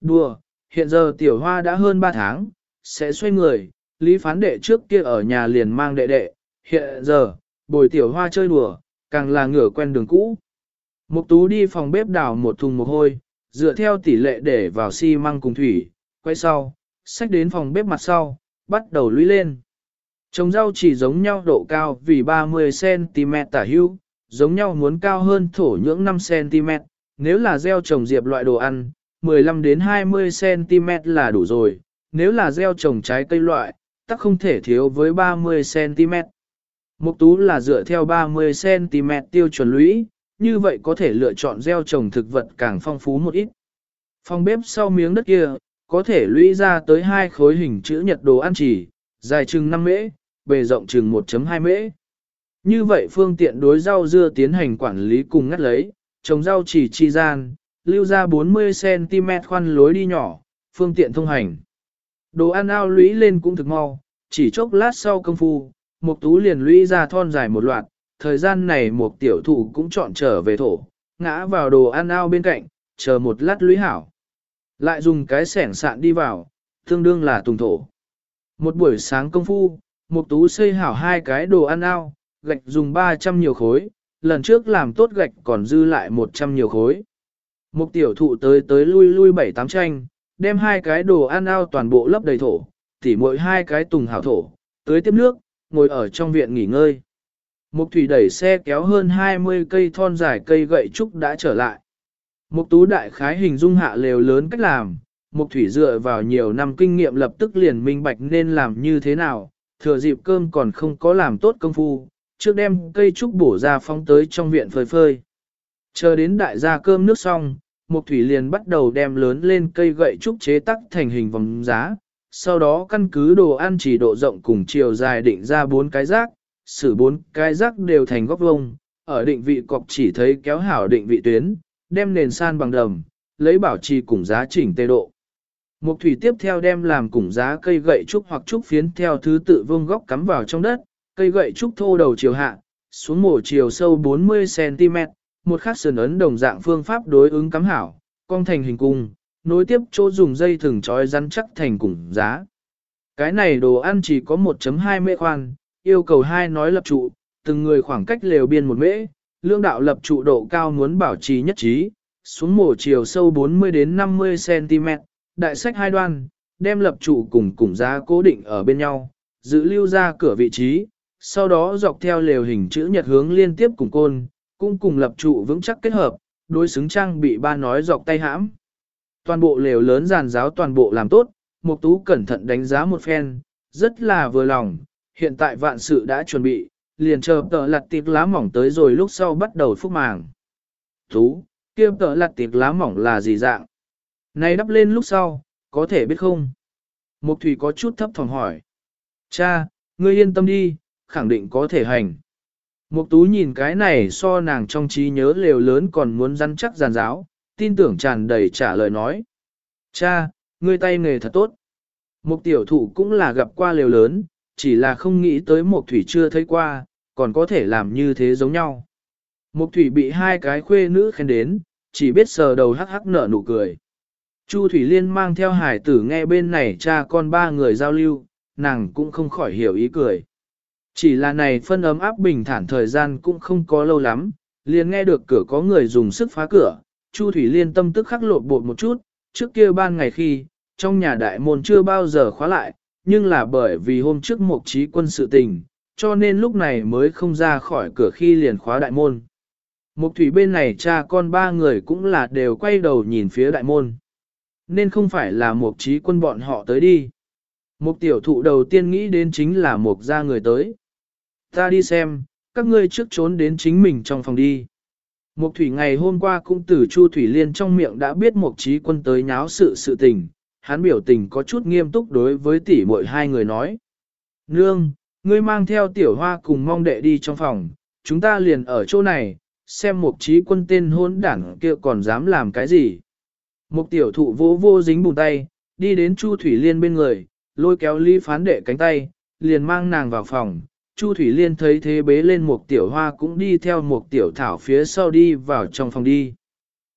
Đùa, hiện giờ tiểu hoa đã hơn 3 tháng, sẽ xoay người, lý phán đệ trước kia ở nhà liền mang đệ đệ, hiện giờ, bồi tiểu hoa chơi đùa, càng là ngửa quen đường cũ. Mục tú đi phòng bếp đào một thùng mồ hôi, dựa theo tỷ lệ để vào xi măng cùng thủy, quay sau, xách đến phòng bếp mặt sau, bắt đầu lũy lên. Trồng rau chỉ giống nhau độ cao vì 30cm tả hữu, giống nhau muốn cao hơn thổ nhưỡng 5cm, nếu là gieo trồng diệp loại đồ ăn, 15 đến 20cm là đủ rồi, nếu là gieo trồng trái cây loại, tắc không thể thiếu với 30cm. Mục tú là dựa theo 30cm tiêu chuẩn lũy, như vậy có thể lựa chọn gieo trồng thực vật càng phong phú một ít. Phòng bếp sau miếng đất kia, có thể lũy ra tới hai khối hình chữ nhật đồ ăn chỉ, dài chừng 5 mễ, bề rộng chừng 1.2 mễ. Như vậy phương tiện đối rau dưa tiến hành quản lý cùng ngắt lấy, trồng rau chỉ chi gian, lưu ra 40cm khoan lối đi nhỏ, phương tiện thông hành. Đồ ăn ao lũy lên cũng thực mau, chỉ chốc lát sau công phu, một tú liền lũy ra thon dài một loạt, thời gian này một tiểu thủ cũng chọn trở về thổ, ngã vào đồ ăn ao bên cạnh, chờ một lát lũy hảo. Lại dùng cái sẻng sạn đi vào, tương đương là tùng thổ. Một buổi sáng công phu, một tú xây hảo hai cái đồ ăn ao, gạch dùng 300 nhiều khối, lần trước làm tốt gạch còn dư lại 100 nhiều khối. Một tiểu thụ tới tới lui lui bảy tám tranh, đem hai cái đồ ăn ao toàn bộ lấp đầy thổ, tỉ mỗi hai cái tùng hảo thổ, tới tiếp nước, ngồi ở trong viện nghỉ ngơi. Mục thủy đẩy xe kéo hơn 20 cây thon dài cây gậy trúc đã trở lại. Mục tú đại khái hình dung hạ lều lớn cách làm, mục thủy dựa vào nhiều năm kinh nghiệm lập tức liền minh bạch nên làm như thế nào, thừa dịp cơm còn không có làm tốt công phu, trước đem cây trúc bổ ra phóng tới trong viện phơi phơi. Chờ đến đại gia cơm nước xong, Mục Thủy liền bắt đầu đem lớn lên cây gậy trúc chế tắc thành hình vòng giá, sau đó căn cứ đồ ăn chỉ độ rộng cùng chiều dài định ra bốn cái rác, xử bốn cái rác đều thành góc vông, ở định vị cọc chỉ thấy kéo hảo định vị tuyến, đem nền san bằng đầm, lấy bảo trì cùng giá chỉnh tê độ. Mục thủy tiếp theo đem làm cùng giá cây gậy trúc hoặc trúc phiến theo thứ tự vương góc cắm vào trong đất, cây gậy trúc thô đầu chiều hạ, xuống mổ chiều sâu 40cm, một khắc sườn ấn đồng dạng phương pháp đối ứng cắm hảo, cong thành hình cung, nối tiếp chỗ dùng dây thừng trói rắn chắc thành cùng giá. Cái này đồ ăn chỉ có 1.2 mễ khoan, yêu cầu hai nói lập trụ, từng người khoảng cách lều biên một mễ, lương đạo lập trụ độ cao muốn bảo trì nhất trí, xuống mổ chiều sâu 40 đến 50 cm, đại sách hai đoan, đem lập trụ cùng cùng giá cố định ở bên nhau, giữ lưu ra cửa vị trí, sau đó dọc theo lều hình chữ nhật hướng liên tiếp cùng côn, cũng cùng lập trụ vững chắc kết hợp, đối xứng trang bị ba nói dọc tay hãm. Toàn bộ lều lớn giàn giáo toàn bộ làm tốt, Mục Tú cẩn thận đánh giá một phen, rất là vừa lòng, hiện tại vạn sự đã chuẩn bị, liền chờ tợ lật tiệp lá mỏng tới rồi lúc sau bắt đầu phúc màng. Tú, kia tợ lật tiệp lá mỏng là gì dạng? Này đắp lên lúc sau, có thể biết không? Mục Thủy có chút thấp thỏm hỏi. Cha, ngươi yên tâm đi, khẳng định có thể hành. Mục tú nhìn cái này so nàng trong trí nhớ lều lớn còn muốn rắn chắc giàn giáo, tin tưởng tràn đầy trả lời nói. Cha, ngươi tay nghề thật tốt. Mục tiểu thụ cũng là gặp qua lều lớn, chỉ là không nghĩ tới mục thủy chưa thấy qua, còn có thể làm như thế giống nhau. Mục thủy bị hai cái khuê nữ khen đến, chỉ biết sờ đầu hắc hắc nở nụ cười. Chu Thủy Liên mang theo hải tử nghe bên này cha con ba người giao lưu, nàng cũng không khỏi hiểu ý cười. Chỉ là này phân ấm áp bình thản thời gian cũng không có lâu lắm, liền nghe được cửa có người dùng sức phá cửa, Chu Thủy Liên tâm tức khắc lộn bột một chút, trước kia ban ngày khi, trong nhà đại môn chưa bao giờ khóa lại, nhưng là bởi vì hôm trước một trí quân sự tình, cho nên lúc này mới không ra khỏi cửa khi liền khóa đại môn. Mục thủy bên này cha con ba người cũng là đều quay đầu nhìn phía đại môn. Nên không phải là một trí quân bọn họ tới đi. Mục tiểu thụ đầu tiên nghĩ đến chính là một gia người tới. Ta đi xem, các ngươi trước trốn đến chính mình trong phòng đi. Mục thủy ngày hôm qua cũng từ Chu Thủy Liên trong miệng đã biết Mục trí quân tới nháo sự sự tình, hắn biểu tình có chút nghiêm túc đối với tỷ muội hai người nói. Nương, ngươi mang theo tiểu hoa cùng mong đệ đi trong phòng, chúng ta liền ở chỗ này, xem Mục trí quân tên hôn đảng kia còn dám làm cái gì. Mục tiểu thụ vô vô dính bùn tay, đi đến Chu Thủy Liên bên người, lôi kéo Lý phán đệ cánh tay, liền mang nàng vào phòng, Chu Thủy Liên thấy thế bế lên một tiểu hoa cũng đi theo một tiểu thảo phía sau đi vào trong phòng đi.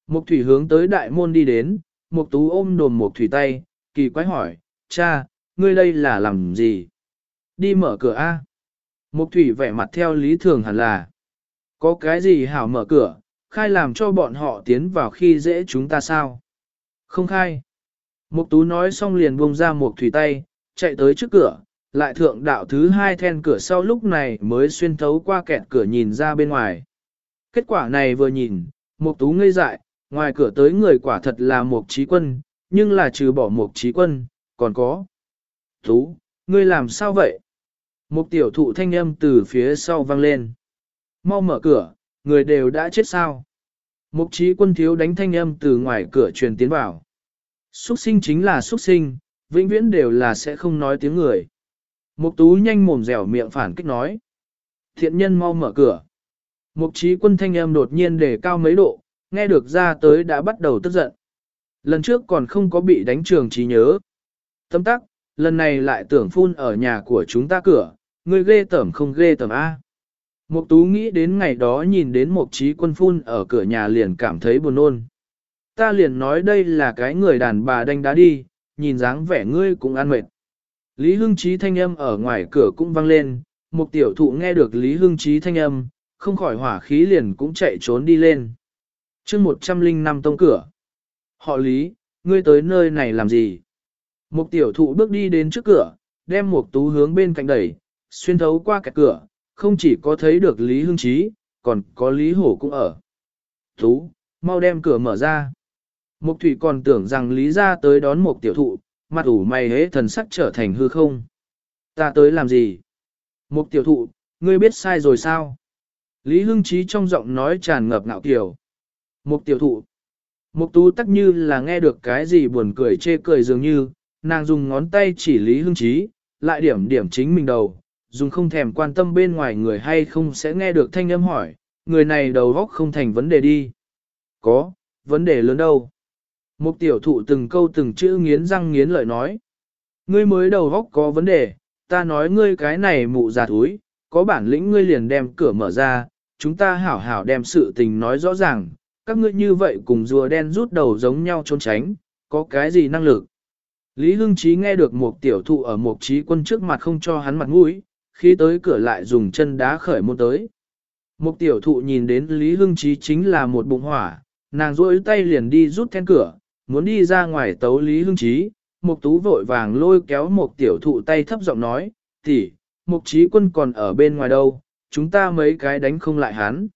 Mục thủy hướng tới đại môn đi đến, Mục Tú ôm đồm Mục Thủy tay, kỳ quái hỏi, cha, ngươi đây là làm gì? Đi mở cửa A. Mục Thủy vẻ mặt theo lý thường hẳn là, có cái gì hảo mở cửa, khai làm cho bọn họ tiến vào khi dễ chúng ta sao? Không khai. Mục Tú nói xong liền buông ra Mục Thủy tay, chạy tới trước cửa, lại thượng đạo thứ hai then cửa sau lúc này mới xuyên thấu qua kẹt cửa nhìn ra bên ngoài. Kết quả này vừa nhìn, Mục Tú ngây dại, ngoài cửa tới người quả thật là Mục Trí Quân, nhưng là trừ bỏ Mục Trí Quân, còn có. Tú, ngươi làm sao vậy? Mục tiểu thụ thanh âm từ phía sau vang lên. Mau mở cửa, người đều đã chết sao? Mục Trí Quân thiếu đánh thanh âm từ ngoài cửa truyền tiến vào. Súc sinh chính là súc sinh, vĩnh viễn đều là sẽ không nói tiếng người. Mục tú nhanh mồm dẻo miệng phản kích nói. Thiện nhân mau mở cửa. Mục trí quân thanh âm đột nhiên đề cao mấy độ, nghe được ra tới đã bắt đầu tức giận. Lần trước còn không có bị đánh trường trí nhớ. Tâm tắc, lần này lại tưởng phun ở nhà của chúng ta cửa, người ghê tởm không ghê tởm A. Mục tú nghĩ đến ngày đó nhìn đến mục trí quân phun ở cửa nhà liền cảm thấy buồn nôn. Ta liền nói đây là cái người đàn bà đánh đá đi, nhìn dáng vẻ ngươi cũng ăn mệt. Lý Hưng Chí thanh âm ở ngoài cửa cũng vang lên, một tiểu thụ nghe được Lý Hưng Chí thanh âm, không khỏi hỏa khí liền cũng chạy trốn đi lên. chương 105 tông cửa. Họ Lý, ngươi tới nơi này làm gì? Một tiểu thụ bước đi đến trước cửa, đem một tú hướng bên cạnh đẩy, xuyên thấu qua cái cửa, không chỉ có thấy được Lý Hưng Chí, còn có Lý Hổ cũng ở. Tú, mau đem cửa mở ra. Mục thủy còn tưởng rằng Lý ra tới đón một tiểu thụ, mặt ủ mày hế thần sắc trở thành hư không. Ta tới làm gì? Mục tiểu thụ, ngươi biết sai rồi sao? Lý Hưng Chí trong giọng nói tràn ngập ngạo kiều. Mục tiểu thụ. Mục tú tắc như là nghe được cái gì buồn cười chê cười dường như, nàng dùng ngón tay chỉ Lý Hưng Chí, lại điểm điểm chính mình đầu, dùng không thèm quan tâm bên ngoài người hay không sẽ nghe được thanh âm hỏi, người này đầu góc không thành vấn đề đi. Có, vấn đề lớn đâu. Mục tiểu thụ từng câu từng chữ nghiến răng nghiến lợi nói. Ngươi mới đầu góc có vấn đề, ta nói ngươi cái này mụ già thúi, có bản lĩnh ngươi liền đem cửa mở ra, chúng ta hảo hảo đem sự tình nói rõ ràng, các ngươi như vậy cùng rùa đen rút đầu giống nhau trốn tránh, có cái gì năng lực. Lý Hưng Chí nghe được một tiểu thụ ở một trí quân trước mặt không cho hắn mặt mũi, khi tới cửa lại dùng chân đá khởi môn tới. Một tiểu thụ nhìn đến Lý Hưng Chí chính là một bụng hỏa, nàng rôi tay liền đi rút then cửa, muốn đi ra ngoài tấu Lý Hưng Chí, Mục Tú vội vàng lôi kéo mục tiểu thụ tay thấp giọng nói, tỷ, Mục Chí quân còn ở bên ngoài đâu, chúng ta mấy cái đánh không lại hắn.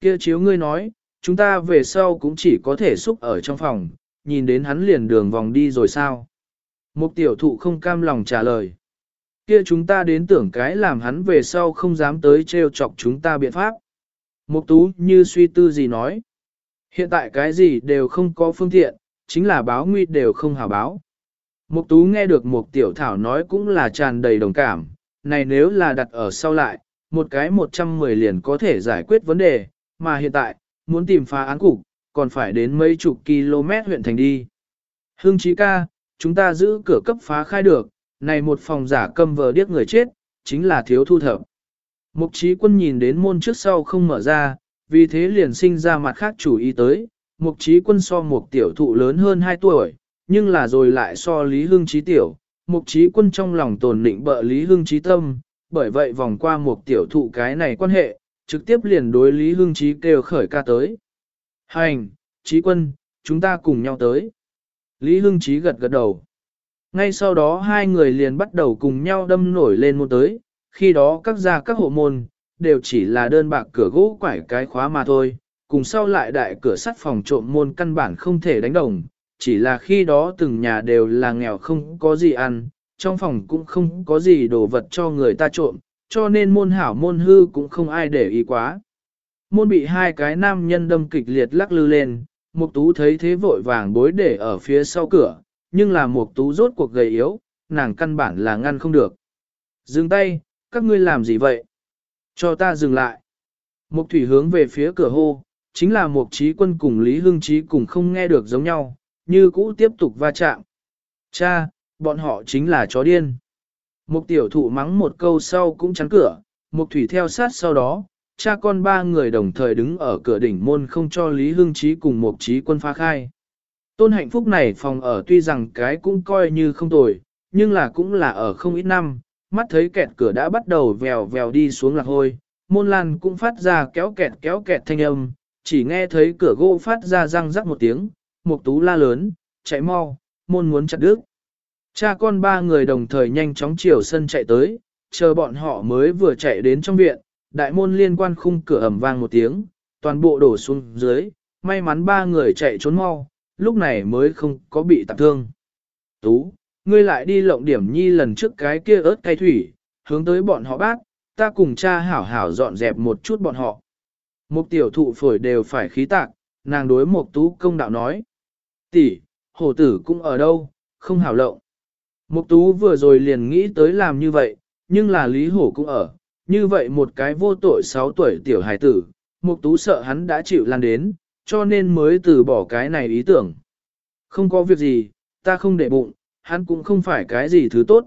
Kia chiếu ngươi nói, chúng ta về sau cũng chỉ có thể xúc ở trong phòng, nhìn đến hắn liền đường vòng đi rồi sao. Mục tiểu thụ không cam lòng trả lời. Kia chúng ta đến tưởng cái làm hắn về sau không dám tới trêu chọc chúng ta biện pháp. Mục tú như suy tư gì nói. Hiện tại cái gì đều không có phương tiện, chính là báo nguy đều không hào báo. Mục tú nghe được một tiểu thảo nói cũng là tràn đầy đồng cảm, này nếu là đặt ở sau lại, một cái 110 liền có thể giải quyết vấn đề, mà hiện tại, muốn tìm phá án cục, còn phải đến mấy chục km huyện thành đi. Hương chí ca, chúng ta giữ cửa cấp phá khai được, này một phòng giả cầm vờ điếc người chết, chính là thiếu thu thập. Mục trí quân nhìn đến môn trước sau không mở ra, vì thế liền sinh ra mặt khác chủ ý tới, mục trí quân so một tiểu thụ lớn hơn 2 tuổi, nhưng là rồi lại so Lý Hưng trí tiểu, mục trí quân trong lòng tồn định bợ Lý Hưng trí tâm, bởi vậy vòng qua một tiểu thụ cái này quan hệ, trực tiếp liền đối Lý Hưng trí kêu khởi ca tới. Hành, trí quân, chúng ta cùng nhau tới. Lý Hưng trí gật gật đầu. Ngay sau đó hai người liền bắt đầu cùng nhau đâm nổi lên môn tới, khi đó các gia các hộ môn, đều chỉ là đơn bạc cửa gỗ quải cái khóa mà thôi, cùng sau lại đại cửa sắt phòng trộm môn căn bản không thể đánh đồng, chỉ là khi đó từng nhà đều là nghèo không có gì ăn, trong phòng cũng không có gì đồ vật cho người ta trộm, cho nên môn hảo môn hư cũng không ai để ý quá. Môn bị hai cái nam nhân đâm kịch liệt lắc lư lên, Mục Tú thấy thế vội vàng bối để ở phía sau cửa, nhưng là Mục Tú rốt cuộc gầy yếu, nàng căn bản là ngăn không được. Dừng tay, các ngươi làm gì vậy? Cho ta dừng lại. Mục Thủy hướng về phía cửa hô, chính là một trí quân cùng Lý Hưng Trí cùng không nghe được giống nhau, như cũ tiếp tục va chạm. Cha, bọn họ chính là chó điên. Một tiểu thụ mắng một câu sau cũng chắn cửa, một thủy theo sát sau đó, cha con ba người đồng thời đứng ở cửa đỉnh môn không cho Lý Hưng Trí cùng một trí quân phá khai. Tôn hạnh phúc này phòng ở tuy rằng cái cũng coi như không tồi, nhưng là cũng là ở không ít năm, mắt thấy kẹt cửa đã bắt đầu vèo vèo đi xuống lạc hôi, môn lan cũng phát ra kéo kẹt kéo kẹt thanh âm, chỉ nghe thấy cửa gỗ phát ra răng rắc một tiếng, một tú la lớn, chạy mau, môn muốn chặt đứt. Cha con ba người đồng thời nhanh chóng chiều sân chạy tới, chờ bọn họ mới vừa chạy đến trong viện, đại môn liên quan khung cửa ầm vang một tiếng, toàn bộ đổ xuống dưới, may mắn ba người chạy trốn mau, lúc này mới không có bị tạp thương. Tú, ngươi lại đi lộng điểm nhi lần trước cái kia ớt cay thủy, hướng tới bọn họ bác, ta cùng cha hảo hảo dọn dẹp một chút bọn họ. Một tiểu thụ phổi đều phải khí tạc, nàng đối một tú công đạo nói. tỷ, hổ tử cũng ở đâu, không hảo lộng. Mục tú vừa rồi liền nghĩ tới làm như vậy, nhưng là Lý Hổ cũng ở, như vậy một cái vô tội 6 tuổi tiểu hài tử, mục tú sợ hắn đã chịu lan đến, cho nên mới từ bỏ cái này ý tưởng. Không có việc gì, ta không để bụng, hắn cũng không phải cái gì thứ tốt.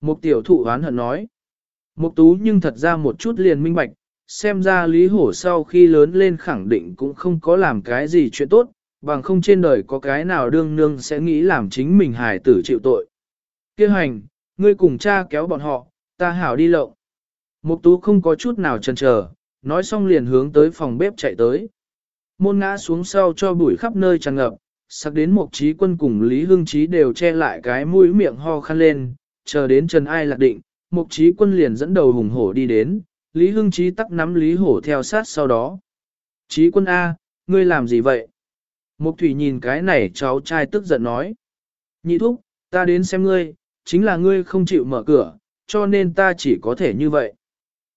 Mục tiểu thụ hoán hận nói. Mục tú nhưng thật ra một chút liền minh bạch, xem ra Lý Hổ sau khi lớn lên khẳng định cũng không có làm cái gì chuyện tốt, bằng không trên đời có cái nào đương nương sẽ nghĩ làm chính mình hài tử chịu tội. Kêu hành, ngươi cùng cha kéo bọn họ, ta hảo đi lộng. Mục tú không có chút nào chần chờ, nói xong liền hướng tới phòng bếp chạy tới. Môn ngã xuống sau cho bụi khắp nơi tràn ngập, sắc đến mục trí quân cùng Lý Hương Trí đều che lại cái mũi miệng ho khan lên, chờ đến Trần Ai lạc định, mục trí quân liền dẫn đầu hùng hổ đi đến, Lý Hưng Chí tắc nắm Lý Hổ theo sát sau đó. Chí quân A, ngươi làm gì vậy? Mục thủy nhìn cái này cháu trai tức giận nói. Nhị thúc, ta đến xem ngươi, chính là ngươi không chịu mở cửa, cho nên ta chỉ có thể như vậy.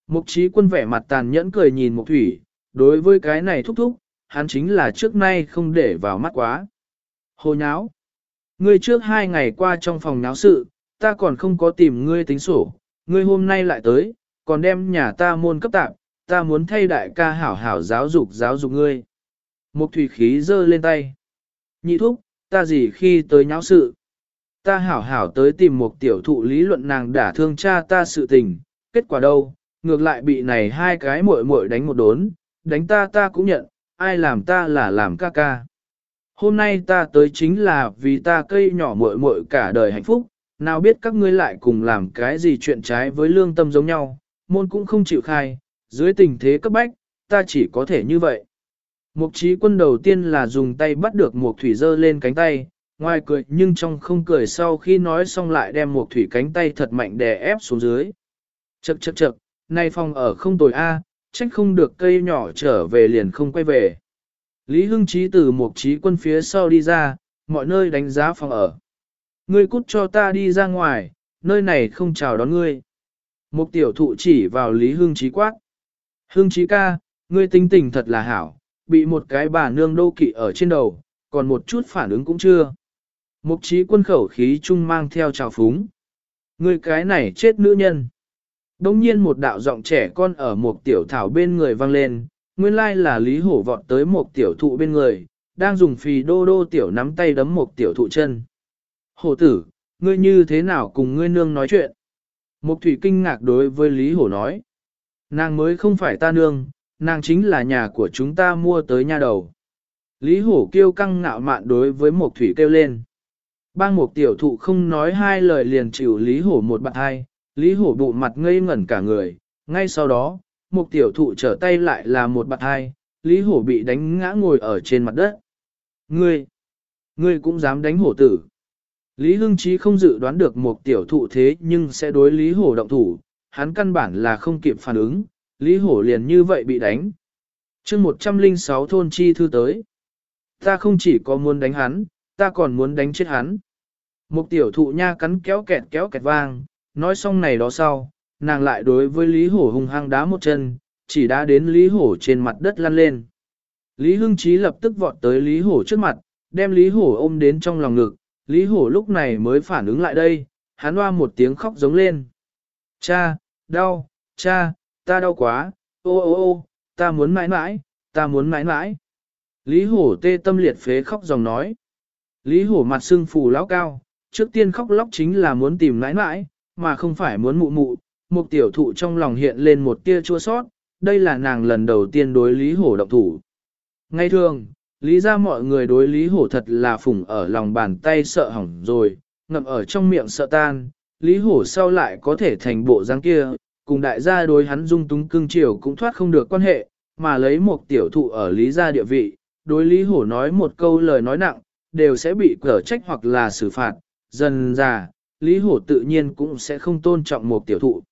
Mục Chí quân vẻ mặt tàn nhẫn cười nhìn mục thủy, đối với cái này thúc thúc, hắn chính là trước nay không để vào mắt quá. Hồ nháo. Ngươi trước hai ngày qua trong phòng nháo sự, ta còn không có tìm ngươi tính sổ, ngươi hôm nay lại tới, còn đem nhà ta môn cấp tạp, ta muốn thay đại ca hảo hảo giáo dục giáo dục ngươi. Mục thủy khí giơ lên tay. Nhị thúc, ta gì khi tới nháo sự. Ta hảo hảo tới tìm một tiểu thụ lý luận nàng đã thương cha ta sự tình, kết quả đâu, ngược lại bị này hai cái muội muội đánh một đốn, đánh ta ta cũng nhận, ai làm ta là làm ca ca. Hôm nay ta tới chính là vì ta cây nhỏ muội muội cả đời hạnh phúc, nào biết các ngươi lại cùng làm cái gì chuyện trái với lương tâm giống nhau, môn cũng không chịu khai, dưới tình thế cấp bách, ta chỉ có thể như vậy. Mục trí quân đầu tiên là dùng tay bắt được một thủy dơ lên cánh tay, ngoài cười nhưng trong không cười sau khi nói xong lại đem một thủy cánh tay thật mạnh đè ép xuống dưới. Chậc chậc chậc, nay phòng ở không tồi a, trách không được cây nhỏ trở về liền không quay về. Lý Hưng Chí từ Mục trí quân phía sau đi ra, mọi nơi đánh giá phòng ở. Ngươi cút cho ta đi ra ngoài, nơi này không chào đón ngươi. Mục tiểu thụ chỉ vào Lý Hưng Chí quát. Hưng Chí ca, ngươi tinh tình thật là hảo, bị một cái bà nương đô kỵ ở trên đầu, còn một chút phản ứng cũng chưa. Mục trí quân khẩu khí chung mang theo trào phúng. Ngươi cái này chết nữ nhân. Đông nhiên một đạo giọng trẻ con ở một tiểu thảo bên người vang lên, nguyên lai là Lý Hổ vọt tới một tiểu thụ bên người, đang dùng phì đô đô tiểu nắm tay đấm một tiểu thụ chân. Hổ tử, ngươi như thế nào cùng ngươi nương nói chuyện? Mục thủy kinh ngạc đối với Lý Hổ nói. Nàng mới không phải ta nương, nàng chính là nhà của chúng ta mua tới nha đầu. Lý Hổ kêu căng ngạo mạn đối với Mục thủy kêu lên. Bang Mục tiểu thụ không nói hai lời liền chịu Lý Hổ một bạn hai, Lý Hổ bụ mặt ngây ngẩn cả người, ngay sau đó, Mục tiểu thụ trở tay lại là một bạn hai, Lý Hổ bị đánh ngã ngồi ở trên mặt đất. Ngươi, ngươi cũng dám đánh hổ tử. Lý Hưng Chí không dự đoán được một tiểu thụ thế nhưng sẽ đối Lý Hổ động thủ, hắn căn bản là không kịp phản ứng, Lý Hổ liền như vậy bị đánh. chương 106 thôn chi thư tới. Ta không chỉ có muốn đánh hắn, ta còn muốn đánh chết hắn. Một tiểu thụ nha cắn kéo kẹt kéo kẹt vang, nói xong này đó sau, nàng lại đối với Lý Hổ hung hăng đá một chân, chỉ đá đến Lý Hổ trên mặt đất lăn lên. Lý Hưng Chí lập tức vọt tới Lý Hổ trước mặt, đem Lý Hổ ôm đến trong lòng ngực, Lý Hổ lúc này mới phản ứng lại đây, hắn hoa một tiếng khóc giống lên. Cha, đau, cha, ta đau quá, ô ô ô, ta muốn mãi mãi, ta muốn mãi mãi. Lý Hổ tê tâm liệt phế khóc dòng nói. Lý hổ mặt sưng phù lão cao, trước tiên khóc lóc chính là muốn tìm mãi mãi, mà không phải muốn mụ mụ. Một tiểu thụ trong lòng hiện lên một tia chua sót, đây là nàng lần đầu tiên đối lý hổ động thủ. Ngay thường, lý ra mọi người đối lý hổ thật là phủng ở lòng bàn tay sợ hỏng rồi, ngậm ở trong miệng sợ tan, lý hổ sau lại có thể thành bộ dáng kia, cùng đại gia đối hắn dung túng cưng chiều cũng thoát không được quan hệ, mà lấy một tiểu thụ ở lý gia địa vị, đối lý hổ nói một câu lời nói nặng, đều sẽ bị cở trách hoặc là xử phạt, dần già, lý hổ tự nhiên cũng sẽ không tôn trọng một tiểu thụ.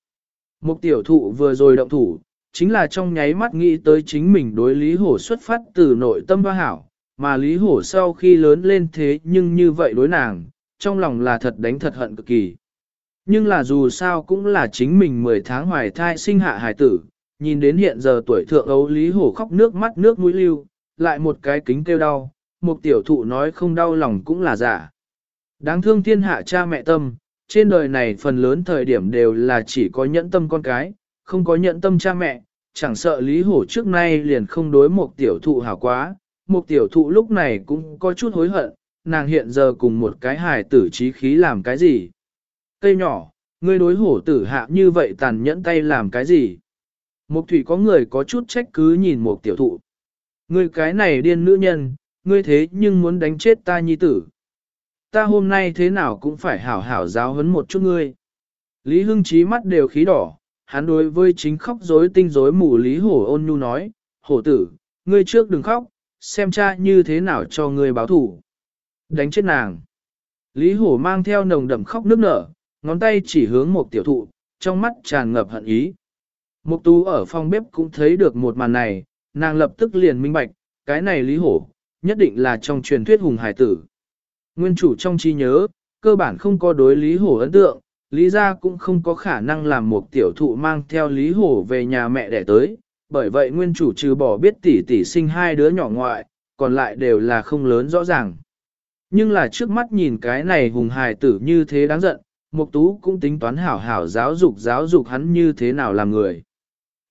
Một tiểu thụ vừa rồi động thủ, chính là trong nháy mắt nghĩ tới chính mình đối lý hổ xuất phát từ nội tâm hoa hảo, mà lý hổ sau khi lớn lên thế nhưng như vậy đối nàng, trong lòng là thật đánh thật hận cực kỳ. Nhưng là dù sao cũng là chính mình 10 tháng hoài thai sinh hạ hài tử, nhìn đến hiện giờ tuổi thượng ấu Lý Hổ khóc nước mắt nước mũi lưu, lại một cái kính kêu đau, một tiểu thụ nói không đau lòng cũng là giả. Đáng thương thiên hạ cha mẹ tâm, trên đời này phần lớn thời điểm đều là chỉ có nhẫn tâm con cái, không có nhẫn tâm cha mẹ, chẳng sợ Lý Hổ trước nay liền không đối một tiểu thụ hảo quá, một tiểu thụ lúc này cũng có chút hối hận, nàng hiện giờ cùng một cái hài tử trí khí làm cái gì. Cây nhỏ, ngươi đối hổ tử hạ như vậy tàn nhẫn tay làm cái gì? Mục thủy có người có chút trách cứ nhìn một tiểu thụ. Ngươi cái này điên nữ nhân, ngươi thế nhưng muốn đánh chết ta nhi tử. Ta hôm nay thế nào cũng phải hảo hảo giáo huấn một chút ngươi. Lý Hưng trí mắt đều khí đỏ, hắn đối với chính khóc rối tinh rối mù Lý Hổ ôn nhu nói, hổ tử, ngươi trước đừng khóc, xem cha như thế nào cho ngươi báo thủ. Đánh chết nàng. Lý Hổ mang theo nồng đậm khóc nước nở, ngón tay chỉ hướng một tiểu thụ, trong mắt tràn ngập hận ý. Mục tú ở phòng bếp cũng thấy được một màn này, nàng lập tức liền minh bạch, cái này Lý Hổ, nhất định là trong truyền thuyết hùng hải tử. Nguyên chủ trong trí nhớ, cơ bản không có đối Lý Hổ ấn tượng, Lý gia cũng không có khả năng làm một tiểu thụ mang theo Lý Hổ về nhà mẹ đẻ tới, bởi vậy nguyên chủ trừ bỏ biết tỷ tỷ sinh hai đứa nhỏ ngoại, còn lại đều là không lớn rõ ràng. Nhưng là trước mắt nhìn cái này hùng hài tử như thế đáng giận, Mục Tú cũng tính toán hảo hảo giáo dục giáo dục hắn như thế nào làm người.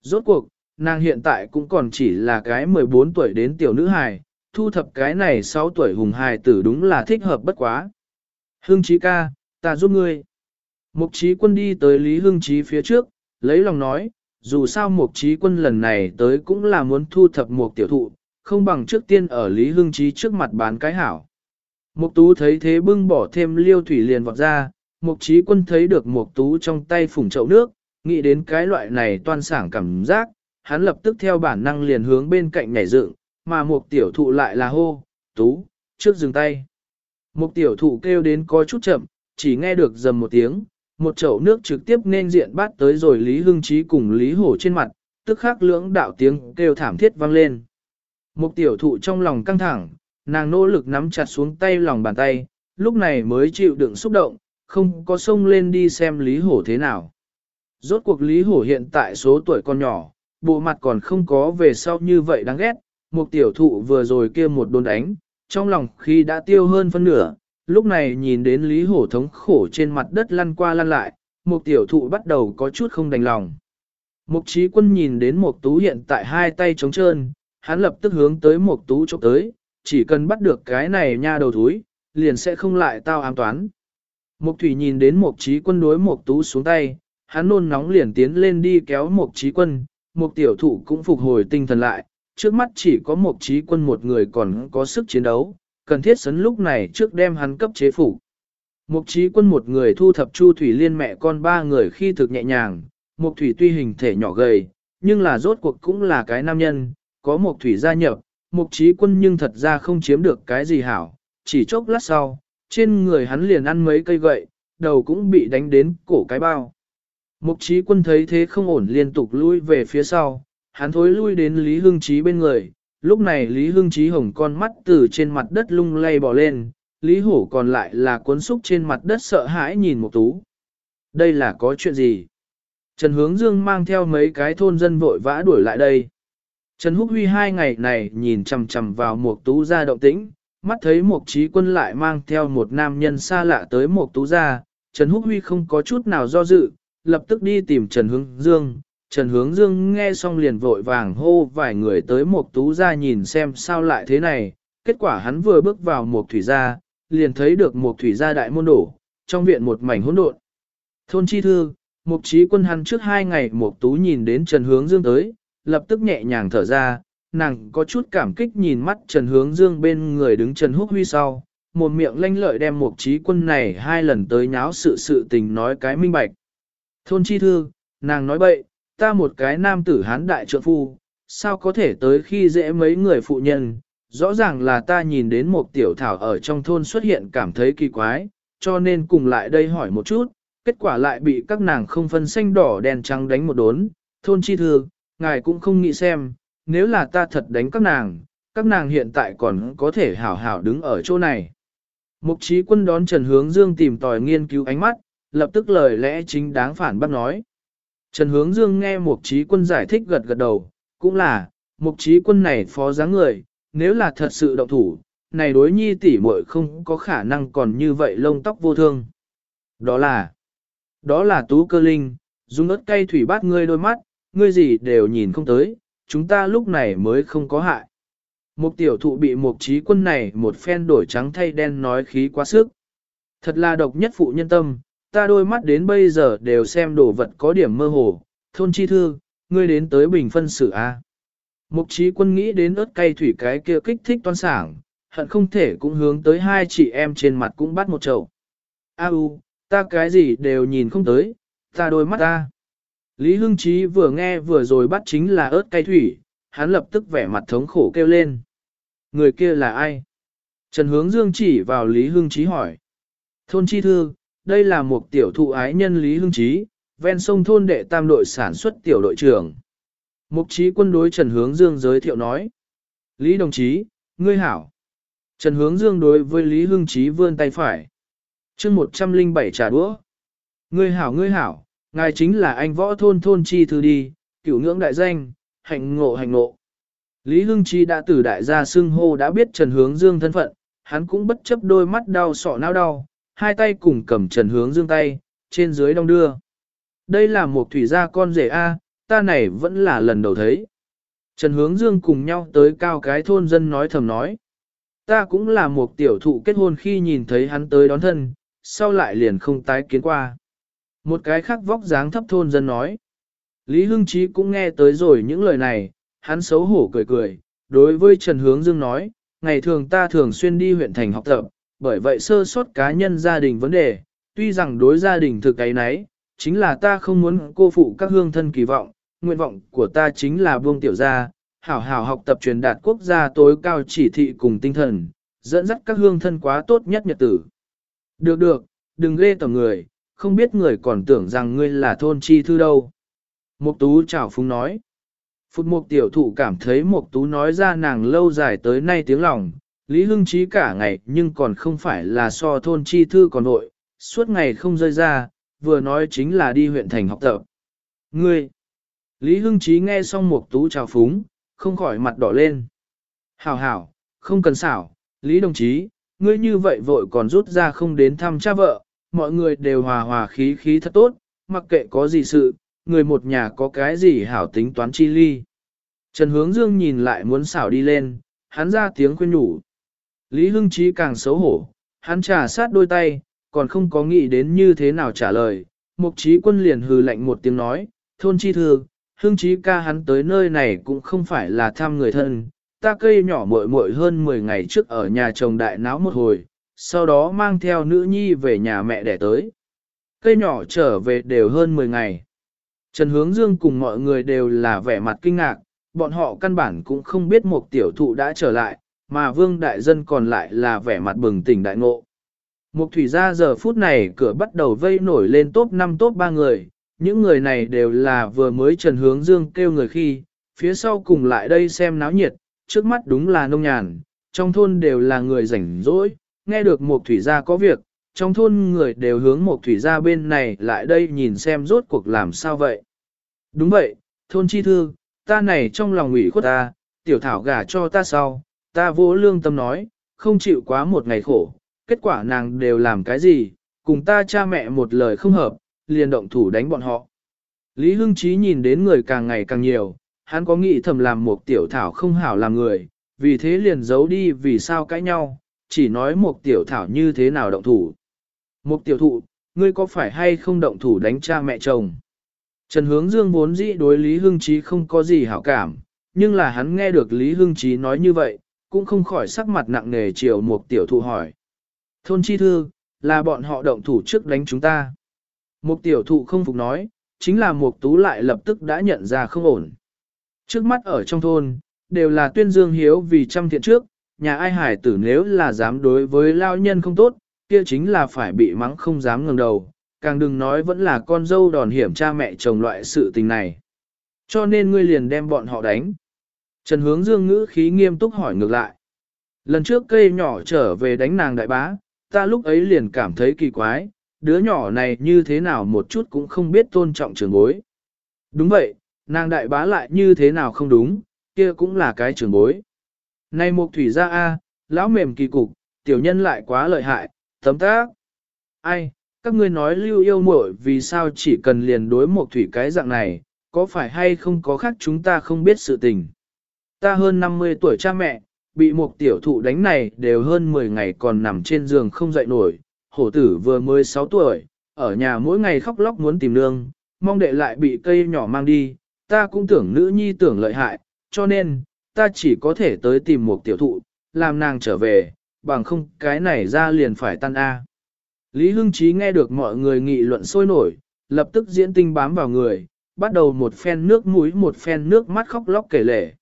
Rốt cuộc, nàng hiện tại cũng còn chỉ là cái 14 tuổi đến tiểu nữ hài, thu thập cái này 6 tuổi hùng hài tử đúng là thích hợp bất quá. Hương Chí ca, ta giúp ngươi. Mục Chí quân đi tới Lý Hưng Chí phía trước, lấy lòng nói, dù sao Mục Chí quân lần này tới cũng là muốn thu thập Mục tiểu thụ, không bằng trước tiên ở Lý Hưng Chí trước mặt bán cái hảo. Mục Tú thấy thế bưng bỏ thêm liêu thủy liền vọt ra, Mục Chí quân thấy được Mục Tú trong tay phủng chậu nước, nghĩ đến cái loại này toan sảng cảm giác, hắn lập tức theo bản năng liền hướng bên cạnh nhảy dựng, mà Mục tiểu thụ lại là hô, Tú, trước dừng tay. Mục tiểu thụ kêu đến có chút chậm, chỉ nghe được dầm một tiếng, một chậu nước trực tiếp nên diện bát tới rồi Lý Hưng Chí cùng Lý Hổ trên mặt, tức khắc lưỡng đạo tiếng kêu thảm thiết vang lên. Mục tiểu thụ trong lòng căng thẳng, nàng nỗ lực nắm chặt xuống tay lòng bàn tay, lúc này mới chịu đựng xúc động, không có sông lên đi xem Lý Hổ thế nào. Rốt cuộc Lý Hổ hiện tại số tuổi còn nhỏ, bộ mặt còn không có về sau như vậy đáng ghét, một tiểu thụ vừa rồi kia một đồn đánh, trong lòng khi đã tiêu hơn phân nửa, lúc này nhìn đến Lý Hổ thống khổ trên mặt đất lăn qua lăn lại, một tiểu thụ bắt đầu có chút không đành lòng. Mục trí quân nhìn đến một tú hiện tại hai tay trống trơn, hắn lập tức hướng tới một tú chụp tới, chỉ cần bắt được cái này nha đầu thúi, liền sẽ không lại tao ám toán. Mục thủy nhìn đến một trí quân đối một tú xuống tay, hắn nôn nóng liền tiến lên đi kéo một trí quân, một tiểu thụ cũng phục hồi tinh thần lại, trước mắt chỉ có một trí quân một người còn có sức chiến đấu, cần thiết sấn lúc này trước đem hắn cấp chế phủ. Mục trí quân một người thu thập Chu Thủy Liên mẹ con ba người khi thực nhẹ nhàng, Mục Thủy tuy hình thể nhỏ gầy, nhưng là rốt cuộc cũng là cái nam nhân, có Mục Thủy gia nhập, Mục trí quân nhưng thật ra không chiếm được cái gì hảo, chỉ chốc lát sau, trên người hắn liền ăn mấy cây gậy, đầu cũng bị đánh đến cổ cái bao. Mục trí quân thấy thế không ổn liên tục lui về phía sau, hắn thối lui đến Lý Hưng Trí bên người, lúc này Lý Hưng Trí hồng con mắt từ trên mặt đất lung lay bò lên, Lý Hổ còn lại là cuốn xúc trên mặt đất sợ hãi nhìn một tú. Đây là có chuyện gì? Trần Hướng Dương mang theo mấy cái thôn dân vội vã đuổi lại đây. Trần Húc Huy hai ngày này nhìn chằm chằm vào một tú ra động tĩnh, mắt thấy một trí quân lại mang theo một nam nhân xa lạ tới một tú ra, Trần Húc Huy không có chút nào do dự, lập tức đi tìm Trần Hướng Dương. Trần Hướng Dương nghe xong liền vội vàng hô vài người tới một tú ra nhìn xem sao lại thế này, kết quả hắn vừa bước vào một thủy gia, liền thấy được một thủy gia đại môn đổ, trong viện một mảnh hỗn độn. Thôn chi thư, một trí quân hắn trước hai ngày một tú nhìn đến Trần Hướng Dương tới, lập tức nhẹ nhàng thở ra, nàng có chút cảm kích nhìn mắt Trần Hướng Dương bên người đứng Trần Húc Huy sau, một miệng lanh lợi đem một trí quân này hai lần tới nháo sự sự tình nói cái minh bạch. Thôn chi thư, nàng nói bậy, ta một cái nam tử hán đại trượng phu, sao có thể tới khi dễ mấy người phụ nhân, rõ ràng là ta nhìn đến một tiểu thảo ở trong thôn xuất hiện cảm thấy kỳ quái, cho nên cùng lại đây hỏi một chút, kết quả lại bị các nàng không phân xanh đỏ đen trắng đánh một đốn, thôn chi thư, ngài cũng không nghĩ xem, nếu là ta thật đánh các nàng, các nàng hiện tại còn có thể hảo hảo đứng ở chỗ này. Mục trí quân đón Trần Hướng Dương tìm tòi nghiên cứu ánh mắt, lập tức lời lẽ chính đáng phản bác nói. Trần Hướng Dương nghe Mục trí quân giải thích gật gật đầu, cũng là, Mục trí quân này phó dáng người, nếu là thật sự động thủ, này đối nhi tỷ muội không có khả năng còn như vậy lông tóc vô thương. Đó là, đó là tú cơ linh, dùng ớt cay thủy bát ngươi đôi mắt, ngươi gì đều nhìn không tới, chúng ta lúc này mới không có hại. Mục tiểu thụ bị Mục trí quân này một phen đổi trắng thay đen nói khí quá sức. Thật là độc nhất phụ nhân tâm, ta đôi mắt đến bây giờ đều xem đồ vật có điểm mơ hồ, thôn chi thư, ngươi đến tới bình phân xử A. À? Mục trí quân nghĩ đến ớt cay thủy cái kia kích thích toan sảng, hận không thể cũng hướng tới hai chị em trên mặt cũng bắt một chậu. A u, ta cái gì đều nhìn không tới, ta đôi mắt ta. Lý Hưng Chí vừa nghe vừa rồi bắt chính là ớt cay thủy, hắn lập tức vẻ mặt thống khổ kêu lên. Người kia là ai? Trần Hướng Dương chỉ vào Lý Hưng Chí hỏi. Thôn Chi Thư, đây là một tiểu thụ ái nhân Lý Hưng Chí, ven sông thôn đệ tam đội sản xuất tiểu đội trưởng. Mục trí quân đối Trần Hướng Dương giới thiệu nói. Lý đồng chí, ngươi hảo. Trần Hướng Dương đối với Lý Hưng Chí vươn tay phải. chương 107 trà đũa. Ngươi hảo ngươi hảo, ngài chính là anh võ thôn thôn chi thư đi, cửu ngưỡng đại danh, hạnh ngộ hạnh ngộ. Lý Hưng Chi đã từ đại gia xưng hô đã biết Trần Hướng Dương thân phận, hắn cũng bất chấp đôi mắt đau sọ não đau, hai tay cùng cầm Trần Hướng Dương tay, trên dưới đong đưa. Đây là một thủy gia con rể A, ta này vẫn là lần đầu thấy. Trần Hướng Dương cùng nhau tới cao cái thôn dân nói thầm nói. Ta cũng là một tiểu thụ kết hôn khi nhìn thấy hắn tới đón thân, sau lại liền không tái kiến qua. Một cái khác vóc dáng thấp thôn dân nói. Lý Hưng Chí cũng nghe tới rồi những lời này, hắn xấu hổ cười cười, đối với Trần Hướng Dương nói, ngày thường ta thường xuyên đi huyện thành học tập, bởi vậy sơ sót cá nhân gia đình vấn đề, tuy rằng đối gia đình thực cái nấy, chính là ta không muốn cô phụ các hương thân kỳ vọng, nguyện vọng của ta chính là buông tiểu gia, hảo hảo học tập truyền đạt quốc gia tối cao chỉ thị cùng tinh thần, dẫn dắt các hương thân quá tốt nhất nhật tử. Được được, đừng ghê tầm người, không biết người còn tưởng rằng ngươi là thôn chi thư đâu. Mục tú chào phúng nói. Phút mục tiểu thụ cảm thấy mục tú nói ra nàng lâu dài tới nay tiếng lòng, Lý Hưng Chí cả ngày nhưng còn không phải là so thôn chi thư còn nội, suốt ngày không rơi ra, vừa nói chính là đi huyện thành học tập. Ngươi! Lý Hưng Chí nghe xong mục tú chào phúng, không khỏi mặt đỏ lên. Hảo hảo, không cần xảo, Lý đồng chí, ngươi như vậy vội còn rút ra không đến thăm cha vợ, mọi người đều hòa hòa khí khí thật tốt, mặc kệ có gì sự, người một nhà có cái gì hảo tính toán chi ly. Trần Hướng Dương nhìn lại muốn xảo đi lên, hắn ra tiếng khuyên nhủ. Lý Hưng Chí càng xấu hổ, hắn trả sát đôi tay, còn không có nghĩ đến như thế nào trả lời. Mục Chí quân liền hừ lạnh một tiếng nói, thôn chi thư, Hưng Chí ca hắn tới nơi này cũng không phải là thăm người thân. Ta cây nhỏ muội muội hơn 10 ngày trước ở nhà chồng đại náo một hồi, sau đó mang theo nữ nhi về nhà mẹ đẻ tới. Cây nhỏ trở về đều hơn 10 ngày. Trần Hướng Dương cùng mọi người đều là vẻ mặt kinh ngạc, bọn họ căn bản cũng không biết một tiểu thụ đã trở lại, mà vương đại dân còn lại là vẻ mặt bừng tỉnh đại ngộ. Mục thủy gia giờ phút này cửa bắt đầu vây nổi lên top 5 top 3 người, những người này đều là vừa mới Trần Hướng Dương kêu người khi, phía sau cùng lại đây xem náo nhiệt, trước mắt đúng là nông nhàn, trong thôn đều là người rảnh rỗi, nghe được mục thủy gia có việc, trong thôn người đều hướng mục thủy gia bên này lại đây nhìn xem rốt cuộc làm sao vậy. Đúng vậy, thôn chi thư, ta này trong lòng ủy khuất ta, tiểu thảo gả cho ta sau, ta vô lương tâm nói, không chịu quá một ngày khổ, kết quả nàng đều làm cái gì, cùng ta cha mẹ một lời không hợp, liền động thủ đánh bọn họ. Lý Hưng Chí nhìn đến người càng ngày càng nhiều, hắn có nghĩ thầm làm một tiểu thảo không hảo làm người, vì thế liền giấu đi vì sao cãi nhau, chỉ nói một tiểu thảo như thế nào động thủ. Một tiểu thụ, ngươi có phải hay không động thủ đánh cha mẹ chồng? Trần Hướng Dương vốn dĩ đối Lý Hưng Chí không có gì hảo cảm, nhưng là hắn nghe được Lý Hưng Chí nói như vậy, cũng không khỏi sắc mặt nặng nề chiều một tiểu thụ hỏi. Thôn chi thư, là bọn họ động thủ trước đánh chúng ta. Một tiểu thụ không phục nói, chính là một tú lại lập tức đã nhận ra không ổn. Trước mắt ở trong thôn, đều là tuyên dương hiếu vì trăm thiện trước, nhà ai hải tử nếu là dám đối với lao nhân không tốt, kia chính là phải bị mắng không dám ngẩng đầu, càng đừng nói vẫn là con dâu đòn hiểm cha mẹ chồng loại sự tình này. Cho nên ngươi liền đem bọn họ đánh. Trần hướng dương ngữ khí nghiêm túc hỏi ngược lại. Lần trước cây nhỏ trở về đánh nàng đại bá, ta lúc ấy liền cảm thấy kỳ quái, đứa nhỏ này như thế nào một chút cũng không biết tôn trọng trường bối. Đúng vậy, nàng đại bá lại như thế nào không đúng, kia cũng là cái trường bối. Này một thủy gia A, lão mềm kỳ cục, tiểu nhân lại quá lợi hại, tấm tác. Ai, các ngươi nói lưu yêu muội vì sao chỉ cần liền đối một thủy cái dạng này, có phải hay không có khác chúng ta không biết sự tình. Ta hơn 50 tuổi cha mẹ, bị một tiểu thụ đánh này đều hơn 10 ngày còn nằm trên giường không dậy nổi, hổ tử vừa mới 6 tuổi, ở nhà mỗi ngày khóc lóc muốn tìm nương, mong đệ lại bị cây nhỏ mang đi, ta cũng tưởng nữ nhi tưởng lợi hại, cho nên, ta chỉ có thể tới tìm một tiểu thụ, làm nàng trở về, bằng không cái này ra liền phải tan A. Lý Hưng Chí nghe được mọi người nghị luận sôi nổi, lập tức diễn tinh bám vào người, bắt đầu một phen nước mũi một phen nước mắt khóc lóc kể lể.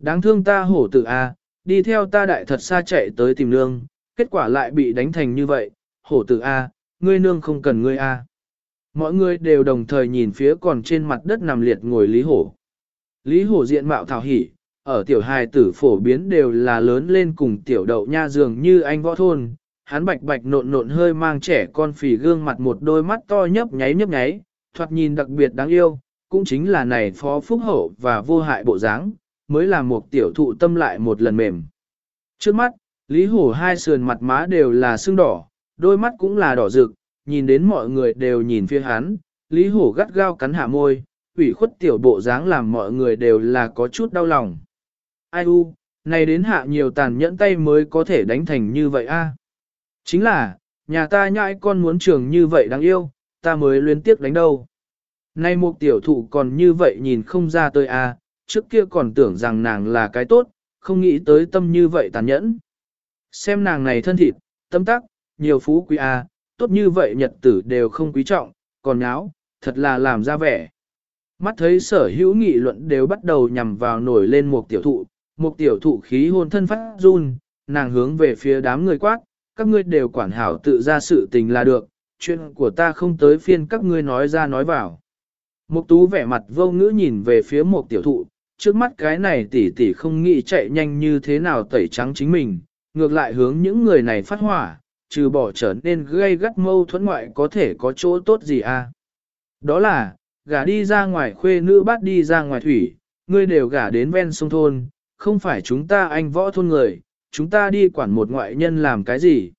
Đáng thương ta hổ tử A, đi theo ta đại thật xa chạy tới tìm nương, kết quả lại bị đánh thành như vậy, hổ tử A, ngươi nương không cần ngươi A. Mọi người đều đồng thời nhìn phía còn trên mặt đất nằm liệt ngồi Lý Hổ. Lý Hổ diện mạo thảo hỉ, ở tiểu hài tử phổ biến đều là lớn lên cùng tiểu đậu nha dường như anh võ thôn. Hắn bạch bạch nộn nộn hơi mang trẻ con phì gương mặt một đôi mắt to nhấp nháy nhấp nháy, thoạt nhìn đặc biệt đáng yêu, cũng chính là này phó phúc hậu và vô hại bộ dáng, mới làm một tiểu thụ tâm lại một lần mềm. Trước mắt, Lý Hổ hai sườn mặt má đều là sưng đỏ, đôi mắt cũng là đỏ rực, nhìn đến mọi người đều nhìn phía hắn, Lý Hổ gắt gao cắn hạ môi, ủy khuất tiểu bộ dáng làm mọi người đều là có chút đau lòng. Ai u, này đến hạ nhiều tàn nhẫn tay mới có thể đánh thành như vậy a. Chính là, nhà ta nhãi con muốn trường như vậy đáng yêu, ta mới luyến tiếc đánh đâu. Nay một tiểu thụ còn như vậy nhìn không ra tôi a, trước kia còn tưởng rằng nàng là cái tốt, không nghĩ tới tâm như vậy tàn nhẫn. Xem nàng này thân thịt, tâm tắc, nhiều phú quý a, tốt như vậy nhật tử đều không quý trọng, còn nháo, thật là làm ra vẻ. Mắt thấy sở hữu nghị luận đều bắt đầu nhằm vào nổi lên một tiểu thụ, một tiểu thụ khí hôn thân phát run, nàng hướng về phía đám người quát, các ngươi đều quản hảo tự ra sự tình là được, chuyện của ta không tới phiên các ngươi nói ra nói vào. Mục tú vẻ mặt vô ngữ nhìn về phía một tiểu thụ, trước mắt cái này tỷ tỷ không nghĩ chạy nhanh như thế nào tẩy trắng chính mình, ngược lại hướng những người này phát hỏa, trừ bỏ trở nên gây gắt mâu thuẫn ngoại có thể có chỗ tốt gì à. Đó là, gả đi ra ngoài khuê nữ bắt đi ra ngoài thủy, ngươi đều gả đến ven sông thôn, không phải chúng ta anh võ thôn người, chúng ta đi quản một ngoại nhân làm cái gì.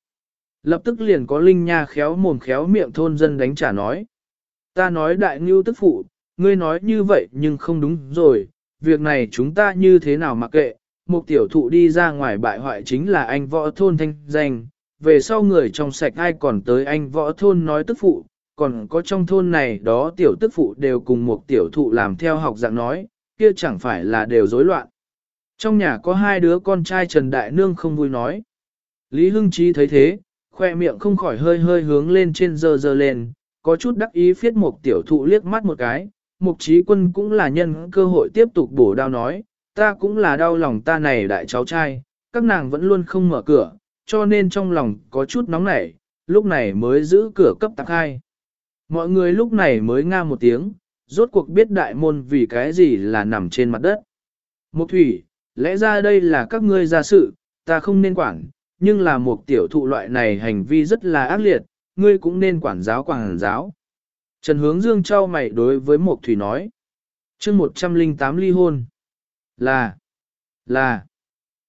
Lập tức liền có Linh Nha khéo mồm khéo miệng thôn dân đánh trả nói. Ta nói đại ngưu tức phụ, ngươi nói như vậy nhưng không đúng rồi, việc này chúng ta như thế nào mặc kệ, một tiểu thụ đi ra ngoài bại hoại chính là anh võ thôn thanh danh, về sau người trong sạch ai còn tới anh võ thôn nói tức phụ, còn có trong thôn này đó tiểu tức phụ đều cùng một tiểu thụ làm theo học dạng nói, kia chẳng phải là đều rối loạn. Trong nhà có hai đứa con trai Trần Đại Nương không vui nói. Lý Hưng Chí thấy thế, khoe miệng không khỏi hơi hơi hướng lên trên dơ dơ lên, có chút đắc ý phiết một tiểu thụ liếc mắt một cái. Mục trí quân cũng là nhân cơ hội tiếp tục bổ đao nói, ta cũng là đau lòng ta này đại cháu trai, các nàng vẫn luôn không mở cửa, cho nên trong lòng có chút nóng nảy, lúc này mới giữ cửa cấp tạc hai. Mọi người lúc này mới nga một tiếng, rốt cuộc biết đại môn vì cái gì là nằm trên mặt đất. Mục thủy, lẽ ra đây là các ngươi ra sự, ta không nên quản, nhưng là một tiểu thụ loại này hành vi rất là ác liệt, ngươi cũng nên quản giáo quản giáo. Trần Hướng Dương trao mày đối với Mộc Thủy nói. chương 108 ly hôn. Là, là,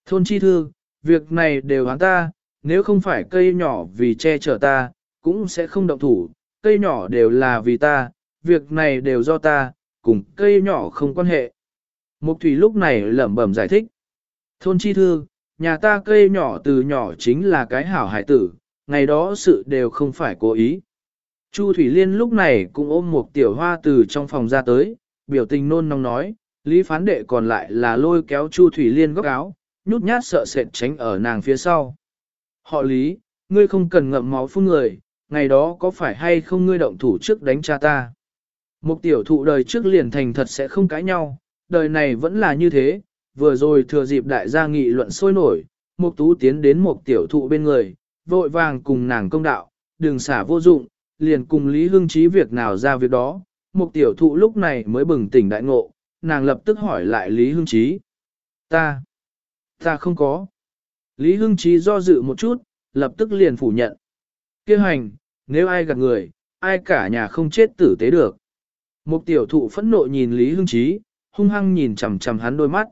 thôn chi thư, việc này đều hắn ta, nếu không phải cây nhỏ vì che chở ta, cũng sẽ không động thủ, cây nhỏ đều là vì ta, việc này đều do ta, cùng cây nhỏ không quan hệ. Mục thủy lúc này lẩm bẩm giải thích. Thôn chi thư, nhà ta cây nhỏ từ nhỏ chính là cái hảo hải tử, ngày đó sự đều không phải cố ý. Chu Thủy Liên lúc này cũng ôm một tiểu hoa từ trong phòng ra tới, biểu tình nôn nóng nói, Lý phán đệ còn lại là lôi kéo Chu Thủy Liên góc áo, nhút nhát sợ sệt tránh ở nàng phía sau. Họ Lý, ngươi không cần ngậm máu phun người, ngày đó có phải hay không ngươi động thủ trước đánh cha ta. Một tiểu thụ đời trước liền thành thật sẽ không cãi nhau, đời này vẫn là như thế, vừa rồi thừa dịp đại gia nghị luận sôi nổi, một tú tiến đến một tiểu thụ bên người, vội vàng cùng nàng công đạo, đường xả vô dụng, liền cùng Lý Hưng Chí việc nào ra việc đó, một tiểu thụ lúc này mới bừng tỉnh đại ngộ, nàng lập tức hỏi lại Lý Hưng Chí. Ta, ta không có. Lý Hưng Chí do dự một chút, lập tức liền phủ nhận. Kêu hành, nếu ai gạt người, ai cả nhà không chết tử tế được. Một tiểu thụ phẫn nộ nhìn Lý Hưng Chí, hung hăng nhìn chằm chằm hắn đôi mắt.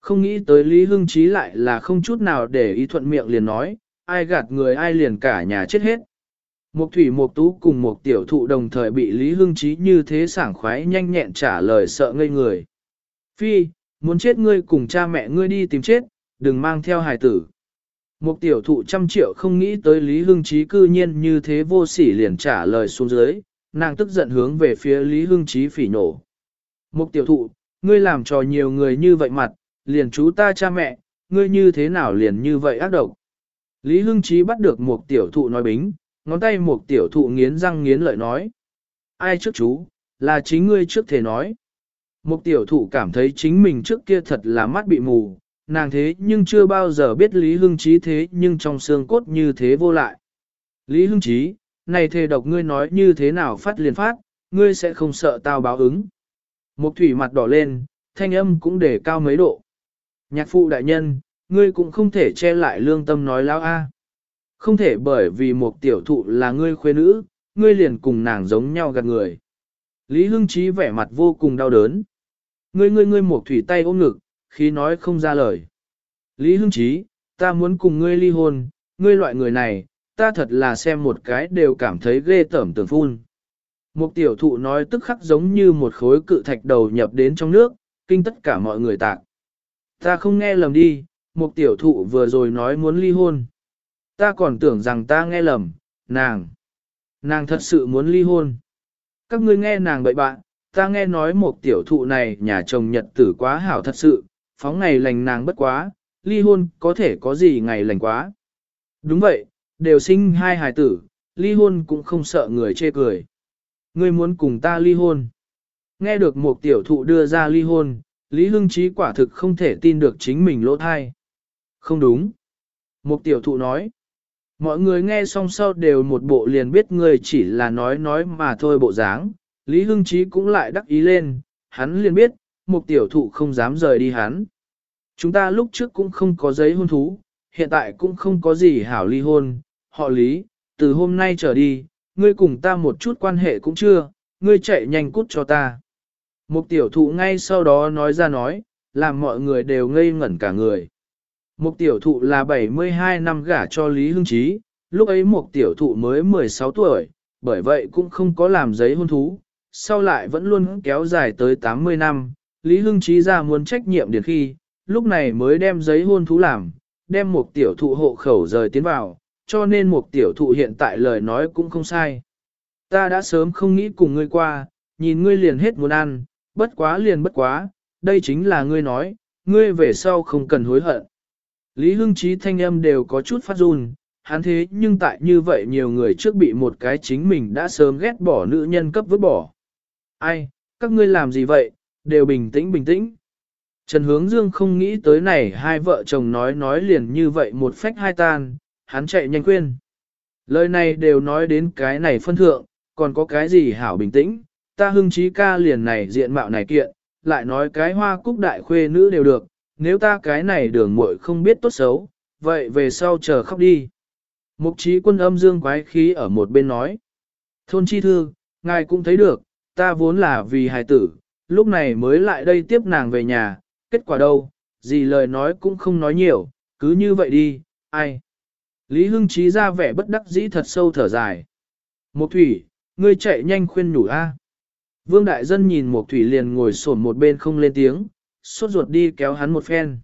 Không nghĩ tới Lý Hưng Chí lại là không chút nào để ý thuận miệng liền nói, ai gạt người ai liền cả nhà chết hết. Mục thủy mục tú cùng mục tiểu thụ đồng thời bị Lý Hưng Chí như thế sảng khoái nhanh nhẹn trả lời sợ ngây người. Phi, muốn chết ngươi cùng cha mẹ ngươi đi tìm chết, đừng mang theo hài tử. Mục tiểu thụ trăm triệu không nghĩ tới Lý Hưng Chí cư nhiên như thế vô sỉ liền trả lời xuống dưới, nàng tức giận hướng về phía Lý Hưng Chí phỉ nổ. Mục tiểu thụ, ngươi làm trò nhiều người như vậy mặt, liền chú ta cha mẹ, ngươi như thế nào liền như vậy ác độc. Lý Hưng Chí bắt được mục tiểu thụ nói bính, ngón tay một tiểu thụ nghiến răng nghiến lợi nói. Ai trước chú, là chính ngươi trước thể nói. Một tiểu thụ cảm thấy chính mình trước kia thật là mắt bị mù, nàng thế nhưng chưa bao giờ biết Lý Hưng Chí thế nhưng trong xương cốt như thế vô lại. Lý Hưng Chí, này thề độc ngươi nói như thế nào phát liền phát, ngươi sẽ không sợ tao báo ứng. Một thủy mặt đỏ lên, thanh âm cũng để cao mấy độ. Nhạc phụ đại nhân, ngươi cũng không thể che lại lương tâm nói lão a. Không thể bởi vì một tiểu thụ là ngươi khuê nữ, ngươi liền cùng nàng giống nhau gạt người. Lý Hưng Chí vẻ mặt vô cùng đau đớn. Ngươi ngươi ngươi một thủy tay ôm ngực, khi nói không ra lời. Lý Hưng Chí, ta muốn cùng ngươi ly hôn, ngươi loại người này, ta thật là xem một cái đều cảm thấy ghê tởm tưởng phun. Một tiểu thụ nói tức khắc giống như một khối cự thạch đầu nhập đến trong nước, kinh tất cả mọi người tạc. Ta không nghe lầm đi, một tiểu thụ vừa rồi nói muốn ly hôn. Ta còn tưởng rằng ta nghe lầm, nàng. Nàng thật sự muốn ly hôn. Các ngươi nghe nàng bậy bạn, ta nghe nói một tiểu thụ này nhà chồng nhật tử quá hảo thật sự, phóng ngày lành nàng bất quá, ly hôn có thể có gì ngày lành quá. Đúng vậy, đều sinh hai hài tử, ly hôn cũng không sợ người chê cười. Ngươi muốn cùng ta ly hôn. Nghe được một tiểu thụ đưa ra ly hôn, Lý Hưng Chí quả thực không thể tin được chính mình lỗ thai. Không đúng. Một tiểu thụ nói. Mọi người nghe xong sau đều một bộ liền biết người chỉ là nói nói mà thôi bộ dáng. Lý Hưng Chí cũng lại đắc ý lên, hắn liền biết, một tiểu thụ không dám rời đi hắn. Chúng ta lúc trước cũng không có giấy hôn thú, hiện tại cũng không có gì hảo ly hôn, họ Lý, từ hôm nay trở đi, ngươi cùng ta một chút quan hệ cũng chưa, ngươi chạy nhanh cút cho ta. Một tiểu thụ ngay sau đó nói ra nói, làm mọi người đều ngây ngẩn cả người. Một tiểu thụ là 72 năm gả cho Lý Hưng Chí, lúc ấy một tiểu thụ mới 16 tuổi, bởi vậy cũng không có làm giấy hôn thú, sau lại vẫn luôn kéo dài tới 80 năm, Lý Hưng Chí ra muốn trách nhiệm điển khi, lúc này mới đem giấy hôn thú làm, đem một tiểu thụ hộ khẩu rời tiến vào, cho nên một tiểu thụ hiện tại lời nói cũng không sai. Ta đã sớm không nghĩ cùng ngươi qua, nhìn ngươi liền hết muốn ăn, bất quá liền bất quá, đây chính là ngươi nói, ngươi về sau không cần hối hận. Lý Hưng Chí thanh âm đều có chút phát run, hắn thế nhưng tại như vậy nhiều người trước bị một cái chính mình đã sớm ghét bỏ nữ nhân cấp vứt bỏ. Ai, các ngươi làm gì vậy, đều bình tĩnh bình tĩnh. Trần Hướng Dương không nghĩ tới này hai vợ chồng nói nói liền như vậy một phách hai tan, hắn chạy nhanh quên. Lời này đều nói đến cái này phân thượng, còn có cái gì hảo bình tĩnh, ta hưng trí ca liền này diện mạo này kiện, lại nói cái hoa cúc đại khuê nữ đều được, nếu ta cái này đường muội không biết tốt xấu, vậy về sau chờ khóc đi. Mục trí quân âm dương quái khí ở một bên nói. Thôn chi thư, ngài cũng thấy được, ta vốn là vì hài tử, lúc này mới lại đây tiếp nàng về nhà, kết quả đâu, gì lời nói cũng không nói nhiều, cứ như vậy đi, ai. Lý Hưng Trí ra vẻ bất đắc dĩ thật sâu thở dài. Một thủy, ngươi chạy nhanh khuyên nhủ a. Vương Đại Dân nhìn một thủy liền ngồi sổn một bên không lên tiếng, sốt ruột đi kéo hắn một phen.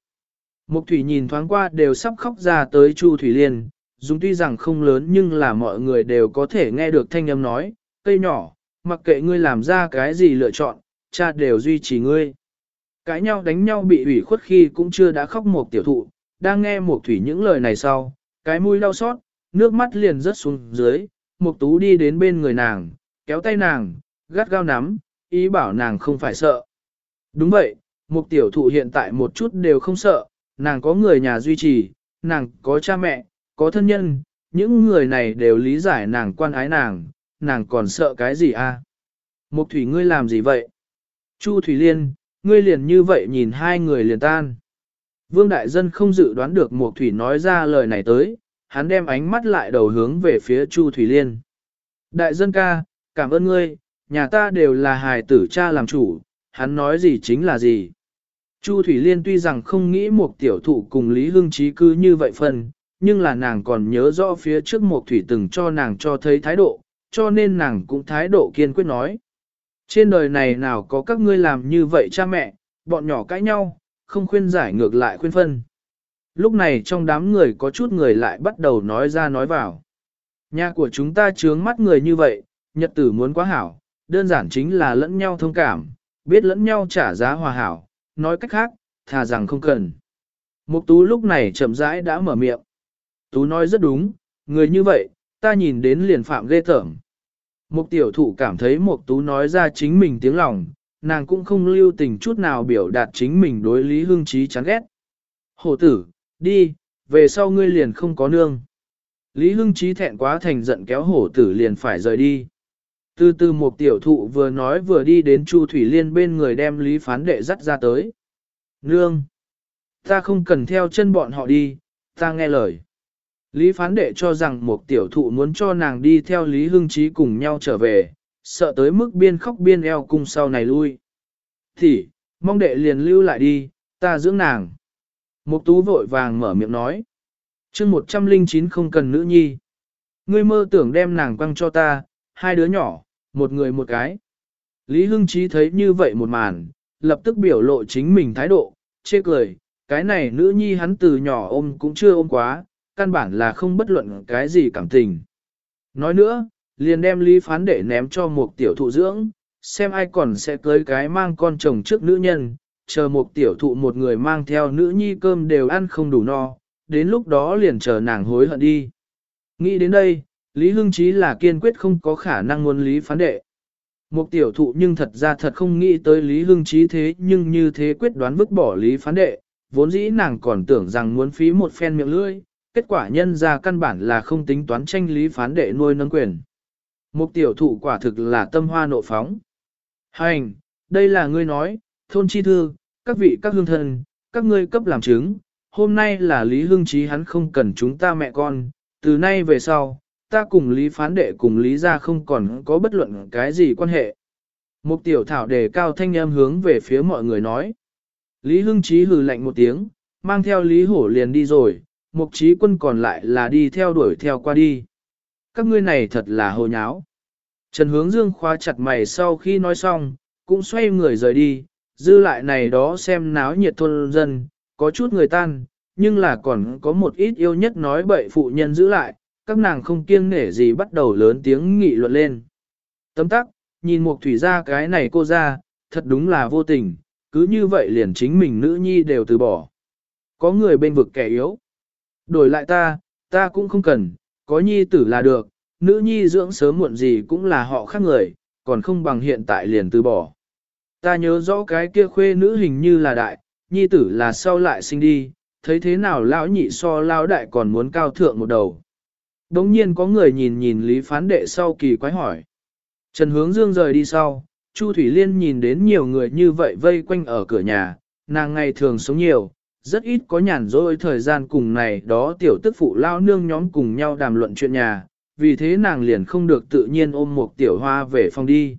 Mục thủy nhìn thoáng qua đều sắp khóc ra tới Chu Thủy Liên, dùng tuy rằng không lớn nhưng là mọi người đều có thể nghe được thanh âm nói, cây nhỏ, mặc kệ ngươi làm ra cái gì lựa chọn, cha đều duy trì ngươi. Cãi nhau đánh nhau bị ủy khuất khi cũng chưa đã khóc một tiểu thụ, đang nghe Mục thủy những lời này sau, cái mũi đau xót, nước mắt liền rớt xuống dưới, Mục tú đi đến bên người nàng, kéo tay nàng, gắt gao nắm, ý bảo nàng không phải sợ. Đúng vậy, Mục tiểu thụ hiện tại một chút đều không sợ, nàng có người nhà duy trì, nàng có cha mẹ, có thân nhân, những người này đều lý giải nàng quan ái nàng, nàng còn sợ cái gì a? À? Mục thủy ngươi làm gì vậy? Chu Thủy Liên, ngươi liền như vậy nhìn hai người liền tan. Vương Đại Dân không dự đoán được Mục Thủy nói ra lời này tới, hắn đem ánh mắt lại đầu hướng về phía Chu Thủy Liên. Đại Dân ca, cảm ơn ngươi, nhà ta đều là hài tử cha làm chủ, hắn nói gì chính là gì. Chu Thủy Liên tuy rằng không nghĩ một tiểu thụ cùng Lý Hưng Chí cứ như vậy phần, nhưng là nàng còn nhớ rõ phía trước một thủy từng cho nàng cho thấy thái độ, cho nên nàng cũng thái độ kiên quyết nói. Trên đời này nào có các ngươi làm như vậy cha mẹ, bọn nhỏ cãi nhau, không khuyên giải ngược lại khuyên phân. Lúc này trong đám người có chút người lại bắt đầu nói ra nói vào. Nhà của chúng ta trướng mắt người như vậy, nhật tử muốn quá hảo, đơn giản chính là lẫn nhau thông cảm, biết lẫn nhau trả giá hòa hảo, nói cách khác, thà rằng không cần. Mục tú lúc này chậm rãi đã mở miệng. Tú nói rất đúng, người như vậy, ta nhìn đến liền phạm ghê tởm. Mục tiểu thụ cảm thấy mục tú nói ra chính mình tiếng lòng, nàng cũng không lưu tình chút nào biểu đạt chính mình đối Lý Hương Trí chán ghét. Hổ tử, đi, về sau ngươi liền không có nương. Lý Hưng Trí thẹn quá thành giận kéo hổ tử liền phải rời đi. Từ từ một tiểu thụ vừa nói vừa đi đến Chu Thủy Liên bên người đem Lý Phán Đệ dắt ra tới. Nương! Ta không cần theo chân bọn họ đi, ta nghe lời. Lý Phán Đệ cho rằng một tiểu thụ muốn cho nàng đi theo Lý Hưng Trí cùng nhau trở về, sợ tới mức biên khóc biên eo cung sau này lui. Thì, mong đệ liền lưu lại đi, ta dưỡng nàng. Mục tú vội vàng mở miệng nói. chương 109 không cần nữ nhi. Ngươi mơ tưởng đem nàng quăng cho ta, hai đứa nhỏ, một người một cái. Lý Hưng Chí thấy như vậy một màn, lập tức biểu lộ chính mình thái độ, chê cười, cái này nữ nhi hắn từ nhỏ ôm cũng chưa ôm quá, căn bản là không bất luận cái gì cảm tình. Nói nữa, liền đem Lý Phán để ném cho một tiểu thụ dưỡng, xem ai còn sẽ cưới cái mang con chồng trước nữ nhân, chờ một tiểu thụ một người mang theo nữ nhi cơm đều ăn không đủ no, đến lúc đó liền chờ nàng hối hận đi. Nghĩ đến đây, Lý Hưng Chí là kiên quyết không có khả năng muốn Lý phán đệ. Một tiểu thụ nhưng thật ra thật không nghĩ tới Lý Hưng Chí thế nhưng như thế quyết đoán vứt bỏ Lý phán đệ, vốn dĩ nàng còn tưởng rằng muốn phí một phen miệng lưỡi, kết quả nhân ra căn bản là không tính toán tranh Lý phán đệ nuôi nâng quyền. Một tiểu thụ quả thực là tâm hoa nộ phóng. Hành, đây là ngươi nói, thôn chi thư, các vị các hương thân, các ngươi cấp làm chứng, hôm nay là Lý Hưng Chí hắn không cần chúng ta mẹ con, từ nay về sau, ta cùng Lý Phán Đệ cùng Lý gia không còn có bất luận cái gì quan hệ. Mục tiểu thảo đề cao thanh âm hướng về phía mọi người nói. Lý Hưng Chí hừ lạnh một tiếng, mang theo Lý Hổ liền đi rồi, mục trí quân còn lại là đi theo đuổi theo qua đi. Các ngươi này thật là hồ nháo. Trần hướng dương khóa chặt mày sau khi nói xong, cũng xoay người rời đi, dư lại này đó xem náo nhiệt thôn dân, có chút người tan, nhưng là còn có một ít yêu nhất nói bậy phụ nhân giữ lại, các nàng không kiêng nể gì bắt đầu lớn tiếng nghị luận lên. Tấm tắc, nhìn một thủy gia cái này cô ra, thật đúng là vô tình, cứ như vậy liền chính mình nữ nhi đều từ bỏ. Có người bên vực kẻ yếu. Đổi lại ta, ta cũng không cần, có nhi tử là được, nữ nhi dưỡng sớm muộn gì cũng là họ khác người, còn không bằng hiện tại liền từ bỏ. Ta nhớ rõ cái kia khuê nữ hình như là đại, nhi tử là sau lại sinh đi, thấy thế nào lão nhị so lão đại còn muốn cao thượng một đầu. Đống nhiên có người nhìn nhìn Lý Phán Đệ sau kỳ quái hỏi. Trần Hướng Dương rời đi sau, Chu Thủy Liên nhìn đến nhiều người như vậy vây quanh ở cửa nhà, nàng ngày thường sống nhiều, rất ít có nhàn rỗi thời gian cùng này đó tiểu tức phụ lao nương nhóm cùng nhau đàm luận chuyện nhà, vì thế nàng liền không được tự nhiên ôm một tiểu hoa về phòng đi.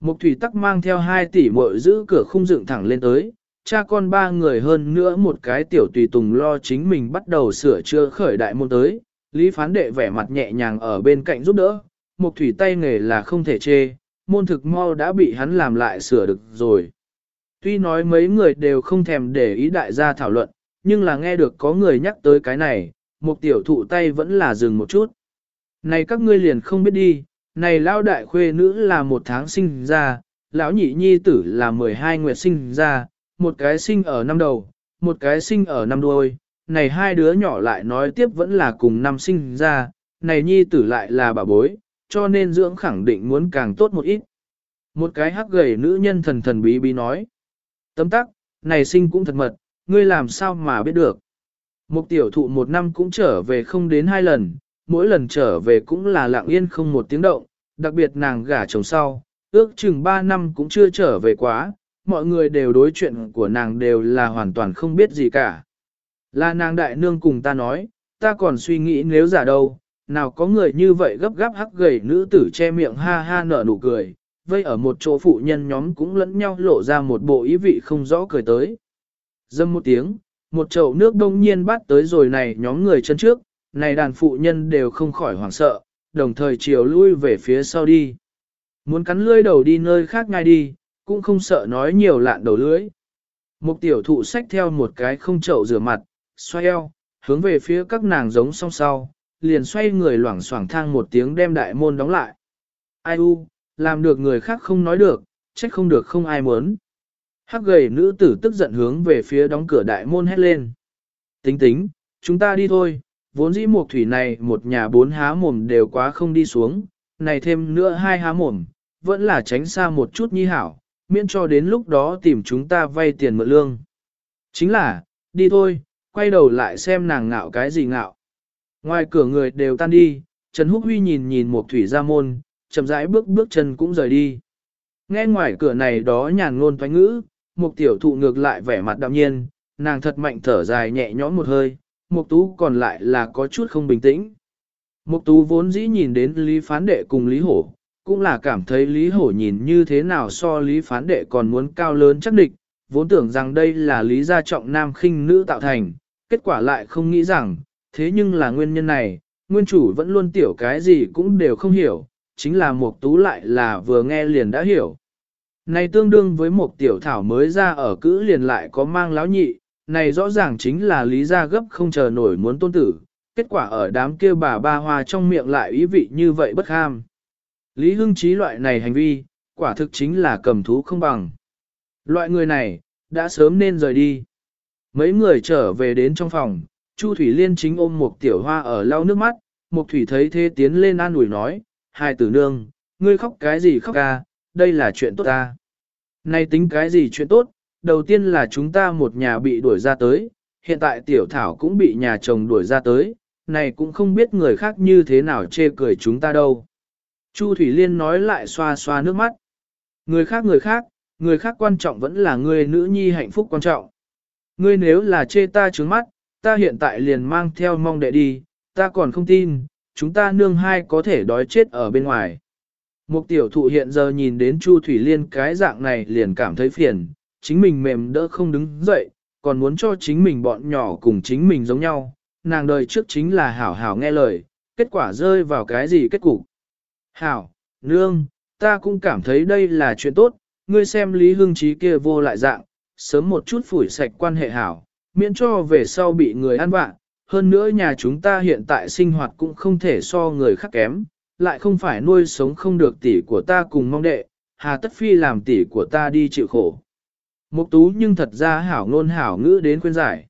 Mục thủy tắc mang theo hai tỷ muội giữ cửa khung dựng thẳng lên tới, cha con ba người hơn nữa một cái tiểu tùy tùng lo chính mình bắt đầu sửa chữa khởi đại môn tới. Lý phán đệ vẻ mặt nhẹ nhàng ở bên cạnh giúp đỡ, một thủy tay nghề là không thể chê, môn thực mau đã bị hắn làm lại sửa được rồi. Tuy nói mấy người đều không thèm để ý đại gia thảo luận, nhưng là nghe được có người nhắc tới cái này, một tiểu thụ tay vẫn là dừng một chút. Này các ngươi liền không biết đi, này lao đại khuê nữ là một tháng sinh ra, lão nhị nhi tử là 12 nguyệt sinh ra, một cái sinh ở năm đầu, một cái sinh ở năm đuôi, này hai đứa nhỏ lại nói tiếp vẫn là cùng năm sinh ra, này nhi tử lại là bà bối, cho nên dưỡng khẳng định muốn càng tốt một ít. Một cái hắc gầy nữ nhân thần thần bí bí nói. Tấm tắc, này sinh cũng thật mật, ngươi làm sao mà biết được. Một tiểu thụ một năm cũng trở về không đến hai lần, mỗi lần trở về cũng là lặng yên không một tiếng động, đặc biệt nàng gả chồng sau, ước chừng ba năm cũng chưa trở về quá, mọi người đều đối chuyện của nàng đều là hoàn toàn không biết gì cả. Là nàng đại nương cùng ta nói, ta còn suy nghĩ nếu giả đâu, nào có người như vậy gấp gáp hắc gầy nữ tử che miệng ha ha nở nụ cười, vây ở một chỗ phụ nhân nhóm cũng lẫn nhau lộ ra một bộ ý vị không rõ cười tới. Dâm một tiếng, một chậu nước đông nhiên bắt tới rồi này nhóm người chân trước, này đàn phụ nhân đều không khỏi hoảng sợ, đồng thời chiều lui về phía sau đi. Muốn cắn lưỡi đầu đi nơi khác ngay đi, cũng không sợ nói nhiều lạn đầu lưỡi. Một tiểu thụ xách theo một cái không chậu rửa mặt, xoay eo, hướng về phía các nàng giống song sau, liền xoay người loảng xoảng thang một tiếng đem đại môn đóng lại. Ai u, làm được người khác không nói được, trách không được không ai muốn. Hắc gầy nữ tử tức giận hướng về phía đóng cửa đại môn hét lên. Tính tính, chúng ta đi thôi, vốn dĩ một thủy này một nhà bốn há mồm đều quá không đi xuống, này thêm nữa hai há mồm, vẫn là tránh xa một chút nhi hảo, miễn cho đến lúc đó tìm chúng ta vay tiền mượn lương. Chính là, đi thôi, quay đầu lại xem nàng ngạo cái gì ngạo. Ngoài cửa người đều tan đi, Trần Húc Huy nhìn nhìn một thủy ra môn, chậm rãi bước bước chân cũng rời đi. Nghe ngoài cửa này đó nhàn ngôn thoái ngữ, một tiểu thụ ngược lại vẻ mặt đạm nhiên, nàng thật mạnh thở dài nhẹ nhõm một hơi, một Tú còn lại là có chút không bình tĩnh. Mục Tú vốn dĩ nhìn đến Lý Phán Đệ cùng Lý Hổ, cũng là cảm thấy Lý Hổ nhìn như thế nào so Lý Phán Đệ còn muốn cao lớn chắc địch, vốn tưởng rằng đây là Lý gia trọng nam khinh nữ tạo thành, kết quả lại không nghĩ rằng, thế nhưng là nguyên nhân này, nguyên chủ vẫn luôn tiểu cái gì cũng đều không hiểu, chính là một Tú lại là vừa nghe liền đã hiểu. Này tương đương với một tiểu thảo mới ra ở cữ liền lại có mang láo nhị, này rõ ràng chính là lý gia gấp không chờ nổi muốn tôn tử, kết quả ở đám kia bà ba hoa trong miệng lại ý vị như vậy bất ham. Lý Hưng trí loại này hành vi, quả thực chính là cầm thú không bằng. Loại người này, đã sớm nên rời đi. Mấy người trở về đến trong phòng, Chu Thủy Liên chính ôm một tiểu hoa ở lau nước mắt, Mục thủy thấy thế tiến lên an ủi nói, hai tử nương, ngươi khóc cái gì khóc ca, đây là chuyện tốt ta. Này tính cái gì chuyện tốt, đầu tiên là chúng ta một nhà bị đuổi ra tới, hiện tại tiểu thảo cũng bị nhà chồng đuổi ra tới, này cũng không biết người khác như thế nào chê cười chúng ta đâu. Chu Thủy Liên nói lại xoa xoa nước mắt. Người khác người khác, người khác quan trọng vẫn là người nữ nhi hạnh phúc quan trọng. Ngươi nếu là chê ta trướng mắt, ta hiện tại liền mang theo mong đệ đi, ta còn không tin, chúng ta nương hai có thể đói chết ở bên ngoài. Mục tiểu thụ hiện giờ nhìn đến Chu Thủy Liên cái dạng này liền cảm thấy phiền, chính mình mềm đỡ không đứng dậy, còn muốn cho chính mình bọn nhỏ cùng chính mình giống nhau, nàng đời trước chính là hảo hảo nghe lời, kết quả rơi vào cái gì kết cục. Hảo, nương, ta cũng cảm thấy đây là chuyện tốt, ngươi xem Lý Hưng Chí kia vô lại dạng, sớm một chút phủi sạch quan hệ hảo, miễn cho về sau bị người ăn vạ. Hơn nữa nhà chúng ta hiện tại sinh hoạt cũng không thể so người khác kém, lại không phải nuôi sống không được tỷ của ta cùng mong đệ, hà tất phi làm tỷ của ta đi chịu khổ. Mục tú nhưng thật ra hảo ngôn hảo ngữ đến khuyên giải.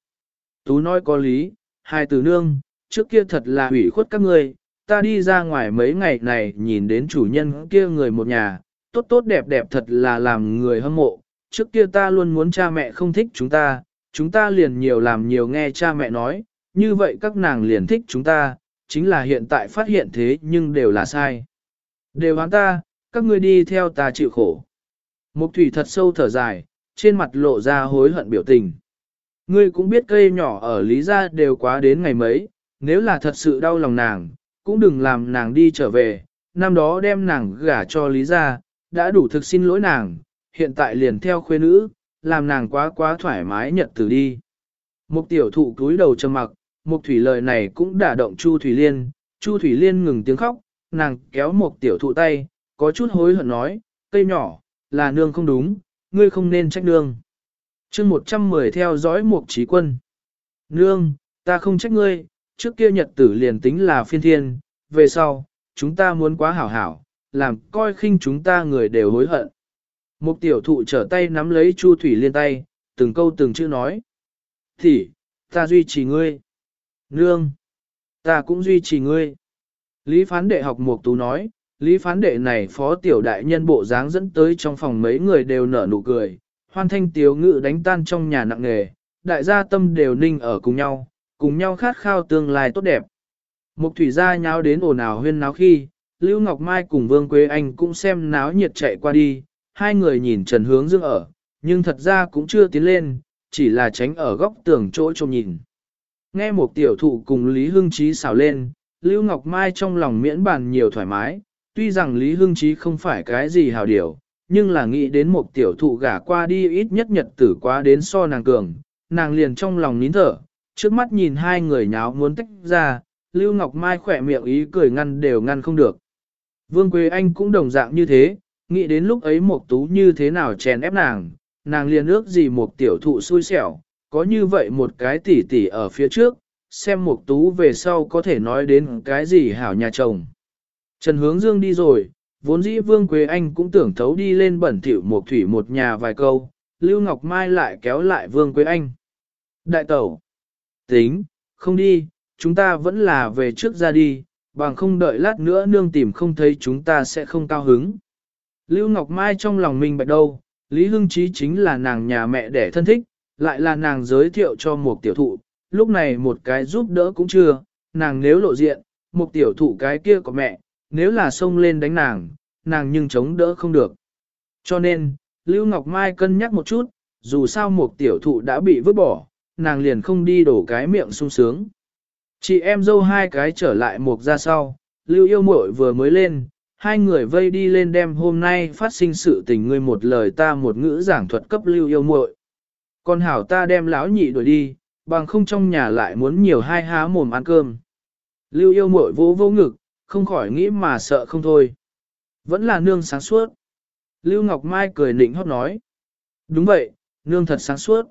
Tú nói có lý, hai từ nương, trước kia thật là hủy khuất các ngươi, ta đi ra ngoài mấy ngày này nhìn đến chủ nhân kia người một nhà, tốt tốt đẹp đẹp thật là làm người hâm mộ, trước kia ta luôn muốn cha mẹ không thích chúng ta, chúng ta liền nhiều làm nhiều nghe cha mẹ nói, như vậy các nàng liền thích chúng ta, chính là hiện tại phát hiện thế nhưng đều là sai. Đều hắn ta, các ngươi đi theo ta chịu khổ. Mục thủy thật sâu thở dài, trên mặt lộ ra hối hận biểu tình. Ngươi cũng biết cây nhỏ ở Lý Gia đều quá đến ngày mấy, nếu là thật sự đau lòng nàng, cũng đừng làm nàng đi trở về, năm đó đem nàng gả cho Lý Gia, đã đủ thực xin lỗi nàng, hiện tại liền theo khuê nữ, làm nàng quá quá thoải mái nhận từ đi. Mục tiểu thụ cúi đầu trầm mặc, mục thủy lời này cũng đả động Chu Thủy Liên, Chu Thủy Liên ngừng tiếng khóc, nàng kéo mục tiểu thụ tay, có chút hối hận nói, cây nhỏ, là nương không đúng, ngươi không nên trách nương. chương 110 theo dõi mục trí quân. Nương, ta không trách ngươi, trước kia nhật tử liền tính là phiên thiên, về sau, chúng ta muốn quá hảo hảo, làm coi khinh chúng ta người đều hối hận. Mục tiểu thụ trở tay nắm lấy Chu Thủy Liên tay, từng câu từng chữ nói. Thì, ta duy trì ngươi. Nương, ta cũng duy trì ngươi. Lý phán đệ học Mục Tú nói, Lý phán đệ này phó tiểu đại nhân bộ dáng dẫn tới trong phòng mấy người đều nở nụ cười, hoan thanh tiếu ngự đánh tan trong nhà nặng nghề, đại gia tâm đều ninh ở cùng nhau, cùng nhau khát khao tương lai tốt đẹp. Mục thủy gia nháo đến ồn ào huyên náo khi, Lưu Ngọc Mai cùng Vương Quế Anh cũng xem náo nhiệt chạy qua đi, hai người nhìn Trần Hướng Dương ở, nhưng thật ra cũng chưa tiến lên, chỉ là tránh ở góc tường chỗ trông nhìn. Nghe một tiểu thụ cùng Lý Hưng Trí xào lên, Lưu Ngọc Mai trong lòng miễn bàn nhiều thoải mái, tuy rằng Lý Hưng Trí không phải cái gì hào điều, nhưng là nghĩ đến một tiểu thụ gả qua đi ít nhất nhật tử quá đến so nàng cường, nàng liền trong lòng nín thở, trước mắt nhìn hai người nháo muốn tách ra, Lưu Ngọc Mai khỏe miệng ý cười ngăn đều ngăn không được. Vương Quế Anh cũng đồng dạng như thế, nghĩ đến lúc ấy mộc tú như thế nào chèn ép nàng, nàng liền ước gì một tiểu thụ xui xẻo, có như vậy một cái tỉ tỉ ở phía trước, xem mộc tú về sau có thể nói đến cái gì hảo nhà chồng. Trần Hướng Dương đi rồi, vốn dĩ Vương Quế Anh cũng tưởng thấu đi lên bẩn thỉu mộc thủy một nhà vài câu, Lưu Ngọc Mai lại kéo lại Vương Quế Anh. Đại tẩu, tính, không đi, chúng ta vẫn là về trước ra đi, bằng không đợi lát nữa nương tìm không thấy chúng ta sẽ không cao hứng. Lưu Ngọc Mai trong lòng mình bạch đâu, Lý Hưng Chí chính là nàng nhà mẹ đẻ thân thích, lại là nàng giới thiệu cho một tiểu thụ, lúc này một cái giúp đỡ cũng chưa, nàng nếu lộ diện, một tiểu thụ cái kia của mẹ, nếu là xông lên đánh nàng, nàng nhưng chống đỡ không được. Cho nên, Lưu Ngọc Mai cân nhắc một chút, dù sao một tiểu thụ đã bị vứt bỏ, nàng liền không đi đổ cái miệng sung sướng. Chị em dâu hai cái trở lại một ra sau, Lưu yêu muội vừa mới lên, hai người vây đi lên đem hôm nay phát sinh sự tình ngươi một lời ta một ngữ giảng thuật cấp Lưu yêu muội. Còn hảo ta đem lão nhị đuổi đi, bằng không trong nhà lại muốn nhiều hai há mồm ăn cơm. Lưu yêu muội vỗ vô ngực, không khỏi nghĩ mà sợ không thôi. Vẫn là nương sáng suốt. Lưu Ngọc Mai cười nịnh hót nói. Đúng vậy, nương thật sáng suốt.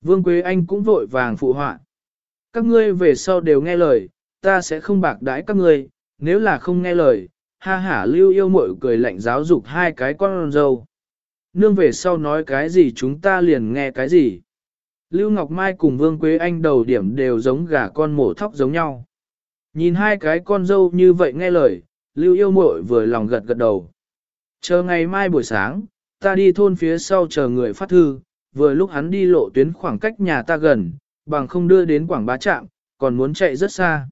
Vương Quế Anh cũng vội vàng phụ họa. Các ngươi về sau đều nghe lời, ta sẽ không bạc đãi các ngươi, nếu là không nghe lời, ha hả lưu yêu mội cười lạnh giáo dục hai cái con dâu. Nương về sau nói cái gì chúng ta liền nghe cái gì. Lưu Ngọc Mai cùng Vương Quế Anh đầu điểm đều giống gà con mổ thóc giống nhau. Nhìn hai cái con dâu như vậy nghe lời, Lưu yêu mội vừa lòng gật gật đầu. Chờ ngày mai buổi sáng, ta đi thôn phía sau chờ người phát thư, vừa lúc hắn đi lộ tuyến khoảng cách nhà ta gần, bằng không đưa đến quảng bá trạm, còn muốn chạy rất xa.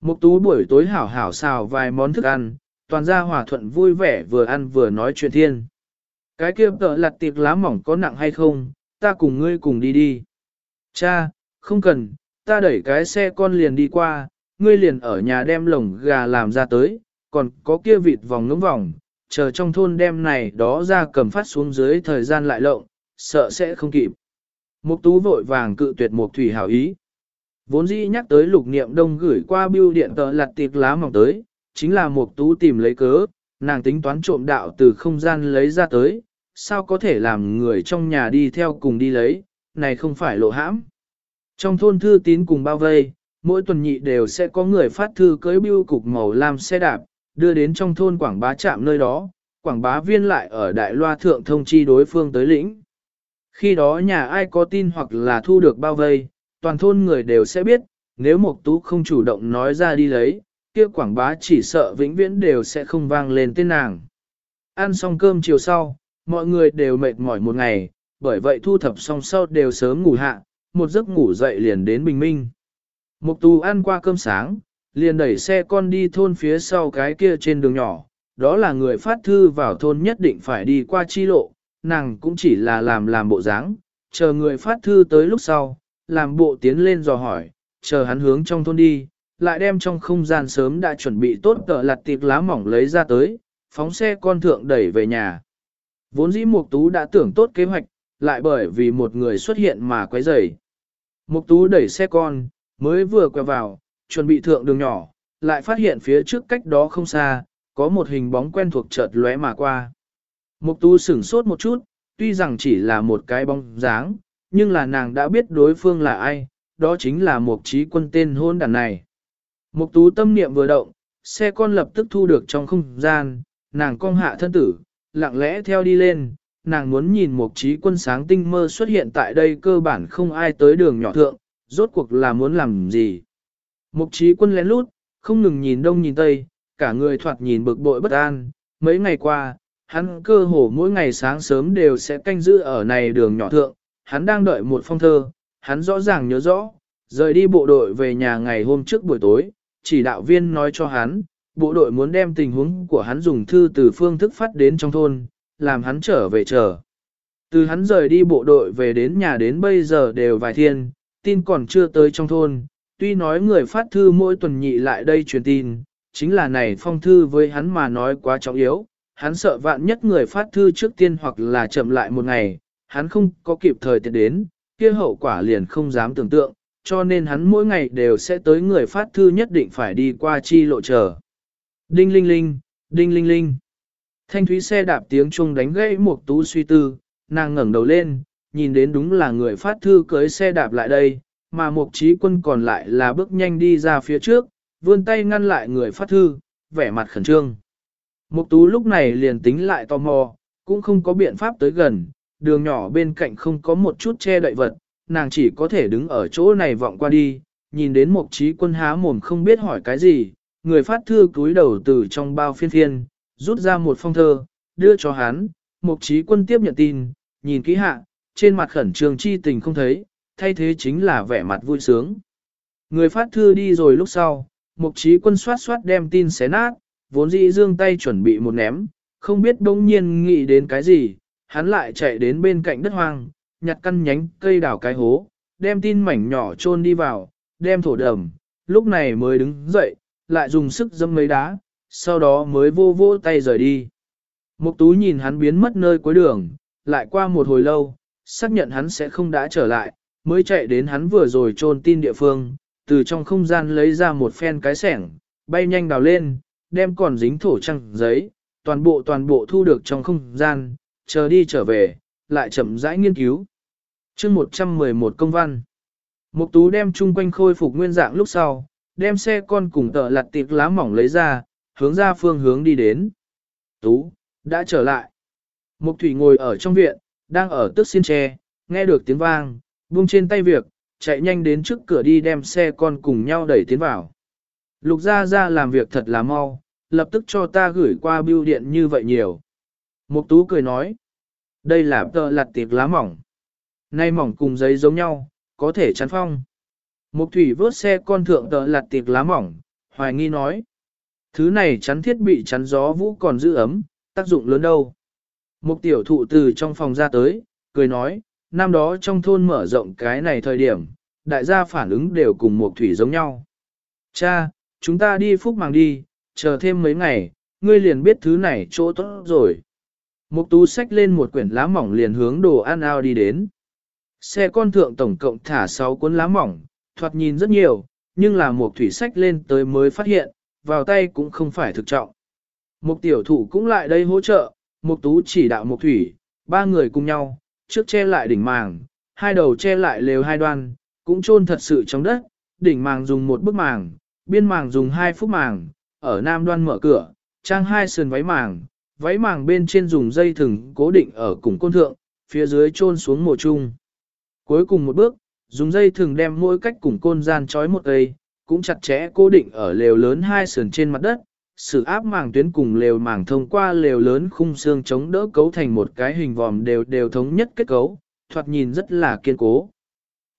Mục tú buổi tối hảo hảo xào vài món thức ăn, toàn gia hòa thuận vui vẻ vừa ăn vừa nói chuyện thiên. Cái kia tợ lặt tiệc lá mỏng có nặng hay không, ta cùng ngươi cùng đi đi. Cha, không cần, ta đẩy cái xe con liền đi qua, ngươi liền ở nhà đem lồng gà làm ra tới, còn có kia vịt vòng ngưỡng vòng, chờ trong thôn đem này đó ra cầm phát xuống dưới thời gian lại lộng, sợ sẽ không kịp. Mục tú vội vàng cự tuyệt một thủy hảo ý. Vốn dĩ nhắc tới lục niệm đông gửi qua bưu điện tờ lặt tiệc lá mỏng tới, chính là mục tú tìm lấy cớ, nàng tính toán trộm đạo từ không gian lấy ra tới, sao có thể làm người trong nhà đi theo cùng đi lấy, này không phải lộ hãm. Trong thôn thư tín cùng bao vây, mỗi tuần nhị đều sẽ có người phát thư cưới bưu cục màu lam xe đạp, đưa đến trong thôn quảng bá trạm nơi đó, quảng bá viên lại ở đại loa thượng thông chi đối phương tới lĩnh. Khi đó nhà ai có tin hoặc là thu được bao vây, toàn thôn người đều sẽ biết, nếu Mộc Tú không chủ động nói ra đi lấy, kia quảng bá chỉ sợ vĩnh viễn đều sẽ không vang lên tên nàng. Ăn xong cơm chiều sau, mọi người đều mệt mỏi một ngày, bởi vậy thu thập xong sau đều sớm ngủ hạ, một giấc ngủ dậy liền đến bình minh. Mục tù ăn qua cơm sáng, liền đẩy xe con đi thôn phía sau cái kia trên đường nhỏ, đó là người phát thư vào thôn nhất định phải đi qua chi lộ, nàng cũng chỉ là làm làm bộ dáng, chờ người phát thư tới lúc sau, làm bộ tiến lên dò hỏi, chờ hắn hướng trong thôn đi, lại đem trong không gian sớm đã chuẩn bị tốt tờ lặt tiệc lá mỏng lấy ra tới, phóng xe con thượng đẩy về nhà. Vốn dĩ Mục Tú đã tưởng tốt kế hoạch, lại bởi vì một người xuất hiện mà quấy rầy. Mục Tú đẩy xe con, mới vừa quẹo vào, chuẩn bị thượng đường nhỏ, lại phát hiện phía trước cách đó không xa, có một hình bóng quen thuộc chợt lóe mà qua. Mục tú sửng sốt một chút, tuy rằng chỉ là một cái bóng dáng, nhưng là nàng đã biết đối phương là ai, đó chính là mục trí quân tên hôn đàn này. Mục tú tâm niệm vừa động, xe con lập tức thu được trong không gian, nàng cong hạ thân tử, lặng lẽ theo đi lên, nàng muốn nhìn một trí quân sáng tinh mơ xuất hiện tại đây cơ bản không ai tới đường nhỏ thượng, rốt cuộc là muốn làm gì. Mục trí quân lén lút, không ngừng nhìn đông nhìn tây, cả người thoạt nhìn bực bội bất an, mấy ngày qua, hắn cơ hồ mỗi ngày sáng sớm đều sẽ canh giữ ở này đường nhỏ thượng, hắn đang đợi một phong thơ, hắn rõ ràng nhớ rõ, rời đi bộ đội về nhà ngày hôm trước buổi tối, chỉ đạo viên nói cho hắn, bộ đội muốn đem tình huống của hắn dùng thư từ phương thức phát đến trong thôn, làm hắn trở về chờ. Từ hắn rời đi bộ đội về đến nhà đến bây giờ đều vài thiên, tin còn chưa tới trong thôn, tuy nói người phát thư mỗi tuần nhị lại đây truyền tin, chính là này phong thư với hắn mà nói quá trọng yếu, hắn sợ vạn nhất người phát thư trước tiên hoặc là chậm lại một ngày, hắn không có kịp thời tiện đến, kia hậu quả liền không dám tưởng tượng, cho nên hắn mỗi ngày đều sẽ tới người phát thư nhất định phải đi qua chi lộ chờ. Đinh linh linh, đinh linh linh. Thanh thúy xe đạp tiếng chuông đánh gãy một tú suy tư, nàng ngẩng đầu lên, nhìn đến đúng là người phát thư cưới xe đạp lại đây, mà mục trí quân còn lại là bước nhanh đi ra phía trước, vươn tay ngăn lại người phát thư, vẻ mặt khẩn trương. Mục tú lúc này liền tính lại tò mò, cũng không có biện pháp tới gần, đường nhỏ bên cạnh không có một chút che đậy vật, nàng chỉ có thể đứng ở chỗ này vọng qua đi, nhìn đến một trí quân há mồm không biết hỏi cái gì, người phát thư cúi đầu từ trong bao phiên phiên, rút ra một phong thơ, đưa cho hắn, một trí quân tiếp nhận tin, nhìn kỹ hạ, trên mặt khẩn trương chi tình không thấy, thay thế chính là vẻ mặt vui sướng. Người phát thư đi rồi lúc sau, một trí quân soát soát đem tin xé nát, vốn dĩ dương tay chuẩn bị một ném, không biết đống nhiên nghĩ đến cái gì, hắn lại chạy đến bên cạnh đất hoang, nhặt căn nhánh cây đào cái hố, đem tin mảnh nhỏ chôn đi vào, đem thổ đầm, lúc này mới đứng dậy, lại dùng sức dâm mấy đá, sau đó mới vô vô tay rời đi. Mục tú nhìn hắn biến mất nơi cuối đường, lại qua một hồi lâu, xác nhận hắn sẽ không đã trở lại, mới chạy đến hắn vừa rồi chôn tin địa phương, từ trong không gian lấy ra một phen cái sẻng, bay nhanh đào lên, đem còn dính thổ trăng giấy, toàn bộ toàn bộ thu được trong không gian, chờ đi trở về, lại chậm rãi nghiên cứu. chương 111 công văn. Mục tú đem chung quanh khôi phục nguyên dạng lúc sau, đem xe con cùng tờ lặt tiệc lá mỏng lấy ra, hướng ra phương hướng đi đến. Tú, đã trở lại. Mục thủy ngồi ở trong viện, đang ở tức xin tre, nghe được tiếng vang, buông trên tay việc, chạy nhanh đến trước cửa đi đem xe con cùng nhau đẩy tiến vào. Lục ra ra làm việc thật là mau, lập tức cho ta gửi qua bưu điện như vậy nhiều. Mục tú cười nói, đây là tờ lặt tiệp lá mỏng. Nay mỏng cùng giấy giống nhau, có thể chắn phong. Mục thủy vớt xe con thượng tờ lặt tiệp lá mỏng, hoài nghi nói. Thứ này chắn thiết bị chắn gió vũ còn giữ ấm, tác dụng lớn đâu. Mục tiểu thụ từ trong phòng ra tới, cười nói, năm đó trong thôn mở rộng cái này thời điểm, đại gia phản ứng đều cùng mục thủy giống nhau. Cha, chúng ta đi phúc màng đi, chờ thêm mấy ngày, ngươi liền biết thứ này chỗ tốt rồi. Mục tú xách lên một quyển lá mỏng liền hướng đồ ăn ao đi đến. Xe con thượng tổng cộng thả 6 cuốn lá mỏng, thoạt nhìn rất nhiều, nhưng là một thủy sách lên tới mới phát hiện, vào tay cũng không phải thực trọng. Mục tiểu thủ cũng lại đây hỗ trợ, mục tú chỉ đạo mục thủy, ba người cùng nhau, trước che lại đỉnh màng, hai đầu che lại lều hai đoan, cũng chôn thật sự trong đất, đỉnh màng dùng một bức màng, biên màng dùng hai phút màng, ở nam đoan mở cửa, trang hai sườn váy màng, váy màng bên trên dùng dây thừng cố định ở cùng côn thượng, phía dưới chôn xuống mồ chung. Cuối cùng một bước, dùng dây thừng đem mỗi cách cùng côn gian trói một cây, cũng chặt chẽ cố định ở lều lớn hai sườn trên mặt đất, sự áp màng tuyến cùng lều màng thông qua lều lớn khung xương chống đỡ cấu thành một cái hình vòm đều đều thống nhất kết cấu, thoạt nhìn rất là kiên cố.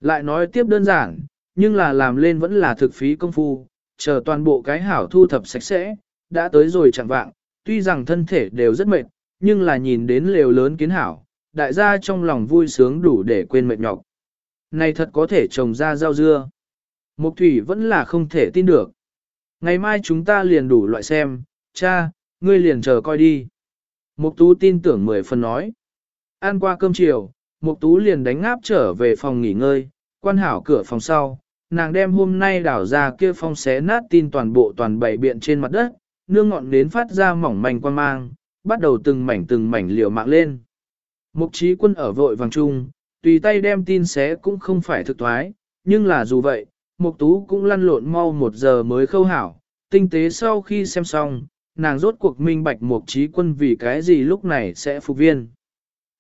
Lại nói tiếp đơn giản, nhưng là làm lên vẫn là thực phí công phu, chờ toàn bộ cái hảo thu thập sạch sẽ, đã tới rồi chẳng vạng, tuy rằng thân thể đều rất mệt, nhưng là nhìn đến lều lớn kiến hảo, đại gia trong lòng vui sướng đủ để quên mệt nhọc. Này thật có thể trồng ra rau dưa. Mục thủy vẫn là không thể tin được. Ngày mai chúng ta liền đủ loại xem, cha, ngươi liền chờ coi đi. Mục tú tin tưởng mười phần nói. Ăn qua cơm chiều, mục tú liền đánh ngáp trở về phòng nghỉ ngơi, quan hảo cửa phòng sau. Nàng đem hôm nay đảo ra kia phong xé nát tin toàn bộ toàn bảy biện trên mặt đất, nương ngọn nến phát ra mỏng manh quan mang, bắt đầu từng mảnh từng mảnh liều mạng lên. Mục trí quân ở vội vàng chung, tùy tay đem tin xé cũng không phải thực thoái, nhưng là dù vậy, Mục Tú cũng lăn lộn mau một giờ mới khâu hảo, tinh tế sau khi xem xong, nàng rốt cuộc minh bạch Mục Trí Quân vì cái gì lúc này sẽ phục viên.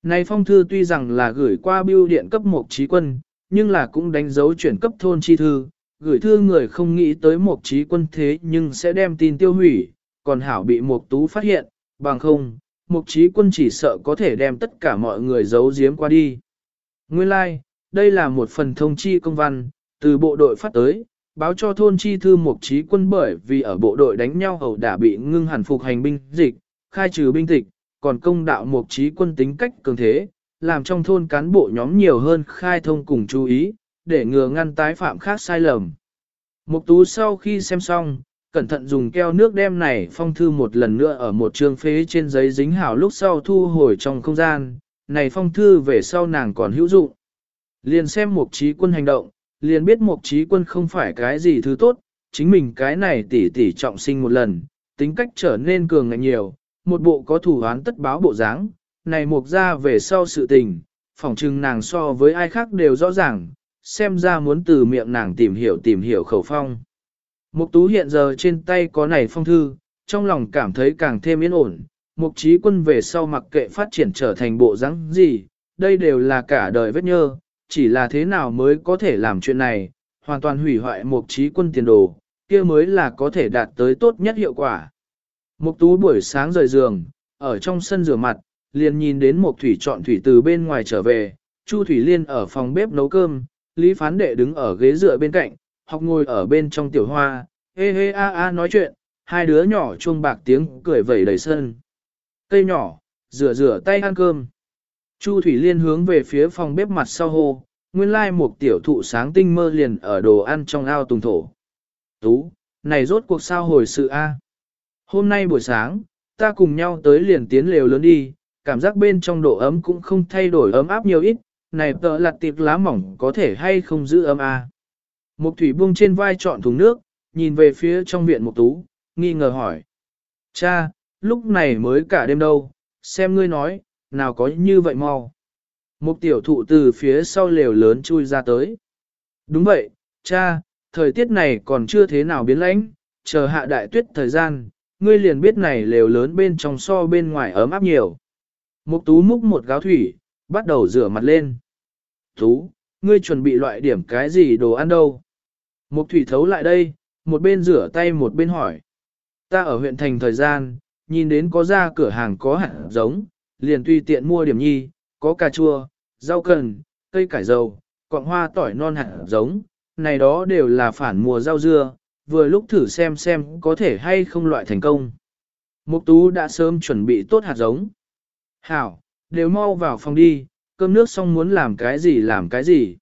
Này phong thư tuy rằng là gửi qua bưu điện cấp mục trí quân, nhưng là cũng đánh dấu chuyển cấp thôn chi thư, gửi thư người không nghĩ tới một trí quân thế nhưng sẽ đem tin tiêu hủy, còn hảo bị Mục tú phát hiện, bằng không, Mục Chí quân chỉ sợ có thể đem tất cả mọi người giấu giếm qua đi. Nguyên lai, like, đây là một phần thông chi công văn, từ bộ đội phát tới, báo cho thôn chi thư Mục Chí quân bởi vì ở bộ đội đánh nhau hầu đã bị ngưng hẳn phục hành binh dịch, khai trừ binh tịch, còn công đạo Mục Chí quân tính cách cường thế, làm trong thôn cán bộ nhóm nhiều hơn khai thông cùng chú ý, để ngừa ngăn tái phạm khác sai lầm. Mục tú sau khi xem xong, cẩn thận dùng keo nước đem này phong thư một lần nữa ở một trường phế trên giấy dính hảo lúc sau thu hồi trong không gian, này phong thư về sau nàng còn hữu dụng. Liền xem mục trí quân hành động, liền biết mục trí quân không phải cái gì thứ tốt, chính mình cái này tỉ tỉ trọng sinh một lần, tính cách trở nên cường ngạnh nhiều, một bộ có thủ án tất báo bộ dáng, này mục ra về sau sự tình, phỏng chừng nàng so với ai khác đều rõ ràng, xem ra muốn từ miệng nàng tìm hiểu tìm hiểu khẩu phong. Mục tú hiện giờ trên tay có này phong thư, trong lòng cảm thấy càng thêm yên ổn, mục trí quân về sau mặc kệ phát triển trở thành bộ dáng gì, đây đều là cả đời vết nhơ, chỉ là thế nào mới có thể làm chuyện này, hoàn toàn hủy hoại mục trí quân tiền đồ, kia mới là có thể đạt tới tốt nhất hiệu quả. Mục tú buổi sáng rời giường, ở trong sân rửa mặt, liền nhìn đến một thủy chọn thủy từ bên ngoài trở về, Chu Thủy Liên ở phòng bếp nấu cơm, Lý Phán Đệ đứng ở ghế dựa bên cạnh, học ngồi ở bên trong tiểu hoa, hê hê a a nói chuyện, hai đứa nhỏ chuông bạc tiếng cười vẩy đầy sân. Cây nhỏ, rửa rửa tay ăn cơm. Chu Thủy Liên hướng về phía phòng bếp mặt sau hồ, nguyên lai một tiểu thụ sáng tinh mơ liền ở đồ ăn trong ao tùng thổ. Tú, này rốt cuộc sao hồi sự a? Hôm nay buổi sáng, ta cùng nhau tới liền tiến lều lớn đi, cảm giác bên trong độ ấm cũng không thay đổi ấm áp nhiều ít, này tợ lặt tiệp lá mỏng có thể hay không giữ ấm a? Mục thủy buông trên vai trọn thùng nước, nhìn về phía trong viện mục tú, nghi ngờ hỏi. Cha, lúc này mới cả đêm đâu, xem ngươi nói, nào có như vậy mau. Mục tiểu thụ từ phía sau lều lớn chui ra tới. Đúng vậy, cha, thời tiết này còn chưa thế nào biến lãnh, chờ hạ đại tuyết thời gian, ngươi liền biết này lều lớn bên trong so bên ngoài ấm áp nhiều. Mục tú múc một gáo thủy, bắt đầu rửa mặt lên. Tú, ngươi chuẩn bị loại điểm cái gì đồ ăn đâu? Mục thủy thấu lại đây, một bên rửa tay một bên hỏi. Ta ở huyện thành thời gian, nhìn đến có ra cửa hàng có hạt giống, liền tùy tiện mua điểm nhi, có cà chua, rau cần, cây cải dầu, quạng hoa tỏi non hạt giống, này đó đều là phản mùa rau dưa, vừa lúc thử xem xem có thể hay không loại thành công. Mục tú đã sớm chuẩn bị tốt hạt giống. Hảo, đều mau vào phòng đi, cơm nước xong muốn làm cái gì làm cái gì.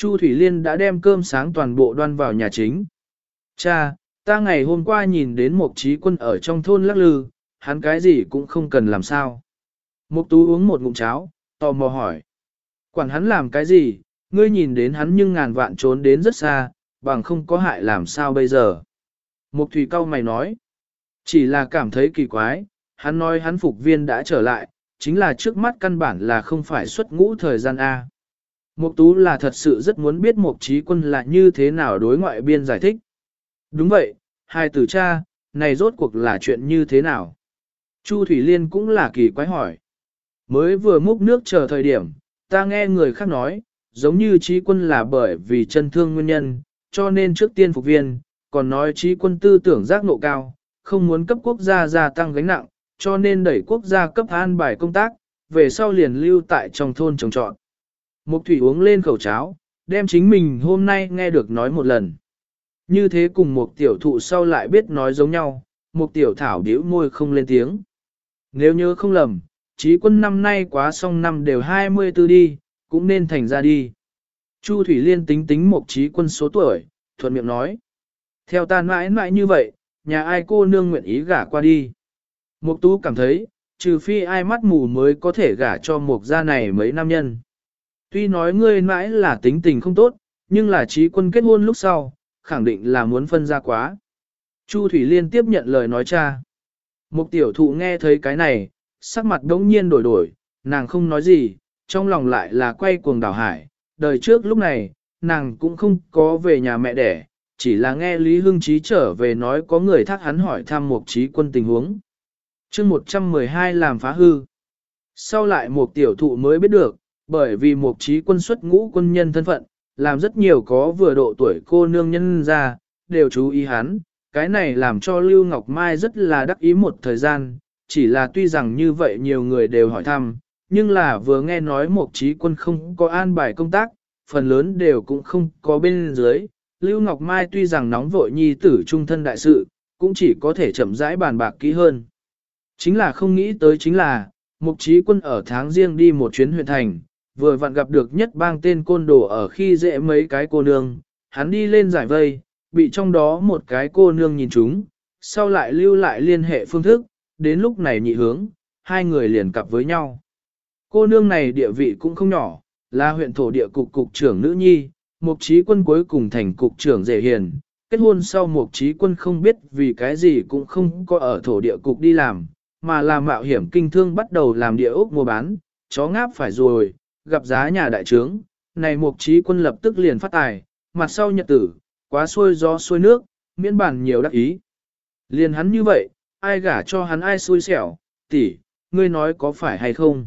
Chu Thủy Liên đã đem cơm sáng toàn bộ đoan vào nhà chính. Cha, ta ngày hôm qua nhìn đến một trí quân ở trong thôn lắc lư, hắn cái gì cũng không cần làm sao. Mục tú uống một ngụm cháo, tò mò hỏi. Quản hắn làm cái gì, ngươi nhìn đến hắn nhưng ngàn vạn trốn đến rất xa, bằng không có hại làm sao bây giờ. Mục thủy cao mày nói. Chỉ là cảm thấy kỳ quái, hắn nói hắn phục viên đã trở lại, chính là trước mắt căn bản là không phải xuất ngũ thời gian A. Mục tú là thật sự rất muốn biết mục trí quân là như thế nào đối ngoại biên giải thích. Đúng vậy, hai tử cha, này rốt cuộc là chuyện như thế nào? Chu Thủy Liên cũng là kỳ quái hỏi. Mới vừa múc nước chờ thời điểm, ta nghe người khác nói, giống như trí quân là bởi vì chân thương nguyên nhân, cho nên trước tiên phục viên, còn nói trí quân tư tưởng giác ngộ cao, không muốn cấp quốc gia gia tăng gánh nặng, cho nên đẩy quốc gia cấp an bài công tác, về sau liền lưu tại trong thôn trồng trọt. Mục thủy uống lên khẩu cháo, đem chính mình hôm nay nghe được nói một lần. Như thế cùng một tiểu thụ sau lại biết nói giống nhau, một tiểu thảo điếu môi không lên tiếng. Nếu nhớ không lầm, trí quân năm nay quá xong năm đều 24 đi, cũng nên thành ra đi. Chu Thủy Liên tính tính một trí quân số tuổi, thuận miệng nói. Theo ta mãi mãi như vậy, nhà ai cô nương nguyện ý gả qua đi. Mục tú cảm thấy, trừ phi ai mắt mù mới có thể gả cho mục gia này mấy nam nhân. Tuy nói ngươi mãi là tính tình không tốt, nhưng là trí quân kết hôn lúc sau, khẳng định là muốn phân ra quá. Chu Thủy Liên tiếp nhận lời nói cha. Mục tiểu thụ nghe thấy cái này, sắc mặt đống nhiên đổi đổi, nàng không nói gì, trong lòng lại là quay cuồng đảo hải. Đời trước lúc này, nàng cũng không có về nhà mẹ đẻ, chỉ là nghe Lý Hưng trí trở về nói có người thác hắn hỏi thăm mục trí quân tình huống. chương 112 làm phá hư. Sau lại một tiểu thụ mới biết được, bởi vì một trí quân xuất ngũ quân nhân thân phận, làm rất nhiều có vừa độ tuổi cô nương nhân ra, đều chú ý hắn, cái này làm cho Lưu Ngọc Mai rất là đắc ý một thời gian, chỉ là tuy rằng như vậy nhiều người đều hỏi thăm, nhưng là vừa nghe nói một trí quân không có an bài công tác, phần lớn đều cũng không có bên dưới. Lưu Ngọc Mai tuy rằng nóng vội nhi tử trung thân đại sự, cũng chỉ có thể chậm rãi bàn bạc kỹ hơn. Chính là không nghĩ tới chính là, mục trí quân ở tháng riêng đi một chuyến huyện thành, vừa vặn gặp được nhất bang tên côn đồ ở khi dễ mấy cái cô nương, hắn đi lên giải vây, bị trong đó một cái cô nương nhìn chúng, sau lại lưu lại liên hệ phương thức, đến lúc này nhị hướng, hai người liền cặp với nhau. Cô nương này địa vị cũng không nhỏ, là huyện thổ địa cục cục trưởng nữ nhi, mục trí quân cuối cùng thành cục trưởng dễ hiền. Kết hôn sau mục trí quân không biết vì cái gì cũng không có ở thổ địa cục đi làm, mà là mạo hiểm kinh thương bắt đầu làm địa ốc mua bán, chó ngáp phải rồi, gặp giá nhà đại trướng, này mục trí quân lập tức liền phát tài, mặt sau nhật tử, quá xuôi gió xuôi nước, miễn bản nhiều đắc ý. Liền hắn như vậy, ai gả cho hắn ai xui xẻo, tỷ, ngươi nói có phải hay không?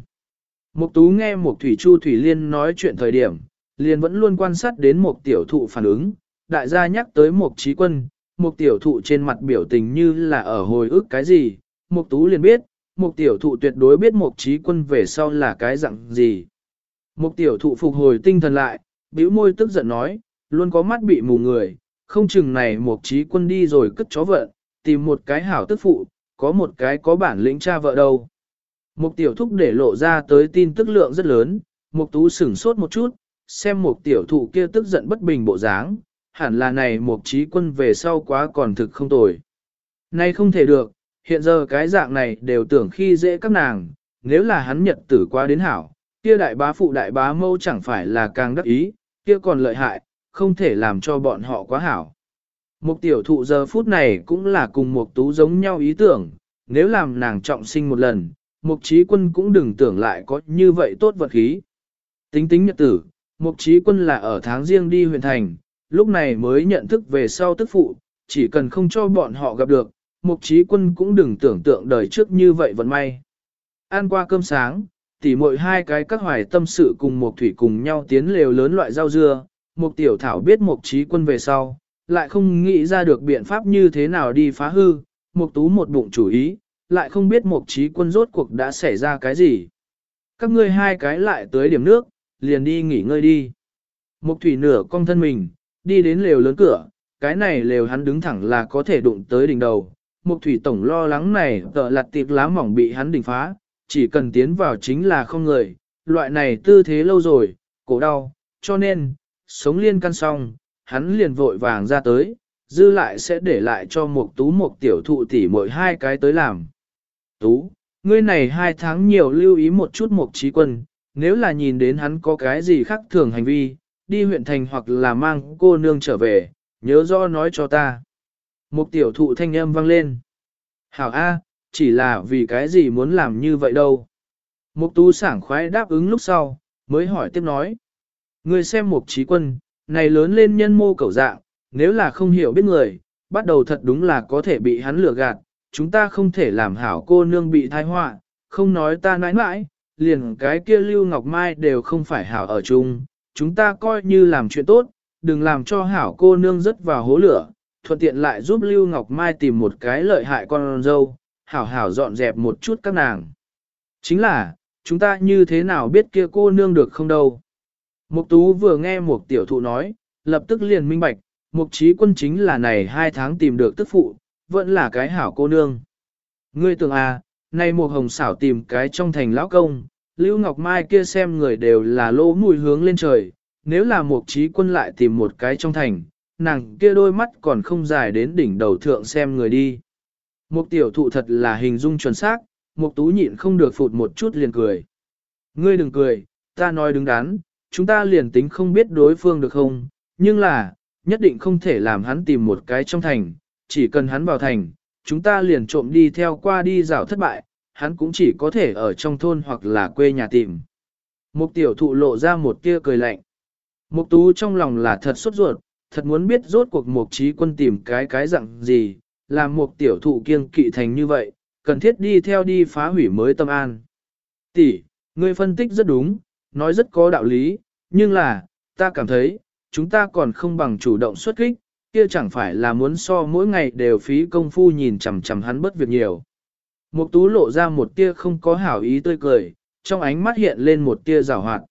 Mục tú nghe Mục Thủy Chu Thủy Liên nói chuyện thời điểm, liền vẫn luôn quan sát đến Mục tiểu thụ phản ứng, đại gia nhắc tới Mục trí quân, Mục tiểu thụ trên mặt biểu tình như là ở hồi ức cái gì, Mục tú liền biết, Mục tiểu thụ tuyệt đối biết Mục trí quân về sau là cái dạng gì. Mục tiểu thụ phục hồi tinh thần lại, bĩu môi tức giận nói, luôn có mắt bị mù người, không chừng này Mục trí quân đi rồi cất chó vợ, tìm một cái hảo tức phụ, có một cái có bản lĩnh cha vợ đâu. Mục tiểu thúc để lộ ra tới tin tức lượng rất lớn, mục tú sửng sốt một chút, xem mục tiểu thụ kia tức giận bất bình bộ dáng, hẳn là này mục trí quân về sau quá còn thực không tồi. Nay không thể được, hiện giờ cái dạng này đều tưởng khi dễ các nàng, nếu là hắn nhật tử qua đến hảo, kia đại bá phụ đại bá mâu chẳng phải là càng đắc ý, kia còn lợi hại, không thể làm cho bọn họ quá hảo. Mục tiểu thụ giờ phút này cũng là cùng mục tú giống nhau ý tưởng, nếu làm nàng trọng sinh một lần, mục trí quân cũng đừng tưởng lại có như vậy tốt vật khí. Tính tính nhật tử, mục trí quân là ở tháng riêng đi huyền thành, lúc này mới nhận thức về sau tức phụ, chỉ cần không cho bọn họ gặp được, mục trí quân cũng đừng tưởng tượng đời trước như vậy vận may. Ăn qua cơm sáng, tỉ muội hai cái các hoài tâm sự cùng một thủy cùng nhau tiến lều lớn loại rau dưa, một tiểu thảo biết mục trí quân về sau, lại không nghĩ ra được biện pháp như thế nào đi phá hư, một tú một bụng chủ ý, lại không biết mục trí quân rốt cuộc đã xảy ra cái gì. Các ngươi hai cái lại tới điểm nước, liền đi nghỉ ngơi đi. một thủy nửa cong thân mình, đi đến lều lớn cửa, cái này lều hắn đứng thẳng là có thể đụng tới đỉnh đầu. một thủy tổng lo lắng này tợ lặt tiệp lá mỏng bị hắn đỉnh phá, chỉ cần tiến vào chính là không người, loại này tư thế lâu rồi, cổ đau, cho nên, sống liên căn xong, hắn liền vội vàng ra tới, dư lại sẽ để lại cho một tú một tiểu thụ tỷ mỗi hai cái tới làm. Tú, ngươi này hai tháng nhiều lưu ý một chút một trí quân, nếu là nhìn đến hắn có cái gì khác thường hành vi, đi huyện thành hoặc là mang cô nương trở về, nhớ rõ nói cho ta. Một tiểu thụ thanh âm vang lên. Hảo A, chỉ là vì cái gì muốn làm như vậy đâu. Mục tú sảng khoái đáp ứng lúc sau, mới hỏi tiếp nói. người xem mục trí quân, này lớn lên nhân mô cầu dạng, nếu là không hiểu biết người, bắt đầu thật đúng là có thể bị hắn lừa gạt, chúng ta không thể làm hảo cô nương bị thai họa, không nói ta nãi nãi, liền cái kia Lưu Ngọc Mai đều không phải hảo ở chung, chúng ta coi như làm chuyện tốt, đừng làm cho hảo cô nương rớt vào hố lửa, thuận tiện lại giúp Lưu Ngọc Mai tìm một cái lợi hại con dâu, hảo hảo dọn dẹp một chút các nàng. Chính là, chúng ta như thế nào biết kia cô nương được không đâu. Mục Tú vừa nghe một tiểu thụ nói, lập tức liền minh bạch, mục trí quân chính là này hai tháng tìm được tức phụ, vẫn là cái hảo cô nương. Ngươi tưởng à, nay một hồng xảo tìm cái trong thành lão công, Lưu Ngọc Mai kia xem người đều là lỗ mùi hướng lên trời, nếu là mục trí quân lại tìm một cái trong thành, nàng kia đôi mắt còn không dài đến đỉnh đầu thượng xem người đi. Mục tiểu thụ thật là hình dung chuẩn xác, mục tú nhịn không được phụt một chút liền cười. Ngươi đừng cười, ta nói đứng đắn, chúng ta liền tính không biết đối phương được không, nhưng là, nhất định không thể làm hắn tìm một cái trong thành, chỉ cần hắn vào thành, chúng ta liền trộm đi theo qua đi rào thất bại, hắn cũng chỉ có thể ở trong thôn hoặc là quê nhà tìm. Mục tiểu thụ lộ ra một tia cười lạnh. Mục tú trong lòng là thật sốt ruột, thật muốn biết rốt cuộc mục trí quân tìm cái cái dạng gì, làm một tiểu thụ kiêng kỵ thành như vậy, cần thiết đi theo đi phá hủy mới tâm an. Tỷ, ngươi phân tích rất đúng, nói rất có đạo lý, nhưng là, ta cảm thấy, chúng ta còn không bằng chủ động xuất kích, kia chẳng phải là muốn so mỗi ngày đều phí công phu nhìn chằm chằm hắn bất việc nhiều. Mục tú lộ ra một tia không có hảo ý tươi cười, trong ánh mắt hiện lên một tia giảo hoạt.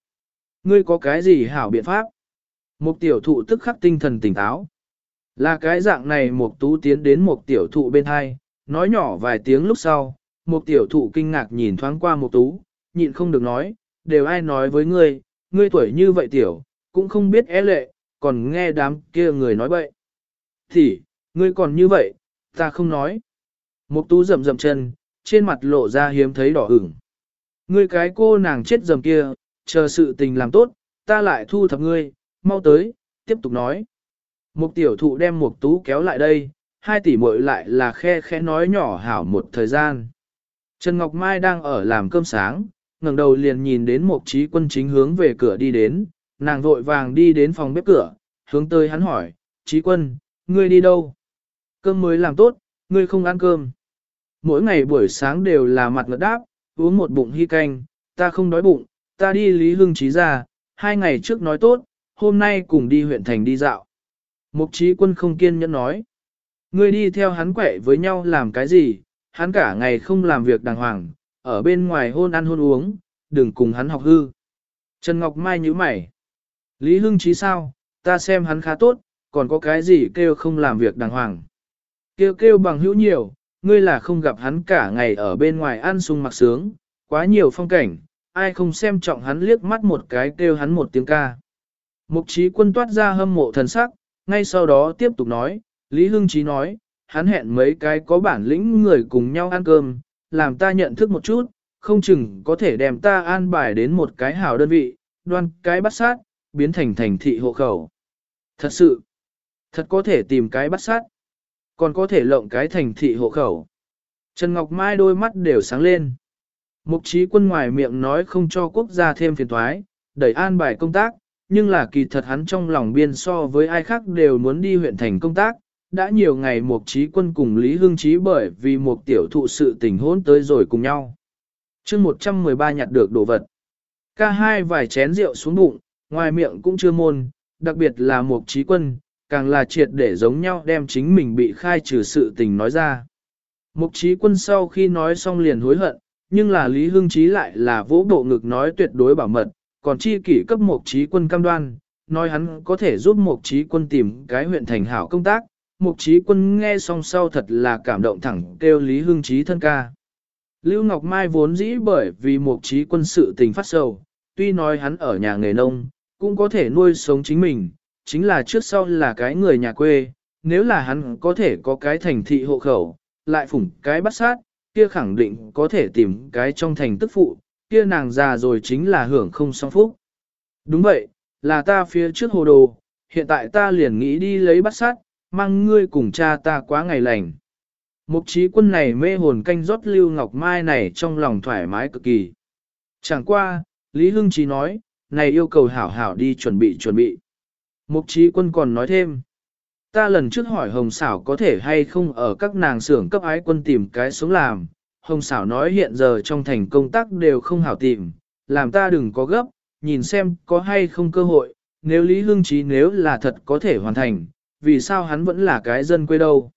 Ngươi có cái gì hảo biện pháp? Mục tiểu thụ tức khắc tinh thần tỉnh táo. Là cái dạng này mục tú tiến đến mục tiểu thụ bên hai, nói nhỏ vài tiếng lúc sau, mục tiểu thụ kinh ngạc nhìn thoáng qua mục tú, nhịn không được nói, đều ai nói với ngươi, ngươi tuổi như vậy tiểu, cũng không biết é lệ, còn nghe đám kia người nói bậy. Thì, ngươi còn như vậy, ta không nói. Mục tú rầm rầm chân, trên mặt lộ ra hiếm thấy đỏ ửng. Ngươi cái cô nàng chết dầm kia, chờ sự tình làm tốt, ta lại thu thập ngươi, mau tới, tiếp tục nói. Mục tiểu thụ đem mục tú kéo lại đây, hai tỷ muội lại là khe khe nói nhỏ hảo một thời gian. Trần Ngọc Mai đang ở làm cơm sáng, ngẩng đầu liền nhìn đến một trí quân chính hướng về cửa đi đến, nàng vội vàng đi đến phòng bếp cửa, hướng tới hắn hỏi, trí quân, ngươi đi đâu? Cơm mới làm tốt, ngươi không ăn cơm. Mỗi ngày buổi sáng đều là mặt ngợt đáp, uống một bụng hy canh, ta không đói bụng, ta đi Lý Hưng Trí ra, hai ngày trước nói tốt, hôm nay cùng đi huyện thành đi dạo. Mục trí quân không kiên nhẫn nói. Ngươi đi theo hắn quậy với nhau làm cái gì, hắn cả ngày không làm việc đàng hoàng, ở bên ngoài hôn ăn hôn uống, đừng cùng hắn học hư. Trần Ngọc Mai nhíu mày. Lý Hưng Trí sao, ta xem hắn khá tốt, còn có cái gì kêu không làm việc đàng hoàng. Kêu kêu bằng hữu nhiều, ngươi là không gặp hắn cả ngày ở bên ngoài ăn sung mặc sướng, quá nhiều phong cảnh, ai không xem trọng hắn liếc mắt một cái kêu hắn một tiếng ca. Mục trí quân toát ra hâm mộ thần sắc, ngay sau đó tiếp tục nói, Lý Hưng Chí nói, hắn hẹn mấy cái có bản lĩnh người cùng nhau ăn cơm, làm ta nhận thức một chút, không chừng có thể đem ta an bài đến một cái hảo đơn vị, đoan cái bắt sát, biến thành thành thị hộ khẩu. Thật sự, thật có thể tìm cái bắt sát, còn có thể lộng cái thành thị hộ khẩu. Trần Ngọc Mai đôi mắt đều sáng lên. Mục trí quân ngoài miệng nói không cho quốc gia thêm phiền thoái, đẩy an bài công tác, nhưng là kỳ thật hắn trong lòng biên so với ai khác đều muốn đi huyện thành công tác. Đã nhiều ngày Mục Trí Quân cùng Lý Hương Trí bởi vì một tiểu thụ sự tình hôn tới rồi cùng nhau. chương 113 nhặt được đồ vật. Ca hai vài chén rượu xuống bụng, ngoài miệng cũng chưa môn, đặc biệt là Mục Trí Quân, càng là triệt để giống nhau đem chính mình bị khai trừ sự tình nói ra. Mục Trí Quân sau khi nói xong liền hối hận, nhưng là Lý Hương Trí lại là vỗ bộ ngực nói tuyệt đối bảo mật, còn chi kỷ cấp một trí quân cam đoan, nói hắn có thể giúp một trí quân tìm cái huyện thành hảo công tác. Một trí quân nghe xong sau thật là cảm động thẳng kêu Lý Hưng Trí thân ca. Lưu Ngọc Mai vốn dĩ bởi vì một trí quân sự tình phát sầu, tuy nói hắn ở nhà nghề nông, cũng có thể nuôi sống chính mình, chính là trước sau là cái người nhà quê, nếu là hắn có thể có cái thành thị hộ khẩu, lại phủng cái bắt sát, kia khẳng định có thể tìm cái trong thành tức phụ, kia nàng già rồi chính là hưởng không song phúc. Đúng vậy, là ta phía trước hồ đồ, hiện tại ta liền nghĩ đi lấy bắt sát, mang ngươi cùng cha ta quá ngày lành. Mục trí quân này mê hồn canh rót lưu ngọc mai này trong lòng thoải mái cực kỳ. Chẳng qua, Lý Hưng Trí nói, này yêu cầu hảo hảo đi chuẩn bị chuẩn bị. Mục trí quân còn nói thêm, ta lần trước hỏi Hồng Sảo có thể hay không ở các nàng xưởng cấp ái quân tìm cái sống làm, Hồng Sảo nói hiện giờ trong thành công tác đều không hảo tìm, làm ta đừng có gấp, nhìn xem có hay không cơ hội, nếu Lý Hương Trí nếu là thật có thể hoàn thành, vì sao hắn vẫn là cái dân quê đâu.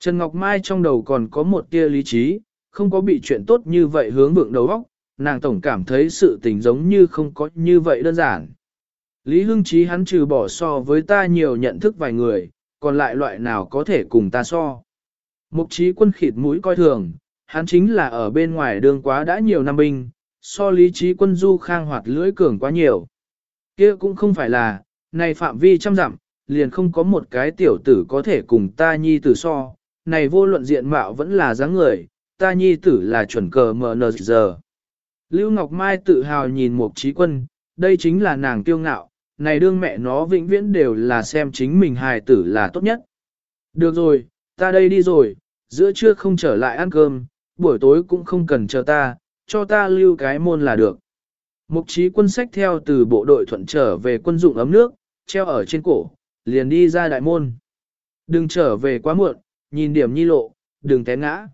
Trần Ngọc Mai trong đầu còn có một tia lý trí, không có bị chuyện tốt như vậy hướng vượng đầu óc, nàng tổng cảm thấy sự tình giống như không có như vậy đơn giản. Lý Hưng Trí hắn trừ bỏ so với ta nhiều nhận thức vài người, còn lại loại nào có thể cùng ta so. Mục trí quân khịt mũi coi thường, hắn chính là ở bên ngoài đường quá đã nhiều năm binh, so lý trí quân du khang hoạt lưỡi cường quá nhiều. kia cũng không phải là, này phạm vi trăm dặm, liền không có một cái tiểu tử có thể cùng ta nhi tử so, này vô luận diện mạo vẫn là dáng người, ta nhi tử là chuẩn cờ mờ giờ. Lưu Ngọc Mai tự hào nhìn một trí quân, đây chính là nàng kiêu ngạo, này đương mẹ nó vĩnh viễn đều là xem chính mình hài tử là tốt nhất. Được rồi, ta đây đi rồi, giữa trưa không trở lại ăn cơm, buổi tối cũng không cần chờ ta, cho ta lưu cái môn là được. Mục trí quân sách theo từ bộ đội thuận trở về quân dụng ấm nước, treo ở trên cổ, liền đi ra đại môn. Đừng trở về quá muộn, nhìn điểm nhi lộ, đừng té ngã.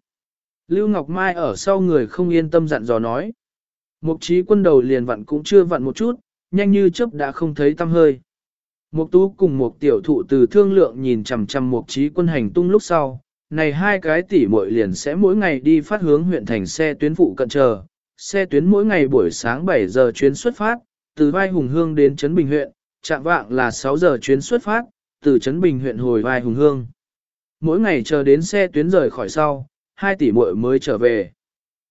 Lưu Ngọc Mai ở sau người không yên tâm dặn dò nói. Mục trí quân đầu liền vặn cũng chưa vặn một chút, nhanh như chớp đã không thấy tăm hơi. Mục tú cùng một tiểu thụ từ thương lượng nhìn chằm chằm mục trí quân hành tung lúc sau, này hai cái tỷ muội liền sẽ mỗi ngày đi phát hướng huyện thành xe tuyến phụ cận chờ. Xe tuyến mỗi ngày buổi sáng 7 giờ chuyến xuất phát, từ vai Hùng Hương đến Trấn Bình huyện, chạm vạng là 6 giờ chuyến xuất phát, từ Trấn Bình huyện hồi vai Hùng Hương. Mỗi ngày chờ đến xe tuyến rời khỏi sau, hai tỷ muội mới trở về.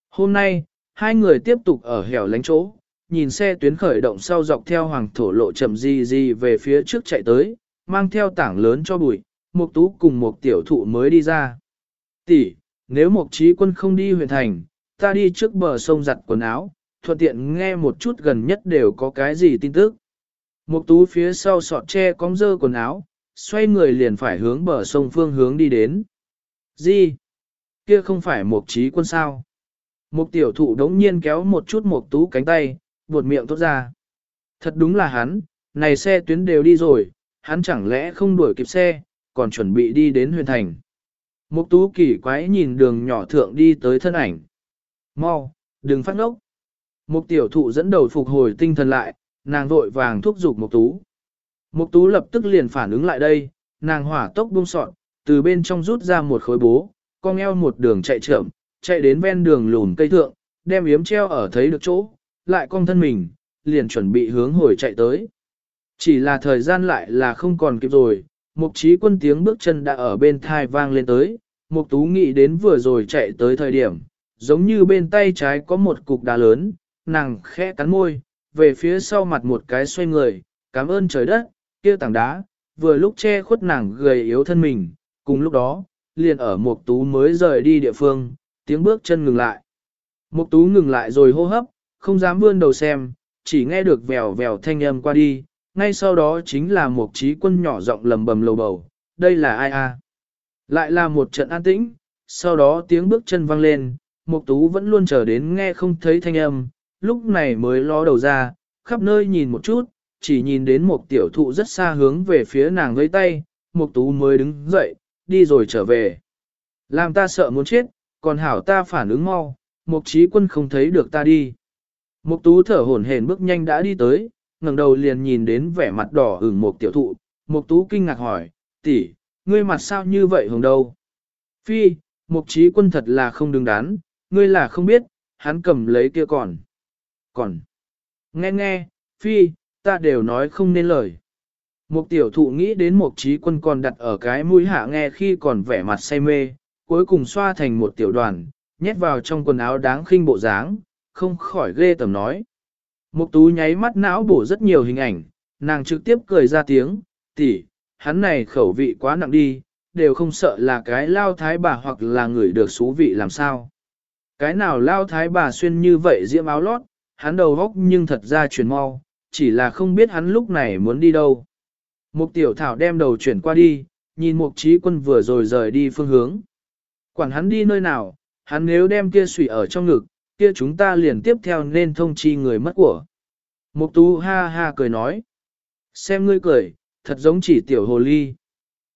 Hôm nay, hai người tiếp tục ở hẻo lánh chỗ, nhìn xe tuyến khởi động sau dọc theo hoàng thổ lộ chậm di di về phía trước chạy tới, mang theo tảng lớn cho bụi, Mục tú cùng một tiểu thụ mới đi ra. Tỷ, nếu Mục trí quân không đi huyện thành, ta đi trước bờ sông giặt quần áo, thuận tiện nghe một chút gần nhất đều có cái gì tin tức. Mục tú phía sau sọt tre cóng dơ quần áo, xoay người liền phải hướng bờ sông phương hướng đi đến. Gì? Kia không phải Mục trí quân sao? Mục tiểu thụ đống nhiên kéo một chút Mục tú cánh tay, buột miệng tốt ra. Thật đúng là hắn, này xe tuyến đều đi rồi, hắn chẳng lẽ không đuổi kịp xe, còn chuẩn bị đi đến huyền thành. Mục tú kỳ quái nhìn đường nhỏ thượng đi tới thân ảnh. Mau, đừng phát ngốc. Mục tiểu thụ dẫn đầu phục hồi tinh thần lại, nàng vội vàng thúc giục mục tú. Mục tú lập tức liền phản ứng lại đây, nàng hỏa tốc buông sọn, từ bên trong rút ra một khối bố, cong eo một đường chạy chậm, chạy đến ven đường lùn cây thượng, đem yếm treo ở thấy được chỗ, lại cong thân mình, liền chuẩn bị hướng hồi chạy tới. Chỉ là thời gian lại là không còn kịp rồi, mục trí quân tiếng bước chân đã ở bên thai vang lên tới, mục tú nghĩ đến vừa rồi chạy tới thời điểm, giống như bên tay trái có một cục đá lớn, nàng khẽ cắn môi, về phía sau mặt một cái xoay người, cảm ơn trời đất, kia tảng đá, vừa lúc che khuất nàng gầy yếu thân mình, cùng lúc đó, liền ở mục tú mới rời đi địa phương, tiếng bước chân ngừng lại. Mục tú ngừng lại rồi hô hấp, không dám vươn đầu xem, chỉ nghe được vèo vèo thanh âm qua đi, ngay sau đó chính là một trí quân nhỏ giọng lầm bầm lầu bầu, đây là ai a? Lại là một trận an tĩnh, sau đó tiếng bước chân vang lên, Mục Tú vẫn luôn chờ đến nghe không thấy thanh âm, lúc này mới ló đầu ra, khắp nơi nhìn một chút, chỉ nhìn đến một tiểu thụ rất xa hướng về phía nàng với tay, Mục Tú mới đứng dậy, đi rồi trở về. Làm ta sợ muốn chết, còn hảo ta phản ứng mau, Mục Chí Quân không thấy được ta đi. Mục Tú thở hổn hển bước nhanh đã đi tới, ngẩng đầu liền nhìn đến vẻ mặt đỏ ửng một tiểu thụ, Mục Tú kinh ngạc hỏi, tỷ, ngươi mặt sao như vậy hồng đâu? Phi, Mục Chí Quân thật là không đứng đắn, ngươi là không biết, hắn cầm lấy kia còn. Còn. Nghe nghe, Phi, ta đều nói không nên lời. Mục tiểu thụ nghĩ đến Mục Chí Quân còn đặt ở cái mũi hạ nghe khi còn vẻ mặt say mê, cuối cùng xoa thành một tiểu đoàn, nhét vào trong quần áo đáng khinh bộ dáng, không khỏi ghê tầm nói. Mục tú nháy mắt não bổ rất nhiều hình ảnh, nàng trực tiếp cười ra tiếng, tỷ, hắn này khẩu vị quá nặng đi, đều không sợ là cái lao thái bà hoặc là người được xú vị làm sao. Cái nào lao thái bà xuyên như vậy diễm áo lót, hắn đầu góc nhưng thật ra chuyển mau, chỉ là không biết hắn lúc này muốn đi đâu. Mục tiểu thảo đem đầu chuyển qua đi, nhìn mục trí quân vừa rồi rời đi phương hướng. Quản hắn đi nơi nào, hắn nếu đem kia sủy ở trong ngực, kia chúng ta liền tiếp theo nên thông chi người mất của. Mục tú ha ha cười nói. Xem ngươi cười, thật giống chỉ tiểu hồ ly.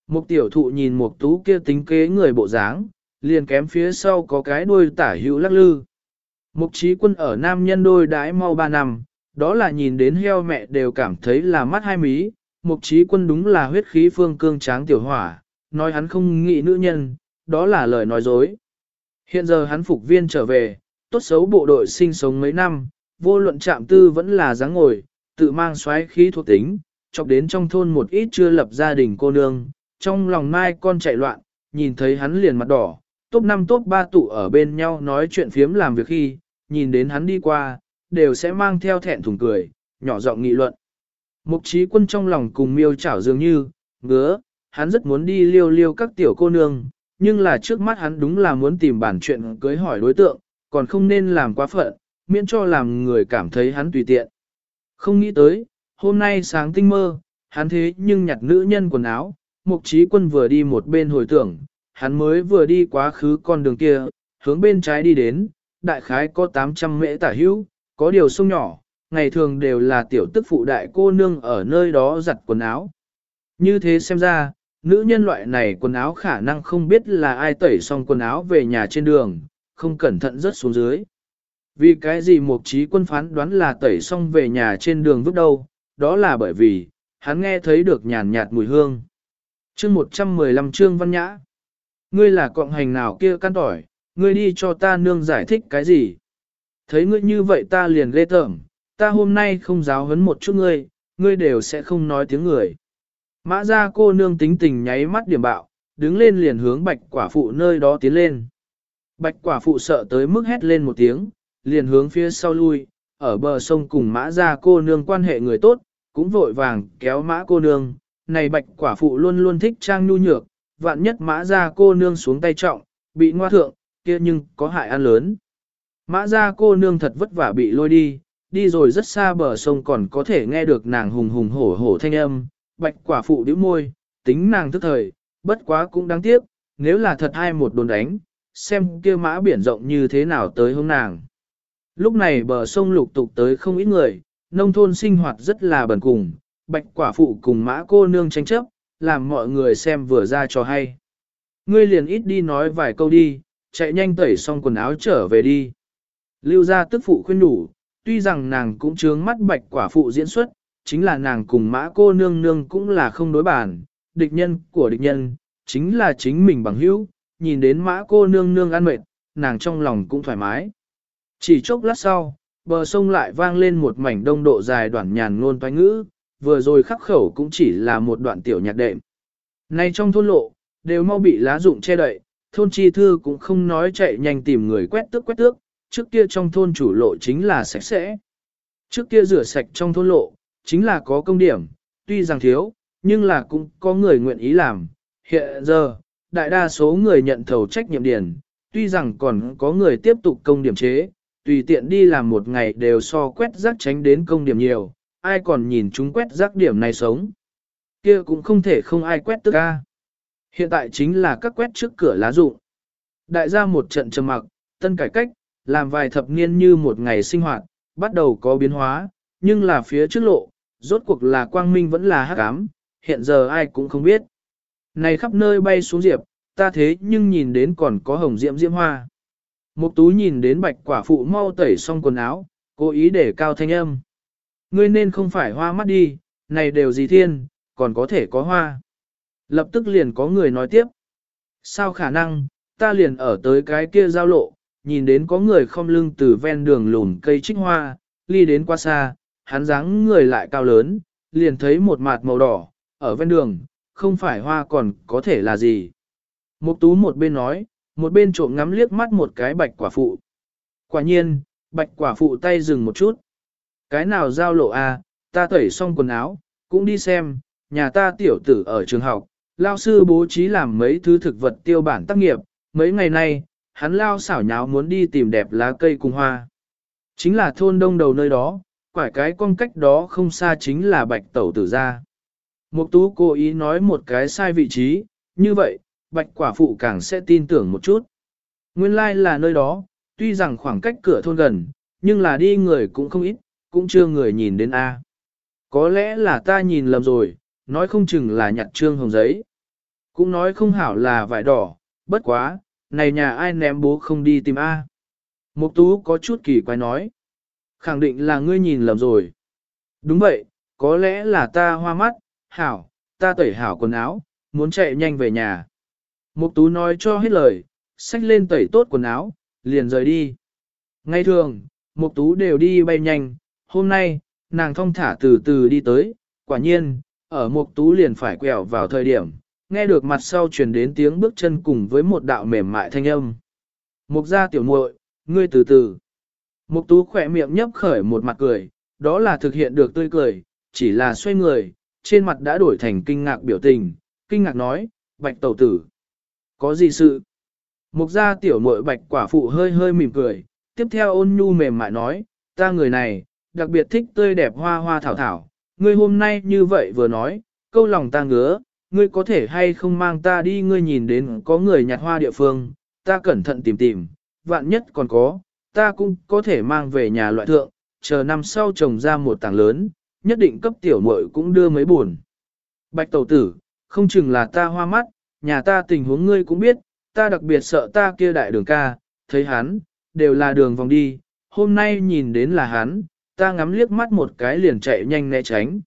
Mục tiểu thụ nhìn mục tú kia tính kế người bộ dáng, liền kém phía sau có cái đuôi tả hữu lắc lư. Mục trí quân ở nam nhân đôi đái mau ba năm, đó là nhìn đến heo mẹ đều cảm thấy là mắt hai mí. Mục trí quân đúng là huyết khí phương cương tráng tiểu hỏa, nói hắn không nghĩ nữ nhân, đó là lời nói dối. Hiện giờ hắn phục viên trở về, tốt xấu bộ đội sinh sống mấy năm, vô luận trạm tư vẫn là dáng ngồi, tự mang xoáy khí thuộc tính, chọc đến trong thôn một ít chưa lập gia đình cô nương, trong lòng mai con chạy loạn, nhìn thấy hắn liền mặt đỏ, top 5 top 3 tụ ở bên nhau nói chuyện phiếm làm việc khi, nhìn đến hắn đi qua, đều sẽ mang theo thẹn thùng cười, nhỏ giọng nghị luận. Mục trí quân trong lòng cùng miêu chảo dường như, ngứa, hắn rất muốn đi liêu liêu các tiểu cô nương, nhưng là trước mắt hắn đúng là muốn tìm bản chuyện cưới hỏi đối tượng, còn không nên làm quá phận, miễn cho làm người cảm thấy hắn tùy tiện. Không nghĩ tới, hôm nay sáng tinh mơ, hắn thế nhưng nhặt nữ nhân quần áo, mục trí quân vừa đi một bên hồi tưởng, hắn mới vừa đi quá khứ con đường kia, hướng bên trái đi đến, đại khái có 800 mễ tả hữu, có điều sông nhỏ, ngày thường đều là tiểu tức phụ đại cô nương ở nơi đó giặt quần áo. Như thế xem ra, nữ nhân loại này quần áo khả năng không biết là ai tẩy xong quần áo về nhà trên đường, không cẩn thận rớt xuống dưới. Vì cái gì một trí quân phán đoán là tẩy xong về nhà trên đường vứt đâu, đó là bởi vì, hắn nghe thấy được nhàn nhạt mùi hương. chương 115 chương văn nhã. Ngươi là cộng hành nào kia căn tỏi, ngươi đi cho ta nương giải thích cái gì? Thấy ngươi như vậy ta liền lê tởm, ta hôm nay không giáo huấn một chút ngươi, ngươi đều sẽ không nói tiếng người. Mã ra cô nương tính tình nháy mắt điểm bạo, đứng lên liền hướng bạch quả phụ nơi đó tiến lên. Bạch quả phụ sợ tới mức hét lên một tiếng, liền hướng phía sau lui, ở bờ sông cùng mã ra cô nương quan hệ người tốt, cũng vội vàng kéo mã cô nương. Này bạch quả phụ luôn luôn thích trang nhu nhược, vạn nhất mã ra cô nương xuống tay trọng, bị ngoa thượng, kia nhưng có hại ăn lớn. Mã ra cô nương thật vất vả bị lôi đi, đi rồi rất xa bờ sông còn có thể nghe được nàng hùng hùng hổ hổ thanh âm, bạch quả phụ đĩu môi, tính nàng thức thời, bất quá cũng đáng tiếc, nếu là thật hai một đồn đánh, xem kia mã biển rộng như thế nào tới hôm nàng. Lúc này bờ sông lục tục tới không ít người, nông thôn sinh hoạt rất là bần cùng, bạch quả phụ cùng mã cô nương tranh chấp, làm mọi người xem vừa ra cho hay. Ngươi liền ít đi nói vài câu đi, chạy nhanh tẩy xong quần áo trở về đi. Lưu ra tức phụ khuyên đủ, tuy rằng nàng cũng trướng mắt bạch quả phụ diễn xuất, chính là nàng cùng mã cô nương nương cũng là không đối bản, địch nhân của địch nhân, chính là chính mình bằng hữu, nhìn đến mã cô nương nương ăn mệt, nàng trong lòng cũng thoải mái. Chỉ chốc lát sau, bờ sông lại vang lên một mảnh đông độ dài đoạn nhàn ngôn toái ngữ, vừa rồi khắc khẩu cũng chỉ là một đoạn tiểu nhạc đệm. Nay trong thôn lộ, đều mau bị lá rụng che đậy, thôn chi thư cũng không nói chạy nhanh tìm người quét tước quét tước, trước kia trong thôn chủ lộ chính là sạch sẽ. Trước kia rửa sạch trong thôn lộ, chính là có công điểm, tuy rằng thiếu, nhưng là cũng có người nguyện ý làm. Hiện giờ, đại đa số người nhận thầu trách nhiệm điền, tuy rằng còn có người tiếp tục công điểm chế, tùy tiện đi làm một ngày đều so quét rác tránh đến công điểm nhiều, ai còn nhìn chúng quét rác điểm này sống. kia cũng không thể không ai quét tức ca. Hiện tại chính là các quét trước cửa lá dụng. Đại gia một trận trầm mặc, tân cải cách, làm vài thập niên như một ngày sinh hoạt, bắt đầu có biến hóa, nhưng là phía trước lộ, rốt cuộc là quang minh vẫn là hắc ám, hiện giờ ai cũng không biết. Này khắp nơi bay xuống diệp, ta thế nhưng nhìn đến còn có hồng diễm diễm hoa. Mục tú nhìn đến bạch quả phụ mau tẩy xong quần áo, cố ý để cao thanh âm. Ngươi nên không phải hoa mắt đi, này đều gì thiên, còn có thể có hoa. Lập tức liền có người nói tiếp. Sao khả năng, ta liền ở tới cái kia giao lộ, nhìn đến có người không lưng từ ven đường lùn cây trích hoa, ly đến qua xa, hắn dáng người lại cao lớn, liền thấy một mặt màu đỏ, ở ven đường, không phải hoa còn có thể là gì. Mục tú một bên nói, một bên trộm ngắm liếc mắt một cái bạch quả phụ. Quả nhiên, bạch quả phụ tay dừng một chút. Cái nào giao lộ? À, ta tẩy xong quần áo, cũng đi xem, nhà ta tiểu tử ở trường học, lao sư bố trí làm mấy thứ thực vật tiêu bản tác nghiệp, mấy ngày nay, hắn lao xảo nháo muốn đi tìm đẹp lá cây cùng hoa. Chính là thôn đông đầu nơi đó, quả cái con cách đó không xa chính là bạch tẩu tử ra. Mục tú cố ý nói một cái sai vị trí, như vậy, bạch quả phụ càng sẽ tin tưởng một chút. Nguyên lai like là nơi đó, tuy rằng khoảng cách cửa thôn gần, nhưng là đi người cũng không ít, cũng chưa người nhìn đến A. Có lẽ là ta nhìn lầm rồi, nói không chừng là nhặt trương hồng giấy. Cũng nói không hảo là vải đỏ, bất quá, này nhà ai ném bố không đi tìm A. Mục tú có chút kỳ quái nói. Khẳng định là ngươi nhìn lầm rồi. Đúng vậy, có lẽ là ta hoa mắt, hảo, ta tẩy hảo quần áo, muốn chạy nhanh về nhà. Mục tú nói cho hết lời, xách lên tẩy tốt quần áo, liền rời đi. Ngay thường, mục tú đều đi bay nhanh, hôm nay, nàng thong thả từ từ đi tới, quả nhiên, ở mục tú liền phải quẹo vào thời điểm, nghe được mặt sau truyền đến tiếng bước chân cùng với một đạo mềm mại thanh âm. Mục gia tiểu muội, ngươi từ từ. Mục tú khỏe miệng nhấp khởi một mặt cười, đó là thực hiện được tươi cười, chỉ là xoay người, trên mặt đã đổi thành kinh ngạc biểu tình, kinh ngạc nói, bạch tẩu tử. Có gì sự? Mục gia tiểu muội bạch quả phụ hơi hơi mỉm cười, tiếp theo ôn nhu mềm mại nói, ta người này, đặc biệt thích tươi đẹp hoa hoa thảo thảo, ngươi hôm nay như vậy vừa nói, câu lòng ta ngứa, ngươi có thể hay không mang ta đi ngươi nhìn đến có người nhặt hoa địa phương, ta cẩn thận tìm tìm, vạn nhất còn có, ta cũng có thể mang về nhà loại thượng, chờ năm sau trồng ra một tảng lớn, nhất định cấp tiểu muội cũng đưa mấy buồn. Bạch tẩu tử, không chừng là ta hoa mắt, nhà ta tình huống ngươi cũng biết, ta đặc biệt sợ ta kia đại đường ca, thấy hắn, đều là đường vòng đi, hôm nay nhìn đến là hắn, ta ngắm liếc mắt một cái liền chạy nhanh né tránh.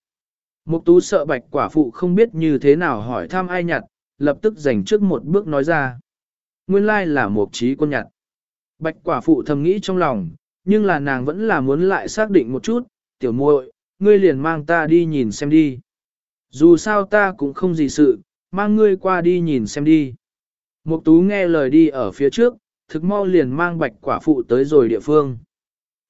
Mục tú sợ bạch quả phụ không biết như thế nào hỏi thăm ai nhặt, lập tức dành trước một bước nói ra. Nguyên lai là mục trí quân nhặt. Bạch quả phụ thầm nghĩ trong lòng, nhưng là nàng vẫn là muốn lại xác định một chút, tiểu muội, ngươi liền mang ta đi nhìn xem đi. Dù sao ta cũng không gì sự, mang ngươi qua đi nhìn xem đi. Mục tú nghe lời đi ở phía trước, thực mau liền mang bạch quả phụ tới rồi địa phương.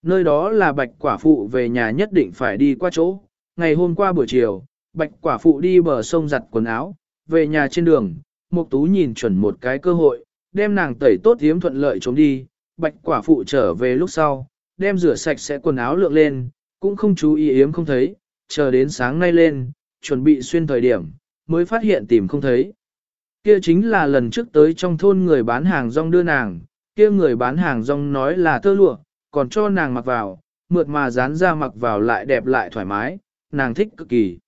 Nơi đó là bạch quả phụ về nhà nhất định phải đi qua chỗ. Ngày hôm qua buổi chiều, bạch quả phụ đi bờ sông giặt quần áo, về nhà trên đường, mục tú nhìn chuẩn một cái cơ hội, đem nàng tẩy tốt hiếm thuận lợi trốn đi. Bạch quả phụ trở về lúc sau, đem rửa sạch sẽ quần áo lượng lên, cũng không chú ý yếm không thấy, chờ đến sáng nay lên, chuẩn bị xuyên thời điểm, mới phát hiện tìm không thấy. Kia chính là lần trước tới trong thôn người bán hàng rong đưa nàng, kia người bán hàng rong nói là tơ lụa, còn cho nàng mặc vào, mượt mà dán ra mặc vào lại đẹp lại thoải mái, nàng thích cực kỳ.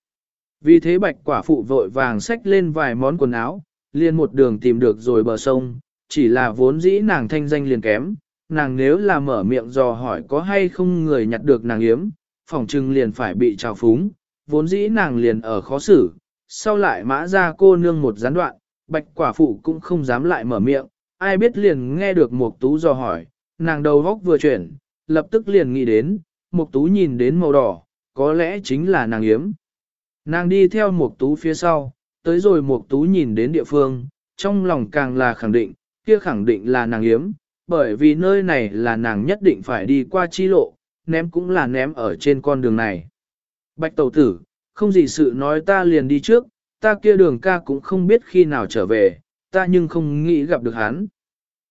Vì thế bạch quả phụ vội vàng xách lên vài món quần áo, liền một đường tìm được rồi bờ sông, chỉ là vốn dĩ nàng thanh danh liền kém, nàng nếu là mở miệng dò hỏi có hay không người nhặt được nàng yếm, phòng trưng liền phải bị trào phúng, vốn dĩ nàng liền ở khó xử, sau lại mã ra cô nương một gián đoạn, bạch quả phụ cũng không dám lại mở miệng, ai biết liền nghe được một tú dò hỏi, nàng đầu góc vừa chuyển, lập tức liền nghĩ đến, một tú nhìn đến màu đỏ, có lẽ chính là nàng yếm. Nàng đi theo một tú phía sau, tới rồi một tú nhìn đến địa phương, trong lòng càng là khẳng định, kia khẳng định là nàng yếm, bởi vì nơi này là nàng nhất định phải đi qua chi lộ, ném cũng là ném ở trên con đường này. Bạch tẩu tử, không gì sự nói ta liền đi trước, ta kia đường ca cũng không biết khi nào trở về, ta nhưng không nghĩ gặp được hắn.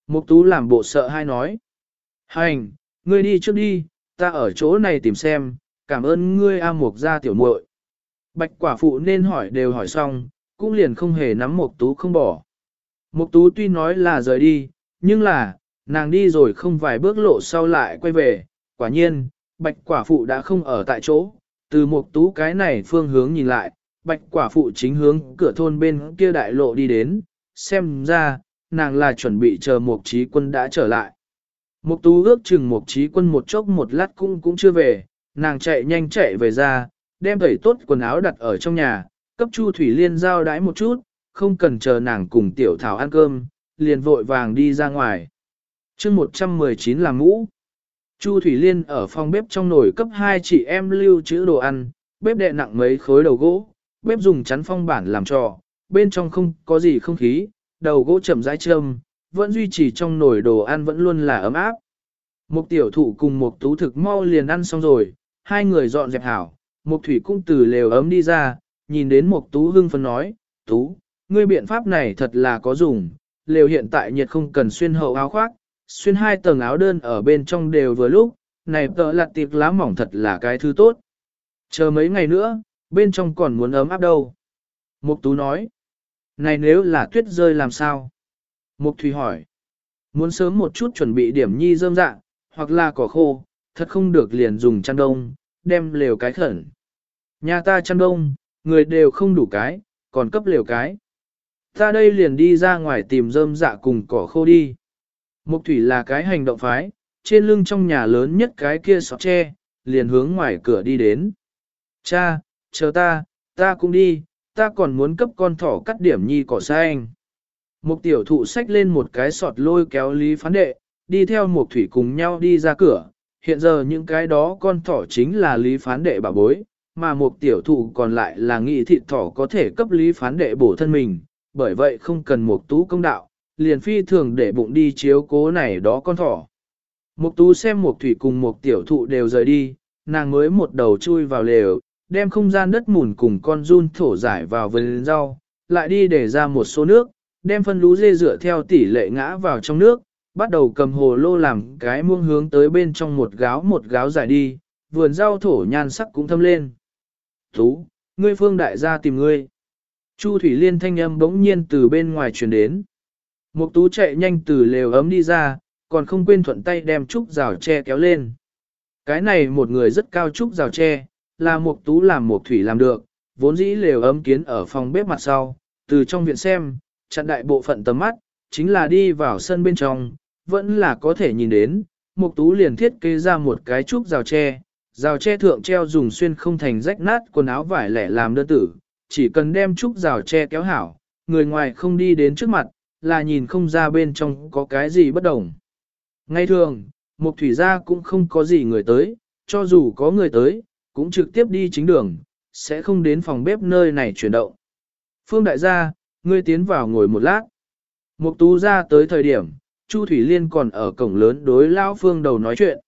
Mục tú làm bộ sợ hai nói. Hành, ngươi đi trước đi, ta ở chỗ này tìm xem, cảm ơn ngươi A Mục gia tiểu muội. Bạch quả phụ nên hỏi đều hỏi xong, cũng liền không hề nắm Mục tú không bỏ. Mục tú tuy nói là rời đi, nhưng là, nàng đi rồi không vài bước lộ sau lại quay về, quả nhiên, bạch quả phụ đã không ở tại chỗ, từ một tú cái này phương hướng nhìn lại, bạch quả phụ chính hướng cửa thôn bên kia đại lộ đi đến, xem ra, nàng là chuẩn bị chờ Mục trí quân đã trở lại. Mục tú ước chừng Mục trí quân một chốc một lát cũng cũng chưa về, nàng chạy nhanh chạy về ra, đem thầy tốt quần áo đặt ở trong nhà, cấp Chu Thủy Liên giao đái một chút, không cần chờ nàng cùng tiểu thảo ăn cơm, liền vội vàng đi ra ngoài. chương 119 là mũ. Chu Thủy Liên ở phòng bếp trong nồi cấp 2 chị em lưu trữ đồ ăn, bếp đệ nặng mấy khối đầu gỗ, bếp dùng chắn phong bản làm trò, bên trong không có gì không khí, đầu gỗ chậm rãi châm, vẫn duy trì trong nồi đồ ăn vẫn luôn là ấm áp. Một tiểu thủ cùng một tú thực mau liền ăn xong rồi, hai người dọn dẹp hảo, một thủy cung từ lều ấm đi ra, nhìn đến một tú hưng phấn nói, tú, ngươi biện pháp này thật là có dùng, lều hiện tại nhiệt không cần xuyên hậu áo khoác, xuyên hai tầng áo đơn ở bên trong đều vừa lúc, này tợ lặt tiệc lá mỏng thật là cái thứ tốt. Chờ mấy ngày nữa, bên trong còn muốn ấm áp đâu. Mục tú nói, này nếu là tuyết rơi làm sao? Mục thủy hỏi, muốn sớm một chút chuẩn bị điểm nhi rơm dạ, hoặc là cỏ khô, thật không được liền dùng chăn đông, đem lều cái khẩn. Nhà ta chăn đông, người đều không đủ cái, còn cấp lều cái. Ta đây liền đi ra ngoài tìm rơm dạ cùng cỏ khô đi. Mục thủy là cái hành động phái, trên lưng trong nhà lớn nhất cái kia sọt tre, liền hướng ngoài cửa đi đến. Cha, chờ ta, ta cũng đi, ta còn muốn cấp con thỏ cắt điểm nhi cỏ xanh. Mục tiểu thụ xách lên một cái sọt lôi kéo lý phán đệ, đi theo mục thủy cùng nhau đi ra cửa. Hiện giờ những cái đó con thỏ chính là lý phán đệ bà bối, mà mục tiểu thụ còn lại là nghị thịt thỏ có thể cấp lý phán đệ bổ thân mình, bởi vậy không cần mục tú công đạo, liền phi thường để bụng đi chiếu cố này đó con thỏ. Mục tú xem mục thủy cùng mục tiểu thụ đều rời đi, nàng mới một đầu chui vào lều, đem không gian đất mùn cùng con run thổ giải vào vườn rau, lại đi để ra một số nước, đem phân lú dê dựa theo tỷ lệ ngã vào trong nước, bắt đầu cầm hồ lô làm cái muông hướng tới bên trong một gáo một gáo giải đi, vườn rau thổ nhan sắc cũng thâm lên. Tú, ngươi phương đại gia tìm ngươi. Chu Thủy Liên thanh âm bỗng nhiên từ bên ngoài truyền đến. Mục tú chạy nhanh từ lều ấm đi ra, còn không quên thuận tay đem trúc rào tre kéo lên. Cái này một người rất cao trúc rào tre, là mục tú làm mục thủy làm được, vốn dĩ lều ấm kiến ở phòng bếp mặt sau, từ trong viện xem, chặn đại bộ phận tầm mắt, chính là đi vào sân bên trong, vẫn là có thể nhìn đến, Mục Tú liền thiết kế ra một cái trúc rào tre, rào tre thượng treo dùng xuyên không thành rách nát quần áo vải lẻ làm đơn tử, chỉ cần đem trúc rào tre kéo hảo, người ngoài không đi đến trước mặt, là nhìn không ra bên trong có cái gì bất đồng. Ngay thường, một thủy gia cũng không có gì người tới, cho dù có người tới, cũng trực tiếp đi chính đường, sẽ không đến phòng bếp nơi này chuyển động. Phương đại gia, ngươi tiến vào ngồi một lát. Mục tú ra tới thời điểm, Chu Thủy Liên còn ở cổng lớn đối Lao Phương đầu nói chuyện.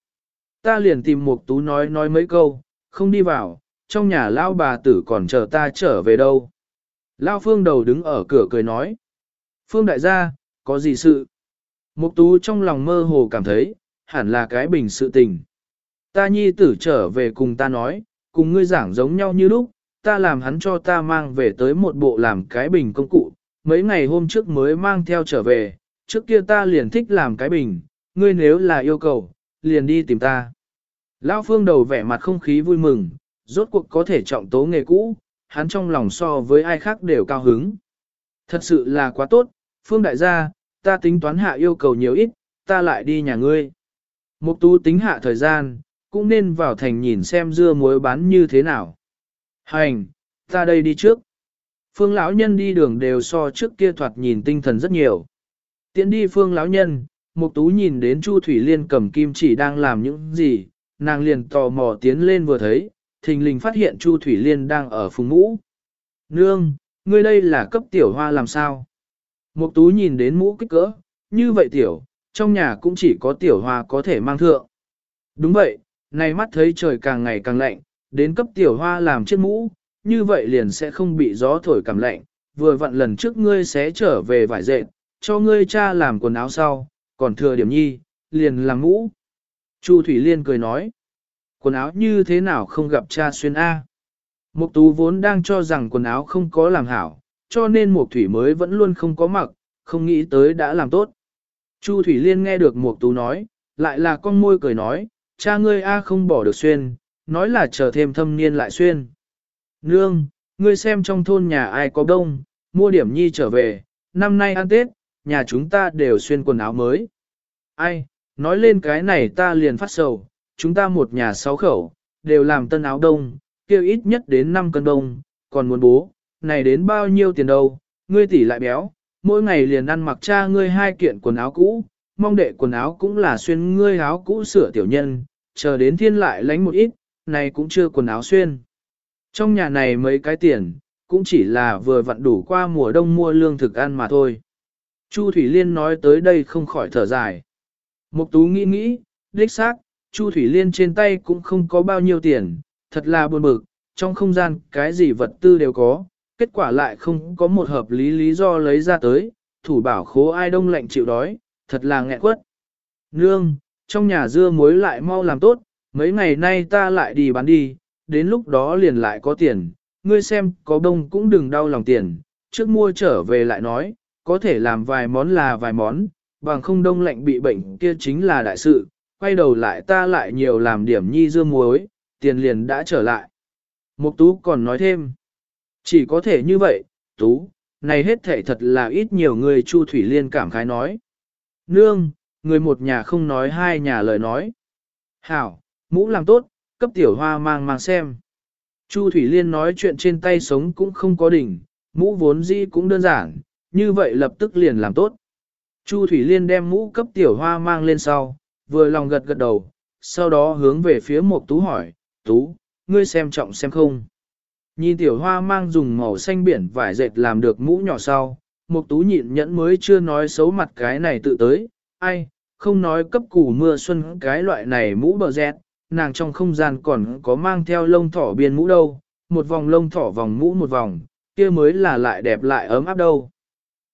Ta liền tìm Mục tú nói nói mấy câu, không đi vào, trong nhà Lao bà tử còn chờ ta trở về đâu. Lao Phương đầu đứng ở cửa cười nói. Phương đại gia, có gì sự? Mục tú trong lòng mơ hồ cảm thấy, hẳn là cái bình sự tình. Ta nhi tử trở về cùng ta nói, cùng ngươi giảng giống nhau như lúc, ta làm hắn cho ta mang về tới một bộ làm cái bình công cụ, mấy ngày hôm trước mới mang theo trở về, trước kia ta liền thích làm cái bình, ngươi nếu là yêu cầu, liền đi tìm ta. Lão phương đầu vẻ mặt không khí vui mừng, rốt cuộc có thể trọng tố nghề cũ, hắn trong lòng so với ai khác đều cao hứng. Thật sự là quá tốt, phương đại gia, ta tính toán hạ yêu cầu nhiều ít, ta lại đi nhà ngươi. Mục tú tính hạ thời gian, cũng nên vào thành nhìn xem dưa muối bán như thế nào. Hành, ta đây đi trước. Phương lão nhân đi đường đều so trước kia thoạt nhìn tinh thần rất nhiều. Tiến đi phương lão nhân, Mục Tú nhìn đến Chu Thủy Liên cầm kim chỉ đang làm những gì, nàng liền tò mò tiến lên vừa thấy, thình lình phát hiện Chu Thủy Liên đang ở phùng mũ. Nương, ngươi đây là cấp tiểu hoa làm sao? Mục Tú nhìn đến mũ kích cỡ, như vậy tiểu, trong nhà cũng chỉ có tiểu hoa có thể mang thượng. Đúng vậy, này mắt thấy trời càng ngày càng lạnh, đến cấp tiểu hoa làm chiếc mũ, như vậy liền sẽ không bị gió thổi cảm lạnh. Vừa vặn lần trước ngươi sẽ trở về vải dệt, cho ngươi cha làm quần áo sau, còn thừa điểm nhi, liền làm mũ. Chu Thủy Liên cười nói, quần áo như thế nào không gặp cha xuyên A. Mục tú vốn đang cho rằng quần áo không có làm hảo, cho nên Mục Thủy mới vẫn luôn không có mặc, không nghĩ tới đã làm tốt. Chu Thủy Liên nghe được Mục tú nói, lại là con môi cười nói, cha ngươi A không bỏ được xuyên, nói là chờ thêm thâm niên lại xuyên. Nương, ngươi xem trong thôn nhà ai có đông, mua điểm nhi trở về, năm nay ăn Tết, nhà chúng ta đều xuyên quần áo mới. Ai, nói lên cái này ta liền phát sầu, chúng ta một nhà sáu khẩu, đều làm tân áo đông, kêu ít nhất đến 5 cân đông, còn muốn bố, này đến bao nhiêu tiền đâu, ngươi tỷ lại béo, mỗi ngày liền ăn mặc cha ngươi hai kiện quần áo cũ, mong đệ quần áo cũng là xuyên ngươi áo cũ sửa tiểu nhân, chờ đến thiên lại lánh một ít, này cũng chưa quần áo xuyên. Trong nhà này mấy cái tiền, cũng chỉ là vừa vặn đủ qua mùa đông mua lương thực ăn mà thôi. Chu Thủy Liên nói tới đây không khỏi thở dài. Mục Tú nghĩ nghĩ, đích xác, Chu Thủy Liên trên tay cũng không có bao nhiêu tiền, thật là buồn bực, trong không gian cái gì vật tư đều có, kết quả lại không có một hợp lý lý do lấy ra tới, thủ bảo khố ai đông lạnh chịu đói, thật là nghẹn quất. Nương, trong nhà dưa muối lại mau làm tốt, mấy ngày nay ta lại đi bán đi, đến lúc đó liền lại có tiền, ngươi xem có đông cũng đừng đau lòng tiền, trước mua trở về lại nói, có thể làm vài món là vài món, bằng không đông lạnh bị bệnh kia chính là đại sự, quay đầu lại ta lại nhiều làm điểm nhi dưa muối, tiền liền đã trở lại. Mục Tú còn nói thêm, chỉ có thể như vậy, Tú, này hết thể thật là ít nhiều người Chu Thủy Liên cảm khái nói. Nương, người một nhà không nói hai nhà lời nói. Hảo, mũ làm tốt, cấp tiểu hoa mang mang xem. Chu Thủy Liên nói chuyện trên tay sống cũng không có đỉnh, mũ vốn dĩ cũng đơn giản, như vậy lập tức liền làm tốt. Chu Thủy Liên đem mũ cấp tiểu hoa mang lên sau, vừa lòng gật gật đầu, sau đó hướng về phía một tú hỏi, tú, ngươi xem trọng xem không. Nhìn tiểu hoa mang dùng màu xanh biển vải dệt làm được mũ nhỏ sau, một tú nhịn nhẫn mới chưa nói xấu mặt cái này tự tới, ai, không nói cấp củ mưa xuân cái loại này mũ bờ dẹt, nàng trong không gian còn có mang theo lông thỏ biên mũ đâu, một vòng lông thỏ vòng mũ một vòng, kia mới là lại đẹp lại ấm áp đâu.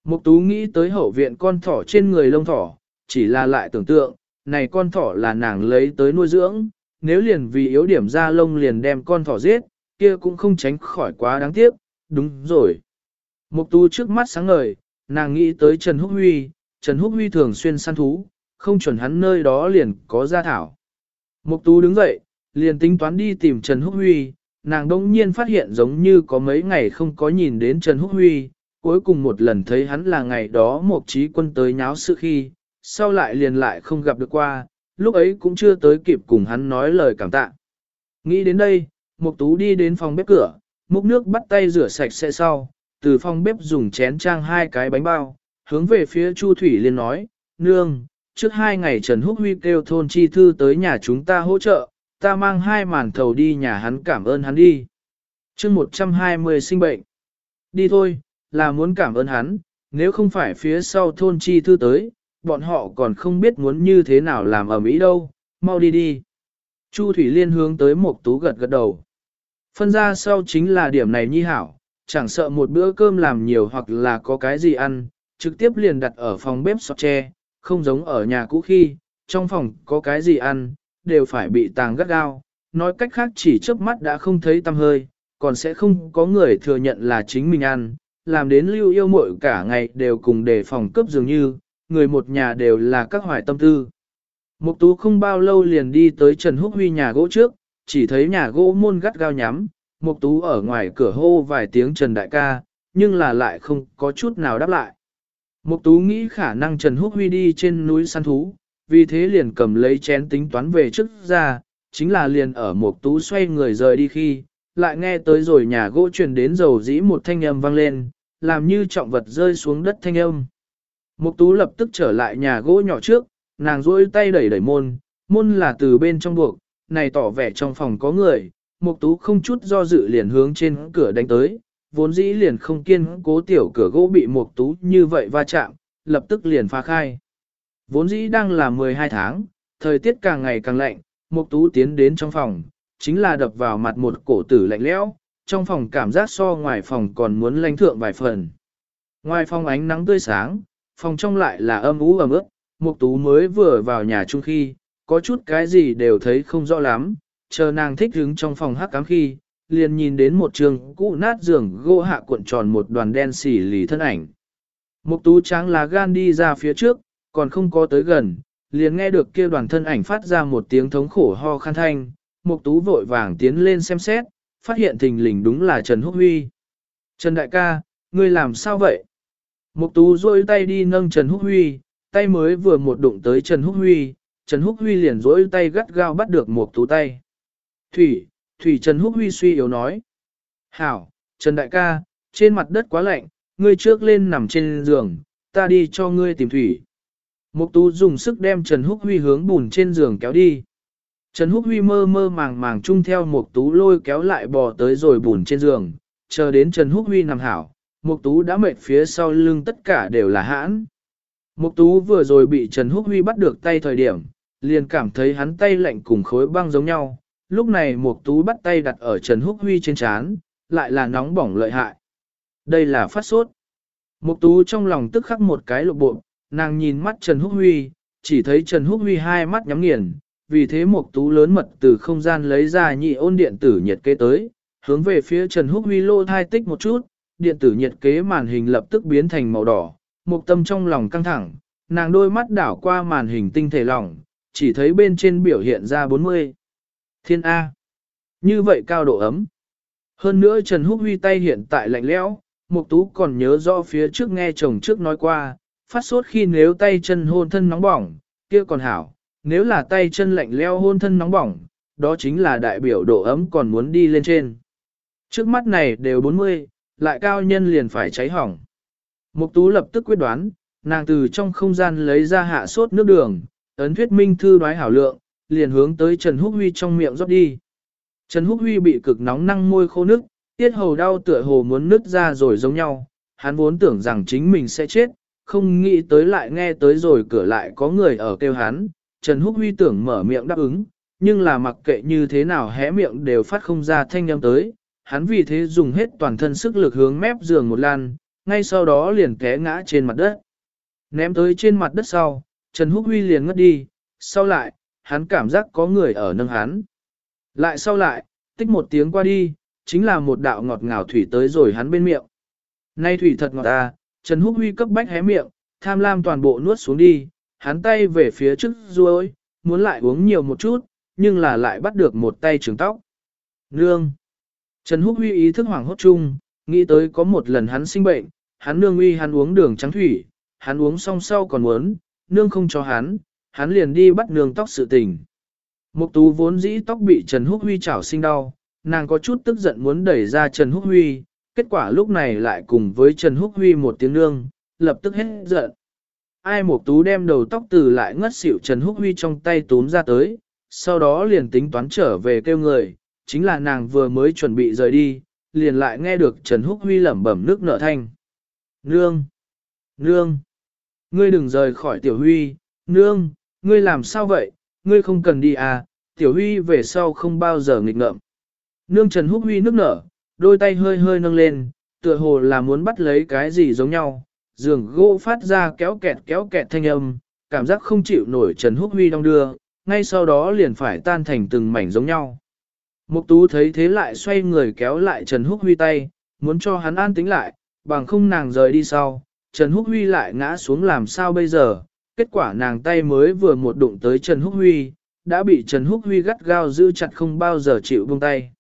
Mục tú nghĩ tới hậu viện con thỏ trên người lông thỏ, chỉ là lại tưởng tượng, này con thỏ là nàng lấy tới nuôi dưỡng, nếu liền vì yếu điểm ra lông liền đem con thỏ giết, kia cũng không tránh khỏi quá đáng tiếc, đúng rồi. Mục tú trước mắt sáng ngời, nàng nghĩ tới Trần Húc Huy, Trần Húc Huy thường xuyên săn thú, không chuẩn hắn nơi đó liền có gia thảo. Mục tú đứng dậy, liền tính toán đi tìm Trần Húc Huy, nàng đông nhiên phát hiện giống như có mấy ngày không có nhìn đến Trần Húc Huy, cuối cùng một lần thấy hắn là ngày đó một trí quân tới nháo sự khi, sau lại liền lại không gặp được qua, lúc ấy cũng chưa tới kịp cùng hắn nói lời cảm tạ. Nghĩ đến đây, Mục Tú đi đến phòng bếp cửa, múc nước bắt tay rửa sạch sẽ sau, từ phòng bếp dùng chén trang hai cái bánh bao, hướng về phía Chu Thủy Liên nói, Nương, trước hai ngày Trần Húc Huy kêu thôn chi thư tới nhà chúng ta hỗ trợ, ta mang hai màn thầu đi nhà hắn cảm ơn hắn đi. chương 120 sinh bệnh. Đi thôi, là muốn cảm ơn hắn, nếu không phải phía sau thôn chi thư tới, bọn họ còn không biết muốn như thế nào làm ở Mỹ đâu, mau đi đi. Chu Thủy Liên hướng tới Mộc tú gật gật đầu. Phân ra sau chính là điểm này nhi hảo, chẳng sợ một bữa cơm làm nhiều hoặc là có cái gì ăn, trực tiếp liền đặt ở phòng bếp sọt tre, không giống ở nhà cũ khi, trong phòng có cái gì ăn, đều phải bị tàng gắt gao, nói cách khác chỉ chớp mắt đã không thấy tâm hơi, còn sẽ không có người thừa nhận là chính mình ăn, làm đến lưu yêu muội cả ngày đều cùng đề phòng cấp dường như, người một nhà đều là các hoài tâm tư. Mục tú không bao lâu liền đi tới Trần Húc Huy nhà gỗ trước, chỉ thấy nhà gỗ môn gắt gao nhắm, Mục tú ở ngoài cửa hô vài tiếng Trần Đại ca, nhưng là lại không có chút nào đáp lại. Mục tú nghĩ khả năng Trần Húc Huy đi trên núi săn thú, vì thế liền cầm lấy chén tính toán về trước ra, chính là liền ở Mục tú xoay người rời đi khi, lại nghe tới rồi nhà gỗ truyền đến dầu dĩ một thanh âm vang lên, làm như trọng vật rơi xuống đất thanh âm. Mục tú lập tức trở lại nhà gỗ nhỏ trước, nàng duỗi tay đẩy đẩy môn, môn là từ bên trong buộc, này tỏ vẻ trong phòng có người, mục tú không chút do dự liền hướng trên cửa đánh tới, vốn dĩ liền không kiên cố tiểu cửa gỗ bị mục tú như vậy va chạm, lập tức liền phá khai. Vốn dĩ đang là 12 tháng, thời tiết càng ngày càng lạnh, mục tú tiến đến trong phòng, chính là đập vào mặt một cổ tử lạnh lẽo, trong phòng cảm giác so ngoài phòng còn muốn lạnh thượng vài phần. Ngoài phòng ánh nắng tươi sáng, phòng trong lại là âm u ẩm ướt, mục tú mới vừa vào nhà chung khi, có chút cái gì đều thấy không rõ lắm, chờ nàng thích hứng trong phòng hắc cám khi, liền nhìn đến một trường cũ nát giường gỗ hạ cuộn tròn một đoàn đen xỉ lì thân ảnh. Mục tú tráng lá gan đi ra phía trước, còn không có tới gần, liền nghe được kia đoàn thân ảnh phát ra một tiếng thống khổ ho khan thanh, mục tú vội vàng tiến lên xem xét, phát hiện thình lình đúng là Trần Húc Huy. Trần đại ca, ngươi làm sao vậy? Mục tú rôi tay đi nâng Trần Húc Huy, tay mới vừa một đụng tới Trần Húc Huy, Trần Húc Huy liền rỗi tay gắt gao bắt được một tú tay. Thủy, Thủy Trần Húc Huy suy yếu nói. Hảo, Trần Đại ca, trên mặt đất quá lạnh, ngươi trước lên nằm trên giường, ta đi cho ngươi tìm Thủy. Mục tú dùng sức đem Trần Húc Huy hướng bùn trên giường kéo đi. Trần Húc Huy mơ mơ màng màng chung theo Mục tú lôi kéo lại bò tới rồi bùn trên giường, chờ đến Trần Húc Huy nằm hảo, Mục tú đã mệt phía sau lưng tất cả đều là hãn. Mục tú vừa rồi bị Trần Húc Huy bắt được tay thời điểm, liền cảm thấy hắn tay lạnh cùng khối băng giống nhau, lúc này Mục Tú bắt tay đặt ở Trần Húc Huy trên trán, lại là nóng bỏng lợi hại. Đây là phát sốt. Mục Tú trong lòng tức khắc một cái lục bộ, nàng nhìn mắt Trần Húc Huy, chỉ thấy Trần Húc Huy hai mắt nhắm nghiền, vì thế Mục Tú lớn mật từ không gian lấy ra nhị ôn điện tử nhiệt kế tới, hướng về phía Trần Húc Huy lô thai tích một chút, điện tử nhiệt kế màn hình lập tức biến thành màu đỏ, Mục Tâm trong lòng căng thẳng, nàng đôi mắt đảo qua màn hình tinh thể lỏng, chỉ thấy bên trên biểu hiện ra 40. Thiên A. Như vậy cao độ ấm. Hơn nữa Trần Húc Huy tay hiện tại lạnh lẽo, Mục Tú còn nhớ rõ phía trước nghe chồng trước nói qua, phát sốt khi nếu tay chân hôn thân nóng bỏng, kia còn hảo, nếu là tay chân lạnh lẽo hôn thân nóng bỏng, đó chính là đại biểu độ ấm còn muốn đi lên trên. Trước mắt này đều 40, lại cao nhân liền phải cháy hỏng. Mục Tú lập tức quyết đoán, nàng từ trong không gian lấy ra hạ sốt nước đường, ấn thuyết minh thư đoái hảo lượng, liền hướng tới Trần Húc Huy trong miệng rót đi. Trần Húc Huy bị cực nóng năng môi khô nước, tiết hầu đau tựa hồ muốn nứt ra rồi giống nhau, hắn vốn tưởng rằng chính mình sẽ chết, không nghĩ tới lại nghe tới rồi cửa lại có người ở kêu hắn, Trần Húc Huy tưởng mở miệng đáp ứng, nhưng là mặc kệ như thế nào hé miệng đều phát không ra thanh âm tới, hắn vì thế dùng hết toàn thân sức lực hướng mép giường một lan, ngay sau đó liền té ngã trên mặt đất. Ném tới trên mặt đất sau, Trần Húc Huy liền ngất đi, sau lại, hắn cảm giác có người ở nâng hắn. Lại sau lại, tích một tiếng qua đi, chính là một đạo ngọt ngào thủy tới rồi hắn bên miệng. Nay thủy thật ngọt ta, Trần Húc Huy cấp bách hé miệng, tham lam toàn bộ nuốt xuống đi, hắn tay về phía trước ruôi, muốn lại uống nhiều một chút, nhưng là lại bắt được một tay trường tóc. Nương! Trần Húc Huy ý thức hoảng hốt chung, nghĩ tới có một lần hắn sinh bệnh, hắn nương uy hắn uống đường trắng thủy, hắn uống xong sau còn muốn, nương không cho hắn, hắn liền đi bắt nương tóc sự tình. Mục tú vốn dĩ tóc bị Trần Húc Huy chảo sinh đau, nàng có chút tức giận muốn đẩy ra Trần Húc Huy, kết quả lúc này lại cùng với Trần Húc Huy một tiếng nương, lập tức hết giận. Ai Mục tú đem đầu tóc từ lại ngất xỉu Trần Húc Huy trong tay túm ra tới, sau đó liền tính toán trở về kêu người, chính là nàng vừa mới chuẩn bị rời đi, liền lại nghe được Trần Húc Huy lẩm bẩm nước nở thanh. Nương! Nương! Ngươi đừng rời khỏi Tiểu Huy! Nương! Ngươi làm sao vậy? Ngươi không cần đi à? Tiểu Huy về sau không bao giờ nghịch ngợm. Nương Trần Húc Huy nước nở, đôi tay hơi hơi nâng lên, tựa hồ là muốn bắt lấy cái gì giống nhau. Giường gỗ phát ra kéo kẹt kéo kẹt thanh âm, cảm giác không chịu nổi Trần Húc Huy đong đưa, ngay sau đó liền phải tan thành từng mảnh giống nhau. Mục tú thấy thế lại xoay người kéo lại Trần Húc Huy tay, muốn cho hắn an tĩnh lại, bằng không nàng rời đi sau, Trần Húc Huy lại ngã xuống làm sao bây giờ, kết quả nàng tay mới vừa một đụng tới Trần Húc Huy, đã bị Trần Húc Huy gắt gao giữ chặt không bao giờ chịu buông tay.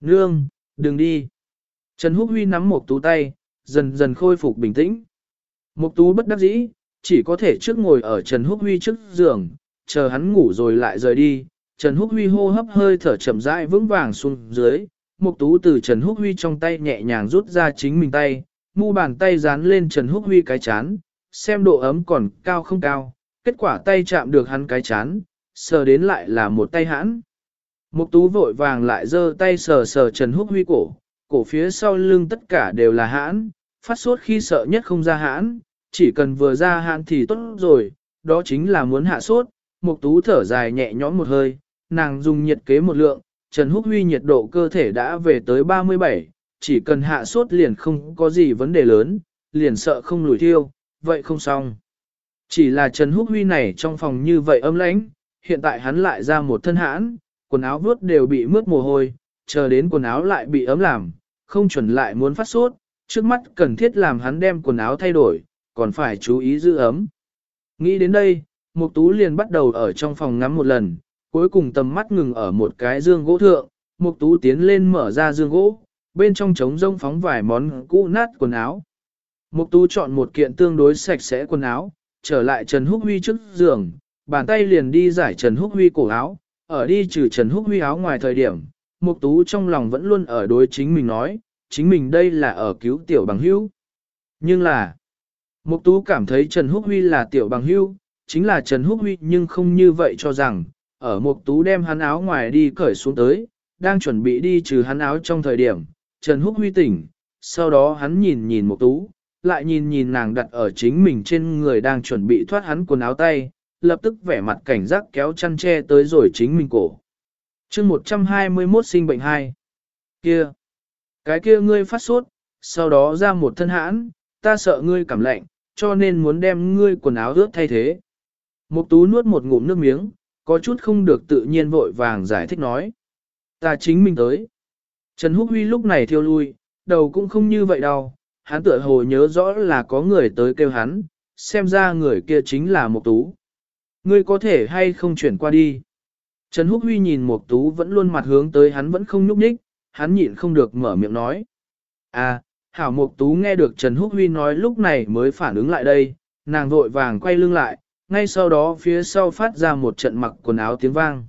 Nương, đừng đi. Trần Húc Huy nắm Mục tú tay, dần dần khôi phục bình tĩnh. Mục tú bất đắc dĩ, chỉ có thể trước ngồi ở Trần Húc Huy trước giường, chờ hắn ngủ rồi lại rời đi, Trần Húc Huy hô hấp hơi thở chậm rãi vững vàng xuống dưới, Mục Tú từ Trần Húc Huy trong tay nhẹ nhàng rút ra chính mình tay, mu bàn tay dán lên Trần Húc Huy cái chán, xem độ ấm còn cao không cao, kết quả tay chạm được hắn cái chán, sờ đến lại là một tay hãn. Mục Tú vội vàng lại giơ tay sờ sờ Trần Húc Huy cổ, cổ phía sau lưng tất cả đều là hãn, phát sốt khi sợ nhất không ra hãn, chỉ cần vừa ra hãn thì tốt rồi, đó chính là muốn hạ sốt. Mục Tú thở dài nhẹ nhõm một hơi, nàng dùng nhiệt kế một lượng, Trần Húc Huy nhiệt độ cơ thể đã về tới 37, chỉ cần hạ sốt liền không có gì vấn đề lớn, liền sợ không lùi thiêu, vậy không xong. Chỉ là Trần Húc Huy này trong phòng như vậy ấm lãnh, hiện tại hắn lại ra một thân hãn, quần áo vướt đều bị mướt mồ hôi, chờ đến quần áo lại bị ấm làm, không chuẩn lại muốn phát sốt, trước mắt cần thiết làm hắn đem quần áo thay đổi, còn phải chú ý giữ ấm. Nghĩ đến đây, Mục Tú liền bắt đầu ở trong phòng ngắm một lần, cuối cùng tầm mắt ngừng ở một cái dương gỗ thượng, Mục Tú tiến lên mở ra dương gỗ, bên trong trống rông phóng vài món cũ nát quần áo. Mục Tú chọn một kiện tương đối sạch sẽ quần áo, trở lại Trần Húc Huy trước giường, bàn tay liền đi giải Trần Húc Huy cổ áo, ở đi trừ Trần Húc Huy áo ngoài thời điểm, Mục Tú trong lòng vẫn luôn ở đối chính mình nói, chính mình đây là ở cứu tiểu bằng hữu. Nhưng là, Mục Tú cảm thấy Trần Húc Huy là tiểu bằng hữu, chính là Trần Húc Huy nhưng không như vậy cho rằng, ở Mục Tú đem hắn áo ngoài đi cởi xuống tới, đang chuẩn bị đi trừ hắn áo trong thời điểm, Trần Húc Huy tỉnh, sau đó hắn nhìn nhìn Mục Tú, lại nhìn nhìn nàng đặt ở chính mình trên người đang chuẩn bị thoát hắn quần áo tay, lập tức vẻ mặt cảnh giác kéo chăn che tới rồi chính mình cổ. chương 121 sinh bệnh 2. Kia! Cái kia ngươi phát sốt, sau đó ra một thân hãn, ta sợ ngươi cảm lạnh, cho nên muốn đem ngươi quần áo ướt thay thế. Mục tú nuốt một ngụm nước miếng, có chút không được tự nhiên vội vàng giải thích nói. Ta chính mình tới. Trần Húc Huy lúc này thiêu lui, đầu cũng không như vậy đâu, hắn tựa hồ nhớ rõ là có người tới kêu hắn, xem ra người kia chính là Mục Tú. Ngươi có thể hay không chuyển qua đi. Trần Húc Huy nhìn Mục Tú vẫn luôn mặt hướng tới hắn vẫn không nhúc nhích, hắn nhịn không được mở miệng nói. À, Hảo Mục Tú nghe được Trần Húc Huy nói lúc này mới phản ứng lại đây, nàng vội vàng quay lưng lại, ngay sau đó phía sau phát ra một trận mặc quần áo tiếng vang.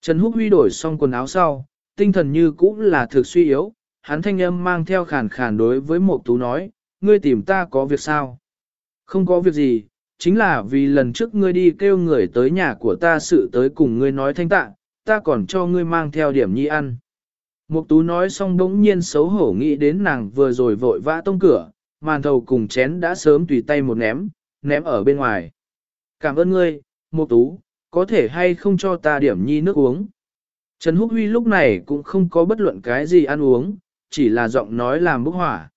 Trần Húc Huy đổi xong quần áo sau, tinh thần như cũ là thực suy yếu, hắn thanh âm mang theo khàn khàn đối với Mộc Tú nói, ngươi tìm ta có việc sao? Không có việc gì, chính là vì lần trước ngươi đi kêu người tới nhà của ta sự tới cùng ngươi nói thanh tạ, ta còn cho ngươi mang theo điểm nhi ăn. Mục tú nói xong đống nhiên xấu hổ nghĩ đến nàng vừa rồi vội vã tông cửa, màn thầu cùng chén đã sớm tùy tay một ném, ném ở bên ngoài. Cảm ơn ngươi, Mục tú, có thể hay không cho ta điểm nhi nước uống. Trần Húc Huy lúc này cũng không có bất luận cái gì ăn uống, chỉ là giọng nói làm bốc hỏa.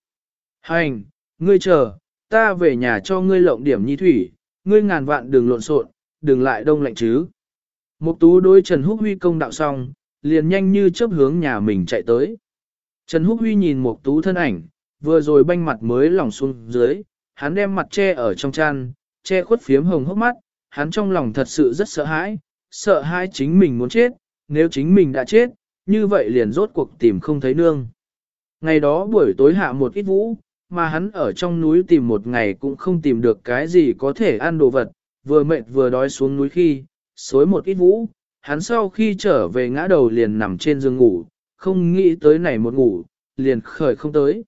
Hành, ngươi chờ, ta về nhà cho ngươi lộng điểm nhi thủy, ngươi ngàn vạn đừng lộn xộn, đừng lại đông lạnh chứ. Mục tú đối Trần Húc Huy công đạo xong, liền nhanh như chớp hướng nhà mình chạy tới. Trần Húc Huy nhìn Mục tú thân ảnh, vừa rồi banh mặt mới lỏng xuống dưới, hắn đem mặt che ở trong chăn, che khuất phiếm hồng hốc mắt, hắn trong lòng thật sự rất sợ hãi, sợ hãi chính mình muốn chết, nếu chính mình đã chết, như vậy liền rốt cuộc tìm không thấy nương. Ngày đó buổi tối hạ một ít vũ, mà hắn ở trong núi tìm một ngày cũng không tìm được cái gì có thể ăn đồ vật, vừa mệt vừa đói xuống núi khi, xối một ít vũ, hắn sau khi trở về ngã đầu liền nằm trên giường ngủ, không nghĩ tới này một ngủ, liền khởi không tới.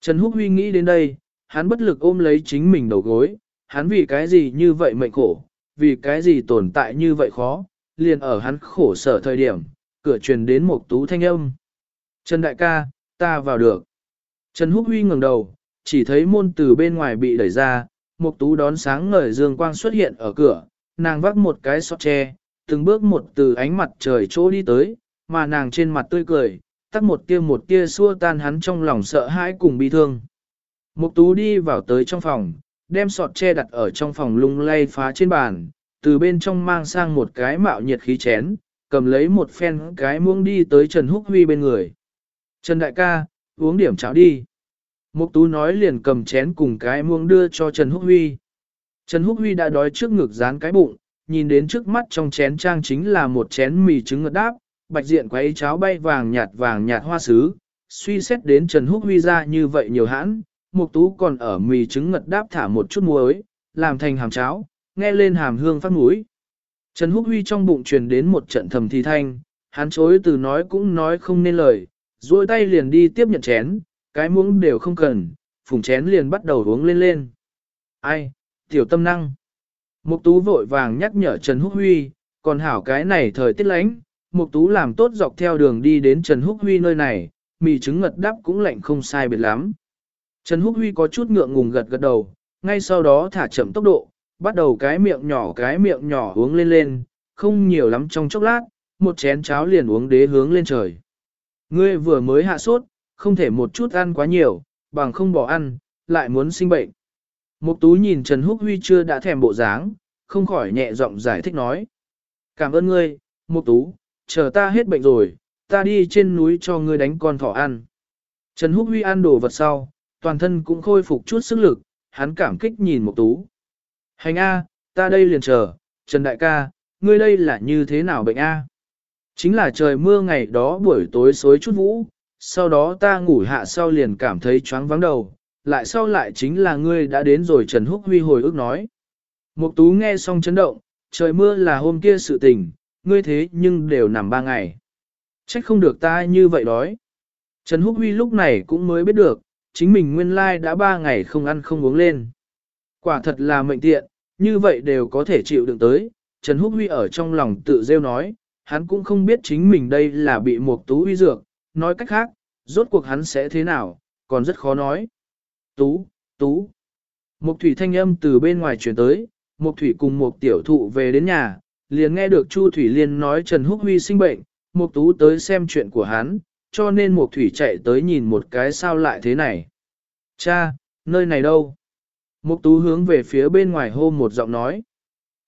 Trần Húc Huy nghĩ đến đây, hắn bất lực ôm lấy chính mình đầu gối, hắn vì cái gì như vậy mệnh khổ, vì cái gì tồn tại như vậy khó, liền ở hắn khổ sở thời điểm, cửa truyền đến một tú thanh âm. Trần đại ca, ta vào được. Trần Húc Huy ngẩng đầu, chỉ thấy môn từ bên ngoài bị đẩy ra, một tú đón sáng ngời dương quang xuất hiện ở cửa, nàng vác một cái sọt tre, từng bước một từ ánh mặt trời chỗ đi tới, mà nàng trên mặt tươi cười, tắt một tia một tia xua tan hắn trong lòng sợ hãi cùng bi thương. Mục tú đi vào tới trong phòng, đem sọt tre đặt ở trong phòng lung lay phá trên bàn, từ bên trong mang sang một cái mạo nhiệt khí chén, cầm lấy một phen cái muỗng đi tới Trần Húc Huy bên người. Trần đại ca, uống điểm cháo đi. Mục tú nói liền cầm chén cùng cái muỗng đưa cho Trần Húc Huy. Trần Húc Huy đã đói trước ngực dán cái bụng, nhìn đến trước mắt trong chén trang chính là một chén mì trứng ngật đáp, bạch diện quấy cháo bay vàng nhạt vàng nhạt hoa sứ. Suy xét đến Trần Húc Huy ra như vậy nhiều hãn, Mục Tú còn ở mì trứng ngật đáp thả một chút muối, làm thành hàm cháo, nghe lên hàm hương phát mũi. Trần Húc Huy trong bụng truyền đến một trận thầm thì thanh, hắn chối từ nói cũng nói không nên lời, duỗi tay liền đi tiếp nhận chén, cái muỗng đều không cần, phùng chén liền bắt đầu uống lên lên. Ai, tiểu tâm năng. Mục Tú vội vàng nhắc nhở Trần Húc Huy, còn hảo cái này thời tiết lạnh, Mục Tú làm tốt dọc theo đường đi đến Trần Húc Huy nơi này, mì trứng ngật đắp cũng lạnh không sai biệt lắm. Trần Húc Huy có chút ngượng ngùng gật gật đầu, ngay sau đó thả chậm tốc độ, bắt đầu cái miệng nhỏ cái miệng nhỏ uống lên lên, không nhiều lắm trong chốc lát, một chén cháo liền uống đế hướng lên trời. Ngươi vừa mới hạ sốt, không thể một chút ăn quá nhiều, bằng không bỏ ăn, lại muốn sinh bệnh. Mục tú nhìn Trần Húc Huy chưa đã thèm bộ dáng, không khỏi nhẹ giọng giải thích nói. Cảm ơn ngươi, Mục tú, chờ ta hết bệnh rồi, ta đi trên núi cho ngươi đánh con thỏ ăn. Trần Húc Huy ăn đồ vật sau, toàn thân cũng khôi phục chút sức lực, hắn cảm kích nhìn Mục tú. Hành A, ta đây liền chờ, Trần Đại ca, ngươi đây là như thế nào bệnh A? Chính là trời mưa ngày đó buổi tối xối chút vũ, sau đó ta ngủ hạ sau liền cảm thấy choáng vắng đầu, lại sau lại chính là ngươi đã đến rồi Trần Húc Huy hồi ức nói. Mục tú nghe xong chấn động, trời mưa là hôm kia sự tình, ngươi thế nhưng đều nằm ba ngày. Trách không được ta như vậy đói. Trần Húc Huy lúc này cũng mới biết được, chính mình nguyên lai đã ba ngày không ăn không uống lên. Quả thật là mệnh tiện, như vậy đều có thể chịu đựng tới. Trần Húc Huy ở trong lòng tự rêu nói, hắn cũng không biết chính mình đây là bị một tú huy dược, nói cách khác, rốt cuộc hắn sẽ thế nào, còn rất khó nói. Tú, tú. Một thủy thanh âm từ bên ngoài chuyển tới, một thủy cùng một tiểu thụ về đến nhà, liền nghe được Chu Thủy Liên nói Trần Húc Huy sinh bệnh, một tú tới xem chuyện của hắn, cho nên mục thủy chạy tới nhìn một cái sao lại thế này. Cha, nơi này đâu? Mục tú hướng về phía bên ngoài hô một giọng nói.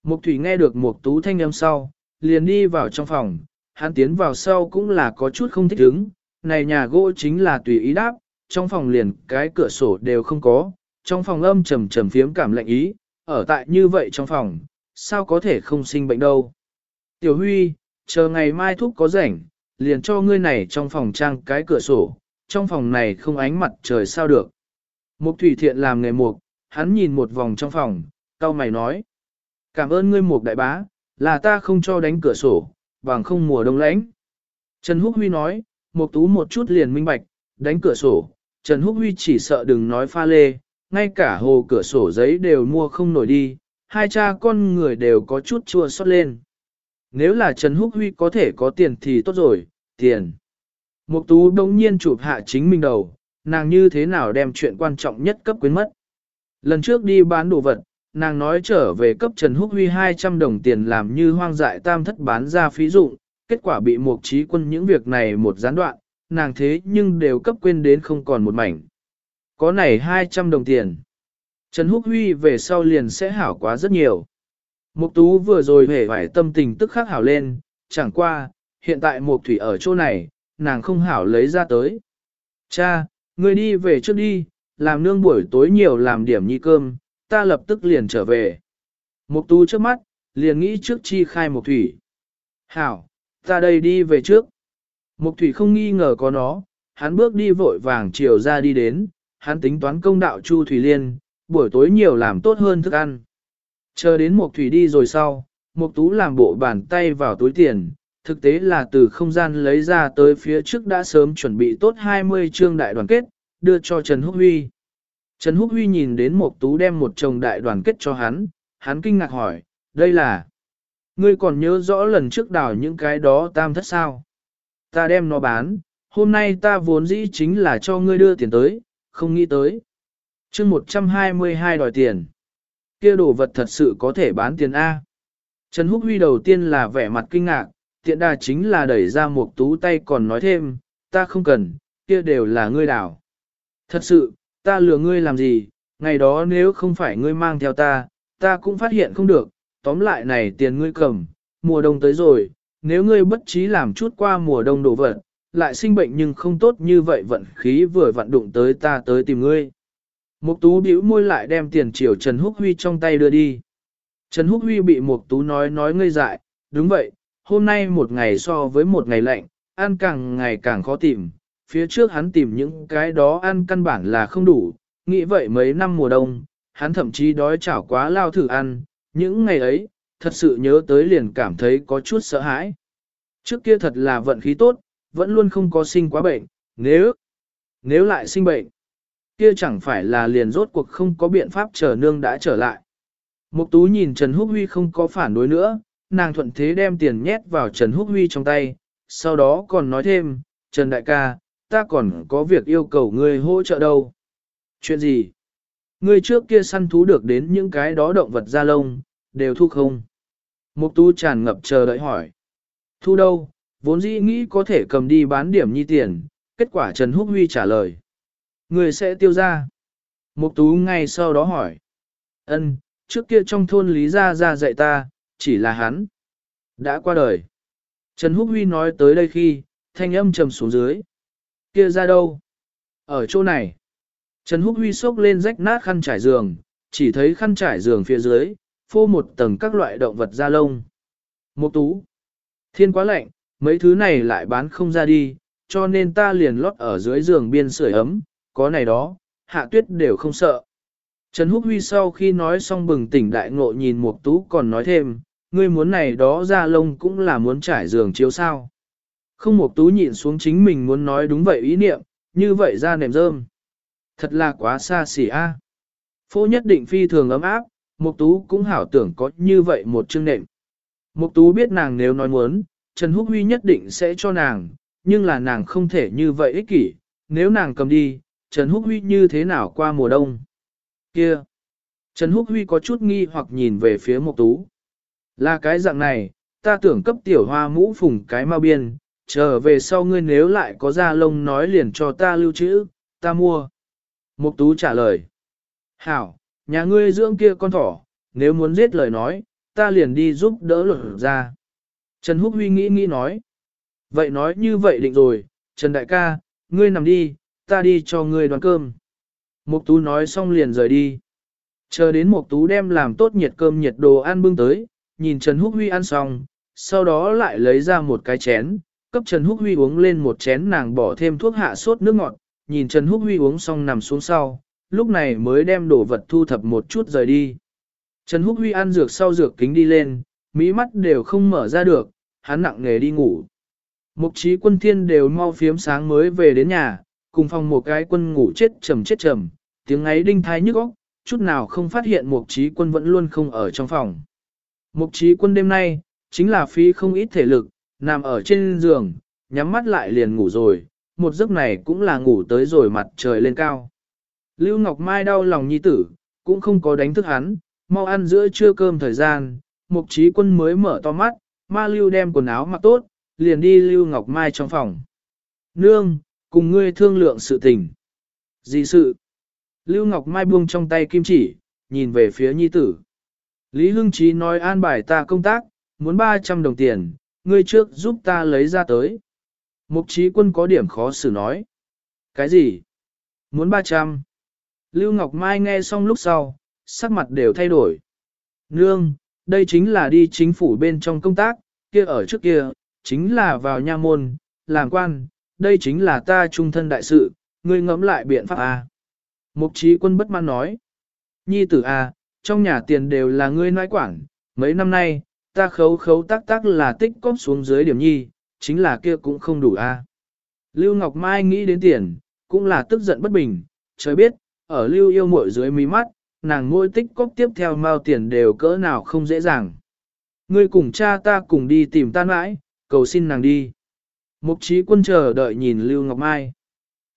Mục thủy nghe được mục tú thanh âm sau, liền đi vào trong phòng, hắn tiến vào sau cũng là có chút không thích ứng, này nhà gỗ chính là tùy ý đáp, trong phòng liền cái cửa sổ đều không có, trong phòng âm trầm trầm phiếm cảm lạnh ý, ở tại như vậy trong phòng, sao có thể không sinh bệnh đâu. Tiểu Huy, chờ ngày mai thúc có rảnh, liền cho ngươi này trong phòng trang cái cửa sổ, trong phòng này không ánh mặt trời sao được. Mục thủy thiện làm nghề mục, hắn nhìn một vòng trong phòng, cao mày nói. Cảm ơn ngươi mục đại bá, là ta không cho đánh cửa sổ, bằng không mùa đông lãnh. Trần Húc Huy nói, mục tú một chút liền minh bạch, đánh cửa sổ, Trần Húc Huy chỉ sợ đừng nói pha lê, ngay cả hồ cửa sổ giấy đều mua không nổi đi, hai cha con người đều có chút chua xót lên. Nếu là Trần Húc Huy có thể có tiền thì tốt rồi, tiền. Mục tú đông nhiên chụp hạ chính mình đầu, nàng như thế nào đem chuyện quan trọng nhất cấp quyến mất. Lần trước đi bán đồ vật, nàng nói trở về cấp Trần Húc Huy 200 đồng tiền làm như hoang dại tam thất bán ra phí dụng, kết quả bị mục trí quân những việc này một gián đoạn, nàng thế nhưng đều cấp quên đến không còn một mảnh. Có này 200 đồng tiền. Trần Húc Huy về sau liền sẽ hảo quá rất nhiều. Mục tú vừa rồi hề vải tâm tình tức khắc hảo lên, chẳng qua, hiện tại mục thủy ở chỗ này, nàng không hảo lấy ra tới. Cha, ngươi đi về trước đi, làm nương buổi tối nhiều làm điểm nhi cơm, ta lập tức liền trở về. Mục tú trước mắt, liền nghĩ trước chi khai mục thủy. Hảo, ta đây đi về trước. Mục thủy không nghi ngờ có nó, hắn bước đi vội vàng chiều ra đi đến, hắn tính toán công đạo Chu Thủy Liên, buổi tối nhiều làm tốt hơn thức ăn. Chờ đến mục thủy đi rồi sau, mục tú làm bộ bàn tay vào túi tiền, thực tế là từ không gian lấy ra tới phía trước đã sớm chuẩn bị tốt 20 chương đại đoàn kết, đưa cho Trần Húc Huy. Trần Húc Huy nhìn đến mục tú đem một chồng đại đoàn kết cho hắn, hắn kinh ngạc hỏi, đây là... Ngươi còn nhớ rõ lần trước đào những cái đó tam thất sao? Ta đem nó bán, hôm nay ta vốn dĩ chính là cho ngươi đưa tiền tới, không nghĩ tới. chương 122 đòi tiền kia đồ vật thật sự có thể bán tiền A. Trần Húc Huy đầu tiên là vẻ mặt kinh ngạc, tiện đà chính là đẩy ra một tú tay còn nói thêm, ta không cần, kia đều là ngươi đảo. Thật sự, ta lừa ngươi làm gì, ngày đó nếu không phải ngươi mang theo ta, ta cũng phát hiện không được, tóm lại này tiền ngươi cầm, mùa đông tới rồi, nếu ngươi bất trí làm chút qua mùa đông đổ vật, lại sinh bệnh nhưng không tốt như vậy vận khí vừa vận đụng tới ta tới tìm ngươi. Mục tú bĩu môi lại đem tiền triều Trần Húc Huy trong tay đưa đi. Trần Húc Huy bị Mục tú nói nói ngây dại, đúng vậy, hôm nay một ngày so với một ngày lạnh, ăn càng ngày càng khó tìm, phía trước hắn tìm những cái đó ăn căn bản là không đủ, nghĩ vậy mấy năm mùa đông, hắn thậm chí đói chảo quá lao thử ăn, những ngày ấy, thật sự nhớ tới liền cảm thấy có chút sợ hãi. Trước kia thật là vận khí tốt, vẫn luôn không có sinh quá bệnh, nếu, nếu lại sinh bệnh, kia chẳng phải là liền rốt cuộc không có biện pháp chờ nương đã trở lại. Mục tú nhìn Trần Húc Huy không có phản đối nữa, nàng thuận thế đem tiền nhét vào Trần Húc Huy trong tay, sau đó còn nói thêm, Trần Đại ca, ta còn có việc yêu cầu ngươi hỗ trợ đâu. Chuyện gì? Ngươi trước kia săn thú được đến những cái đó động vật da lông, đều thu không? Mục tú tràn ngập chờ đợi hỏi. Thu đâu, vốn dĩ nghĩ có thể cầm đi bán điểm nhi tiền, kết quả Trần Húc Huy trả lời. Người sẽ tiêu ra. Mục tú ngay sau đó hỏi. Ân, trước kia trong thôn Lý Gia Gia dạy ta, chỉ là hắn. Đã qua đời. Trần Húc Huy nói tới đây khi, thanh âm trầm xuống dưới. Kia ra đâu? Ở chỗ này. Trần Húc Huy xốc lên rách nát khăn trải giường, chỉ thấy khăn trải giường phía dưới, phô một tầng các loại động vật da lông. Mục tú. Thiên quá lạnh, mấy thứ này lại bán không ra đi, cho nên ta liền lót ở dưới giường biên sưởi ấm, có này đó, hạ tuyết đều không sợ. Trần Húc Huy sau khi nói xong bừng tỉnh đại ngộ nhìn Mục Tú còn nói thêm, ngươi muốn này đó ra lông cũng là muốn trải giường chiếu sao. Không Mục Tú nhịn xuống chính mình muốn nói đúng vậy ý niệm, như vậy ra nệm rơm. Thật là quá xa xỉ a. À. Phố nhất định phi thường ấm áp, Mục Tú cũng hảo tưởng có như vậy một chương nệm. Mục Tú biết nàng nếu nói muốn, Trần Húc Huy nhất định sẽ cho nàng, nhưng là nàng không thể như vậy ích kỷ, nếu nàng cầm đi, Trần Húc Huy như thế nào qua mùa đông. Kia! Trần Húc Huy có chút nghi hoặc nhìn về phía Mộc Tú. Là cái dạng này, ta tưởng cấp tiểu hoa mũ phùng cái mau biên, trở về sau ngươi nếu lại có da lông nói liền cho ta lưu trữ, ta mua. Mục Tú trả lời. Hảo, nhà ngươi dưỡng kia con thỏ, nếu muốn giết lời nói, ta liền đi giúp đỡ luật ra. Trần Húc Huy nghĩ nghĩ nói. Vậy nói như vậy định rồi, Trần Đại ca, ngươi nằm đi, ta đi cho ngươi đoàn cơm. Mục Tú nói xong liền rời đi. Chờ đến Mục Tú đem làm tốt nhiệt cơm nhiệt đồ ăn bưng tới, nhìn Trần Húc Huy ăn xong, sau đó lại lấy ra một cái chén, cấp Trần Húc Huy uống lên một chén nàng bỏ thêm thuốc hạ sốt nước ngọt, nhìn Trần Húc Huy uống xong nằm xuống sau, lúc này mới đem đồ vật thu thập một chút rời đi. Trần Húc Huy ăn dược sau dược kính đi lên, mỹ mắt đều không mở ra được, hắn nặng nghề đi ngủ. Mục trí quân thiên đều mau phiếm sáng mới về đến nhà, cùng phòng một cái quân ngủ chết trầm chết trầm, tiếng ấy đinh thái nhức óc, chút nào không phát hiện mục trí quân vẫn luôn không ở trong phòng. Mục trí quân đêm nay, chính là phí không ít thể lực, nằm ở trên giường, nhắm mắt lại liền ngủ rồi, một giấc này cũng là ngủ tới rồi mặt trời lên cao. Lưu Ngọc Mai đau lòng nhi tử, cũng không có đánh thức hắn, mau ăn giữa trưa cơm thời gian, mục trí quân mới mở to mắt, ma lưu đem quần áo mặc tốt, liền đi Lưu Ngọc Mai trong phòng. Nương, cùng ngươi thương lượng sự tình. Gì sự? Lưu Ngọc Mai buông trong tay kim chỉ, nhìn về phía nhi tử. Lý Hưng Chí nói an bài ta công tác, muốn 300 đồng tiền, ngươi trước giúp ta lấy ra tới. Mục trí quân có điểm khó xử nói. Cái gì? Muốn 300. Lưu Ngọc Mai nghe xong lúc sau, sắc mặt đều thay đổi. Nương, đây chính là đi chính phủ bên trong công tác, kia ở trước kia, chính là vào nha môn, làm quan, đây chính là ta trung thân đại sự, ngươi ngẫm lại biện pháp A. Mục trí quân bất mãn nói. Nhi tử A, trong nhà tiền đều là ngươi nói quản, mấy năm nay, ta khấu khấu tác tác là tích cóp xuống dưới điểm nhi, chính là kia cũng không đủ a. Lưu Ngọc Mai nghĩ đến tiền, cũng là tức giận bất bình, trời biết, ở Lưu yêu muội dưới mí mắt, nàng ngôi tích cóp tiếp theo mao tiền đều cỡ nào không dễ dàng. Ngươi cùng cha ta cùng đi tìm ta mãi, cầu xin nàng đi. Mục trí quân chờ đợi nhìn Lưu Ngọc Mai.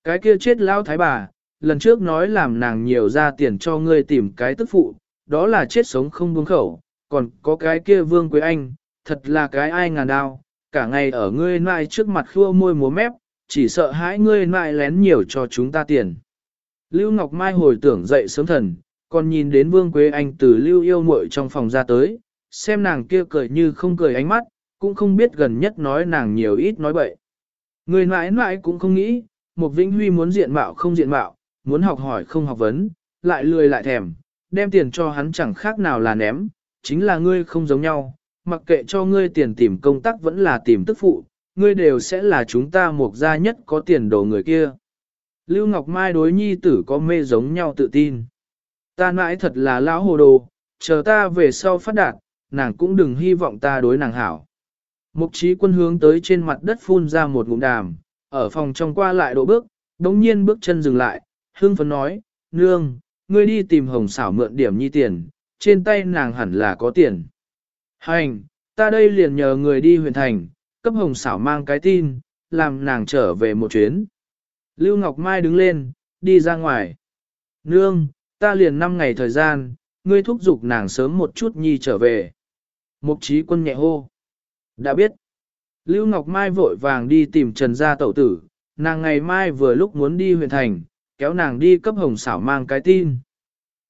Cái kia chết lão thái bà, lần trước nói làm nàng nhiều ra tiền cho ngươi tìm cái tức phụ, đó là chết sống không buông khẩu, còn có cái kia Vương Quế Anh, thật là cái ai ngàn đao, cả ngày ở ngươi nại trước mặt khua môi múa mép, chỉ sợ hãi ngươi nại lén nhiều cho chúng ta tiền. Lưu Ngọc Mai hồi tưởng dậy sớm thần, còn nhìn đến Vương Quế Anh từ Lưu yêu muội trong phòng ra tới, xem nàng kia cười như không cười ánh mắt, cũng không biết gần nhất nói nàng nhiều ít nói bậy. Người mãi mãi cũng không nghĩ, một Vĩnh Huy muốn diện mạo không diện mạo, muốn học hỏi không học vấn, lại lười lại thèm, đem tiền cho hắn chẳng khác nào là ném, chính là ngươi không giống nhau, mặc kệ cho ngươi tiền tìm công tác vẫn là tìm tức phụ, ngươi đều sẽ là chúng ta một gia nhất có tiền đồ người kia. Lưu Ngọc Mai đối nhi tử có mê giống nhau tự tin. Ta mãi thật là lão hồ đồ, chờ ta về sau phát đạt, nàng cũng đừng hy vọng ta đối nàng hảo. Mục trí quân hướng tới trên mặt đất phun ra một ngụm đàm, ở phòng trong qua lại độ bước, đống nhiên bước chân dừng lại, hương phấn nói, nương, ngươi đi tìm hồng xảo mượn điểm nhi tiền, trên tay nàng hẳn là có tiền. Hành, ta đây liền nhờ người đi huyện thành, cấp hồng xảo mang cái tin, làm nàng trở về một chuyến. Lưu Ngọc Mai đứng lên, đi ra ngoài. Nương, ta liền 5 ngày thời gian, ngươi thúc giục nàng sớm một chút nhi trở về. Mục trí quân nhẹ hô. Đã biết. Lưu Ngọc Mai vội vàng đi tìm Trần gia tẩu tử, nàng ngày mai vừa lúc muốn đi huyện thành, kéo nàng đi cấp hồng xảo mang cái tin.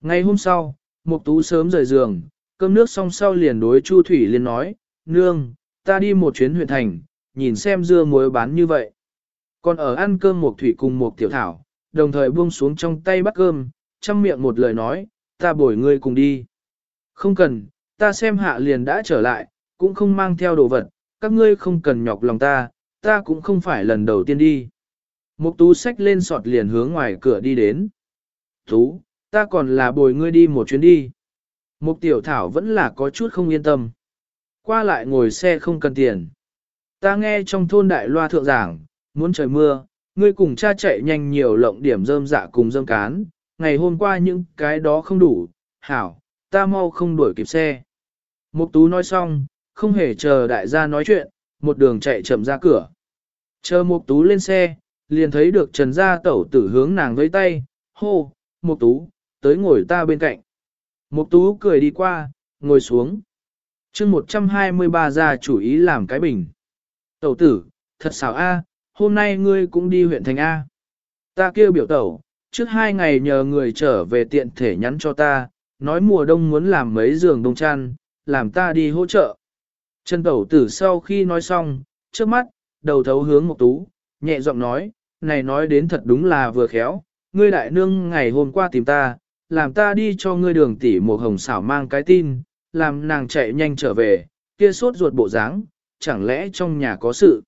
Ngày hôm sau, Mục Tú sớm rời giường, cơm nước xong sau liền đối Chu Thủy Liên nói, Nương, ta đi một chuyến huyện thành, nhìn xem dưa muối bán như vậy. Còn ở ăn cơm Mục Thủy cùng Mục Tiểu Thảo, đồng thời buông xuống trong tay bắt cơm, chăm miệng một lời nói, ta bồi ngươi cùng đi. Không cần, ta xem hạ liền đã trở lại, cũng không mang theo đồ vật, các ngươi không cần nhọc lòng ta, ta cũng không phải lần đầu tiên đi. Mục tú xách lên sọt liền hướng ngoài cửa đi đến. Tú, ta còn là bồi ngươi đi một chuyến đi. Mục tiểu thảo vẫn là có chút không yên tâm. Qua lại ngồi xe không cần tiền. Ta nghe trong thôn đại loa thượng giảng, muốn trời mưa, ngươi cùng cha chạy nhanh nhiều lộng điểm rơm dạ cùng rơm cán. Ngày hôm qua những cái đó không đủ, hảo, ta mau không đuổi kịp xe. Mục tú nói xong, không hề chờ đại gia nói chuyện, một đường chạy chậm ra cửa. Chờ mục tú lên xe, liền thấy được trần gia tẩu tử hướng nàng với tay, hô, mục tú, tới ngồi ta bên cạnh. Mục tú cười đi qua, ngồi xuống. chương 123 gia chủ ý làm cái bình. Tẩu tử, thật xảo a, hôm nay ngươi cũng đi huyện thành A. Ta kêu biểu tẩu, trước hai ngày nhờ người trở về tiện thể nhắn cho ta, nói mùa đông muốn làm mấy giường đông chăn, làm ta đi hỗ trợ. Trần tẩu tử sau khi nói xong, trước mắt, đầu thấu hướng mục tú, nhẹ giọng nói, này nói đến thật đúng là vừa khéo, ngươi đại nương ngày hôm qua tìm ta, làm ta đi cho ngươi đường tỷ một hồng xảo mang cái tin, làm nàng chạy nhanh trở về, kia sốt ruột bộ dáng, chẳng lẽ trong nhà có sự.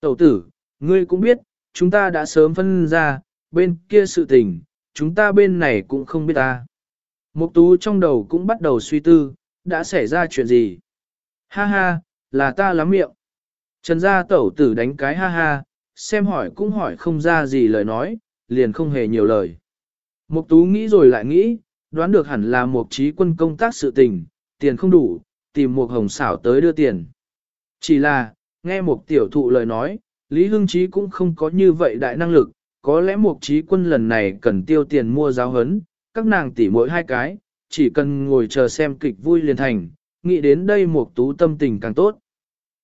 Tẩu tử, ngươi cũng biết, chúng ta đã sớm phân ra, bên kia sự tình, chúng ta bên này cũng không biết ta. Mục tú trong đầu cũng bắt đầu suy tư, đã xảy ra chuyện gì? Ha ha, là ta lắm miệng. Trần gia tẩu tử đánh cái ha ha, xem hỏi cũng hỏi không ra gì lời nói, liền không hề nhiều lời. Mục tú nghĩ rồi lại nghĩ, đoán được hẳn là Mục trí quân công tác sự tình, tiền không đủ, tìm Mục hồng xảo tới đưa tiền. Chỉ là, nghe Mục tiểu thụ lời nói, Lý Hưng trí cũng không có như vậy đại năng lực, có lẽ Mục trí quân lần này cần tiêu tiền mua giáo hấn, các nàng tỷ mỗi hai cái, chỉ cần ngồi chờ xem kịch vui liền thành, nghĩ đến đây mục tú tâm tình càng tốt.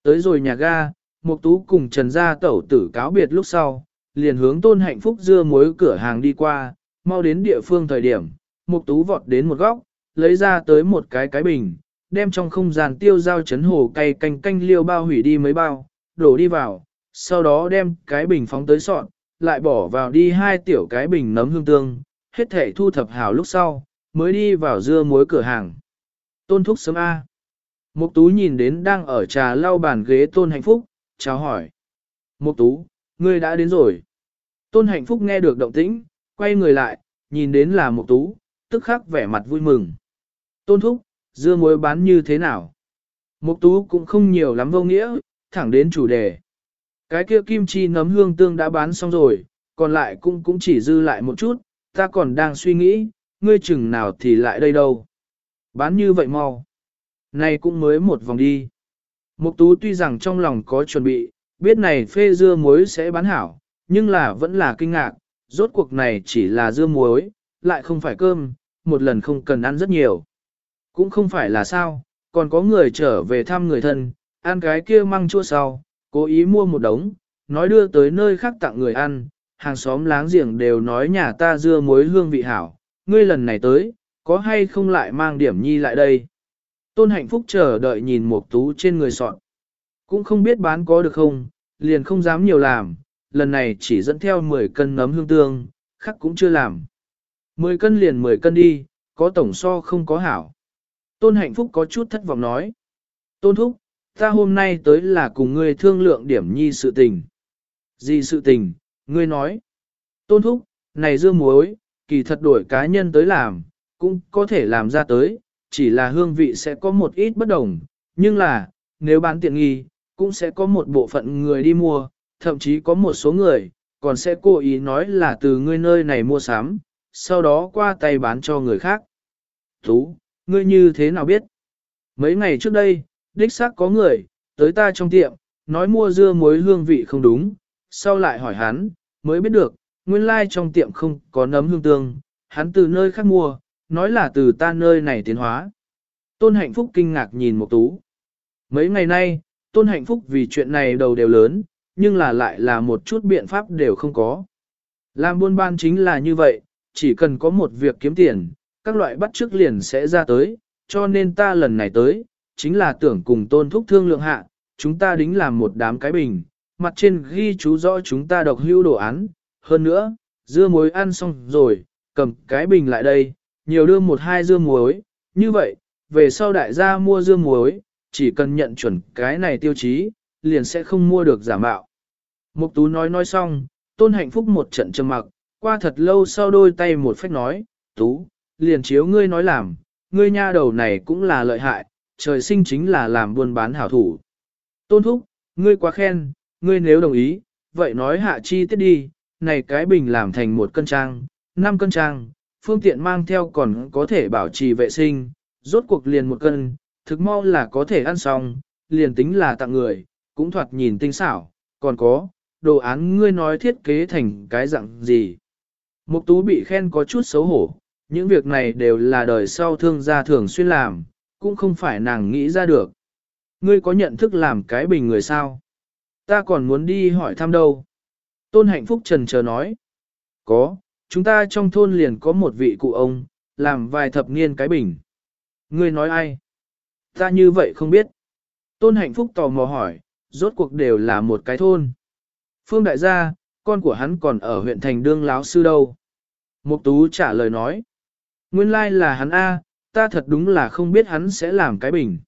Tới rồi nhà ga, mục tú cùng Trần Gia tẩu tử cáo biệt lúc sau, liền hướng tôn hạnh phúc dưa muối cửa hàng đi qua, mau đến địa phương thời điểm, mục tú vọt đến một góc, lấy ra tới một cái cái bình, đem trong không gian tiêu dao chấn hồ cay canh canh liêu bao hủy đi mấy bao, đổ đi vào, sau đó đem cái bình phóng tới sọn, lại bỏ vào đi hai tiểu cái bình nấm hương tương, hết thể thu thập hảo lúc sau, mới đi vào dưa muối cửa hàng. Tôn thúc sớm A. Mục tú nhìn đến đang ở trà lau bàn ghế tôn hạnh phúc, chào hỏi. Mục tú, ngươi đã đến rồi. Tôn hạnh phúc nghe được động tĩnh, quay người lại, nhìn đến là mục tú, tức khắc vẻ mặt vui mừng. Tôn thúc, dưa muối bán như thế nào? Mục tú cũng không nhiều lắm vô nghĩa, thẳng đến chủ đề. Cái kia kim chi nấm hương tương đã bán xong rồi, còn lại cũng cũng chỉ dư lại một chút, ta còn đang suy nghĩ, ngươi chừng nào thì lại đây đâu. Bán như vậy mau. Này cũng mới một vòng đi. Mục tú tuy rằng trong lòng có chuẩn bị, biết này phê dưa muối sẽ bán hảo, nhưng là vẫn là kinh ngạc, rốt cuộc này chỉ là dưa muối, lại không phải cơm, một lần không cần ăn rất nhiều. Cũng không phải là sao, còn có người trở về thăm người thân, ăn cái kia măng chua sau, cố ý mua một đống, nói đưa tới nơi khác tặng người ăn, hàng xóm láng giềng đều nói nhà ta dưa muối hương vị hảo, ngươi lần này tới, có hay không lại mang điểm nhi lại đây. Tôn hạnh phúc chờ đợi nhìn một tú trên người sọn. Cũng không biết bán có được không, liền không dám nhiều làm, lần này chỉ dẫn theo 10 cân nấm hương tương, khác cũng chưa làm. 10 cân liền 10 cân đi, có tổng so không có hảo. Tôn hạnh phúc có chút thất vọng nói. Tôn thúc, ta hôm nay tới là cùng ngươi thương lượng điểm nhi sự tình. Gì sự tình, ngươi nói. Tôn thúc, này dưa muối, kỳ thật đổi cá nhân tới làm, cũng có thể làm ra tới, chỉ là hương vị sẽ có một ít bất đồng, nhưng là, nếu bán tiện nghi, cũng sẽ có một bộ phận người đi mua, thậm chí có một số người, còn sẽ cố ý nói là từ ngươi nơi này mua sắm, sau đó qua tay bán cho người khác. Tú, ngươi như thế nào biết? Mấy ngày trước đây, đích xác có người, tới ta trong tiệm, nói mua dưa muối hương vị không đúng, sau lại hỏi hắn, mới biết được, nguyên lai like trong tiệm không có nấm hương tương, hắn từ nơi khác mua, nói là từ ta nơi này tiến hóa. Tôn hạnh phúc kinh ngạc nhìn một tú. Mấy ngày nay, tôn hạnh phúc vì chuyện này đầu đều lớn, nhưng là lại là một chút biện pháp đều không có. Làm buôn ban chính là như vậy, chỉ cần có một việc kiếm tiền, các loại bắt trước liền sẽ ra tới, cho nên ta lần này tới, chính là tưởng cùng tôn thúc thương lượng hạ, chúng ta đính làm một đám cái bình, mặt trên ghi chú rõ chúng ta độc hưu đồ án, hơn nữa, dưa muối ăn xong rồi, cầm cái bình lại đây, nhiều đưa một hai dưa muối, như vậy, về sau đại gia mua dưa muối, chỉ cần nhận chuẩn cái này tiêu chí, liền sẽ không mua được giả mạo. Mục tú nói nói xong, tôn hạnh phúc một trận trầm mặc, qua thật lâu sau đôi tay một phách nói, tú, liền chiếu ngươi nói làm, ngươi nha đầu này cũng là lợi hại, trời sinh chính là làm buôn bán hảo thủ. Tôn thúc, ngươi quá khen, ngươi nếu đồng ý, vậy nói hạ chi tiết đi, này cái bình làm thành một cân trang, 5 cân trang, phương tiện mang theo còn có thể bảo trì vệ sinh, rốt cuộc liền một cân, thực mau là có thể ăn xong, liền tính là tặng người, cũng thoạt nhìn tinh xảo, còn có, đồ án ngươi nói thiết kế thành cái dạng gì. Mục tú bị khen có chút xấu hổ, những việc này đều là đời sau thương gia thường xuyên làm, cũng không phải nàng nghĩ ra được. Ngươi có nhận thức làm cái bình người sao? Ta còn muốn đi hỏi thăm đâu. Tôn hạnh phúc trần chờ nói. Có, chúng ta trong thôn liền có một vị cụ ông, làm vài thập niên cái bình. Ngươi nói ai? Ta như vậy không biết. Tôn hạnh phúc tò mò hỏi, rốt cuộc đều là một cái thôn. Phương đại gia, con của hắn còn ở huyện thành đương láo sư đâu. Mục tú trả lời nói. Nguyên lai là hắn A, ta thật đúng là không biết hắn sẽ làm cái bình.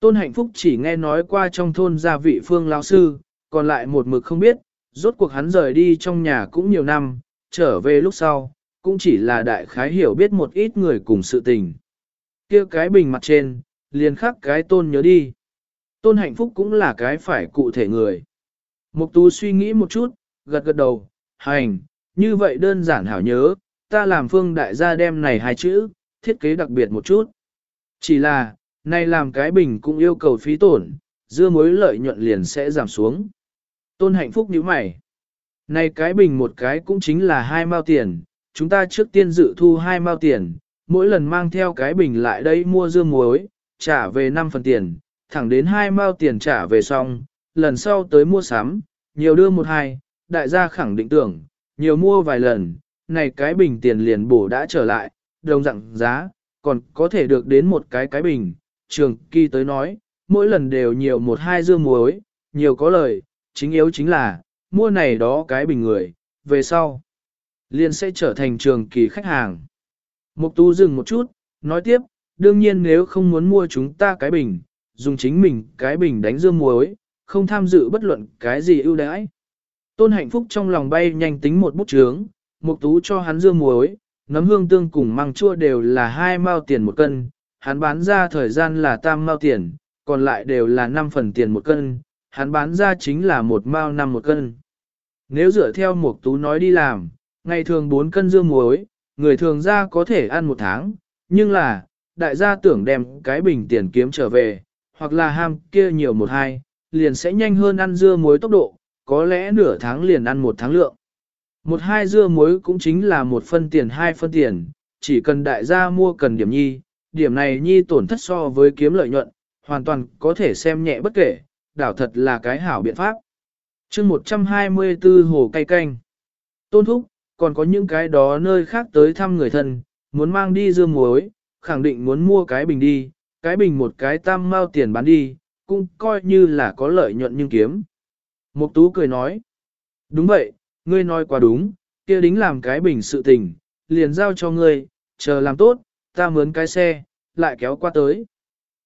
Tôn hạnh phúc chỉ nghe nói qua trong thôn gia vị phương lão sư, còn lại một mực không biết, rốt cuộc hắn rời đi trong nhà cũng nhiều năm, trở về lúc sau, cũng chỉ là đại khái hiểu biết một ít người cùng sự tình. kia cái bình mặt trên, liền khắc cái tôn nhớ đi. Tôn hạnh phúc cũng là cái phải cụ thể người. Mục tú suy nghĩ một chút, gật gật đầu, hành, như vậy đơn giản hảo nhớ, ta làm phương đại gia đem này hai chữ, thiết kế đặc biệt một chút. Chỉ là, này làm cái bình cũng yêu cầu phí tổn, dưa mối lợi nhuận liền sẽ giảm xuống. Tôn hạnh phúc như mày. Này cái bình một cái cũng chính là hai mao tiền, chúng ta trước tiên dự thu hai mao tiền, mỗi lần mang theo cái bình lại đây mua dưa muối, trả về 5 phần tiền, thẳng đến hai mao tiền trả về xong, lần sau tới mua sắm, nhiều đưa một hai, đại gia khẳng định tưởng, nhiều mua vài lần, này cái bình tiền liền bổ đã trở lại, đồng dạng giá, còn có thể được đến một cái cái bình, trường kỳ tới nói, mỗi lần đều nhiều một hai dưa muối, nhiều có lời, chính yếu chính là, mua này đó cái bình người, về sau, liền sẽ trở thành trường kỳ khách hàng. Mục tu dừng một chút, nói tiếp, đương nhiên nếu không muốn mua chúng ta cái bình, dùng chính mình cái bình đánh dưa muối, không tham dự bất luận cái gì ưu đãi. Tôn hạnh phúc trong lòng bay nhanh tính một bút chướng, mục tú cho hắn dưa muối, nấm hương tương cùng măng chua đều là hai mao tiền một cân, hắn bán ra thời gian là tam mao tiền, còn lại đều là 5 phần tiền một cân, hắn bán ra chính là một mao năm một cân. Nếu dựa theo một tú nói đi làm, ngày thường 4 cân dưa muối, người thường ra có thể ăn một tháng, nhưng là, đại gia tưởng đem cái bình tiền kiếm trở về, hoặc là ham kia nhiều một hai, liền sẽ nhanh hơn ăn dưa muối tốc độ, có lẽ nửa tháng liền ăn một tháng lượng. Một hai dưa muối cũng chính là một phân tiền hai phân tiền, chỉ cần đại gia mua cần điểm nhi, điểm này nhi tổn thất so với kiếm lợi nhuận, hoàn toàn có thể xem nhẹ bất kể, đảo thật là cái hảo biện pháp chương 124 hồ cay canh. Tôn thúc, còn có những cái đó nơi khác tới thăm người thân, muốn mang đi dưa muối, khẳng định muốn mua cái bình đi, cái bình một cái tam mao tiền bán đi, cũng coi như là có lợi nhuận nhưng kiếm. Mục tú cười nói, đúng vậy, ngươi nói quá đúng, kia đính làm cái bình sự tình, liền giao cho ngươi, chờ làm tốt, ta mướn cái xe, lại kéo qua tới.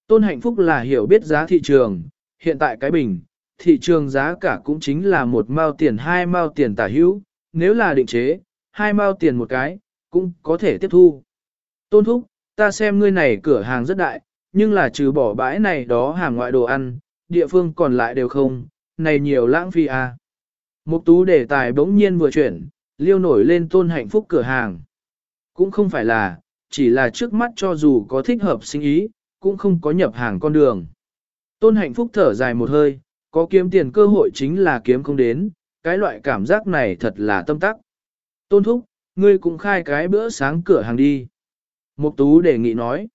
Tôn hạnh phúc là hiểu biết giá thị trường, hiện tại cái bình, thị trường giá cả cũng chính là một mao tiền hai mao tiền tả hữu, nếu là định chế, hai mao tiền một cái, cũng có thể tiếp thu. Tôn thúc, ta xem ngươi này cửa hàng rất đại, nhưng là trừ bỏ bãi này đó hàng ngoại đồ ăn, địa phương còn lại đều không, này nhiều lãng phí à. Mục tú đề tài bỗng nhiên vừa chuyển, liêu nổi lên tôn hạnh phúc cửa hàng. Cũng không phải là, chỉ là trước mắt cho dù có thích hợp sinh ý, cũng không có nhập hàng con đường. Tôn hạnh phúc thở dài một hơi, có kiếm tiền cơ hội chính là kiếm không đến, cái loại cảm giác này thật là tâm tắc. Tôn thúc, ngươi cũng khai cái bữa sáng cửa hàng đi. Mục tú đề nghị nói,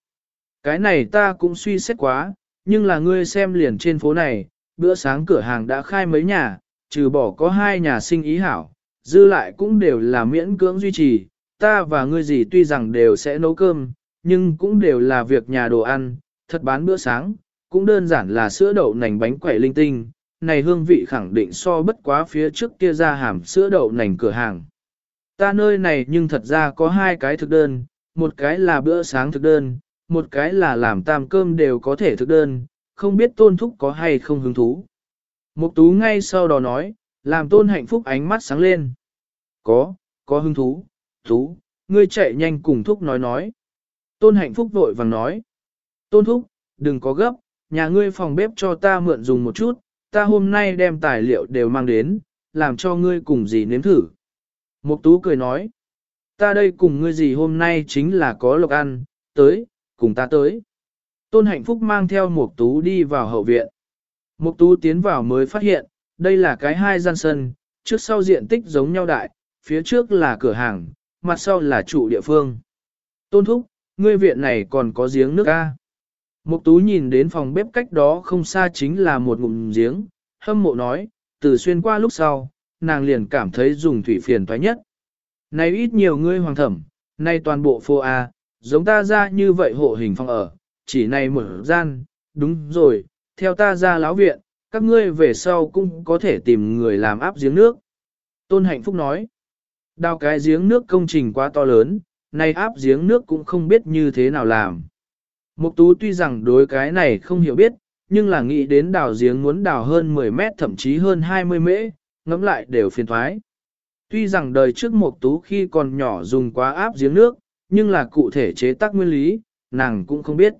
cái này ta cũng suy xét quá, nhưng là ngươi xem liền trên phố này, bữa sáng cửa hàng đã khai mấy nhà, trừ bỏ có hai nhà sinh ý hảo, dư lại cũng đều là miễn cưỡng duy trì, ta và ngươi gì tuy rằng đều sẽ nấu cơm, nhưng cũng đều là việc nhà đồ ăn, thật bán bữa sáng, cũng đơn giản là sữa đậu nành bánh quẩy linh tinh, này hương vị khẳng định so bất quá phía trước kia ra hàm sữa đậu nành cửa hàng. Ta nơi này nhưng thật ra có hai cái thực đơn, một cái là bữa sáng thực đơn, một cái là làm tam cơm đều có thể thực đơn, không biết tôn thúc có hay không hứng thú. Mục tú ngay sau đó nói, làm tôn hạnh phúc ánh mắt sáng lên. Có, có hứng thú, thú, ngươi chạy nhanh cùng thúc nói nói. Tôn hạnh phúc vội vàng nói. Tôn thúc, đừng có gấp, nhà ngươi phòng bếp cho ta mượn dùng một chút, ta hôm nay đem tài liệu đều mang đến, làm cho ngươi cùng gì nếm thử. Mục tú cười nói. Ta đây cùng ngươi gì hôm nay chính là có lộc ăn, tới, cùng ta tới. Tôn hạnh phúc mang theo mục tú đi vào hậu viện. Mục tú tiến vào mới phát hiện, đây là cái hai gian sân, trước sau diện tích giống nhau đại, phía trước là cửa hàng, mặt sau là trụ địa phương. Tôn thúc, ngươi viện này còn có giếng nước a? Mục tú nhìn đến phòng bếp cách đó không xa chính là một ngụm giếng, hâm mộ nói, từ xuyên qua lúc sau, nàng liền cảm thấy dùng thủy phiền toái nhất. Này ít nhiều ngươi hoàng thẩm, nay toàn bộ phô A, giống ta ra như vậy hộ hình phòng ở, chỉ này mở gian, đúng rồi, theo ta ra lão viện, các ngươi về sau cũng có thể tìm người làm áp giếng nước. Tôn Hạnh Phúc nói, đào cái giếng nước công trình quá to lớn, nay áp giếng nước cũng không biết như thế nào làm. Mục tú tuy rằng đối cái này không hiểu biết, nhưng là nghĩ đến đào giếng muốn đào hơn 10 mét thậm chí hơn 20 mễ, ngẫm lại đều phiền thoái. Tuy rằng đời trước Mục tú khi còn nhỏ dùng quá áp giếng nước, nhưng là cụ thể chế tác nguyên lý, nàng cũng không biết.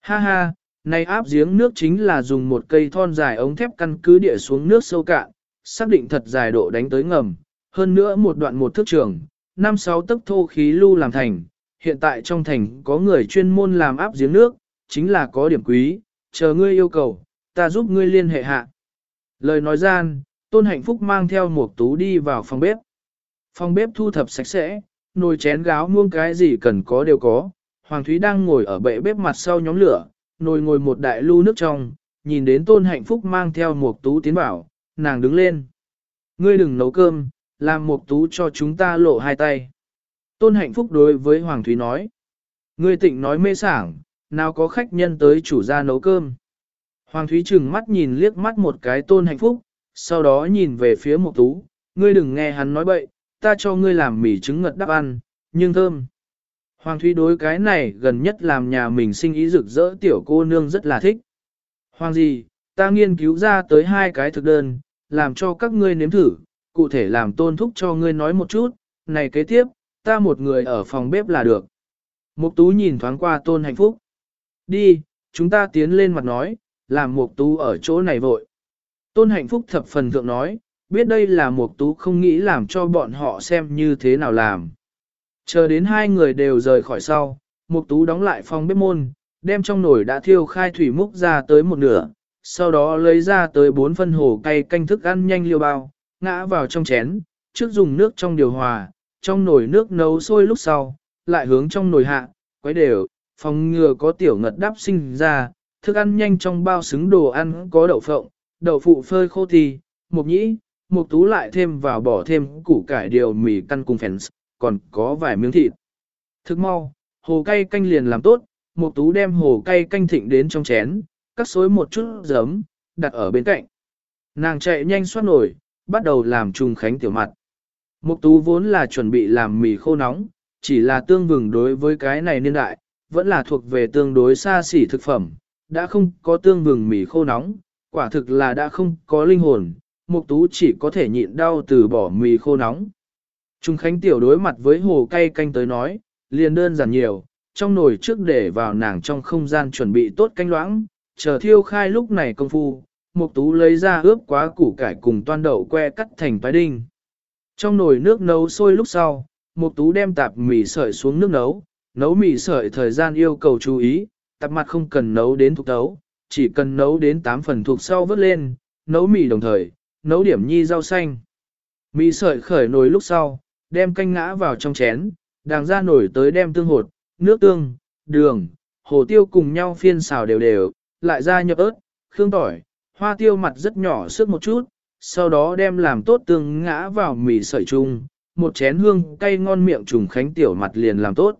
Ha ha, này áp giếng nước chính là dùng một cây thon dài ống thép căn cứ địa xuống nước sâu cạn, xác định thật dài độ đánh tới ngầm, hơn nữa một đoạn một thước trường, năm sáu tấc thô khí lưu làm thành. Hiện tại trong thành có người chuyên môn làm áp giếng nước, chính là có điểm quý, chờ ngươi yêu cầu, ta giúp ngươi liên hệ hạ. Lời nói gian, Tôn Hạnh Phúc mang theo một tú đi vào phòng bếp. Phòng bếp thu thập sạch sẽ, nồi chén gáo muông cái gì cần có đều có. Hoàng Thúy đang ngồi ở bệ bếp mặt sau nhóm lửa, nồi ngồi một đại lu nước trong, nhìn đến Tôn Hạnh Phúc mang theo một tú tiến bảo, nàng đứng lên. Ngươi đừng nấu cơm, làm một tú cho chúng ta lộ hai tay. Tôn Hạnh Phúc đối với Hoàng Thúy nói. người tịnh nói mê sảng, nào có khách nhân tới chủ gia nấu cơm. Hoàng Thúy chừng mắt nhìn liếc mắt một cái Tôn Hạnh Phúc, sau đó nhìn về phía Mục Tú, ngươi đừng nghe hắn nói bậy, ta cho ngươi làm mì trứng ngật đắp ăn, nhưng thơm. Hoàng Thúy đối cái này gần nhất làm nhà mình sinh ý rực rỡ tiểu cô nương rất là thích. Hoàng gì, ta nghiên cứu ra tới hai cái thực đơn, làm cho các ngươi nếm thử, cụ thể làm tôn thúc cho ngươi nói một chút, này kế tiếp, ta một người ở phòng bếp là được. Mục tú nhìn thoáng qua tôn hạnh phúc. Đi, chúng ta tiến lên mặt nói, làm Mục Tú ở chỗ này vội. Tôn hạnh phúc thập phần thượng nói, biết đây là Mục Tú không nghĩ làm cho bọn họ xem như thế nào làm. Chờ đến hai người đều rời khỏi sau, Mục Tú đóng lại phòng bếp môn, đem trong nồi đã thiêu khai thủy múc ra tới một nửa, sau đó lấy ra tới bốn phân hồ cay canh thức ăn nhanh liêu bao, ngã vào trong chén, trước dùng nước trong điều hòa, trong nồi nước nấu sôi lúc sau, lại hướng trong nồi hạ, quấy đều, phòng ngừa có tiểu ngật đáp sinh ra, thức ăn nhanh trong bao xứng đồ ăn có đậu phộng, đậu phụ phơi khô thì, mục nhĩ, mục tú lại thêm vào bỏ thêm củ cải điều mì căn cùng phèn, còn có vài miếng thịt. Thức mau, hồ cay canh liền làm tốt, mục tú đem hồ cay canh thịnh đến trong chén, cắt xối một chút giấm, đặt ở bên cạnh. Nàng chạy nhanh xoát nổi, bắt đầu làm trùng khánh tiểu mặt. Mục tú vốn là chuẩn bị làm mì khô nóng, chỉ là tương vừng đối với cái này niên đại, vẫn là thuộc về tương đối xa xỉ thực phẩm, đã không có tương vừng mì khô nóng, quả thực là đã không có linh hồn, mục tú chỉ có thể nhịn đau từ bỏ mì khô nóng. Trung Khánh tiểu đối mặt với hồ cay canh tới nói, liền đơn giản nhiều, trong nồi trước để vào nàng trong không gian chuẩn bị tốt canh loãng, chờ thiêu khai lúc này công phu, Mục Tú lấy ra ướp quá củ cải cùng toan đậu que cắt thành toái đinh. Trong nồi nước nấu sôi lúc sau, Mục Tú đem tạp mì sợi xuống nước nấu, nấu mì sợi thời gian yêu cầu chú ý, tạp mặt không cần nấu đến thuộc tấu, chỉ cần nấu đến 8 phần thuộc sau vớt lên, nấu mì đồng thời, nấu điểm nhi rau xanh. Mì sợi khởi nồi lúc sau, đem canh ngã vào trong chén, đàng ra nổi tới đem tương hột, nước tương, đường, hồ tiêu cùng nhau phiên xào đều đều, lại ra nhập ớt, khương tỏi, hoa tiêu mặt rất nhỏ sức một chút, sau đó đem làm tốt tương ngã vào mì sợi chung, một chén hương cay ngon miệng trùng khánh tiểu mặt liền làm tốt.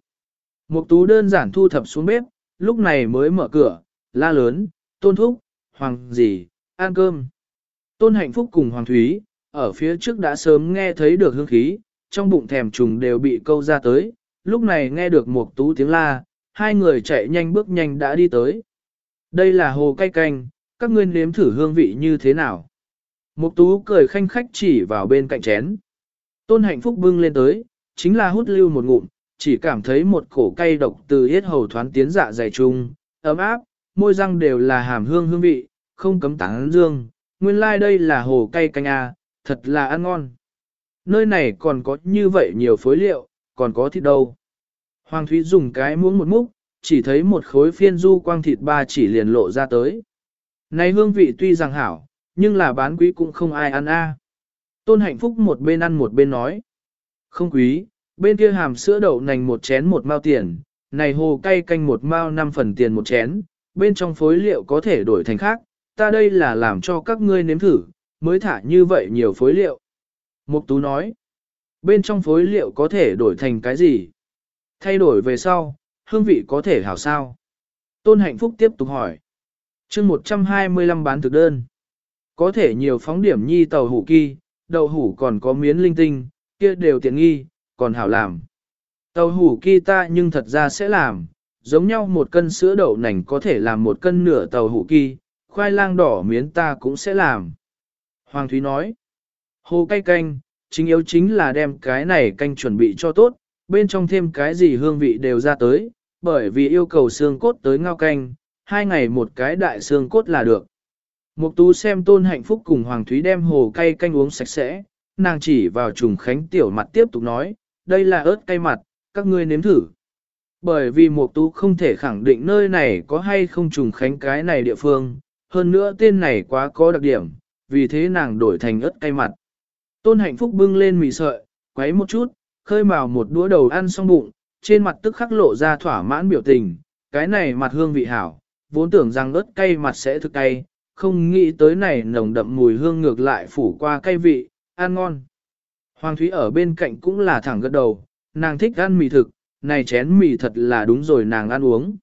Mục tú đơn giản thu thập xuống bếp, lúc này mới mở cửa, la lớn, tôn thúc, hoàng gì, ăn cơm. Tôn hạnh phúc cùng hoàng thúy, ở phía trước đã sớm nghe thấy được hương khí, trong bụng thèm trùng đều bị câu ra tới, lúc này nghe được mục tú tiếng la, hai người chạy nhanh bước nhanh đã đi tới. Đây là hồ cay canh, các ngươi nếm thử hương vị như thế nào. Mục tú cười khanh khách chỉ vào bên cạnh chén. Tôn hạnh phúc bưng lên tới, chính là hút lưu một ngụm, chỉ cảm thấy một cổ cay độc từ hết hầu thoán tiến dạ dày trung, ấm áp, môi răng đều là hàm hương hương vị, không cấm tán dương. Nguyên lai like đây là hồ cay canh à, thật là ăn ngon. Nơi này còn có như vậy nhiều phối liệu, còn có thịt đâu. Hoàng Thúy dùng cái muỗng một múc, chỉ thấy một khối phiên du quang thịt ba chỉ liền lộ ra tới. Này hương vị tuy rằng hảo, nhưng là bán quý cũng không ai ăn a. Tôn hạnh phúc một bên ăn một bên nói. Không quý, bên kia hàm sữa đậu nành một chén một mao tiền, này hồ cay canh một mao năm phần tiền một chén, bên trong phối liệu có thể đổi thành khác, ta đây là làm cho các ngươi nếm thử, mới thả như vậy nhiều phối liệu. Mục tú nói, bên trong phối liệu có thể đổi thành cái gì? Thay đổi về sau, hương vị có thể hảo sao? Tôn hạnh phúc tiếp tục hỏi chương 125 bán thực đơn. Có thể nhiều phóng điểm nhi tàu hủ kỳ, đậu hủ còn có miến linh tinh, kia đều tiện nghi, còn hảo làm. Tàu hủ kỳ ta nhưng thật ra sẽ làm, giống nhau một cân sữa đậu nành có thể làm một cân nửa tàu hủ kỳ, khoai lang đỏ miến ta cũng sẽ làm. Hoàng Thúy nói, hồ cay canh, chính yếu chính là đem cái này canh chuẩn bị cho tốt, bên trong thêm cái gì hương vị đều ra tới, bởi vì yêu cầu xương cốt tới ngao canh, hai ngày một cái đại xương cốt là được. Mục tú xem tôn hạnh phúc cùng Hoàng Thúy đem hồ cay canh uống sạch sẽ, nàng chỉ vào trùng khánh tiểu mặt tiếp tục nói, đây là ớt cay mặt, các ngươi nếm thử. Bởi vì mục tú không thể khẳng định nơi này có hay không trùng khánh cái này địa phương, hơn nữa tên này quá có đặc điểm, vì thế nàng đổi thành ớt cay mặt. Tôn hạnh phúc bưng lên mì sợi, quấy một chút, khơi mào một đũa đầu ăn xong bụng, trên mặt tức khắc lộ ra thỏa mãn biểu tình, cái này mặt hương vị hảo, vốn tưởng rằng ớt cay mặt sẽ thực cay, không nghĩ tới này nồng đậm mùi hương ngược lại phủ qua cay vị, ăn ngon. Hoàng Thúy ở bên cạnh cũng là thẳng gật đầu, nàng thích ăn mì thực, này chén mì thật là đúng rồi nàng ăn uống.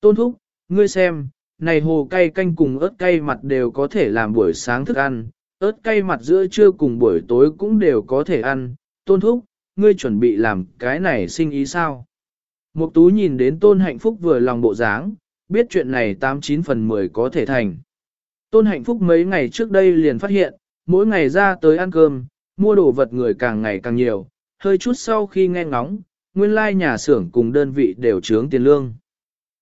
Tôn thúc, ngươi xem, này hồ cay canh cùng ớt cay mặt đều có thể làm buổi sáng thức ăn, ớt cay mặt giữa trưa cùng buổi tối cũng đều có thể ăn. Tôn thúc, ngươi chuẩn bị làm cái này sinh ý sao? Mục tú nhìn đến tôn hạnh phúc vừa lòng bộ dáng, biết chuyện này 89 phần 10 có thể thành. Tôn hạnh phúc mấy ngày trước đây liền phát hiện, mỗi ngày ra tới ăn cơm, mua đồ vật người càng ngày càng nhiều, hơi chút sau khi nghe ngóng, nguyên lai like nhà xưởng cùng đơn vị đều trướng tiền lương.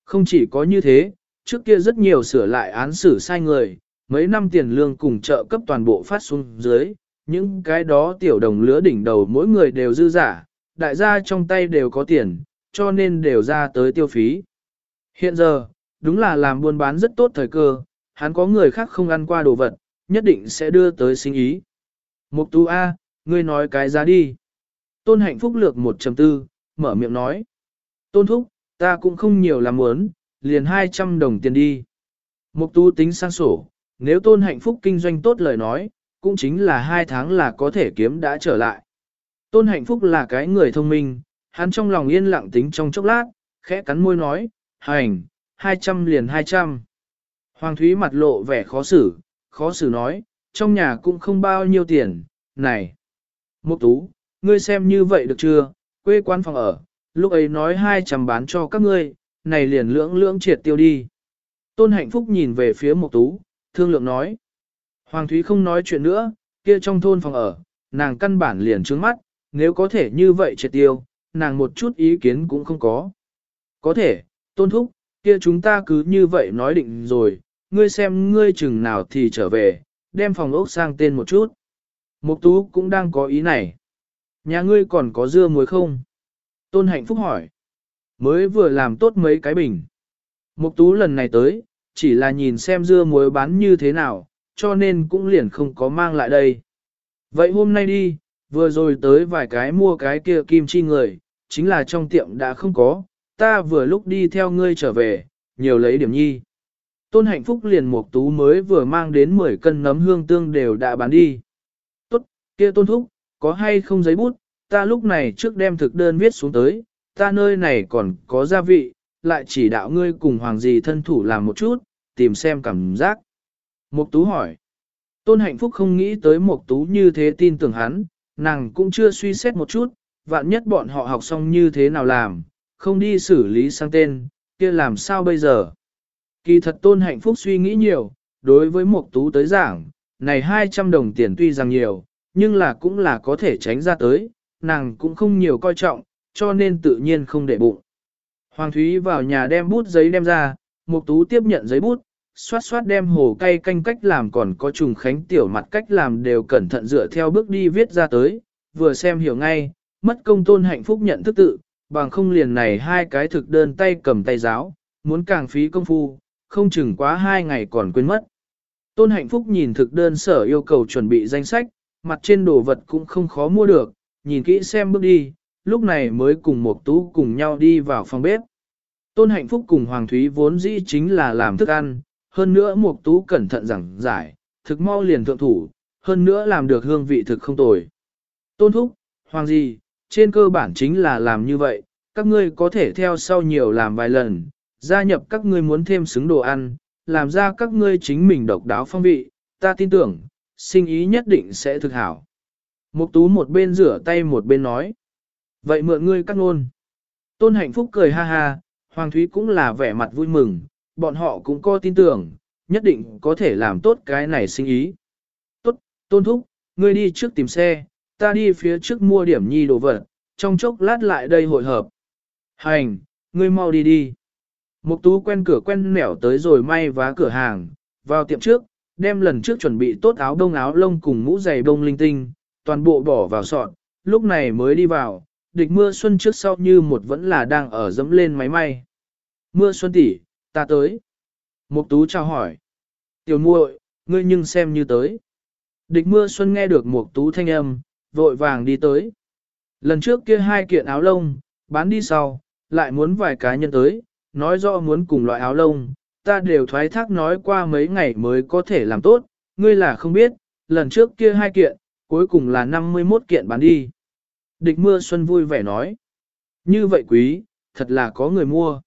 Không chỉ có như thế, trước kia rất nhiều sửa lại án xử sai người, mấy năm tiền lương cùng trợ cấp toàn bộ phát xuống dưới, những cái đó tiểu đồng lứa đỉnh đầu mỗi người đều dư giả, đại gia trong tay đều có tiền, cho nên đều ra tới tiêu phí. Hiện giờ, đúng là làm buôn bán rất tốt thời cơ, hắn có người khác không ăn qua đồ vật, nhất định sẽ đưa tới sinh ý. Mục tú A, ngươi nói cái giá đi. Tôn hạnh phúc lược 1.4, mở miệng nói. Tôn thúc, ta cũng không nhiều làm muốn, liền 200 đồng tiền đi. Mục tú tính sang sổ, nếu tôn hạnh phúc kinh doanh tốt lời nói, cũng chính là hai tháng là có thể kiếm đã trở lại. Tôn hạnh phúc là cái người thông minh, hắn trong lòng yên lặng tính trong chốc lát, khẽ cắn môi nói, hành, 200 liền 200. Hoàng Thúy mặt lộ vẻ khó xử, khó xử nói, trong nhà cũng không bao nhiêu tiền, này. Mục tú, ngươi xem như vậy được chưa, quê quán phòng ở, lúc ấy nói 200 bán cho các ngươi, này liền lưỡng lưỡng triệt tiêu đi. Tôn hạnh phúc nhìn về phía mục tú, thương lượng nói. Hoàng Thúy không nói chuyện nữa, kia trong thôn phòng ở, nàng căn bản liền trướng mắt, nếu có thể như vậy triệt tiêu, nàng một chút ý kiến cũng không có. Có thể, tôn thúc, kia chúng ta cứ như vậy nói định rồi, ngươi xem ngươi chừng nào thì trở về, đem phòng ốc sang tên một chút. Mục tú cũng đang có ý này. Nhà ngươi còn có dưa muối không? Tôn hạnh phúc hỏi. Mới vừa làm tốt mấy cái bình. Mục tú lần này tới, chỉ là nhìn xem dưa muối bán như thế nào, cho nên cũng liền không có mang lại đây. Vậy hôm nay đi, vừa rồi tới vài cái mua cái kia kim chi người, chính là trong tiệm đã không có, ta vừa lúc đi theo ngươi trở về, nhiều lấy điểm nhi. Tôn hạnh phúc liền một tú mới vừa mang đến 10 cân nấm hương tương đều đã bán đi. Tốt, kia tôn thúc, có hay không giấy bút, ta lúc này trước đem thực đơn viết xuống tới, ta nơi này còn có gia vị, lại chỉ đạo ngươi cùng hoàng dì thân thủ làm một chút, tìm xem cảm giác. Mục tú hỏi. Tôn hạnh phúc không nghĩ tới mục tú như thế tin tưởng hắn, nàng cũng chưa suy xét một chút, vạn nhất bọn họ học xong như thế nào làm, không đi xử lý sang tên, kia làm sao bây giờ. Kỳ thật tôn hạnh phúc suy nghĩ nhiều, đối với một tú tới giảng, này 200 đồng tiền tuy rằng nhiều, nhưng là cũng là có thể tránh ra tới, nàng cũng không nhiều coi trọng, cho nên tự nhiên không để bụng. Hoàng Thúy vào nhà đem bút giấy đem ra, Mục Tú tiếp nhận giấy bút, xoát xoát đem hồ cay canh cách làm còn có trùng khánh tiểu mặt cách làm đều cẩn thận dựa theo bước đi viết ra tới, vừa xem hiểu ngay, mất công tôn hạnh phúc nhận thức tự, bằng không liền này hai cái thực đơn tay cầm tay giáo, muốn càng phí công phu, không chừng quá hai ngày còn quên mất. Tôn hạnh phúc nhìn thực đơn sở yêu cầu chuẩn bị danh sách, mặt trên đồ vật cũng không khó mua được, nhìn kỹ xem bước đi, lúc này mới cùng một tú cùng nhau đi vào phòng bếp. Tôn hạnh phúc cùng Hoàng Thúy vốn dĩ chính là làm thức ăn, hơn nữa một tú cẩn thận giảng giải, thực mau liền thượng thủ, hơn nữa làm được hương vị thực không tồi. Tôn thúc, Hoàng gì, trên cơ bản chính là làm như vậy, các ngươi có thể theo sau nhiều làm vài lần, gia nhập các ngươi muốn thêm xứng đồ ăn, làm ra các ngươi chính mình độc đáo phong vị, ta tin tưởng, sinh ý nhất định sẽ thực hảo. Mục tú một bên rửa tay một bên nói. Vậy mượn ngươi cắt ngôn. Tôn hạnh phúc cười ha ha, Hoàng Thúy cũng là vẻ mặt vui mừng, bọn họ cũng có tin tưởng, nhất định có thể làm tốt cái này sinh ý. Tốt, tôn thúc, ngươi đi trước tìm xe, ta đi phía trước mua điểm nhi đồ vật, trong chốc lát lại đây hội hợp. Hành, ngươi mau đi đi. Mục tú quen cửa quen nẻo tới rồi may vá cửa hàng, vào tiệm trước, đem lần trước chuẩn bị tốt áo đông áo lông cùng mũ giày đông linh tinh, toàn bộ bỏ vào sọt, lúc này mới đi vào, địch mưa xuân trước sau như một vẫn là đang ở dẫm lên máy may. Mưa xuân tỷ, ta tới. Mục tú chào hỏi. Tiểu muội, ngươi nhưng xem như tới. Địch mưa xuân nghe được mục tú thanh âm, vội vàng đi tới. Lần trước kia hai kiện áo lông, bán đi sau, lại muốn vài cá nhân tới, nói rõ muốn cùng loại áo lông, ta đều thoái thác nói qua mấy ngày mới có thể làm tốt, ngươi là không biết, lần trước kia hai kiện, cuối cùng là 51 kiện bán đi. Địch mưa xuân vui vẻ nói. Như vậy quý, thật là có người mua.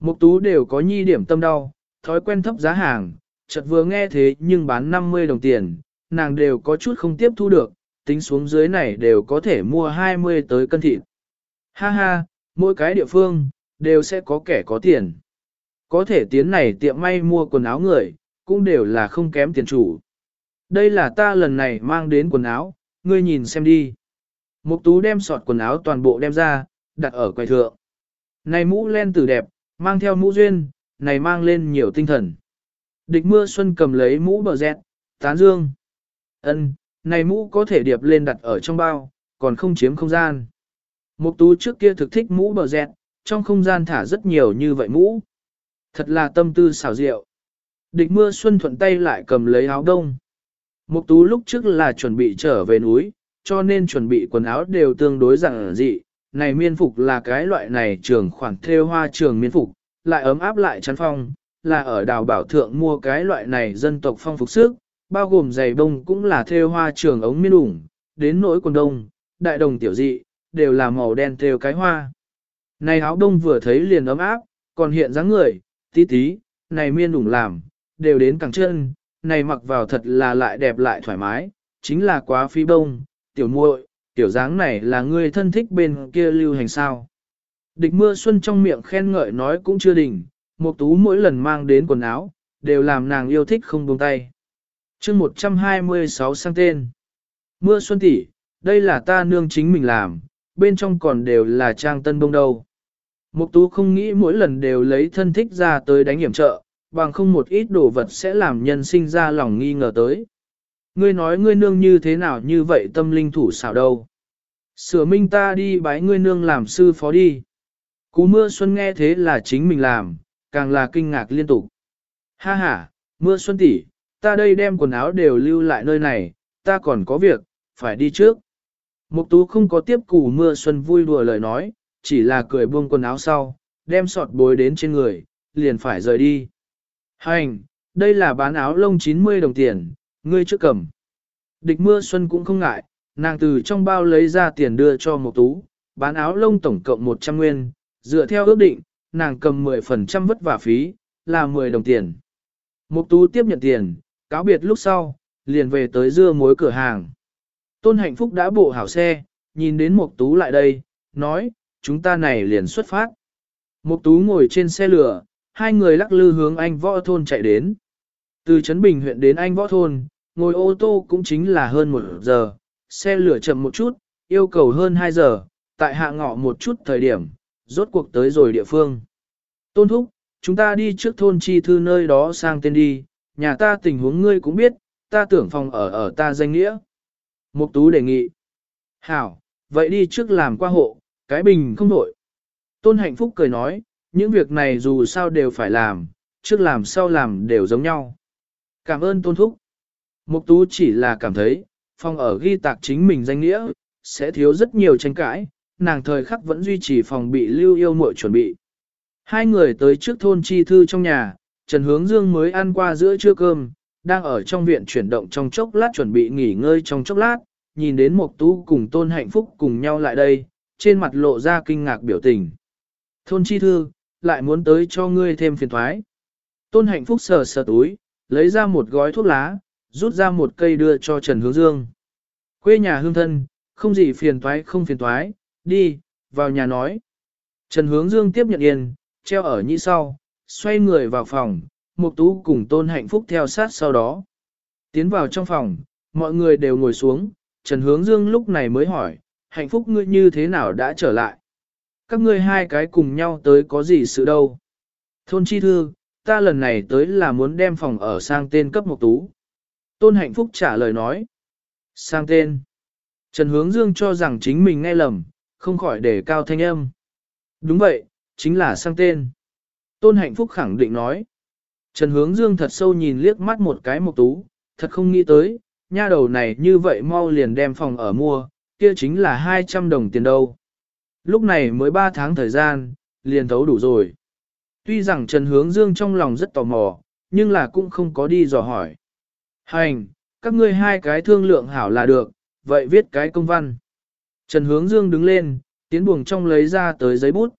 Mục tú đều có nhi điểm tâm đau, thói quen thấp giá hàng, chợt vừa nghe thế nhưng bán 50 đồng tiền, nàng đều có chút không tiếp thu được, tính xuống dưới này đều có thể mua 20 tới cân thịt. Ha ha, mỗi cái địa phương, đều sẽ có kẻ có tiền. Có thể tiến này tiệm may mua quần áo người, cũng đều là không kém tiền chủ. Đây là ta lần này mang đến quần áo, ngươi nhìn xem đi. Mục tú đem sọt quần áo toàn bộ đem ra, đặt ở quầy thượng. Này mũ len tử đẹp, Mang theo mũ duyên, này mang lên nhiều tinh thần. Địch mưa xuân cầm lấy mũ bờ dẹt, tán dương. ân này mũ có thể điệp lên đặt ở trong bao, còn không chiếm không gian. Mục tú trước kia thực thích mũ bờ dẹt, trong không gian thả rất nhiều như vậy mũ. Thật là tâm tư xảo diệu. Địch mưa xuân thuận tay lại cầm lấy áo đông. Mục tú lúc trước là chuẩn bị trở về núi, cho nên chuẩn bị quần áo đều tương đối giản dị. Này miên phục là cái loại này trường khoảng theo hoa trường miên phục, lại ấm áp lại chắn phong, là ở đào bảo thượng mua cái loại này dân tộc phong phục sức, bao gồm giày bông cũng là theo hoa trường ống miên ủng, đến nỗi quần đông, đại đồng tiểu dị, đều là màu đen theo cái hoa. Này áo đông vừa thấy liền ấm áp, còn hiện dáng người, tí tí, này miên đủng làm, đều đến cẳng chân, này mặc vào thật là lại đẹp lại thoải mái, chính là quá phi bông, tiểu muội, tiểu dáng này là người thân thích bên kia lưu hành sao. Địch mưa xuân trong miệng khen ngợi nói cũng chưa đỉnh, một tú mỗi lần mang đến quần áo, đều làm nàng yêu thích không buông tay. chương 126 sang tên. Mưa xuân tỷ, đây là ta nương chính mình làm, bên trong còn đều là trang tân bông đâu. Mục tú không nghĩ mỗi lần đều lấy thân thích ra tới đánh hiểm trợ, bằng không một ít đồ vật sẽ làm nhân sinh ra lòng nghi ngờ tới. Ngươi nói ngươi nương như thế nào như vậy tâm linh thủ xảo đâu. Sửa minh ta đi bái ngươi nương làm sư phó đi. Cú mưa xuân nghe thế là chính mình làm, càng là kinh ngạc liên tục. Ha ha, mưa xuân tỷ, ta đây đem quần áo đều lưu lại nơi này, ta còn có việc, phải đi trước. Mục tú không có tiếp củ mưa xuân vui đùa lời nói, chỉ là cười buông quần áo sau, đem sọt bối đến trên người, liền phải rời đi. Hành, đây là bán áo lông 90 đồng tiền, ngươi trước cầm. Địch mưa xuân cũng không ngại, nàng từ trong bao lấy ra tiền đưa cho một tú, bán áo lông tổng cộng 100 nguyên, dựa theo ước định, nàng cầm 10% vất vả phí, là 10 đồng tiền. Mục tú tiếp nhận tiền, cáo biệt lúc sau, liền về tới dưa muối cửa hàng. Tôn hạnh phúc đã bộ hảo xe, nhìn đến mục tú lại đây, nói, chúng ta này liền xuất phát. Mục tú ngồi trên xe lửa, hai người lắc lư hướng anh võ thôn chạy đến. Từ Trấn Bình huyện đến anh võ thôn, ngồi ô tô cũng chính là hơn một giờ, xe lửa chậm một chút, yêu cầu hơn 2 giờ, tại hạ ngọ một chút thời điểm, rốt cuộc tới rồi địa phương. Tôn thúc, chúng ta đi trước thôn chi thư nơi đó sang tên đi, nhà ta tình huống ngươi cũng biết, ta tưởng phòng ở ở ta danh nghĩa. Mục tú đề nghị. Hảo, vậy đi trước làm qua hộ, cái bình không đổi. Tôn hạnh phúc cười nói, những việc này dù sao đều phải làm, trước làm sau làm đều giống nhau. Cảm ơn tôn thúc. Mục tú chỉ là cảm thấy, phòng ở ghi tạc chính mình danh nghĩa, sẽ thiếu rất nhiều tranh cãi, nàng thời khắc vẫn duy trì phòng bị lưu yêu muội chuẩn bị. Hai người tới trước thôn chi thư trong nhà, Trần Hướng Dương mới ăn qua giữa trưa cơm, đang ở trong viện chuyển động trong chốc lát chuẩn bị nghỉ ngơi trong chốc lát, nhìn đến Mộc Tú cùng Tôn Hạnh Phúc cùng nhau lại đây, trên mặt lộ ra kinh ngạc biểu tình. Thôn chi thư, lại muốn tới cho ngươi thêm phiền thoái. Tôn Hạnh Phúc sờ sờ túi, lấy ra một gói thuốc lá, rút ra một cây đưa cho Trần Hướng Dương. Quê nhà hương thân, không gì phiền toái không phiền toái, đi, vào nhà nói. Trần Hướng Dương tiếp nhận yên, treo ở nhĩ sau, xoay người vào phòng, Mục Tú cùng Tôn Hạnh Phúc theo sát sau đó. Tiến vào trong phòng, mọi người đều ngồi xuống, Trần Hướng Dương lúc này mới hỏi, Hạnh Phúc ngươi như thế nào đã trở lại? Các ngươi hai cái cùng nhau tới có gì sự đâu? Thôn chi thư, ta lần này tới là muốn đem phòng ở sang tên cấp Mục Tú. Tôn Hạnh Phúc trả lời nói. Sang tên. Trần Hướng Dương cho rằng chính mình nghe lầm, không khỏi để cao thanh âm. Đúng vậy, chính là sang tên. Tôn Hạnh Phúc khẳng định nói. Trần Hướng Dương thật sâu nhìn liếc mắt một cái mục Tú, thật không nghĩ tới, nha đầu này như vậy mau liền đem phòng ở mua, kia chính là 200 đồng tiền đâu. Lúc này mới 3 tháng thời gian, liền thấu đủ rồi. Tuy rằng Trần Hướng Dương trong lòng rất tò mò, nhưng là cũng không có đi dò hỏi. Hành, các ngươi hai cái thương lượng hảo là được, vậy viết cái công văn. Trần Hướng Dương đứng lên, tiến buồng trong lấy ra tới giấy bút.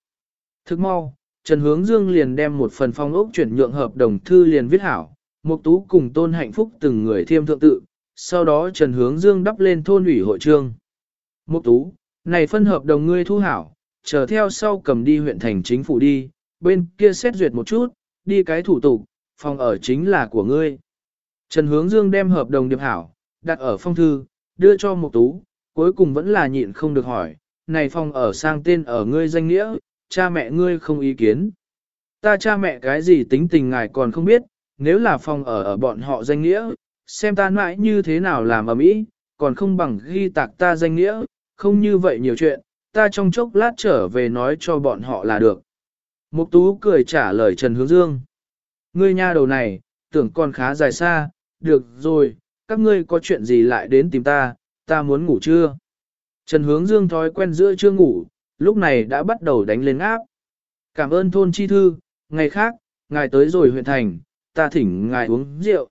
Thức mau, Trần Hướng Dương liền đem một phần phong ốc chuyển nhượng hợp đồng thư liền viết hảo, Mục Tú cùng Tôn Hạnh Phúc từng người thiêm thượng tự, sau đó Trần Hướng Dương đắp lên thôn ủy hội trương. Mục Tú, này phân hợp đồng ngươi thu hảo, chờ theo sau cầm đi huyện thành chính phủ đi, bên kia xét duyệt một chút, đi cái thủ tục, phòng ở chính là của ngươi. Trần Hướng Dương đem hợp đồng điệp hảo, đặt ở phong thư, đưa cho Mục Tú, cuối cùng vẫn là nhịn không được hỏi, này phòng ở sang tên ở ngươi danh nghĩa, cha mẹ ngươi không ý kiến. ta cha mẹ cái gì tính tình ngài còn không biết, nếu là phòng ở ở bọn họ danh nghĩa, xem ta mãi như thế nào làm ở mỹ, còn không bằng ghi tạc ta danh nghĩa, không như vậy nhiều chuyện, ta trong chốc lát trở về nói cho bọn họ là được. Mục tú cười trả lời Trần Hướng Dương. Ngươi nha đầu này, tưởng còn khá dài xa, được rồi, các ngươi có chuyện gì lại đến tìm ta, ta muốn ngủ chưa? Trần Hướng Dương thói quen giữa chưa ngủ, lúc này đã bắt đầu đánh lên áp. Cảm ơn thôn chi thư, ngày khác, ngài tới rồi huyện thành, ta thỉnh ngài uống rượu.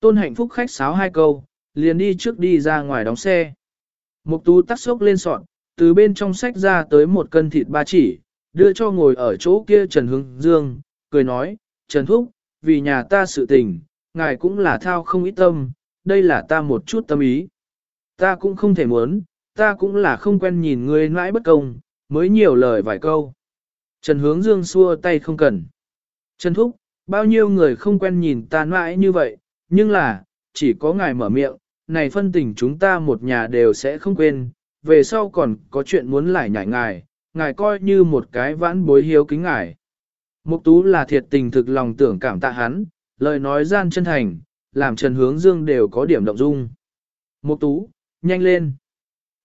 Tôn hạnh phúc khách sáo hai câu, liền đi trước đi ra ngoài đóng xe. Mục tú tắt sốc lên sọn, từ bên trong sách ra tới một cân thịt ba chỉ, đưa cho ngồi ở chỗ kia Trần Hưng Dương, cười nói, Trần Thúc, vì nhà ta sự tình, ngài cũng là thao không ít tâm, đây là ta một chút tâm ý. Ta cũng không thể muốn, ta cũng là không quen nhìn người nãi bất công, mới nhiều lời vài câu. Trần Hướng Dương xua tay không cần. Trần Thúc, bao nhiêu người không quen nhìn ta nãi như vậy, nhưng là, chỉ có ngài mở miệng, này phân tình chúng ta một nhà đều sẽ không quên, về sau còn có chuyện muốn lại nhảy ngài, ngài coi như một cái vãn bối hiếu kính ngài. Mục tú là thiệt tình thực lòng tưởng cảm tạ hắn, lời nói gian chân thành, làm Trần Hướng Dương đều có điểm động dung. Mục tú, nhanh lên.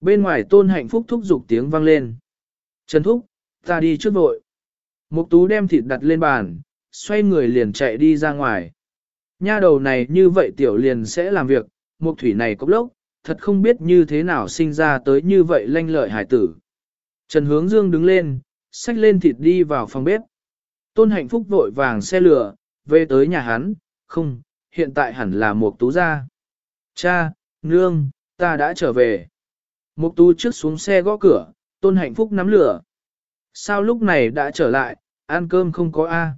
Bên ngoài tôn hạnh phúc thúc giục tiếng vang lên. Trần Thúc, ta đi trước vội. Mục tú đem thịt đặt lên bàn, xoay người liền chạy đi ra ngoài. Nha đầu này như vậy tiểu liền sẽ làm việc, mục thủy này cốc lốc, thật không biết như thế nào sinh ra tới như vậy lanh lợi hải tử. Trần Hướng Dương đứng lên, xách lên thịt đi vào phòng bếp. Tôn hạnh phúc vội vàng xe lửa, về tới nhà hắn, không, hiện tại hẳn là một tú gia. Cha, nương, ta đã trở về. Mục tú trước xuống xe gõ cửa, tôn hạnh phúc nắm lửa. Sao lúc này đã trở lại, ăn cơm không có A.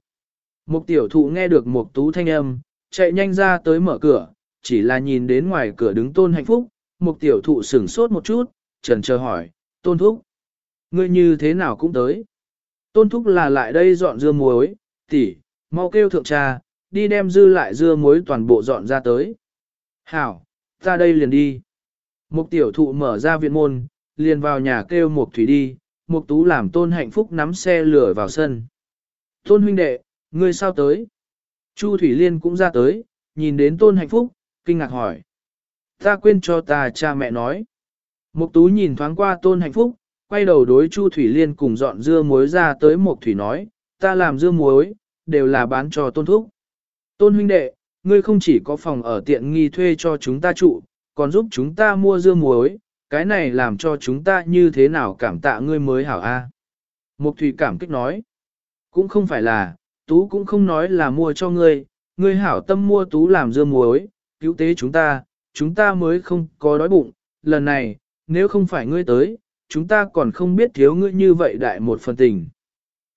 Mục tiểu thụ nghe được mục tú thanh âm, chạy nhanh ra tới mở cửa, chỉ là nhìn đến ngoài cửa đứng tôn hạnh phúc, mục tiểu thụ sửng sốt một chút, trần chờ hỏi, tôn thúc. Ngươi như thế nào cũng tới. Tôn thúc là lại đây dọn dưa muối, tỷ, mau kêu thượng trà, đi đem dư lại dưa muối toàn bộ dọn ra tới. Hảo, ra đây liền đi. Mục tiểu thụ mở ra viện môn, liền vào nhà kêu Mục Thủy đi, Mục Tú làm tôn hạnh phúc nắm xe lửa vào sân. Tôn huynh đệ, ngươi sao tới? Chu Thủy Liên cũng ra tới, nhìn đến tôn hạnh phúc, kinh ngạc hỏi. Ta quên cho ta cha mẹ nói. Mục Tú nhìn thoáng qua tôn hạnh phúc, quay đầu đối Chu Thủy Liên cùng dọn dưa muối ra tới Mục Thủy nói, ta làm dưa muối, đều là bán cho tôn thúc. Tôn huynh đệ, ngươi không chỉ có phòng ở tiện nghi thuê cho chúng ta trụ, còn giúp chúng ta mua dưa muối, cái này làm cho chúng ta như thế nào cảm tạ ngươi mới hảo a. Mục Thủy cảm kích nói, cũng không phải là, Tú cũng không nói là mua cho ngươi, ngươi hảo tâm mua Tú làm dưa muối, cứu tế chúng ta, chúng ta mới không có đói bụng, lần này, nếu không phải ngươi tới, chúng ta còn không biết thiếu ngươi như vậy đại một phần tình.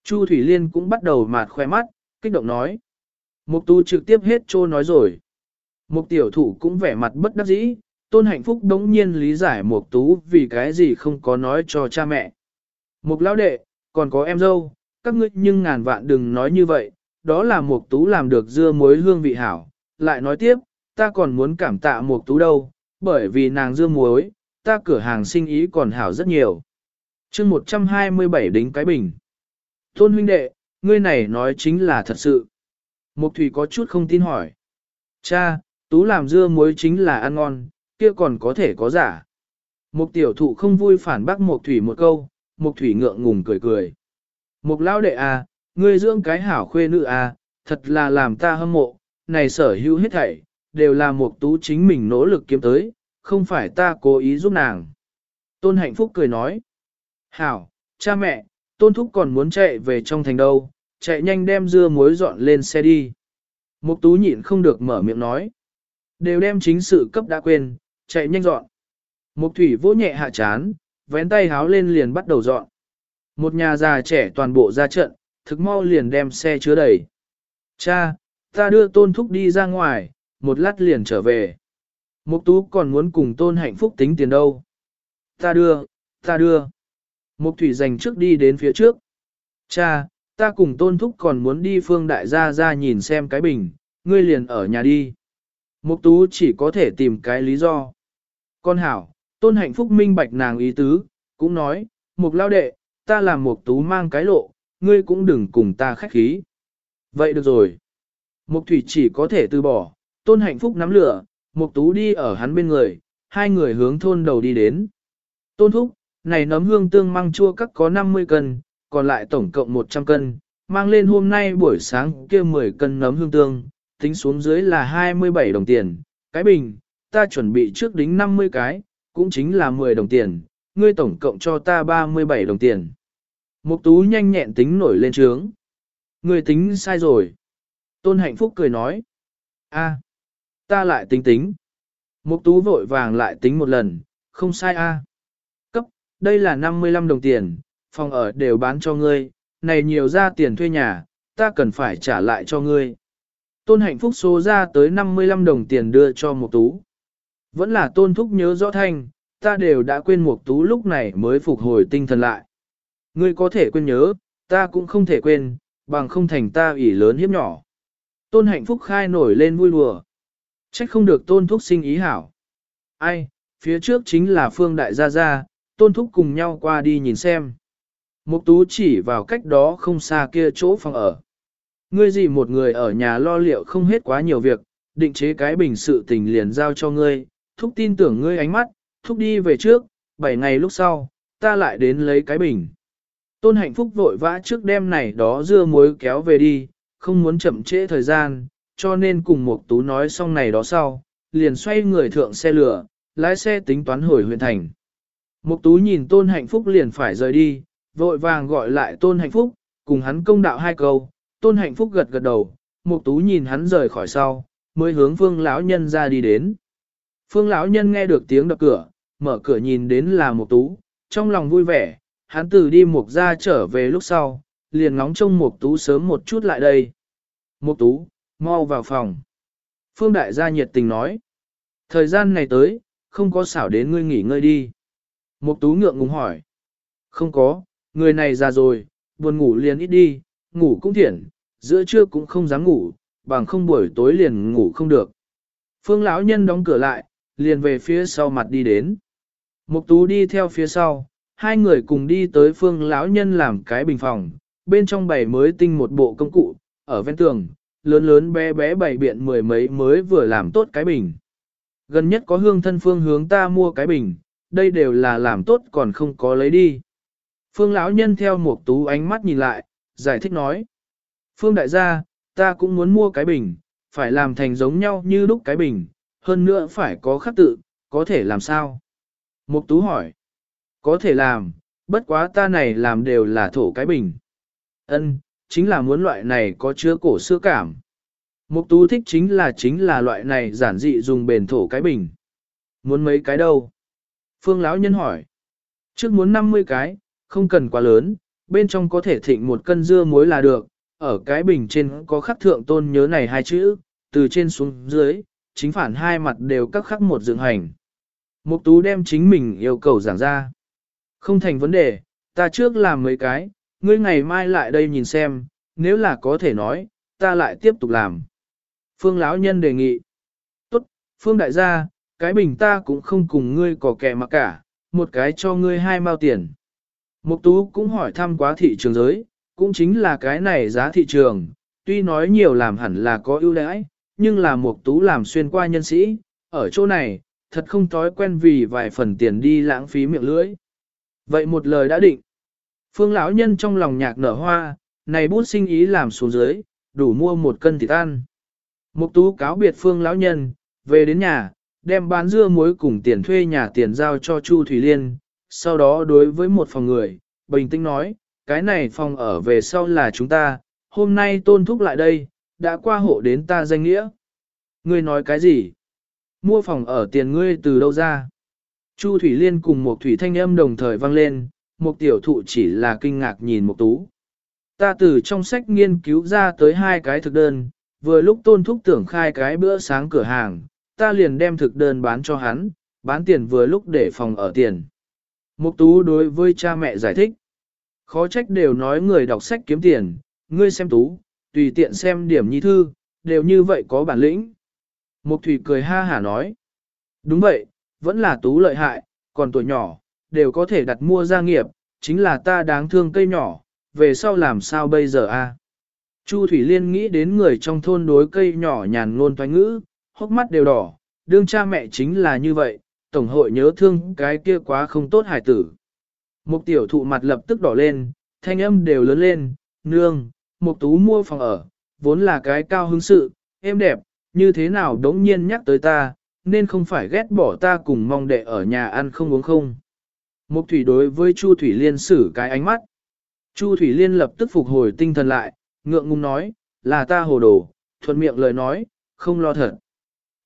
Chu Thủy Liên cũng bắt đầu mạt khoe mắt, kích động nói. Mục Tú trực tiếp hết trô nói rồi. Mục tiểu thủ cũng vẻ mặt bất đắc dĩ, tôn hạnh phúc đống nhiên lý giải Mục Tú vì cái gì không có nói cho cha mẹ. Mục lão đệ, còn có em dâu, các ngươi nhưng ngàn vạn đừng nói như vậy, đó là Mục Tú làm được dưa muối hương vị hảo. Lại nói tiếp, ta còn muốn cảm tạ một Tú đâu, bởi vì nàng dưa muối, ta cửa hàng sinh ý còn hảo rất nhiều. Chương 127 đính cái bình. Tôn huynh đệ, ngươi này nói chính là thật sự. Mục Thủy có chút không tin hỏi. Cha, Tú làm dưa muối chính là ăn ngon, kia còn có thể có giả. Mục tiểu thụ không vui phản bác Mục Thủy một câu, Mục Thủy ngượng ngùng cười cười. Mục lão đệ à, ngươi dưỡng cái hảo khuê nữ à, thật là làm ta hâm mộ, này sở hữu hết thảy, đều là Mục Tú chính mình nỗ lực kiếm tới, không phải ta cố ý giúp nàng. Tôn hạnh phúc cười nói. Hảo, cha mẹ, tôn thúc còn muốn chạy về trong thành đâu, chạy nhanh đem dưa muối dọn lên xe đi. Mục tú nhịn không được mở miệng nói. Đều đem chính sự cấp đã quên, chạy nhanh dọn. Mục thủy vỗ nhẹ hạ chán, vén tay háo lên liền bắt đầu dọn. Một nhà già trẻ toàn bộ ra trận, thực mau liền đem xe chứa đầy. Cha, ta đưa tôn thúc đi ra ngoài, một lát liền trở về. Mục tú còn muốn cùng tôn hạnh phúc tính tiền đâu. Ta đưa, ta đưa. Mục thủy dành trước đi đến phía trước. Cha, ta cùng tôn thúc còn muốn đi phương đại gia ra nhìn xem cái bình, ngươi liền ở nhà đi. Mục tú chỉ có thể tìm cái lý do. Con hảo, tôn hạnh phúc minh bạch nàng ý tứ, cũng nói, mục lao đệ, ta làm mục tú mang cái lộ, ngươi cũng đừng cùng ta khách khí. Vậy được rồi. Mục thủy chỉ có thể từ bỏ, tôn hạnh phúc nắm lửa, mục tú đi ở hắn bên người, hai người hướng thôn đầu đi đến. Tôn thúc, này nấm hương tương măng chua các có 50 cân, còn lại tổng cộng 100 cân, mang lên hôm nay buổi sáng kia 10 cân nấm hương tương, tính xuống dưới là 27 đồng tiền. Cái bình, ta chuẩn bị trước đính 50 cái, cũng chính là 10 đồng tiền, ngươi tổng cộng cho ta 37 đồng tiền. Mục tú nhanh nhẹn tính nổi lên trướng. Ngươi tính sai rồi. Tôn hạnh phúc cười nói. a, ta lại tính tính. Mục tú vội vàng lại tính một lần, không sai a. Cấp, đây là 55 đồng tiền, phòng ở đều bán cho ngươi, này nhiều ra tiền thuê nhà, ta cần phải trả lại cho ngươi. Tôn hạnh phúc số ra tới 55 đồng tiền đưa cho Mục tú. Vẫn là tôn thúc nhớ rõ thanh, ta đều đã quên Mục tú lúc này mới phục hồi tinh thần lại. Ngươi có thể quên nhớ, ta cũng không thể quên, bằng không thành ta ủy lớn hiếp nhỏ. Tôn hạnh phúc khai nổi lên vui lùa, Trách không được tôn thúc sinh ý hảo. Ai, phía trước chính là phương đại gia gia, tôn thúc cùng nhau qua đi nhìn xem. Mục tú chỉ vào cách đó không xa kia chỗ phòng ở. Ngươi gì một người ở nhà lo liệu không hết quá nhiều việc, định chế cái bình sự tình liền giao cho ngươi, thúc tin tưởng ngươi ánh mắt, thúc đi về trước, 7 ngày lúc sau, ta lại đến lấy cái bình. Tôn hạnh phúc vội vã trước đêm này đó dưa muối kéo về đi, không muốn chậm trễ thời gian, cho nên cùng một tú nói xong này đó sau, liền xoay người thượng xe lửa, lái xe tính toán hồi huyện thành. Mục tú nhìn tôn hạnh phúc liền phải rời đi, vội vàng gọi lại tôn hạnh phúc, cùng hắn công đạo hai câu, tôn hạnh phúc gật gật đầu, mục tú nhìn hắn rời khỏi sau, mới hướng phương lão nhân ra đi đến. Phương lão nhân nghe được tiếng đập cửa, mở cửa nhìn đến là mục tú, trong lòng vui vẻ, hắn từ đi mục ra trở về lúc sau, liền ngóng trông mục tú sớm một chút lại đây. Mục tú, mau vào phòng. Phương đại gia nhiệt tình nói. Thời gian này tới, không có xảo đến ngươi nghỉ ngơi đi. Mục tú ngượng ngùng hỏi. Không có, người này già rồi, buồn ngủ liền ít đi, ngủ cũng thiện, giữa trưa cũng không dám ngủ, bằng không buổi tối liền ngủ không được. Phương lão nhân đóng cửa lại, liền về phía sau mặt đi đến. Mục tú đi theo phía sau, hai người cùng đi tới phương lão nhân làm cái bình phòng, bên trong bày mới tinh một bộ công cụ, ở ven tường, lớn lớn bé bé bảy biện mười mấy mới vừa làm tốt cái bình. Gần nhất có hương thân phương hướng ta mua cái bình, đây đều là làm tốt còn không có lấy đi. Phương lão nhân theo một tú ánh mắt nhìn lại, giải thích nói. Phương đại gia, ta cũng muốn mua cái bình, phải làm thành giống nhau như đúc cái bình, hơn nữa phải có khắc tự, có thể làm sao? Mục tú hỏi. Có thể làm, bất quá ta này làm đều là thổ cái bình. Ân, chính là muốn loại này có chứa cổ xưa cảm. Mục tú thích chính là chính là loại này giản dị dùng bền thổ cái bình. Muốn mấy cái đâu? Phương lão nhân hỏi. Trước muốn 50 cái, không cần quá lớn, bên trong có thể thịnh một cân dưa muối là được, ở cái bình trên có khắc thượng tôn nhớ này hai chữ, từ trên xuống dưới, chính phản hai mặt đều các khắc một dựng hành. Mục tú đem chính mình yêu cầu giảng ra. Không thành vấn đề, ta trước làm mấy cái, ngươi ngày mai lại đây nhìn xem, nếu là có thể nói, ta lại tiếp tục làm. Phương lão nhân đề nghị. Tốt, Phương đại gia, cái bình ta cũng không cùng ngươi có kẻ mà cả, một cái cho ngươi hai mao tiền. Mục tú cũng hỏi thăm quá thị trường giới, cũng chính là cái này giá thị trường, tuy nói nhiều làm hẳn là có ưu đãi, nhưng là mục tú làm xuyên qua nhân sĩ, ở chỗ này, thật không thói quen vì vài phần tiền đi lãng phí miệng lưỡi. Vậy một lời đã định. Phương lão nhân trong lòng nhạc nở hoa, này bút sinh ý làm xuống dưới, đủ mua một cân thịt ăn. Mục tú cáo biệt phương lão nhân, về đến nhà, đem bán dưa muối cùng tiền thuê nhà tiền giao cho Chu Thủy Liên, sau đó đối với một phòng người, bình tĩnh nói, cái này phòng ở về sau là chúng ta, hôm nay tôn thúc lại đây, đã qua hộ đến ta danh nghĩa. Ngươi nói cái gì? Mua phòng ở tiền ngươi từ đâu ra? Chu Thủy Liên cùng một thủy thanh âm đồng thời vang lên, một tiểu thụ chỉ là kinh ngạc nhìn một tú. Ta từ trong sách nghiên cứu ra tới hai cái thực đơn, vừa lúc tôn thúc tưởng khai cái bữa sáng cửa hàng, ta liền đem thực đơn bán cho hắn, bán tiền vừa lúc để phòng ở tiền. Mục tú đối với cha mẹ giải thích. Khó trách đều nói người đọc sách kiếm tiền, ngươi xem tú, tùy tiện xem điểm nhi thư, đều như vậy có bản lĩnh. Mục thủy cười ha hả nói. Đúng vậy, vẫn là tú lợi hại, còn tuổi nhỏ, đều có thể đặt mua gia nghiệp, chính là ta đáng thương cây nhỏ, về sau làm sao bây giờ a? Chu Thủy Liên nghĩ đến người trong thôn đối cây nhỏ nhàn ngôn toán ngữ, hốc mắt đều đỏ, đương cha mẹ chính là như vậy, tổng hội nhớ thương cái kia quá không tốt hải tử. Mục tiểu thụ mặt lập tức đỏ lên, thanh âm đều lớn lên, nương, mục tú mua phòng ở, vốn là cái cao hứng sự, êm đẹp, như thế nào đống nhiên nhắc tới ta, nên không phải ghét bỏ ta cùng mong đệ ở nhà ăn không uống không. Mục thủy đối với Chu Thủy Liên xử cái ánh mắt. Chu Thủy Liên lập tức phục hồi tinh thần lại, ngượng ngùng nói, là ta hồ đồ, thuận miệng lời nói, không lo thật.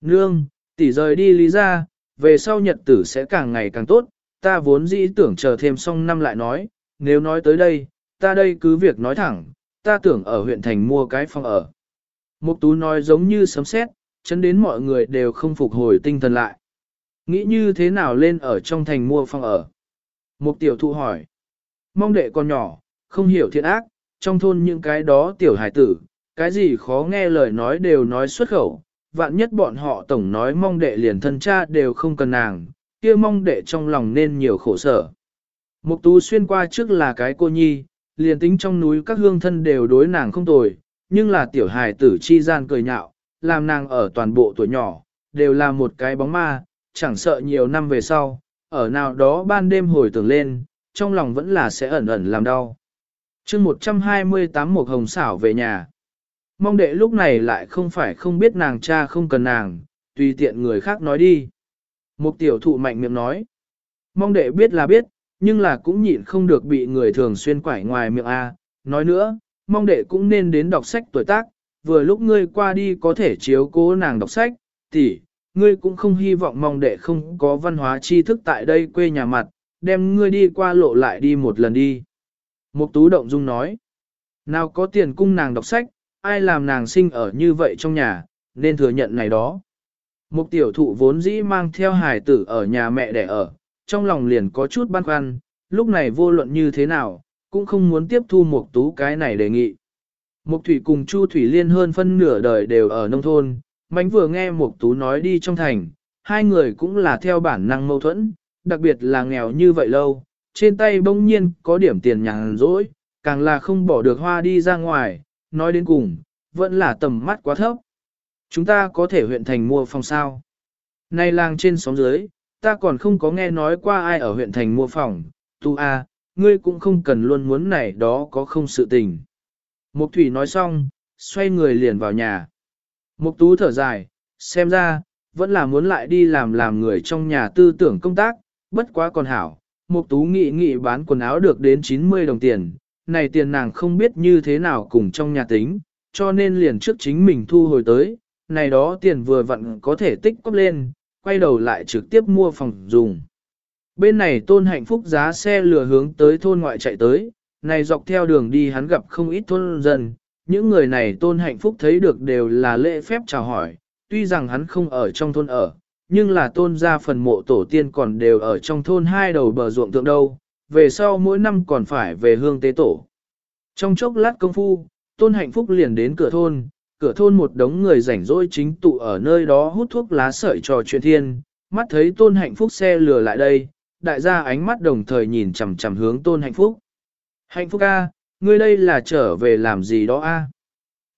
Nương, tỷ rời đi lý ra, về sau nhật tử sẽ càng ngày càng tốt, ta vốn dĩ tưởng chờ thêm xong năm lại nói, nếu nói tới đây, ta đây cứ việc nói thẳng, ta tưởng ở huyện thành mua cái phòng ở. Mục tú nói giống như sấm sét, chấn đến mọi người đều không phục hồi tinh thần lại. Nghĩ như thế nào lên ở trong thành mua phòng ở? Mục tiểu thụ hỏi. Mong đệ con nhỏ, không hiểu thiện ác, trong thôn những cái đó tiểu hải tử, cái gì khó nghe lời nói đều nói xuất khẩu, vạn nhất bọn họ tổng nói mong đệ liền thân cha đều không cần nàng, kia mong đệ trong lòng nên nhiều khổ sở. Mục tú xuyên qua trước là cái cô nhi, liền tính trong núi các hương thân đều đối nàng không tồi, nhưng là tiểu hài tử chi gian cười nhạo, làm nàng ở toàn bộ tuổi nhỏ, đều là một cái bóng ma, chẳng sợ nhiều năm về sau, ở nào đó ban đêm hồi tưởng lên, trong lòng vẫn là sẽ ẩn ẩn làm đau. chương 128 một hồng xảo về nhà. Mong đệ lúc này lại không phải không biết nàng cha không cần nàng, tùy tiện người khác nói đi. Một tiểu thụ mạnh miệng nói. Mong đệ biết là biết, nhưng là cũng nhịn không được bị người thường xuyên quải ngoài miệng A. Nói nữa, mong đệ cũng nên đến đọc sách tuổi tác, vừa lúc ngươi qua đi có thể chiếu cố nàng đọc sách, tỷ, ngươi cũng không hy vọng mong đệ không có văn hóa tri thức tại đây quê nhà mặt, đem ngươi đi qua lộ lại đi một lần đi. Mục tú động dung nói, nào có tiền cung nàng đọc sách, ai làm nàng sinh ở như vậy trong nhà, nên thừa nhận này đó. Mục tiểu thụ vốn dĩ mang theo hài tử ở nhà mẹ đẻ ở, trong lòng liền có chút băn khoăn, lúc này vô luận như thế nào, cũng không muốn tiếp thu mục tú cái này đề nghị. Mục thủy cùng Chu Thủy Liên hơn phân nửa đời đều ở nông thôn, mánh vừa nghe mục tú nói đi trong thành, hai người cũng là theo bản năng mâu thuẫn, đặc biệt là nghèo như vậy lâu, trên tay bỗng nhiên có điểm tiền nhàn rỗi, càng là không bỏ được hoa đi ra ngoài, nói đến cùng, vẫn là tầm mắt quá thấp. Chúng ta có thể huyện thành mua phòng sao. Nay làng trên sóng dưới, ta còn không có nghe nói qua ai ở huyện thành mua phòng, tu a, ngươi cũng không cần luôn muốn này đó có không sự tình. Mục thủy nói xong, xoay người liền vào nhà. Mục tú thở dài, xem ra, vẫn là muốn lại đi làm làm người trong nhà tư tưởng công tác, bất quá còn hảo. Mục tú nghị nghị bán quần áo được đến 90 đồng tiền, này tiền nàng không biết như thế nào cùng trong nhà tính, cho nên liền trước chính mình thu hồi tới, này đó tiền vừa vặn có thể tích cóp lên, quay đầu lại trực tiếp mua phòng dùng. Bên này tôn hạnh phúc giá xe lừa hướng tới thôn ngoại chạy tới, này dọc theo đường đi hắn gặp không ít thôn dân, những người này tôn hạnh phúc thấy được đều là lễ phép chào hỏi, tuy rằng hắn không ở trong thôn ở, nhưng là tôn ra phần mộ tổ tiên còn đều ở trong thôn hai đầu bờ ruộng tượng đâu, về sau mỗi năm còn phải về hương tế tổ. Trong chốc lát công phu, tôn hạnh phúc liền đến cửa thôn, cửa thôn một đống người rảnh rỗi chính tụ ở nơi đó hút thuốc lá sợi trò chuyện thiên, mắt thấy tôn hạnh phúc xe lừa lại đây, đại gia ánh mắt đồng thời nhìn chằm chằm hướng tôn hạnh phúc. Hạnh phúc A, ngươi đây là trở về làm gì đó A.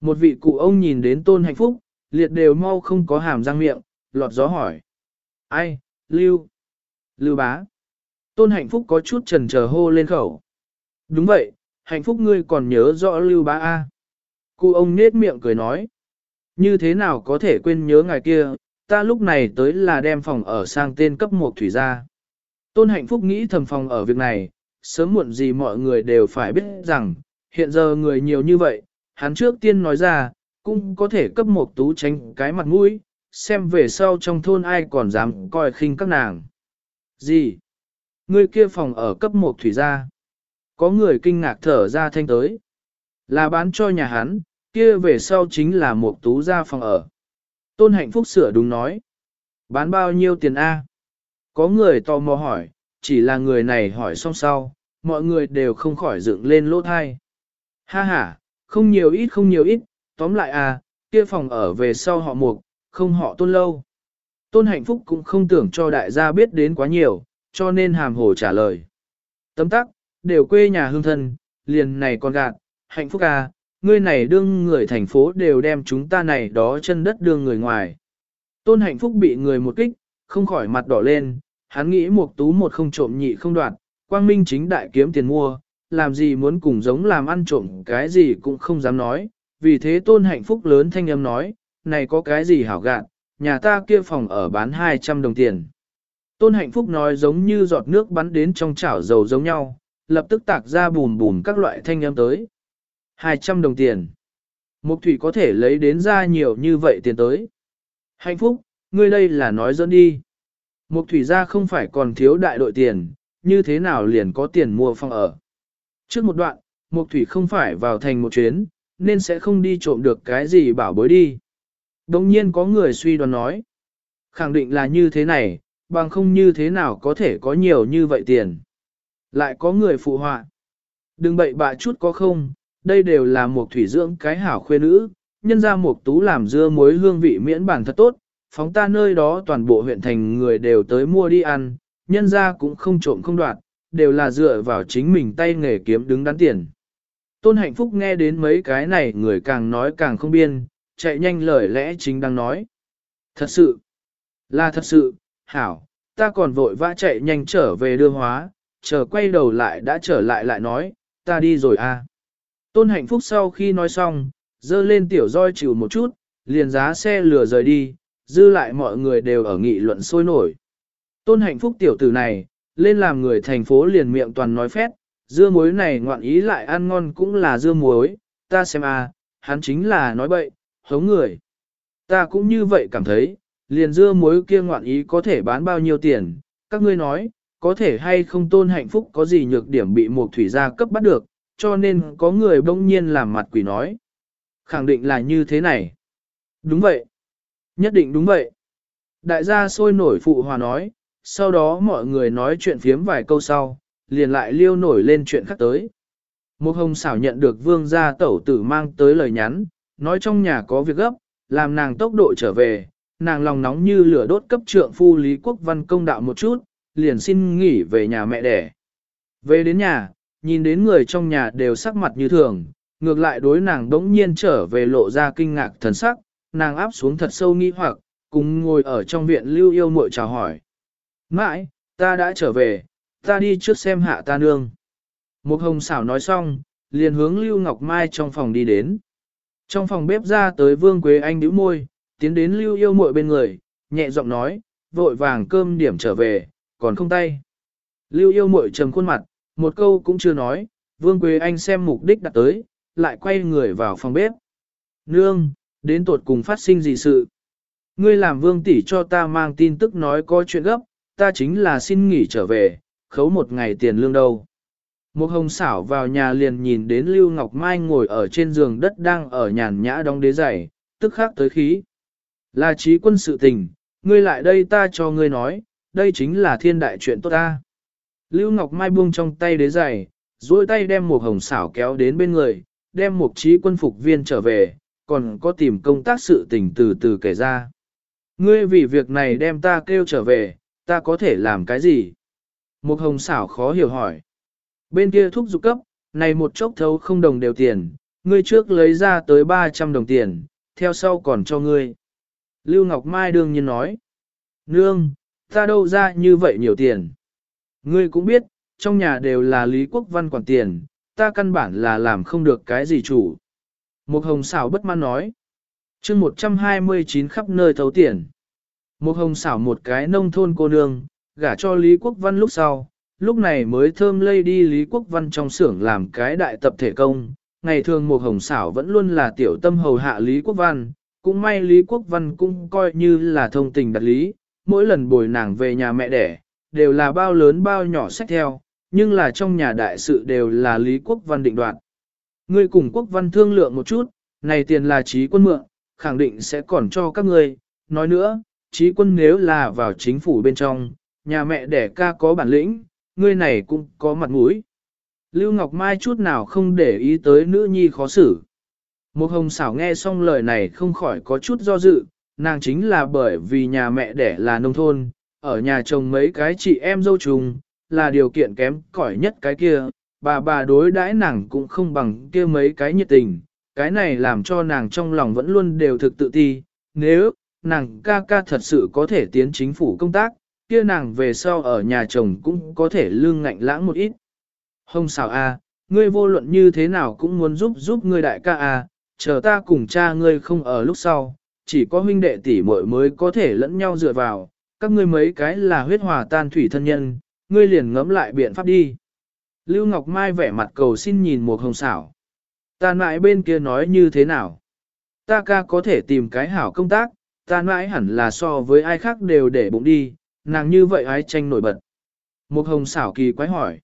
Một vị cụ ông nhìn đến tôn hạnh phúc, liệt đều mau không có hàm răng miệng, lọt gió hỏi. Ai, Lưu, Lưu bá. Tôn hạnh phúc có chút trần chờ hô lên khẩu. Đúng vậy, hạnh phúc ngươi còn nhớ rõ Lưu bá A. Cụ ông nết miệng cười nói. Như thế nào có thể quên nhớ ngài kia, ta lúc này tới là đem phòng ở sang tên cấp một thủy gia. Tôn hạnh phúc nghĩ thầm phòng ở việc này, sớm muộn gì mọi người đều phải biết rằng, hiện giờ người nhiều như vậy, hắn trước tiên nói ra, cũng có thể cấp một tú tránh cái mặt mũi, xem về sau trong thôn ai còn dám coi khinh các nàng. Gì? Người kia phòng ở cấp một thủy gia. Có người kinh ngạc thở ra thanh tới. Là bán cho nhà hắn, kia về sau chính là một tú gia phòng ở. Tôn hạnh phúc sửa đúng nói. Bán bao nhiêu tiền A? Có người tò mò hỏi, chỉ là người này hỏi xong sau, mọi người đều không khỏi dựng lên lỗ thai. Ha ha, không nhiều ít không nhiều ít, tóm lại à, kia phòng ở về sau họ mục, không họ tôn lâu. Tôn hạnh phúc cũng không tưởng cho đại gia biết đến quá nhiều, cho nên hàm hồ trả lời. Tấm tắc, đều quê nhà hương thân, liền này con gạt, hạnh phúc à, ngươi này đương người thành phố đều đem chúng ta này đó chân đất đương người ngoài. Tôn hạnh phúc bị người một kích, không khỏi mặt đỏ lên, hắn nghĩ một tú một không trộm nhị không đoạt, quang minh chính đại kiếm tiền mua, làm gì muốn cùng giống làm ăn trộm cái gì cũng không dám nói, vì thế tôn hạnh phúc lớn thanh âm nói, này có cái gì hảo gạn, nhà ta kia phòng ở bán 200 đồng tiền. Tôn hạnh phúc nói giống như giọt nước bắn đến trong chảo dầu giống nhau, lập tức tạc ra bùn bùn các loại thanh âm tới. 200 đồng tiền. Mục thủy có thể lấy đến ra nhiều như vậy tiền tới. Hạnh phúc, ngươi đây là nói dẫn đi. Mục thủy ra không phải còn thiếu đại đội tiền, như thế nào liền có tiền mua phòng ở. Trước một đoạn, mục thủy không phải vào thành một chuyến, nên sẽ không đi trộm được cái gì bảo bối đi. Đồng nhiên có người suy đoán nói. Khẳng định là như thế này, bằng không như thế nào có thể có nhiều như vậy tiền. Lại có người phụ họa. Đừng bậy bạ chút có không, đây đều là một thủy dưỡng cái hảo khuê nữ, nhân ra một tú làm dưa muối hương vị miễn bản thật tốt, phóng ta nơi đó toàn bộ huyện thành người đều tới mua đi ăn, nhân ra cũng không trộm không đoạt, đều là dựa vào chính mình tay nghề kiếm đứng đắn tiền. Tôn hạnh phúc nghe đến mấy cái này người càng nói càng không biên, chạy nhanh lời lẽ chính đang nói. Thật sự, là thật sự, hảo, ta còn vội vã chạy nhanh trở về đưa hóa, chờ quay đầu lại đã trở lại lại nói, ta đi rồi à. Tôn hạnh phúc sau khi nói xong, dơ lên tiểu roi chịu một chút, liền giá xe lừa rời đi, dư lại mọi người đều ở nghị luận sôi nổi. Tôn hạnh phúc tiểu tử này, lên làm người thành phố liền miệng toàn nói phét, dưa muối này ngoạn ý lại ăn ngon cũng là dưa muối, ta xem à, hắn chính là nói bậy, hống người. Ta cũng như vậy cảm thấy, liền dưa muối kia ngoạn ý có thể bán bao nhiêu tiền, các ngươi nói, có thể hay không tôn hạnh phúc có gì nhược điểm bị một thủy gia cấp bắt được, cho nên có người bỗng nhiên làm mặt quỷ nói. Khẳng định là như thế này. Đúng vậy. Nhất định đúng vậy. Đại gia sôi nổi phụ hòa nói, sau đó mọi người nói chuyện phiếm vài câu sau, liền lại liêu nổi lên chuyện khác tới. Một hồng xảo nhận được vương gia tẩu tử mang tới lời nhắn, nói trong nhà có việc gấp, làm nàng tốc độ trở về, nàng lòng nóng như lửa đốt cấp trượng phu Lý Quốc Văn công đạo một chút, liền xin nghỉ về nhà mẹ đẻ. Về đến nhà, nhìn đến người trong nhà đều sắc mặt như thường, ngược lại đối nàng đống nhiên trở về lộ ra kinh ngạc thần sắc, nàng áp xuống thật sâu nghi hoặc, cùng ngồi ở trong viện lưu yêu muội chào hỏi. Mãi, ta đã trở về, ta đi trước xem hạ ta nương. Một hồng xảo nói xong, liền hướng Lưu Ngọc Mai trong phòng đi đến. Trong phòng bếp ra tới Vương Quế Anh bĩu môi, tiến đến Lưu yêu muội bên người, nhẹ giọng nói, vội vàng cơm điểm trở về, còn không tay. Lưu yêu muội trầm khuôn mặt, một câu cũng chưa nói, Vương Quế Anh xem mục đích đặt tới, lại quay người vào phòng bếp. Nương, đến tuột cùng phát sinh gì sự? Ngươi làm Vương tỷ cho ta mang tin tức nói có chuyện gấp, ta chính là xin nghỉ trở về, khấu một ngày tiền lương đâu. Một hồng xảo vào nhà liền nhìn đến Lưu Ngọc Mai ngồi ở trên giường đất đang ở nhàn nhã đóng đế giày, tức khắc tới khí. Là trí quân sự tình, ngươi lại đây ta cho ngươi nói, đây chính là thiên đại chuyện tốt ta. Lưu Ngọc Mai buông trong tay đế giày, duỗi tay đem một hồng xảo kéo đến bên người, đem một trí quân phục viên trở về, còn có tìm công tác sự tình từ từ kể ra. Ngươi vì việc này đem ta kêu trở về, ta có thể làm cái gì? Một hồng xảo khó hiểu hỏi. Bên kia thúc giục cấp, này một chốc thấu không đồng đều tiền, ngươi trước lấy ra tới 300 đồng tiền, theo sau còn cho ngươi. Lưu Ngọc Mai đương nhiên nói. Nương, ta đâu ra như vậy nhiều tiền. Ngươi cũng biết, trong nhà đều là Lý Quốc Văn quản tiền, ta căn bản là làm không được cái gì chủ. Một hồng xảo bất mãn nói. chương 129 khắp nơi thấu tiền. Một hồng xảo một cái nông thôn cô nương, gả cho Lý Quốc Văn lúc sau, lúc này mới thơm lây đi Lý Quốc Văn trong xưởng làm cái đại tập thể công. Ngày thường một hồng xảo vẫn luôn là tiểu tâm hầu hạ Lý Quốc Văn, cũng may Lý Quốc Văn cũng coi như là thông tình đặt lý, mỗi lần bồi nàng về nhà mẹ đẻ, đều là bao lớn bao nhỏ sách theo, nhưng là trong nhà đại sự đều là Lý Quốc Văn định đoạt. Ngươi cùng Quốc Văn thương lượng một chút, này tiền là trí quân mượn, khẳng định sẽ còn cho các ngươi. Nói nữa, trí quân nếu là vào chính phủ bên trong, nhà mẹ đẻ ca có bản lĩnh, ngươi này cũng có mặt mũi. Lưu Ngọc Mai chút nào không để ý tới nữ nhi khó xử. Một hồng xảo nghe xong lời này không khỏi có chút do dự, nàng chính là bởi vì nhà mẹ đẻ là nông thôn, ở nhà chồng mấy cái chị em dâu trùng, là điều kiện kém cỏi nhất cái kia, bà bà đối đãi nàng cũng không bằng kia mấy cái nhiệt tình, cái này làm cho nàng trong lòng vẫn luôn đều thực tự ti, nếu, nàng ca ca thật sự có thể tiến chính phủ công tác, kia nàng về sau ở nhà chồng cũng có thể lương ngạnh lãng một ít. Hồng xào a, à, ngươi vô luận như thế nào cũng muốn giúp giúp ngươi đại ca a, chờ ta cùng cha ngươi không ở lúc sau, chỉ có huynh đệ tỷ muội mới có thể lẫn nhau dựa vào, các ngươi mấy cái là huyết hòa tan thủy thân nhân, ngươi liền ngẫm lại biện pháp đi. Lưu Ngọc Mai vẻ mặt cầu xin nhìn một hồng xảo. Ta mãi bên kia nói như thế nào? Ta ca có thể tìm cái hảo công tác, ta mãi hẳn là so với ai khác đều để bụng đi, nàng như vậy ai tranh nổi bật. Một hồng xảo kỳ quái hỏi.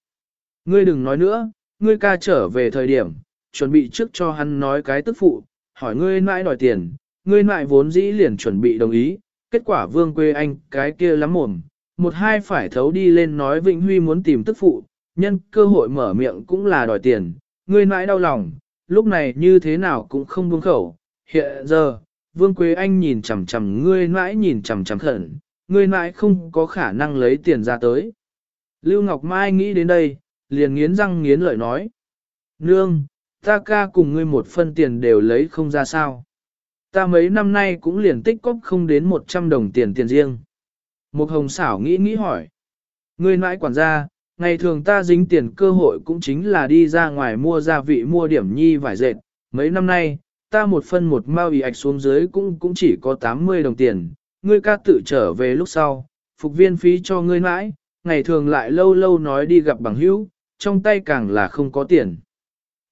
Ngươi đừng nói nữa, ngươi ca trở về thời điểm, chuẩn bị trước cho hắn nói cái tức phụ, hỏi ngươi mãi đòi tiền, ngươi mãi vốn dĩ liền chuẩn bị đồng ý, kết quả vương quê anh cái kia lắm mồm, một hai phải thấu đi lên nói Vĩnh Huy muốn tìm tức phụ, nhân cơ hội mở miệng cũng là đòi tiền, ngươi mãi đau lòng, lúc này như thế nào cũng không buông khẩu, hiện giờ, Vương Quế Anh nhìn chằm chằm ngươi mãi nhìn chằm chằm khẩn, ngươi mãi không có khả năng lấy tiền ra tới. Lưu Ngọc Mai nghĩ đến đây, liền nghiến răng nghiến lợi nói. Nương, ta ca cùng ngươi một phân tiền đều lấy không ra sao. Ta mấy năm nay cũng liền tích cóp không đến 100 đồng tiền tiền riêng. Một hồng xảo nghĩ nghĩ hỏi. Ngươi nãi quản gia, ngày thường ta dính tiền cơ hội cũng chính là đi ra ngoài mua gia vị mua điểm nhi vải dệt. Mấy năm nay, ta một phân một mao ý ạch xuống dưới cũng cũng chỉ có 80 đồng tiền. Ngươi ca tự trở về lúc sau, phục viên phí cho ngươi mãi. ngày thường lại lâu lâu nói đi gặp bằng hữu, trong tay càng là không có tiền.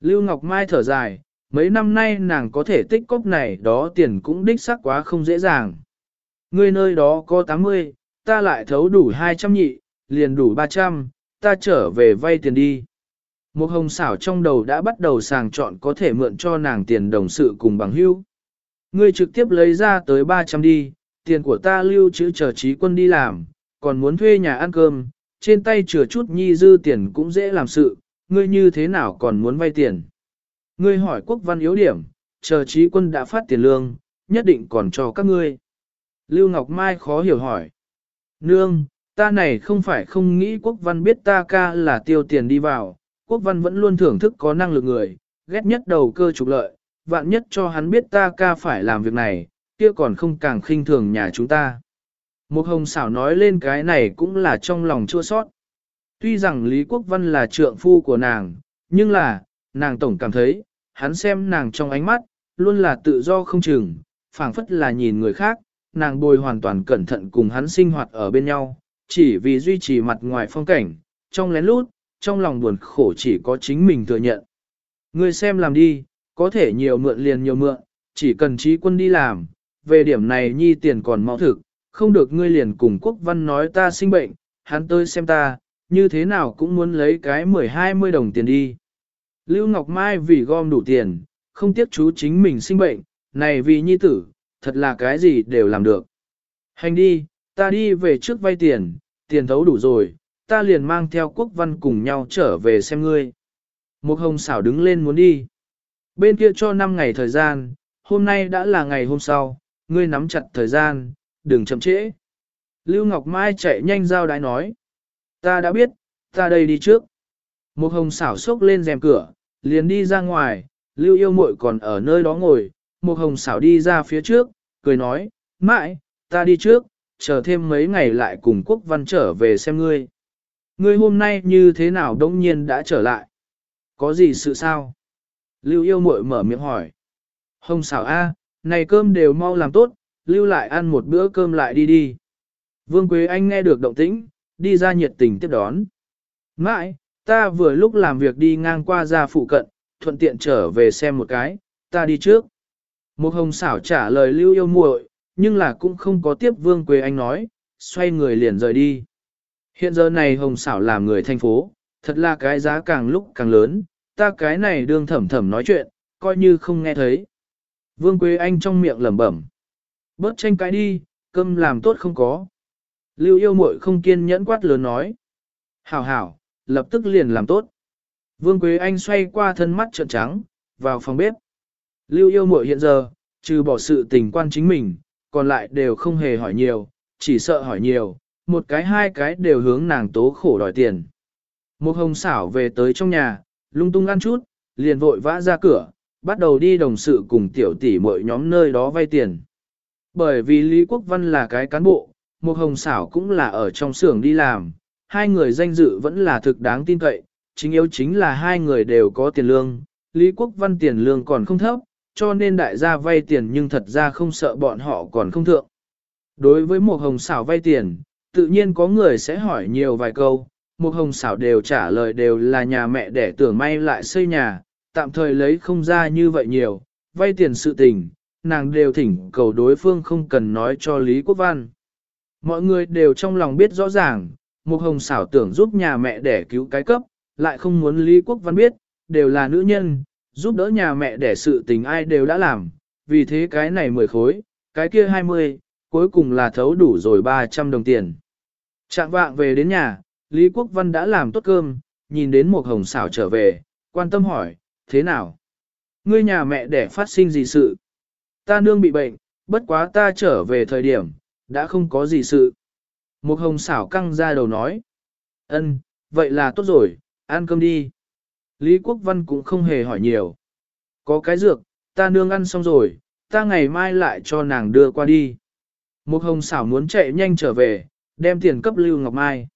Lưu Ngọc Mai thở dài, mấy năm nay nàng có thể tích cóp này đó tiền cũng đích xác quá không dễ dàng. Ngươi nơi đó có 80, ta lại thấu đủ 200 nhị, liền đủ 300, ta trở về vay tiền đi. Một hồng xảo trong đầu đã bắt đầu sàng chọn có thể mượn cho nàng tiền đồng sự cùng bằng hưu. Ngươi trực tiếp lấy ra tới 300 đi, tiền của ta lưu trữ chờ trí quân đi làm, còn muốn thuê nhà ăn cơm, trên tay chừa chút nhi dư tiền cũng dễ làm sự, ngươi như thế nào còn muốn vay tiền. Ngươi hỏi quốc văn yếu điểm, chờ trí quân đã phát tiền lương, nhất định còn cho các ngươi. Lưu Ngọc Mai khó hiểu hỏi. Nương, ta này không phải không nghĩ quốc văn biết ta ca là tiêu tiền đi vào, quốc văn vẫn luôn thưởng thức có năng lực người, ghét nhất đầu cơ trục lợi, vạn nhất cho hắn biết ta ca phải làm việc này, kia còn không càng khinh thường nhà chúng ta. Một hồng xảo nói lên cái này cũng là trong lòng chua sót. Tuy rằng Lý Quốc Văn là trượng phu của nàng, nhưng là, nàng tổng cảm thấy, hắn xem nàng trong ánh mắt, luôn là tự do không chừng, phảng phất là nhìn người khác, nàng bồi hoàn toàn cẩn thận cùng hắn sinh hoạt ở bên nhau, chỉ vì duy trì mặt ngoài phong cảnh, trong lén lút, trong lòng buồn khổ chỉ có chính mình thừa nhận. Ngươi xem làm đi, có thể nhiều mượn liền nhiều mượn, chỉ cần trí quân đi làm, về điểm này nhi tiền còn mau thực, không được ngươi liền cùng quốc văn nói ta sinh bệnh, hắn tới xem ta, như thế nào cũng muốn lấy cái 10-20 đồng tiền đi. Lưu Ngọc Mai vì gom đủ tiền, không tiếc chú chính mình sinh bệnh, này vì nhi tử, thật là cái gì đều làm được. Hành đi, ta đi về trước vay tiền, tiền thấu đủ rồi, ta liền mang theo quốc văn cùng nhau trở về xem ngươi. Một hồng xảo đứng lên muốn đi. Bên kia cho 5 ngày thời gian, hôm nay đã là ngày hôm sau, ngươi nắm chặt thời gian, đừng chậm trễ. Lưu Ngọc Mai chạy nhanh giao đái nói. Ta đã biết, ta đây đi trước. Một hồng xảo sốc lên rèm cửa, liền đi ra ngoài, Lưu yêu muội còn ở nơi đó ngồi, một hồng xảo đi ra phía trước, cười nói, mãi, ta đi trước, chờ thêm mấy ngày lại cùng quốc văn trở về xem ngươi. Ngươi hôm nay như thế nào đông nhiên đã trở lại? Có gì sự sao? Lưu yêu muội mở miệng hỏi. Hồng xảo A, này cơm đều mau làm tốt, lưu lại ăn một bữa cơm lại đi đi. Vương Quế Anh nghe được động tĩnh, đi ra nhiệt tình tiếp đón. Mãi, ta vừa lúc làm việc đi ngang qua ra phụ cận, thuận tiện trở về xem một cái, ta đi trước. Một hồng xảo trả lời lưu yêu muội, nhưng là cũng không có tiếp Vương Quế Anh nói, xoay người liền rời đi. Hiện giờ này hồng xảo làm người thành phố, thật là cái giá càng lúc càng lớn, ta cái này đương thẩm thẩm nói chuyện, coi như không nghe thấy. Vương Quế Anh trong miệng lẩm bẩm. Bớt tranh cái đi, cơm làm tốt không có. Lưu yêu muội không kiên nhẫn quát lớn nói. Hảo hảo, lập tức liền làm tốt. Vương Quế Anh xoay qua thân mắt trợn trắng, vào phòng bếp. Lưu yêu muội hiện giờ, trừ bỏ sự tình quan chính mình, còn lại đều không hề hỏi nhiều, chỉ sợ hỏi nhiều, một cái hai cái đều hướng nàng tố khổ đòi tiền. Một hồng xảo về tới trong nhà, lung tung ăn chút, liền vội vã ra cửa, bắt đầu đi đồng sự cùng tiểu tỷ mọi nhóm nơi đó vay tiền. Bởi vì Lý Quốc Văn là cái cán bộ, một hồng xảo cũng là ở trong xưởng đi làm, hai người danh dự vẫn là thực đáng tin cậy, chính yếu chính là hai người đều có tiền lương, Lý Quốc Văn tiền lương còn không thấp, cho nên đại gia vay tiền nhưng thật ra không sợ bọn họ còn không thượng. Đối với một hồng xảo vay tiền, tự nhiên có người sẽ hỏi nhiều vài câu, một hồng xảo đều trả lời đều là nhà mẹ để tưởng may lại xây nhà, tạm thời lấy không ra như vậy nhiều, vay tiền sự tình, nàng đều thỉnh cầu đối phương không cần nói cho Lý Quốc Văn. Mọi người đều trong lòng biết rõ ràng, một hồng xảo tưởng giúp nhà mẹ để cứu cái cấp, lại không muốn Lý Quốc Văn biết, đều là nữ nhân, giúp đỡ nhà mẹ để sự tình ai đều đã làm, vì thế cái này 10 khối, cái kia 20, cuối cùng là thấu đủ rồi 300 đồng tiền. Trạng vạng về đến nhà, Lý Quốc Văn đã làm tốt cơm, nhìn đến một hồng xảo trở về, quan tâm hỏi, thế nào? Ngươi nhà mẹ để phát sinh gì sự? Ta nương bị bệnh, bất quá ta trở về thời điểm, đã không có gì sự. Một hồng xảo căng ra đầu nói. ân, vậy là tốt rồi, ăn cơm đi. Lý Quốc Văn cũng không hề hỏi nhiều. Có cái dược, ta nương ăn xong rồi, ta ngày mai lại cho nàng đưa qua đi. Một hồng xảo muốn chạy nhanh trở về, đem tiền cấp Lưu Ngọc Mai.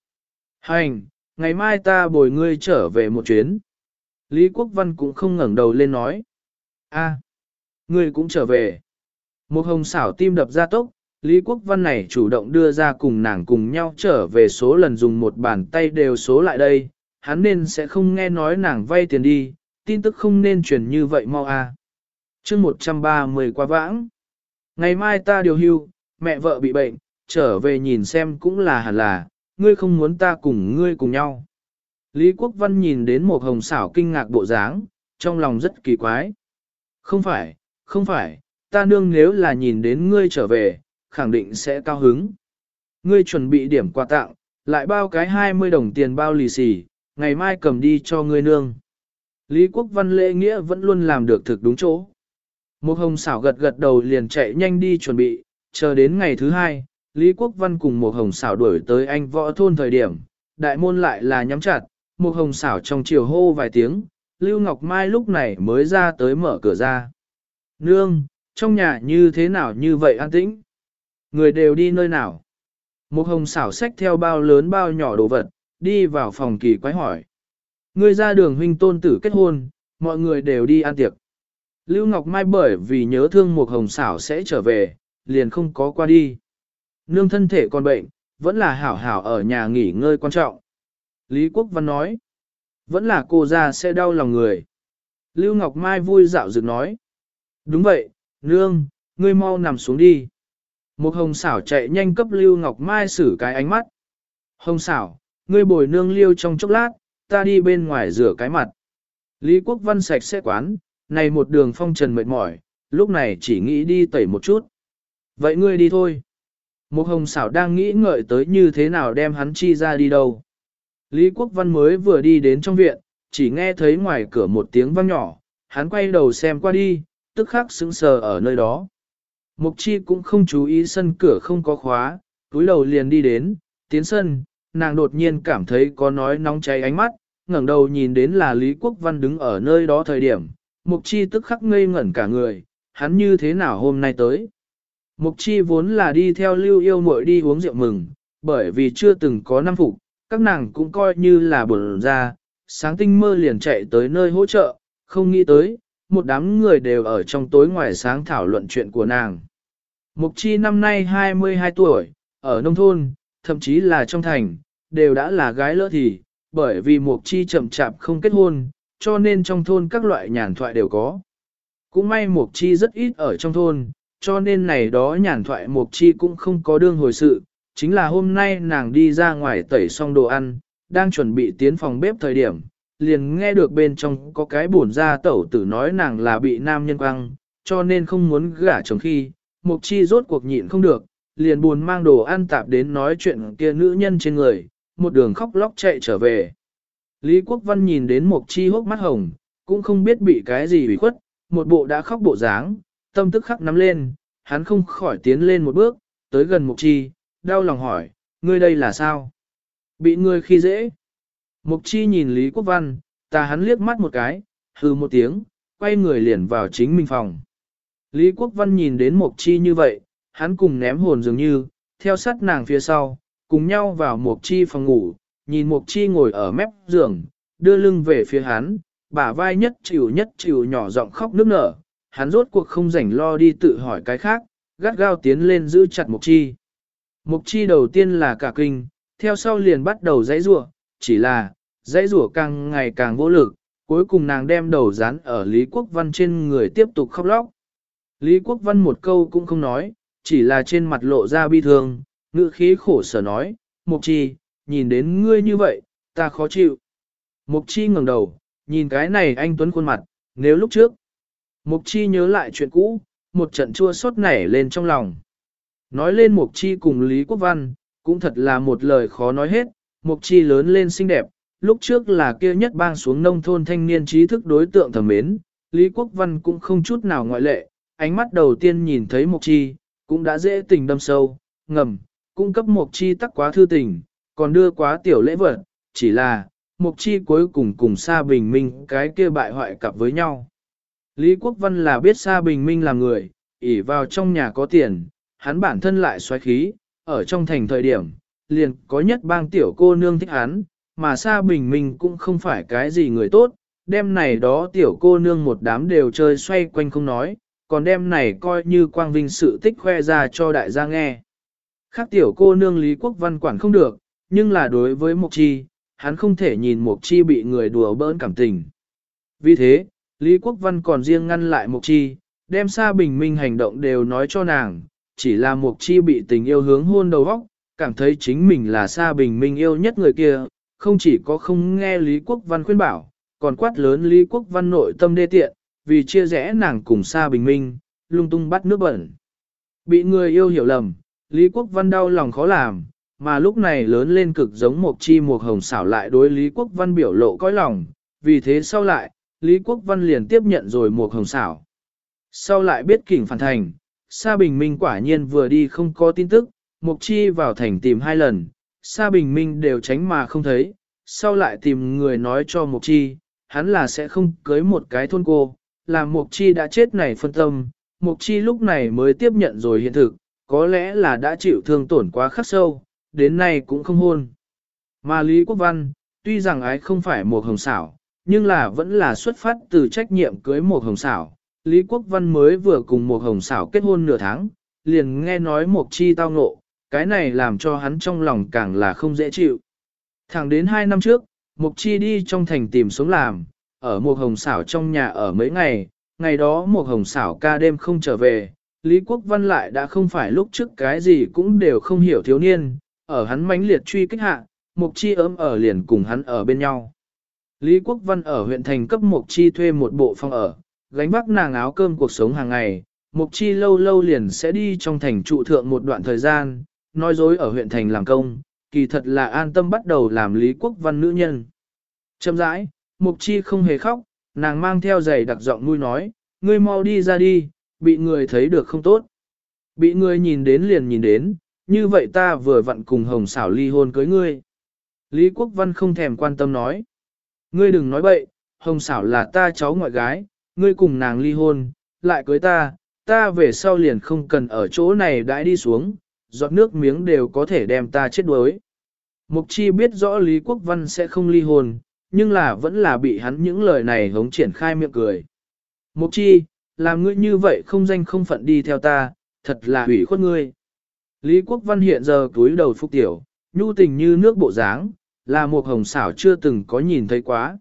Hành, ngày mai ta bồi ngươi trở về một chuyến. Lý Quốc Văn cũng không ngẩng đầu lên nói. a, ngươi cũng trở về. Một hồng xảo tim đập ra tốc, Lý Quốc Văn này chủ động đưa ra cùng nàng cùng nhau trở về số lần dùng một bàn tay đều số lại đây, hắn nên sẽ không nghe nói nàng vay tiền đi, tin tức không nên truyền như vậy mau a. À. Chương 130 qua vãng. Ngày mai ta điều hưu, mẹ vợ bị bệnh, trở về nhìn xem cũng là hẳn là, ngươi không muốn ta cùng ngươi cùng nhau. Lý Quốc Văn nhìn đến một hồng xảo kinh ngạc bộ dáng, trong lòng rất kỳ quái. Không phải, không phải, ta nương nếu là nhìn đến ngươi trở về, khẳng định sẽ cao hứng. Ngươi chuẩn bị điểm quà tặng, lại bao cái 20 đồng tiền bao lì xì, ngày mai cầm đi cho ngươi nương. Lý Quốc Văn lễ nghĩa vẫn luôn làm được thực đúng chỗ. Một hồng xảo gật gật đầu liền chạy nhanh đi chuẩn bị, chờ đến ngày thứ hai, Lý Quốc Văn cùng một hồng xảo đuổi tới anh võ thôn thời điểm, đại môn lại là nhắm chặt, một hồng xảo trong chiều hô vài tiếng, Lưu Ngọc Mai lúc này mới ra tới mở cửa ra. Nương, trong nhà như thế nào như vậy an tĩnh? Người đều đi nơi nào? Một hồng xảo xách theo bao lớn bao nhỏ đồ vật, đi vào phòng kỳ quái hỏi. Người ra đường huynh tôn tử kết hôn, mọi người đều đi ăn tiệc. Lưu Ngọc Mai bởi vì nhớ thương một hồng xảo sẽ trở về, liền không có qua đi. Nương thân thể còn bệnh, vẫn là hảo hảo ở nhà nghỉ ngơi quan trọng. Lý Quốc Văn nói, vẫn là cô ra sẽ đau lòng người. Lưu Ngọc Mai vui dạo dựng nói, đúng vậy, nương, ngươi mau nằm xuống đi. Một hồng xảo chạy nhanh cấp Lưu Ngọc Mai xử cái ánh mắt. Hồng xảo, ngươi bồi nương liêu trong chốc lát, ta đi bên ngoài rửa cái mặt. Lý Quốc Văn sạch sẽ quán, này một đường phong trần mệt mỏi, lúc này chỉ nghĩ đi tẩy một chút. Vậy ngươi đi thôi. Một hồng xảo đang nghĩ ngợi tới như thế nào đem hắn chi ra đi đâu. Lý Quốc Văn mới vừa đi đến trong viện, chỉ nghe thấy ngoài cửa một tiếng vang nhỏ, hắn quay đầu xem qua đi, tức khắc sững sờ ở nơi đó. Mục chi cũng không chú ý sân cửa không có khóa, túi đầu liền đi đến, tiến sân, nàng đột nhiên cảm thấy có nói nóng cháy ánh mắt, ngẩng đầu nhìn đến là Lý Quốc Văn đứng ở nơi đó thời điểm, Mục chi tức khắc ngây ngẩn cả người, hắn như thế nào hôm nay tới. Mục chi vốn là đi theo lưu yêu muội đi uống rượu mừng, bởi vì chưa từng có năm phục, các nàng cũng coi như là buồn ra, sáng tinh mơ liền chạy tới nơi hỗ trợ, không nghĩ tới, một đám người đều ở trong tối ngoài sáng thảo luận chuyện của nàng. Mục chi năm nay 22 tuổi, ở nông thôn, thậm chí là trong thành, đều đã là gái lỡ thì, bởi vì mục chi chậm chạp không kết hôn, cho nên trong thôn các loại nhàn thoại đều có. Cũng may mục chi rất ít ở trong thôn, cho nên này đó nhàn thoại mục chi cũng không có đương hồi sự, chính là hôm nay nàng đi ra ngoài tẩy xong đồ ăn, đang chuẩn bị tiến phòng bếp thời điểm, liền nghe được bên trong có cái buồn ra tẩu tử nói nàng là bị nam nhân quăng, cho nên không muốn gả chồng khi, mục chi rốt cuộc nhịn không được, liền buồn mang đồ ăn tạp đến nói chuyện kia nữ nhân trên người, một đường khóc lóc chạy trở về. Lý Quốc Văn nhìn đến mục chi hốc mắt hồng, cũng không biết bị cái gì bị khuất, một bộ đã khóc bộ dáng, tâm tức khắc nắm lên, hắn không khỏi tiến lên một bước, tới gần mục chi, đau lòng hỏi, ngươi đây là sao? Bị ngươi khi dễ. Mục chi nhìn Lý Quốc Văn, ta hắn liếc mắt một cái, hừ một tiếng, quay người liền vào chính mình phòng. Lý Quốc Văn nhìn đến mục Chi như vậy, hắn cùng ném hồn dường như, theo sát nàng phía sau, cùng nhau vào mục Chi phòng ngủ, nhìn mục Chi ngồi ở mép giường, đưa lưng về phía hắn, bả vai nhất chịu nhất chịu nhỏ giọng khóc nức nở, hắn rốt cuộc không rảnh lo đi tự hỏi cái khác, gắt gao tiến lên giữ chặt mục Chi. mục Chi đầu tiên là cả kinh, theo sau liền bắt đầu dãy rủa, chỉ là, dãy rủa càng ngày càng vô lực, cuối cùng nàng đem đầu dán ở Lý Quốc Văn trên người tiếp tục khóc lóc. Lý Quốc Văn một câu cũng không nói, chỉ là trên mặt lộ ra bi thương, ngữ khí khổ sở nói, Mục Chi, nhìn đến ngươi như vậy, ta khó chịu. Mục Chi ngẩng đầu, nhìn cái này anh Tuấn khuôn mặt, nếu lúc trước. Mục Chi nhớ lại chuyện cũ, một trận chua xót nảy lên trong lòng. Nói lên Mục Chi cùng Lý Quốc Văn, cũng thật là một lời khó nói hết, Mục Chi lớn lên xinh đẹp, lúc trước là kia nhất bang xuống nông thôn thanh niên trí thức đối tượng thầm mến, Lý Quốc Văn cũng không chút nào ngoại lệ, ánh mắt đầu tiên nhìn thấy Mộc Chi, cũng đã dễ tình đâm sâu, ngầm, cung cấp Mộc Chi tắc quá thư tình, còn đưa quá tiểu lễ vật, chỉ là, Mộc Chi cuối cùng cùng Sa Bình Minh cái kia bại hoại cặp với nhau. Lý Quốc Văn là biết Sa Bình Minh là người, ỉ vào trong nhà có tiền, hắn bản thân lại xoáy khí, ở trong thành thời điểm, liền có nhất bang tiểu cô nương thích hắn, mà Sa Bình Minh cũng không phải cái gì người tốt, đêm này đó tiểu cô nương một đám đều chơi xoay quanh không nói, còn đêm này coi như quang vinh sự tích khoe ra cho đại gia nghe. Khác tiểu cô nương Lý Quốc Văn quản không được, nhưng là đối với Mộc Chi, hắn không thể nhìn Mộc Chi bị người đùa bỡn cảm tình. Vì thế, Lý Quốc Văn còn riêng ngăn lại Mộc Chi, đem Sa Bình Minh hành động đều nói cho nàng, chỉ là Mộc Chi bị tình yêu hướng hôn đầu óc, cảm thấy chính mình là Sa Bình Minh yêu nhất người kia, không chỉ có không nghe Lý Quốc Văn khuyên bảo, còn quát lớn Lý Quốc Văn nội tâm đê tiện, vì chia rẽ nàng cùng xa bình minh, lung tung bắt nước bẩn. Bị người yêu hiểu lầm, Lý Quốc Văn đau lòng khó làm, mà lúc này lớn lên cực giống một chi một hồng xảo lại đối Lý Quốc Văn biểu lộ cõi lòng, vì thế sau lại, Lý Quốc Văn liền tiếp nhận rồi một hồng xảo. Sau lại biết kỉnh phản thành, Sa Bình Minh quả nhiên vừa đi không có tin tức, Mục Chi vào thành tìm hai lần, Sa Bình Minh đều tránh mà không thấy, sau lại tìm người nói cho Mục Chi, hắn là sẽ không cưới một cái thôn cô, làm Mục Chi đã chết này phân tâm, Mục Chi lúc này mới tiếp nhận rồi hiện thực, có lẽ là đã chịu thương tổn quá khắc sâu, đến nay cũng không hôn. Mà Lý Quốc Văn, tuy rằng ái không phải một hồng xảo, nhưng là vẫn là xuất phát từ trách nhiệm cưới một hồng xảo. Lý Quốc Văn mới vừa cùng một hồng xảo kết hôn nửa tháng, liền nghe nói một Chi tao ngộ, cái này làm cho hắn trong lòng càng là không dễ chịu. Thẳng đến hai năm trước, Mục Chi đi trong thành tìm sống làm, ở một hồng xảo trong nhà ở mấy ngày, ngày đó một hồng xảo ca đêm không trở về, Lý Quốc Văn lại đã không phải lúc trước cái gì cũng đều không hiểu thiếu niên, ở hắn mãnh liệt truy kích hạ, Mục Chi ấm ở liền cùng hắn ở bên nhau. Lý Quốc Văn ở huyện thành cấp Mục Chi thuê một bộ phòng ở, gánh vác nàng áo cơm cuộc sống hàng ngày, Mục Chi lâu lâu liền sẽ đi trong thành trụ thượng một đoạn thời gian, nói dối ở huyện thành làm công, kỳ thật là an tâm bắt đầu làm Lý Quốc Văn nữ nhân. Châm rãi, Mục Chi không hề khóc, nàng mang theo giày đặc giọng nuôi nói, ngươi mau đi ra đi, bị người thấy được không tốt. Bị người nhìn đến liền nhìn đến, như vậy ta vừa vặn cùng hồng xảo ly hôn cưới ngươi. Lý Quốc Văn không thèm quan tâm nói. Ngươi đừng nói bậy, hồng xảo là ta cháu ngoại gái, ngươi cùng nàng ly hôn, lại cưới ta, ta về sau liền không cần ở chỗ này đãi đi xuống, giọt nước miếng đều có thể đem ta chết đuối. Mục chi biết rõ Lý Quốc Văn sẽ không ly hôn, nhưng là vẫn là bị hắn những lời này hống triển khai miệng cười. Mục chi, làm ngươi như vậy không danh không phận đi theo ta, thật là hủy khuất ngươi. Lý Quốc Văn hiện giờ túi đầu phúc tiểu, nhu tình như nước bộ dáng, là một hồng xảo chưa từng có nhìn thấy quá.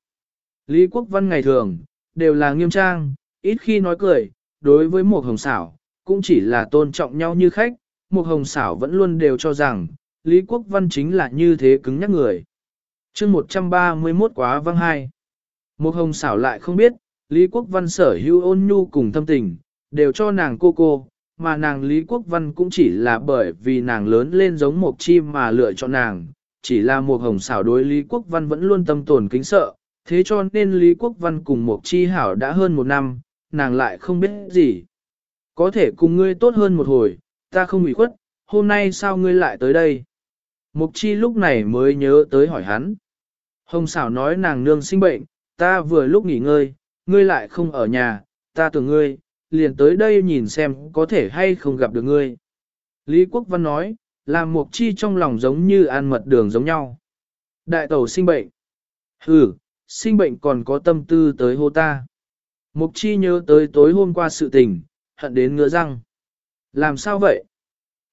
Lý Quốc Văn ngày thường, đều là nghiêm trang, ít khi nói cười, đối với một hồng xảo, cũng chỉ là tôn trọng nhau như khách, một hồng xảo vẫn luôn đều cho rằng, Lý Quốc Văn chính là như thế cứng nhắc người. chương 131 quá văng hai. Một hồng xảo lại không biết, Lý Quốc Văn sở hữu ôn nhu cùng thâm tình, đều cho nàng cô cô, mà nàng Lý Quốc Văn cũng chỉ là bởi vì nàng lớn lên giống một chim mà lựa chọn nàng, chỉ là một hồng xảo đối Lý Quốc Văn vẫn luôn tâm tồn kính sợ, thế cho nên Lý Quốc Văn cùng một chi hảo đã hơn một năm, nàng lại không biết gì. Có thể cùng ngươi tốt hơn một hồi, ta không ủy khuất, hôm nay sao ngươi lại tới đây? Mục chi lúc này mới nhớ tới hỏi hắn. Hồng xảo nói nàng nương sinh bệnh, ta vừa lúc nghỉ ngơi, ngươi lại không ở nhà, ta tưởng ngươi, liền tới đây nhìn xem có thể hay không gặp được ngươi. Lý Quốc Văn nói, làm Mục Chi trong lòng giống như ăn mật đường giống nhau. Đại tẩu sinh bệnh. Ừ, sinh bệnh còn có tâm tư tới hô ta. Mục Chi nhớ tới tối hôm qua sự tình, hận đến ngứa răng. Làm sao vậy?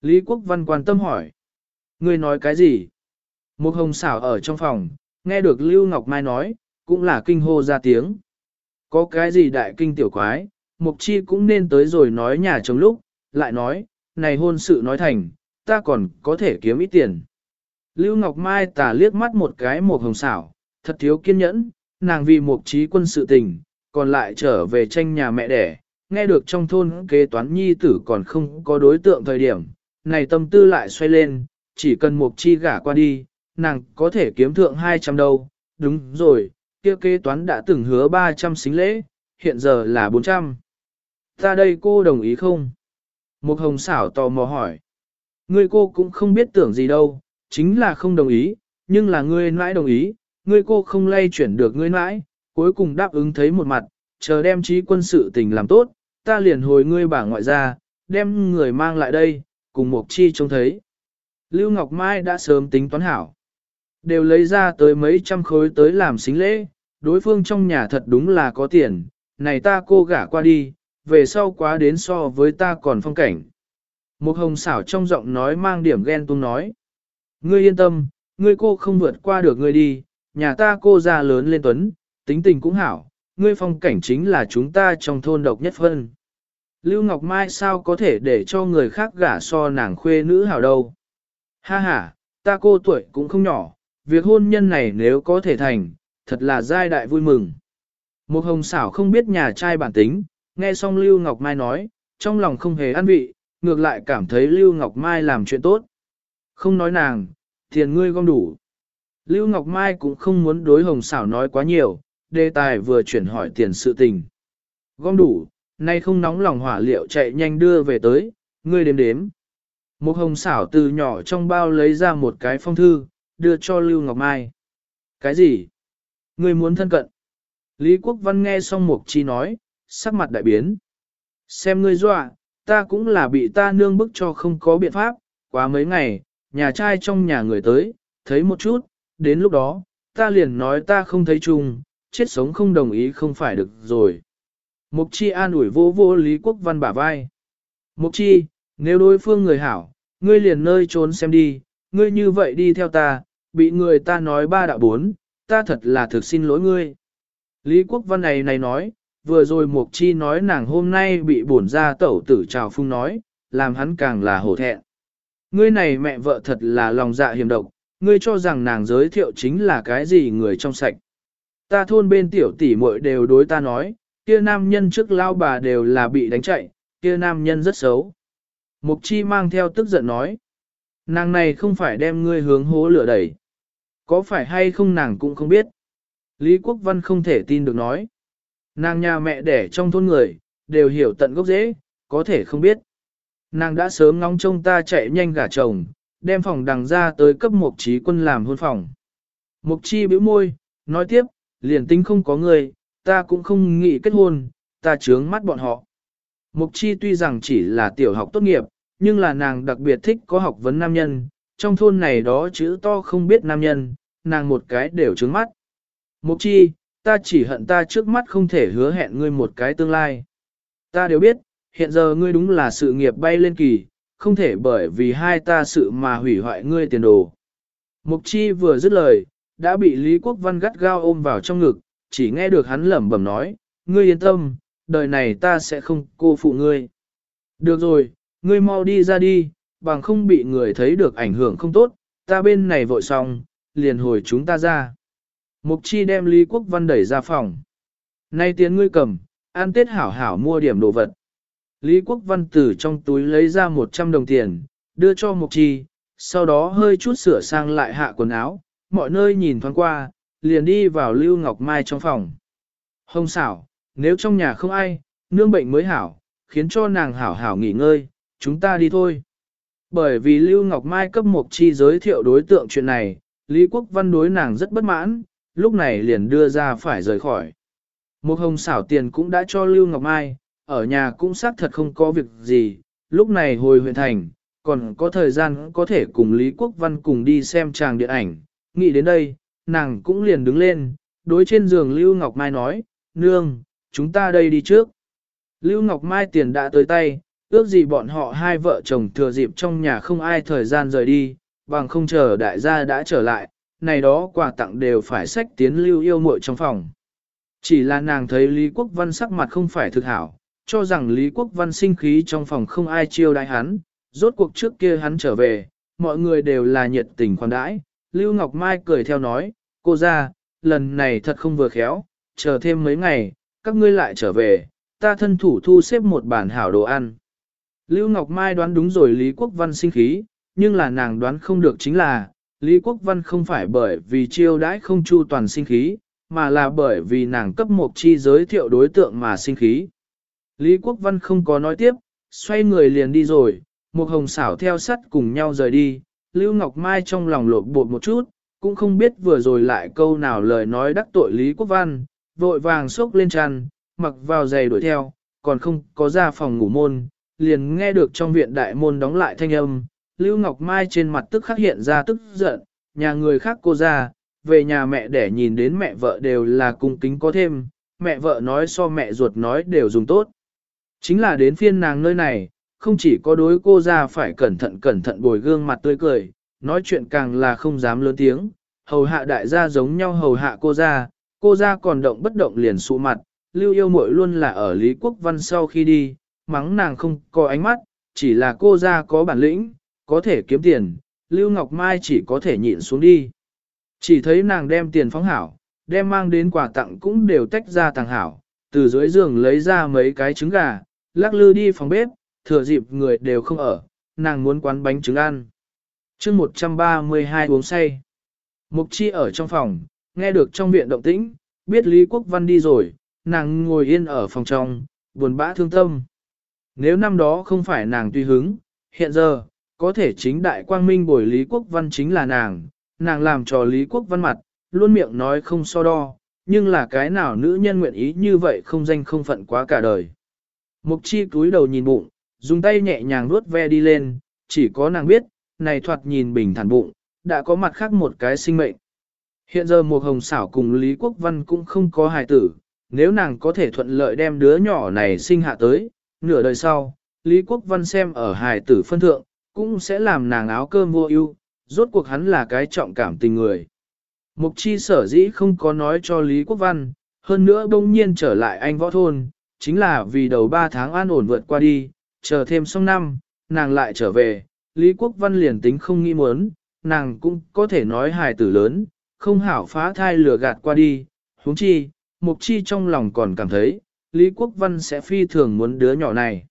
Lý Quốc Văn quan tâm hỏi. Ngươi nói cái gì? Mục Hồng xảo ở trong phòng, nghe được Lưu Ngọc Mai nói, cũng là kinh hô ra tiếng. Có cái gì đại kinh tiểu quái, Mục Chi cũng nên tới rồi nói nhà chồng lúc, lại nói, này hôn sự nói thành, ta còn có thể kiếm ít tiền. Lưu Ngọc Mai tà liếc mắt một cái một Hồng xảo, thật thiếu kiên nhẫn, nàng vì một Chi quân sự tình, còn lại trở về tranh nhà mẹ đẻ, nghe được trong thôn kế toán nhi tử còn không có đối tượng thời điểm, này tâm tư lại xoay lên, chỉ cần một Chi gả qua đi, nàng có thể kiếm thượng 200 đâu, đúng rồi, kia kế toán đã từng hứa 300 xính lễ, hiện giờ là 400. Ta đây cô đồng ý không? Một hồng xảo tò mò hỏi. Ngươi cô cũng không biết tưởng gì đâu, chính là không đồng ý, nhưng là ngươi nãi đồng ý, ngươi cô không lay chuyển được ngươi nãi, cuối cùng đáp ứng thấy một mặt, chờ đem trí quân sự tình làm tốt, ta liền hồi ngươi bà ngoại ra, đem người mang lại đây, cùng một chi trông thấy. Lưu Ngọc Mai đã sớm tính toán hảo. Đều lấy ra tới mấy trăm khối tới làm xính lễ, đối phương trong nhà thật đúng là có tiền, này ta cô gả qua đi, về sau quá đến so với ta còn phong cảnh. Một hồng xảo trong giọng nói mang điểm ghen tuông nói. Ngươi yên tâm, ngươi cô không vượt qua được ngươi đi, nhà ta cô già lớn lên tuấn, tính tình cũng hảo, ngươi phong cảnh chính là chúng ta trong thôn độc nhất phân. Lưu Ngọc Mai sao có thể để cho người khác gả so nàng khuê nữ hảo đâu. Ha ha, ta cô tuổi cũng không nhỏ, việc hôn nhân này nếu có thể thành, thật là giai đại vui mừng. Một hồng xảo không biết nhà trai bản tính, nghe xong Lưu Ngọc Mai nói, trong lòng không hề ăn vị, ngược lại cảm thấy Lưu Ngọc Mai làm chuyện tốt. Không nói nàng, tiền ngươi gom đủ. Lưu Ngọc Mai cũng không muốn đối hồng xảo nói quá nhiều, đề tài vừa chuyển hỏi tiền sự tình. Gom đủ, nay không nóng lòng hỏa liệu chạy nhanh đưa về tới, ngươi đếm đếm. Một hồng xảo từ nhỏ trong bao lấy ra một cái phong thư, đưa cho Lưu Ngọc Mai. Cái gì? Ngươi muốn thân cận? Lý Quốc Văn nghe xong Mục Chi nói, sắc mặt đại biến. Xem ngươi dọa, ta cũng là bị ta nương bức cho không có biện pháp, quá mấy ngày, nhà trai trong nhà người tới, thấy một chút, đến lúc đó, ta liền nói ta không thấy chung, chết sống không đồng ý không phải được rồi. Mục Chi an ủi vô vô Lý Quốc Văn bả vai. Mục Chi, nếu đối phương người hảo, ngươi liền nơi trốn xem đi, ngươi như vậy đi theo ta, bị người ta nói ba đạo bốn, ta thật là thực xin lỗi ngươi. Lý Quốc Văn này này nói, vừa rồi Mục Chi nói nàng hôm nay bị bổn ra tẩu tử trào phung nói, làm hắn càng là hổ thẹn. Ngươi này mẹ vợ thật là lòng dạ hiểm độc, ngươi cho rằng nàng giới thiệu chính là cái gì người trong sạch. Ta thôn bên tiểu tỷ muội đều đối ta nói, kia nam nhân trước lao bà đều là bị đánh chạy, kia nam nhân rất xấu. Mục chi mang theo tức giận nói, nàng này không phải đem ngươi hướng hố lửa đẩy. Có phải hay không nàng cũng không biết. Lý Quốc Văn không thể tin được nói. Nàng nhà mẹ đẻ trong thôn người, đều hiểu tận gốc dễ, có thể không biết. Nàng đã sớm ngóng trông ta chạy nhanh gả chồng, đem phòng đằng ra tới cấp mục trí quân làm hôn phòng. Mục chi bĩu môi, nói tiếp, liền tính không có người, ta cũng không nghĩ kết hôn, ta chướng mắt bọn họ. Mục chi tuy rằng chỉ là tiểu học tốt nghiệp, nhưng là nàng đặc biệt thích có học vấn nam nhân, trong thôn này đó chữ to không biết nam nhân, nàng một cái đều trướng mắt. Mục chi, ta chỉ hận ta trước mắt không thể hứa hẹn ngươi một cái tương lai. Ta đều biết, hiện giờ ngươi đúng là sự nghiệp bay lên kỳ, không thể bởi vì hai ta sự mà hủy hoại ngươi tiền đồ. Mục chi vừa dứt lời, đã bị Lý Quốc Văn gắt gao ôm vào trong ngực, chỉ nghe được hắn lẩm bẩm nói, ngươi yên tâm, đời này ta sẽ không cô phụ ngươi. Được rồi, ngươi mau đi ra đi, bằng không bị người thấy được ảnh hưởng không tốt, ta bên này vội xong, liền hồi chúng ta ra. Mục chi đem Lý Quốc Văn đẩy ra phòng. Nay tiến ngươi cầm, ăn tết hảo hảo mua điểm đồ vật. Lý Quốc Văn từ trong túi lấy ra 100 đồng tiền, đưa cho Mục chi, sau đó hơi chút sửa sang lại hạ quần áo, mọi nơi nhìn thoáng qua, liền đi vào Lưu Ngọc Mai trong phòng. Hồng xảo, nếu trong nhà không ai, nương bệnh mới hảo, khiến cho nàng hảo hảo nghỉ ngơi, chúng ta đi thôi. Bởi vì Lưu Ngọc Mai cấp Mục chi giới thiệu đối tượng chuyện này, Lý Quốc Văn đối nàng rất bất mãn, lúc này liền đưa ra phải rời khỏi. Một hồng xảo tiền cũng đã cho Lưu Ngọc Mai, ở nhà cũng xác thật không có việc gì, lúc này hồi huyện thành, còn có thời gian có thể cùng Lý Quốc Văn cùng đi xem tràng điện ảnh. Nghĩ đến đây, nàng cũng liền đứng lên, đối trên giường Lưu Ngọc Mai nói, Nương, chúng ta đây đi trước. Lưu Ngọc Mai tiền đã tới tay, ước gì bọn họ hai vợ chồng thừa dịp trong nhà không ai thời gian rời đi, bằng không chờ đại gia đã trở lại, này đó quà tặng đều phải sách tiến lưu yêu muội trong phòng. Chỉ là nàng thấy Lý Quốc Văn sắc mặt không phải thực hảo, cho rằng Lý Quốc Văn sinh khí trong phòng không ai chiêu đãi hắn, rốt cuộc trước kia hắn trở về, mọi người đều là nhiệt tình khoản đãi. Lưu Ngọc Mai cười theo nói, cô ra, lần này thật không vừa khéo, chờ thêm mấy ngày, các ngươi lại trở về, ta thân thủ thu xếp một bản hảo đồ ăn. Lưu Ngọc Mai đoán đúng rồi Lý Quốc Văn sinh khí, nhưng là nàng đoán không được chính là, Lý Quốc Văn không phải bởi vì chiêu đãi không chu toàn sinh khí, mà là bởi vì nàng cấp một chi giới thiệu đối tượng mà sinh khí. Lý Quốc Văn không có nói tiếp, xoay người liền đi rồi, một hồng xảo theo sắt cùng nhau rời đi, Lưu Ngọc Mai trong lòng lột bột một chút, cũng không biết vừa rồi lại câu nào lời nói đắc tội Lý Quốc Văn, vội vàng xốc lên tràn, mặc vào giày đuổi theo, còn không có ra phòng ngủ môn, liền nghe được trong viện đại môn đóng lại thanh âm, Lưu Ngọc Mai trên mặt tức khắc hiện ra tức giận, nhà người khác cô ra, về nhà mẹ để nhìn đến mẹ vợ đều là cung kính có thêm, mẹ vợ nói so mẹ ruột nói đều dùng tốt. Chính là đến phiên nàng nơi này, không chỉ có đối cô ra phải cẩn thận cẩn thận bồi gương mặt tươi cười, nói chuyện càng là không dám lớn tiếng, hầu hạ đại gia giống nhau hầu hạ cô ra, cô ra còn động bất động liền sụ mặt, lưu yêu muội luôn là ở Lý Quốc Văn sau khi đi, mắng nàng không có ánh mắt, chỉ là cô ra có bản lĩnh, có thể kiếm tiền, Lưu Ngọc Mai chỉ có thể nhịn xuống đi. Chỉ thấy nàng đem tiền phóng hảo, đem mang đến quà tặng cũng đều tách ra tàng hảo, từ dưới giường lấy ra mấy cái trứng gà, lắc lư đi phòng bếp, thừa dịp người đều không ở, nàng muốn quán bánh trứng ăn. chương 132 uống say. Mục chi ở trong phòng, nghe được trong viện động tĩnh, biết Lý Quốc Văn đi rồi, nàng ngồi yên ở phòng trong, buồn bã thương tâm. Nếu năm đó không phải nàng tùy hứng, hiện giờ, có thể chính đại quang minh bồi Lý Quốc Văn chính là nàng, nàng làm trò Lý Quốc Văn mặt, luôn miệng nói không so đo, nhưng là cái nào nữ nhân nguyện ý như vậy không danh không phận quá cả đời. Mục chi cúi đầu nhìn bụng, dùng tay nhẹ nhàng vuốt ve đi lên, chỉ có nàng biết, này thoạt nhìn bình thản bụng, đã có mặt khác một cái sinh mệnh. Hiện giờ một hồng xảo cùng Lý Quốc Văn cũng không có hài tử, nếu nàng có thể thuận lợi đem đứa nhỏ này sinh hạ tới, nửa đời sau, Lý Quốc Văn xem ở hài tử phân thượng, cũng sẽ làm nàng áo cơm vô ưu, rốt cuộc hắn là cái trọng cảm tình người. Mục chi sở dĩ không có nói cho Lý Quốc Văn, hơn nữa bỗng nhiên trở lại anh võ thôn, chính là vì đầu 3 tháng an ổn vượt qua đi, chờ thêm xong năm, nàng lại trở về, Lý Quốc Văn liền tính không nghĩ muốn, nàng cũng có thể nói hài tử lớn, không hảo phá thai lừa gạt qua đi, huống chi, mục chi trong lòng còn cảm thấy, Lý Quốc Văn sẽ phi thường muốn đứa nhỏ này.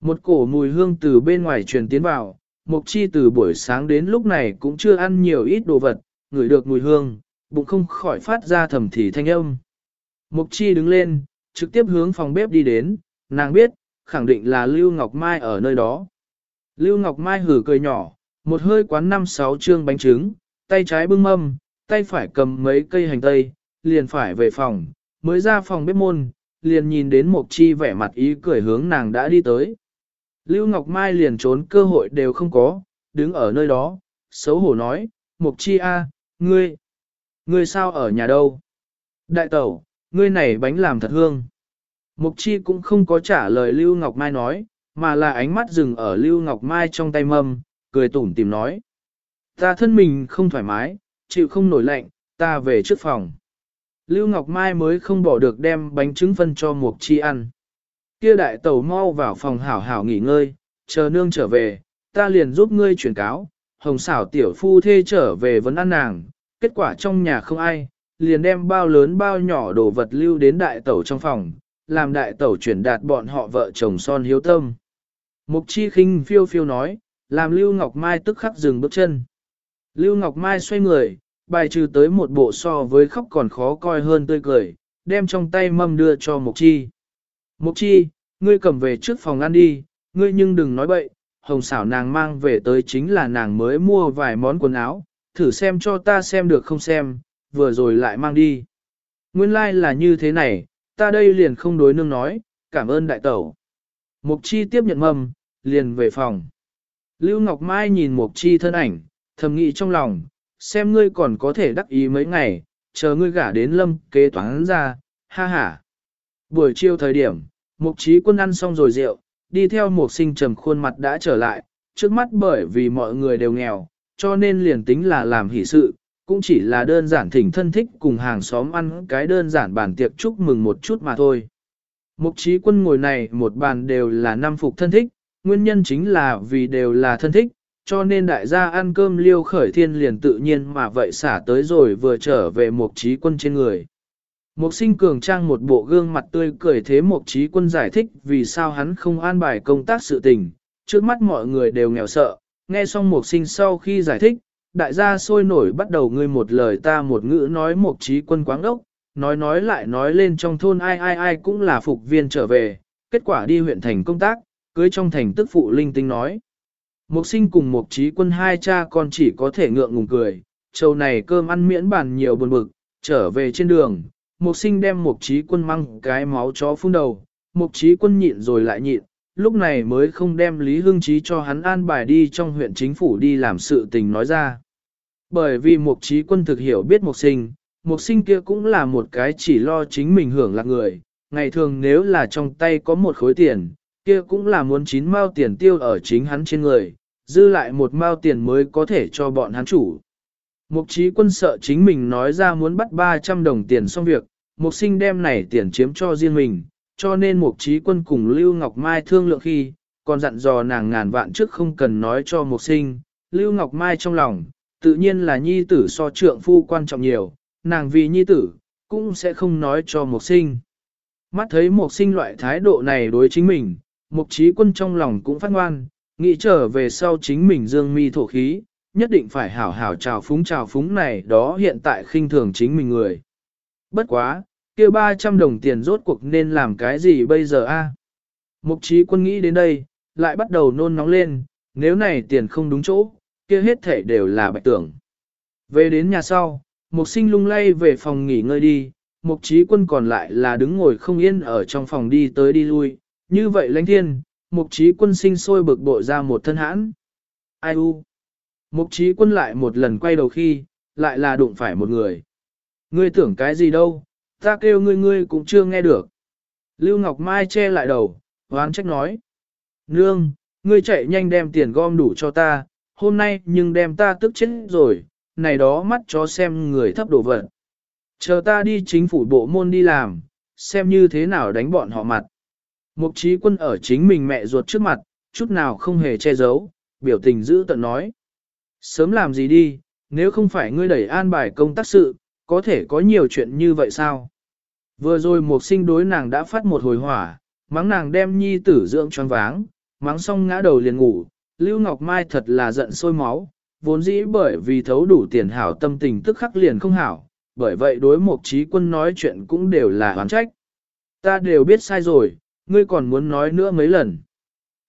Một cổ mùi hương từ bên ngoài truyền tiến vào, Mục Chi từ buổi sáng đến lúc này cũng chưa ăn nhiều ít đồ vật, ngửi được mùi hương, bụng không khỏi phát ra thầm thì thanh âm. Mục Chi đứng lên, trực tiếp hướng phòng bếp đi đến, nàng biết, khẳng định là Lưu Ngọc Mai ở nơi đó. Lưu Ngọc Mai hử cười nhỏ, một hơi quán năm sáu trương bánh trứng, tay trái bưng mâm, tay phải cầm mấy cây hành tây, liền phải về phòng, mới ra phòng bếp môn, liền nhìn đến Mục Chi vẻ mặt ý cười hướng nàng đã đi tới. Lưu Ngọc Mai liền trốn cơ hội đều không có, đứng ở nơi đó, xấu hổ nói, Mục Chi A, ngươi, ngươi sao ở nhà đâu? Đại tẩu, ngươi này bánh làm thật hương. Mục Chi cũng không có trả lời Lưu Ngọc Mai nói, mà là ánh mắt dừng ở Lưu Ngọc Mai trong tay mâm, cười tủm tìm nói. Ta thân mình không thoải mái, chịu không nổi lạnh, ta về trước phòng. Lưu Ngọc Mai mới không bỏ được đem bánh trứng phân cho Mục Chi ăn. Kia đại tẩu mau vào phòng hảo hảo nghỉ ngơi, chờ nương trở về, ta liền giúp ngươi chuyển cáo, hồng xảo tiểu phu thê trở về vấn ăn nàng, kết quả trong nhà không ai, liền đem bao lớn bao nhỏ đồ vật lưu đến đại tẩu trong phòng, làm đại tẩu chuyển đạt bọn họ vợ chồng son hiếu tâm. Mục chi khinh phiêu phiêu nói, làm Lưu Ngọc Mai tức khắc dừng bước chân. Lưu Ngọc Mai xoay người, bài trừ tới một bộ so với khóc còn khó coi hơn tươi cười, đem trong tay mâm đưa cho Mục chi. Mục chi, ngươi cầm về trước phòng ăn đi, ngươi nhưng đừng nói bậy, hồng xảo nàng mang về tới chính là nàng mới mua vài món quần áo, thử xem cho ta xem được không xem, vừa rồi lại mang đi. Nguyên lai like là như thế này, ta đây liền không đối nương nói, cảm ơn đại tẩu. Mục chi tiếp nhận mầm, liền về phòng. Lưu Ngọc Mai nhìn Mục chi thân ảnh, thầm nghĩ trong lòng, xem ngươi còn có thể đắc ý mấy ngày, chờ ngươi gả đến lâm kế toán ra, ha ha. Buổi chiều thời điểm, Mục trí quân ăn xong rồi rượu, đi theo mục sinh trầm khuôn mặt đã trở lại, trước mắt bởi vì mọi người đều nghèo, cho nên liền tính là làm hỷ sự, cũng chỉ là đơn giản thỉnh thân thích cùng hàng xóm ăn cái đơn giản bàn tiệc chúc mừng một chút mà thôi. Mục trí quân ngồi này một bàn đều là năm phục thân thích, nguyên nhân chính là vì đều là thân thích, cho nên đại gia ăn cơm liêu khởi thiên liền tự nhiên mà vậy xả tới rồi vừa trở về mục trí quân trên người. Mục sinh cường trang một bộ gương mặt tươi cười thế mục trí quân giải thích vì sao hắn không an bài công tác sự tình, trước mắt mọi người đều nghèo sợ, nghe xong mục sinh sau khi giải thích, đại gia sôi nổi bắt đầu ngươi một lời ta một ngữ nói mục trí quân quáng đốc. nói nói lại nói lên trong thôn ai ai ai cũng là phục viên trở về, kết quả đi huyện thành công tác, cưới trong thành tức phụ linh tinh nói. Mục sinh cùng mục trí quân hai cha con chỉ có thể ngượng ngùng cười, châu này cơm ăn miễn bàn nhiều buồn bực, trở về trên đường, mục sinh đem mục trí quân mang cái máu chó phun đầu, mục trí quân nhịn rồi lại nhịn, lúc này mới không đem Lý Hương Trí cho hắn an bài đi trong huyện chính phủ đi làm sự tình nói ra. Bởi vì mục trí quân thực hiểu biết mục sinh, mục sinh kia cũng là một cái chỉ lo chính mình hưởng lạc người, ngày thường nếu là trong tay có một khối tiền, kia cũng là muốn chín mao tiền tiêu ở chính hắn trên người, dư lại một mao tiền mới có thể cho bọn hắn chủ. Mục trí quân sợ chính mình nói ra muốn bắt 300 đồng tiền xong việc, mục sinh đem này tiền chiếm cho riêng mình, cho nên mục trí quân cùng Lưu Ngọc Mai thương lượng khi, còn dặn dò nàng ngàn vạn trước không cần nói cho mục sinh, Lưu Ngọc Mai trong lòng, tự nhiên là nhi tử so trượng phu quan trọng nhiều, nàng vì nhi tử, cũng sẽ không nói cho mục sinh. Mắt thấy mục sinh loại thái độ này đối chính mình, mục trí quân trong lòng cũng phát ngoan, nghĩ trở về sau chính mình dương mi thổ khí, nhất định phải hảo hảo chào phúng chào phúng này đó hiện tại khinh thường chính mình người. Bất quá, kia 300 đồng tiền rốt cuộc nên làm cái gì bây giờ a? Mục trí quân nghĩ đến đây, lại bắt đầu nôn nóng lên, nếu này tiền không đúng chỗ, kia hết thể đều là bạch tưởng. Về đến nhà sau, mục sinh lung lay về phòng nghỉ ngơi đi, mục trí quân còn lại là đứng ngồi không yên ở trong phòng đi tới đi lui, như vậy lãnh thiên, mục trí quân sinh sôi bực bội ra một thân hãn. Ai u? Mục trí quân lại một lần quay đầu khi, lại là đụng phải một người. Ngươi tưởng cái gì đâu, ta kêu ngươi ngươi cũng chưa nghe được. Lưu Ngọc Mai che lại đầu, hoán trách nói. Nương, ngươi chạy nhanh đem tiền gom đủ cho ta, hôm nay nhưng đem ta tức chết rồi, này đó mắt cho xem người thấp đổ vật. Chờ ta đi chính phủ bộ môn đi làm, xem như thế nào đánh bọn họ mặt. Mục trí quân ở chính mình mẹ ruột trước mặt, chút nào không hề che giấu, biểu tình giữ tận nói. Sớm làm gì đi, nếu không phải ngươi đẩy an bài công tác sự, có thể có nhiều chuyện như vậy sao? Vừa rồi một sinh đối nàng đã phát một hồi hỏa, mắng nàng đem nhi tử dưỡng choáng váng, mắng xong ngã đầu liền ngủ, Lưu Ngọc Mai thật là giận sôi máu, vốn dĩ bởi vì thấu đủ tiền hảo tâm tình tức khắc liền không hảo, bởi vậy đối một trí quân nói chuyện cũng đều là oán trách. Ta đều biết sai rồi, ngươi còn muốn nói nữa mấy lần.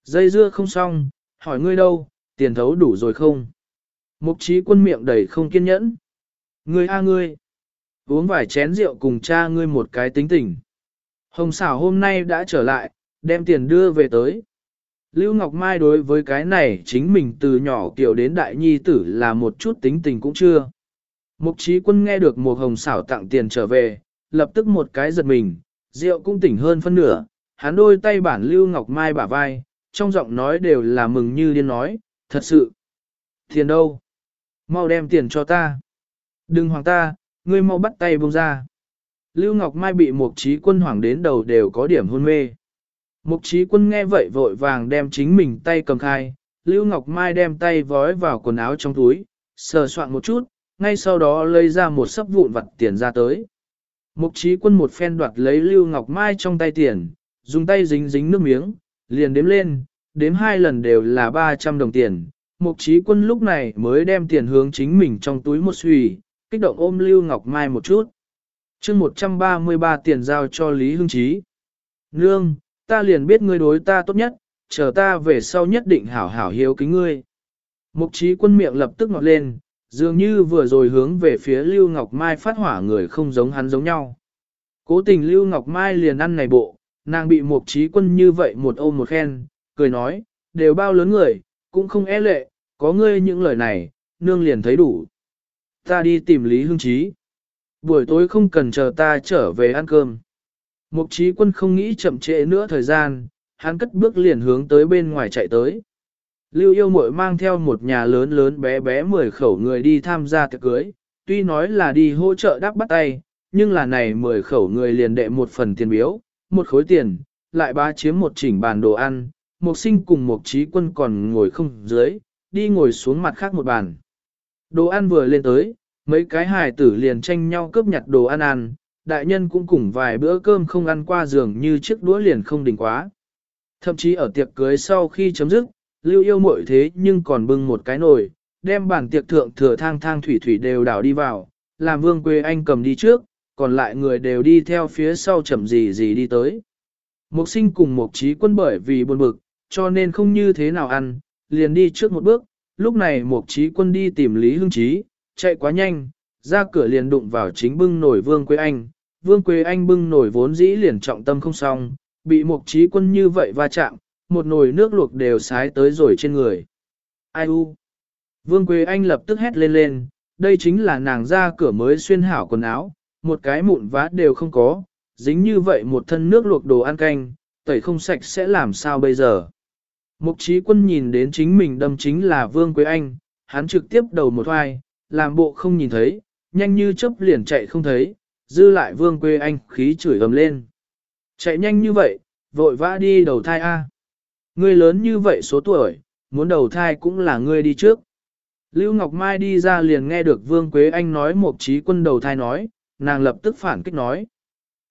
Dây dưa không xong, hỏi ngươi đâu, tiền thấu đủ rồi không? Mục trí quân miệng đầy không kiên nhẫn. Ngươi a ngươi, uống vài chén rượu cùng cha ngươi một cái tính tình. Hồng xảo hôm nay đã trở lại, đem tiền đưa về tới. Lưu Ngọc Mai đối với cái này chính mình từ nhỏ kiểu đến đại nhi tử là một chút tính tình cũng chưa. Mục trí quân nghe được một hồng xảo tặng tiền trở về, lập tức một cái giật mình, rượu cũng tỉnh hơn phân nửa, hắn đôi tay bản Lưu Ngọc Mai bả vai, trong giọng nói đều là mừng như điên nói, thật sự. Tiền đâu? Mau đem tiền cho ta. Đừng hoàng ta, ngươi mau bắt tay buông ra. Lưu Ngọc Mai bị một trí quân hoàng đến đầu đều có điểm hôn mê. Mục trí quân nghe vậy vội vàng đem chính mình tay cầm khai, Lưu Ngọc Mai đem tay vói vào quần áo trong túi, sờ soạn một chút, ngay sau đó lấy ra một sấp vụn vặt tiền ra tới. Mục trí quân một phen đoạt lấy Lưu Ngọc Mai trong tay tiền, dùng tay dính dính nước miếng, liền đếm lên, đếm hai lần đều là 300 đồng tiền. Mục trí quân lúc này mới đem tiền hướng chính mình trong túi một xùy, kích động ôm Lưu Ngọc Mai một chút. chương 133 tiền giao cho Lý Hưng Trí. Nương, ta liền biết ngươi đối ta tốt nhất, chờ ta về sau nhất định hảo hảo hiếu kính ngươi. Mục trí quân miệng lập tức ngọt lên, dường như vừa rồi hướng về phía Lưu Ngọc Mai phát hỏa người không giống hắn giống nhau. Cố tình Lưu Ngọc Mai liền ăn này bộ, nàng bị Mục trí quân như vậy một ôm một khen, cười nói, đều bao lớn người, cũng không e lệ, có ngươi những lời này, nương liền thấy đủ. Ta đi tìm Lý Hương Trí. Buổi tối không cần chờ ta trở về ăn cơm. Mục trí quân không nghĩ chậm trễ nữa thời gian, hắn cất bước liền hướng tới bên ngoài chạy tới. Lưu yêu mội mang theo một nhà lớn lớn bé bé mười khẩu người đi tham gia tiệc cưới, tuy nói là đi hỗ trợ đắp bắt tay, nhưng là này mười khẩu người liền đệ một phần tiền biếu, một khối tiền, lại ba chiếm một chỉnh bàn đồ ăn, một sinh cùng một trí quân còn ngồi không dưới, đi ngồi xuống mặt khác một bàn. Đồ ăn vừa lên tới, mấy cái hài tử liền tranh nhau cướp nhặt đồ ăn ăn, đại nhân cũng cùng vài bữa cơm không ăn qua giường như chiếc đũa liền không đỉnh quá. Thậm chí ở tiệc cưới sau khi chấm dứt, lưu yêu mội thế nhưng còn bưng một cái nồi, đem bản tiệc thượng thừa thang thang thủy thủy đều đảo đi vào, làm vương quê anh cầm đi trước, còn lại người đều đi theo phía sau chậm gì gì đi tới. Mục sinh cùng một trí quân bởi vì buồn bực, cho nên không như thế nào ăn, liền đi trước một bước, lúc này một trí quân đi tìm Lý Hưng Trí, chạy quá nhanh, ra cửa liền đụng vào chính bưng nổi Vương Quế Anh. Vương Quế Anh bưng nổi vốn dĩ liền trọng tâm không xong, bị một trí quân như vậy va chạm, một nồi nước luộc đều sái tới rồi trên người. Ai u? Vương Quế Anh lập tức hét lên lên, đây chính là nàng ra cửa mới xuyên hảo quần áo, một cái mụn vá đều không có, dính như vậy một thân nước luộc đồ ăn canh, tẩy không sạch sẽ làm sao bây giờ. Mục trí quân nhìn đến chính mình đâm chính là Vương Quế Anh, hắn trực tiếp đầu một hoài, làm bộ không nhìn thấy, nhanh như chớp liền chạy không thấy, dư lại Vương Quế Anh khí chửi ầm lên. Chạy nhanh như vậy, vội vã đi đầu thai A. Ngươi lớn như vậy số tuổi, muốn đầu thai cũng là ngươi đi trước. Lưu Ngọc Mai đi ra liền nghe được Vương Quế Anh nói một trí quân đầu thai nói, nàng lập tức phản kích nói.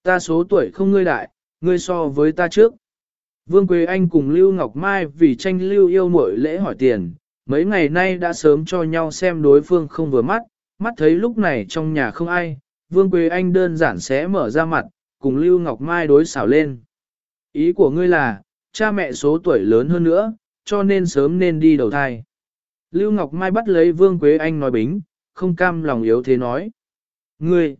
Ta số tuổi không ngươi đại, ngươi so với ta trước. Vương Quế Anh cùng Lưu Ngọc Mai vì tranh Lưu yêu mỗi lễ hỏi tiền, mấy ngày nay đã sớm cho nhau xem đối phương không vừa mắt, mắt thấy lúc này trong nhà không ai, Vương Quế Anh đơn giản sẽ mở ra mặt, cùng Lưu Ngọc Mai đối xảo lên. Ý của ngươi là, cha mẹ số tuổi lớn hơn nữa, cho nên sớm nên đi đầu thai. Lưu Ngọc Mai bắt lấy Vương Quế Anh nói bính, không cam lòng yếu thế nói. Ngươi,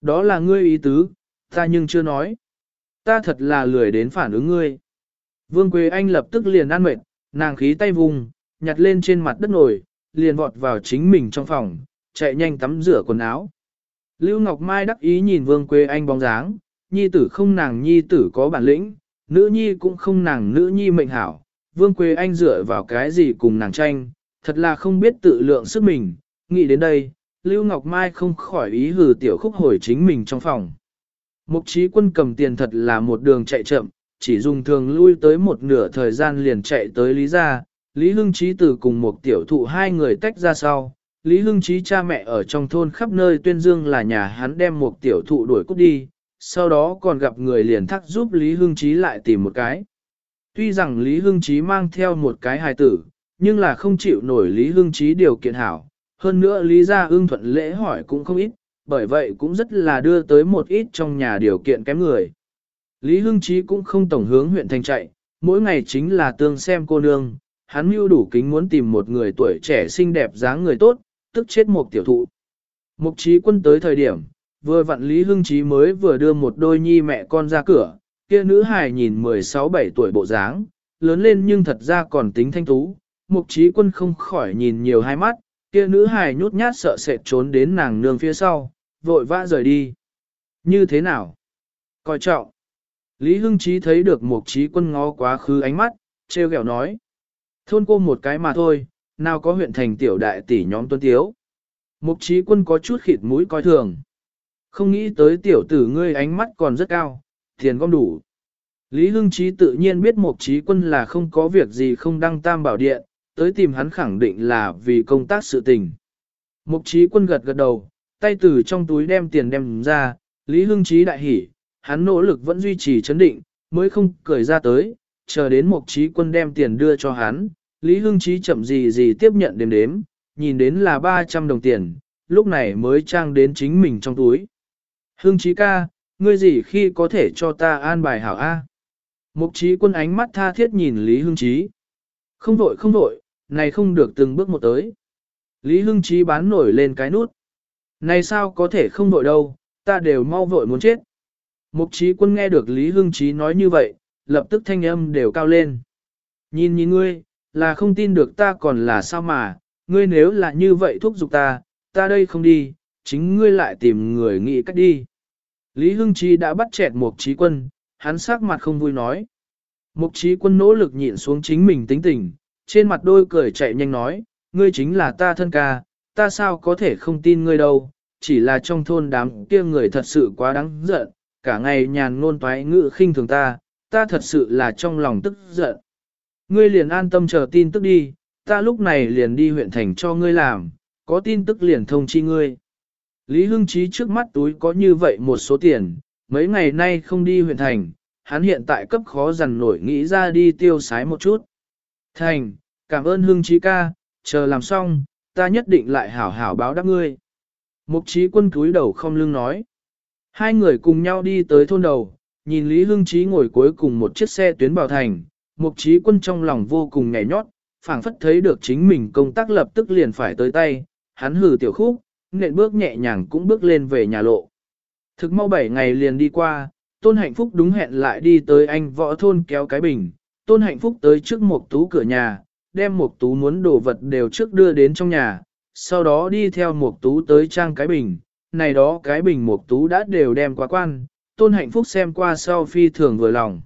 đó là ngươi ý tứ, ta nhưng chưa nói. Ta thật là lười đến phản ứng ngươi. Vương Quế Anh lập tức liền ăn mệt, nàng khí tay vùng, nhặt lên trên mặt đất nổi, liền vọt vào chính mình trong phòng, chạy nhanh tắm rửa quần áo. Lưu Ngọc Mai đắc ý nhìn Vương Quế Anh bóng dáng, nhi tử không nàng nhi tử có bản lĩnh, nữ nhi cũng không nàng nữ nhi mệnh hảo. Vương Quế Anh dựa vào cái gì cùng nàng tranh, thật là không biết tự lượng sức mình, nghĩ đến đây, Lưu Ngọc Mai không khỏi ý hừ tiểu khúc hồi chính mình trong phòng. Mục trí quân cầm tiền thật là một đường chạy chậm, chỉ dùng thường lui tới một nửa thời gian liền chạy tới Lý gia. Lý Hưng Chí từ cùng một tiểu thụ hai người tách ra sau. Lý Hưng Chí cha mẹ ở trong thôn khắp nơi tuyên dương là nhà hắn đem một tiểu thụ đuổi cút đi, sau đó còn gặp người liền thắc giúp Lý Hưng Chí lại tìm một cái. Tuy rằng Lý Hưng Chí mang theo một cái hài tử, nhưng là không chịu nổi Lý Hưng Chí điều kiện hảo. Hơn nữa Lý gia ưng thuận lễ hỏi cũng không ít, bởi vậy cũng rất là đưa tới một ít trong nhà điều kiện kém người. Lý Hưng Chí cũng không tổng hướng huyện thành chạy, mỗi ngày chính là tương xem cô nương, hắn mưu đủ kính muốn tìm một người tuổi trẻ xinh đẹp dáng người tốt, tức chết một tiểu thụ. Mục Chí quân tới thời điểm, vừa vặn Lý Hưng Chí mới vừa đưa một đôi nhi mẹ con ra cửa, kia nữ hài nhìn 16-17 tuổi bộ dáng, lớn lên nhưng thật ra còn tính thanh tú, mục Chí quân không khỏi nhìn nhiều hai mắt, kia nữ hài nhút nhát sợ sệt trốn đến nàng nương phía sau, vội vã rời đi. Như thế nào? Coi trọng. Lý Hưng Chí thấy được một trí quân ngó quá khứ ánh mắt, treo gẹo nói. Thôn cô một cái mà thôi, nào có huyện thành tiểu đại tỷ nhóm tuân tiếu. Mục trí quân có chút khịt mũi coi thường. Không nghĩ tới tiểu tử ngươi ánh mắt còn rất cao, tiền gom đủ. Lý Hưng Chí tự nhiên biết mục trí quân là không có việc gì không đăng tam bảo điện, tới tìm hắn khẳng định là vì công tác sự tình. Mục trí quân gật gật đầu, tay từ trong túi đem tiền đem ra, Lý Hưng Chí đại hỉ, hắn nỗ lực vẫn duy trì chấn định, mới không cười ra tới, chờ đến một trí quân đem tiền đưa cho hắn, Lý Hưng Chí chậm gì gì tiếp nhận đếm đếm, nhìn đến là 300 đồng tiền, lúc này mới trang đến chính mình trong túi. Hưng Chí ca, ngươi gì khi có thể cho ta an bài hảo A? Mục trí quân ánh mắt tha thiết nhìn Lý Hưng Chí. Không vội không vội, này không được từng bước một tới. Lý Hưng Chí bán nổi lên cái nút. Này sao có thể không vội đâu, ta đều mau vội muốn chết. Mục trí quân nghe được Lý Hưng Chí nói như vậy, lập tức thanh âm đều cao lên. Nhìn nhìn ngươi, là không tin được ta còn là sao mà, ngươi nếu là như vậy thúc giục ta, ta đây không đi, chính ngươi lại tìm người nghĩ cách đi. Lý Hưng Chí đã bắt chẹt Mục trí quân, hắn sắc mặt không vui nói. Mục trí quân nỗ lực nhịn xuống chính mình tính tình, trên mặt đôi cười chạy nhanh nói, ngươi chính là ta thân ca, ta sao có thể không tin ngươi đâu, chỉ là trong thôn đám kia người thật sự quá đáng giận, cả ngày nhàn ngôn toái ngữ khinh thường ta, ta thật sự là trong lòng tức giận. Ngươi liền an tâm chờ tin tức đi, ta lúc này liền đi huyện thành cho ngươi làm, có tin tức liền thông chi ngươi. Lý Hưng Chí trước mắt túi có như vậy một số tiền, mấy ngày nay không đi huyện thành, hắn hiện tại cấp khó dằn nổi nghĩ ra đi tiêu sái một chút. Thành, cảm ơn Hưng Chí ca, chờ làm xong, ta nhất định lại hảo hảo báo đáp ngươi. Mục trí quân cúi đầu không lưng nói. Hai người cùng nhau đi tới thôn đầu, nhìn Lý Hưng Chí ngồi cuối cùng một chiếc xe tuyến bảo thành, mục trí quân trong lòng vô cùng nhảy nhót, phảng phất thấy được chính mình công tác lập tức liền phải tới tay, hắn hử tiểu khúc, nện bước nhẹ nhàng cũng bước lên về nhà lộ. Thực mau bảy ngày liền đi qua, Tôn Hạnh Phúc đúng hẹn lại đi tới anh võ thôn kéo cái bình, Tôn Hạnh Phúc tới trước một tú cửa nhà, đem một tú muốn đồ vật đều trước đưa đến trong nhà, sau đó đi theo một tú tới trang cái bình, này đó cái bình mục tú đã đều đem qua quan, tôn hạnh phúc xem qua sau phi thường vừa lòng.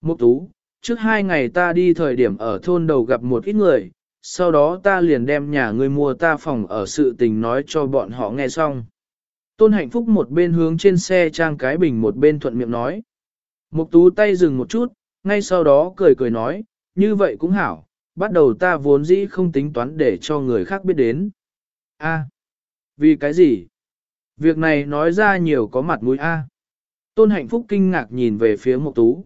mục tú, trước hai ngày ta đi thời điểm ở thôn đầu gặp một ít người, sau đó ta liền đem nhà ngươi mua ta phòng ở sự tình nói cho bọn họ nghe xong. Tôn hạnh phúc một bên hướng trên xe trang cái bình một bên thuận miệng nói. Mục tú tay dừng một chút, ngay sau đó cười cười nói, như vậy cũng hảo, bắt đầu ta vốn dĩ không tính toán để cho người khác biết đến. A, vì cái gì? Việc này nói ra nhiều có mặt mũi A. Tôn hạnh phúc kinh ngạc nhìn về phía mục Tú.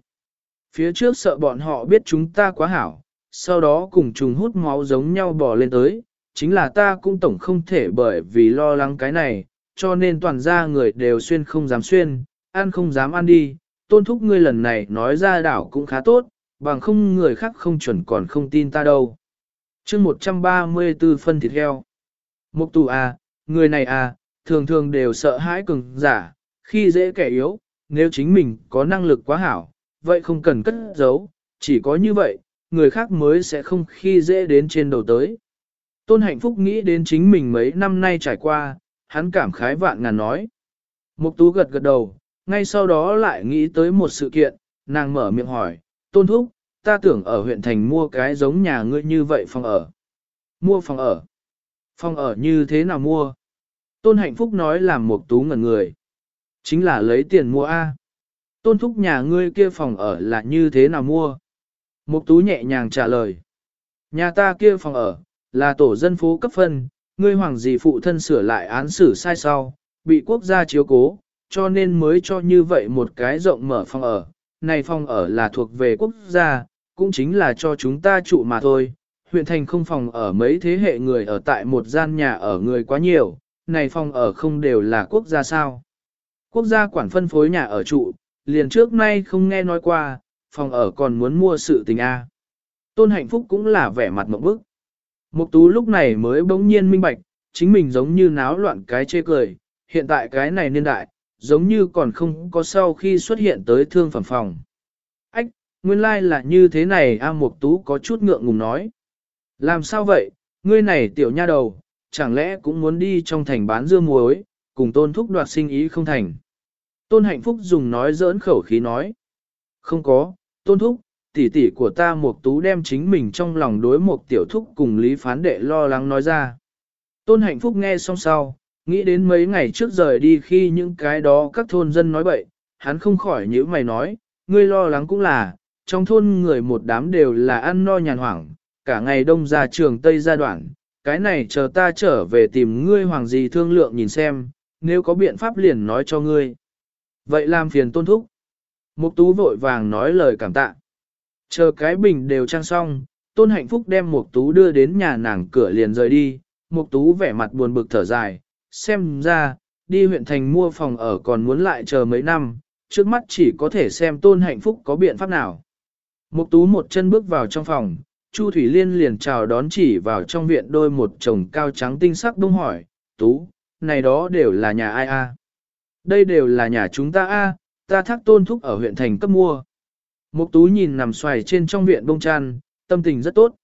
Phía trước sợ bọn họ biết chúng ta quá hảo, sau đó cùng trùng hút máu giống nhau bỏ lên tới, chính là ta cũng tổng không thể bởi vì lo lắng cái này, cho nên toàn ra người đều xuyên không dám xuyên, ăn không dám ăn đi, tôn thúc ngươi lần này nói ra đảo cũng khá tốt, bằng không người khác không chuẩn còn không tin ta đâu. chương 134 phân thịt heo. Mục tù à, người này à, thường thường đều sợ hãi cường giả, khi dễ kẻ yếu, nếu chính mình có năng lực quá hảo, vậy không cần cất giấu, chỉ có như vậy, người khác mới sẽ không khi dễ đến trên đầu tới. Tôn hạnh phúc nghĩ đến chính mình mấy năm nay trải qua, hắn cảm khái vạn ngàn nói. Mục tú gật gật đầu, ngay sau đó lại nghĩ tới một sự kiện, nàng mở miệng hỏi, tôn thúc, ta tưởng ở huyện thành mua cái giống nhà ngươi như vậy phòng ở. Mua phòng ở. Phòng ở như thế nào mua? Tôn hạnh phúc nói làm một tú ngẩn người. Chính là lấy tiền mua A. Tôn thúc nhà ngươi kia phòng ở là như thế nào mua? Mục tú nhẹ nhàng trả lời. Nhà ta kia phòng ở, là tổ dân phố cấp phân, ngươi hoàng dì phụ thân sửa lại án xử sai sau, bị quốc gia chiếu cố, cho nên mới cho như vậy một cái rộng mở phòng ở. Này phòng ở là thuộc về quốc gia, cũng chính là cho chúng ta trụ mà thôi. Huyện thành không phòng ở mấy thế hệ người ở tại một gian nhà ở người quá nhiều, này phòng ở không đều là quốc gia sao. Quốc gia quản phân phối nhà ở trụ, liền trước nay không nghe nói qua, phòng ở còn muốn mua sự tình A. Tôn hạnh phúc cũng là vẻ mặt mộng bức. Mục tú lúc này mới bỗng nhiên minh bạch, chính mình giống như náo loạn cái chê cười, hiện tại cái này niên đại, giống như còn không có sau khi xuất hiện tới thương phẩm phòng. Ách, nguyên lai like là như thế này A Mục Tú có chút ngượng ngùng nói. Làm sao vậy, ngươi này tiểu nha đầu, chẳng lẽ cũng muốn đi trong thành bán dưa muối, cùng tôn thúc đoạt sinh ý không thành. Tôn hạnh phúc dùng nói giỡn khẩu khí nói. Không có, tôn thúc, tỷ tỷ của ta một Tú đem chính mình trong lòng đối một tiểu thúc cùng Lý Phán Đệ lo lắng nói ra. Tôn hạnh phúc nghe xong sau, nghĩ đến mấy ngày trước rời đi khi những cái đó các thôn dân nói bậy, hắn không khỏi nhữ mày nói, ngươi lo lắng cũng là, trong thôn người một đám đều là ăn no nhàn hoảng, cả ngày đông ra trường Tây gia đoạn, cái này chờ ta trở về tìm ngươi hoàng gì thương lượng nhìn xem, nếu có biện pháp liền nói cho ngươi. Vậy làm phiền tôn thúc. Mục tú vội vàng nói lời cảm tạ. Chờ cái bình đều trang xong, tôn hạnh phúc đem mục tú đưa đến nhà nàng cửa liền rời đi, mục tú vẻ mặt buồn bực thở dài, xem ra, đi huyện thành mua phòng ở còn muốn lại chờ mấy năm, trước mắt chỉ có thể xem tôn hạnh phúc có biện pháp nào. Mục tú một chân bước vào trong phòng, Chu Thủy Liên liền chào đón chỉ vào trong viện đôi một chồng cao trắng tinh sắc đông hỏi, tú, này đó đều là nhà ai a? Đây đều là nhà chúng ta a, ta thác tôn thúc ở huyện thành cấp mua. Mục tú nhìn nằm xoài trên trong viện bông chăn, tâm tình rất tốt.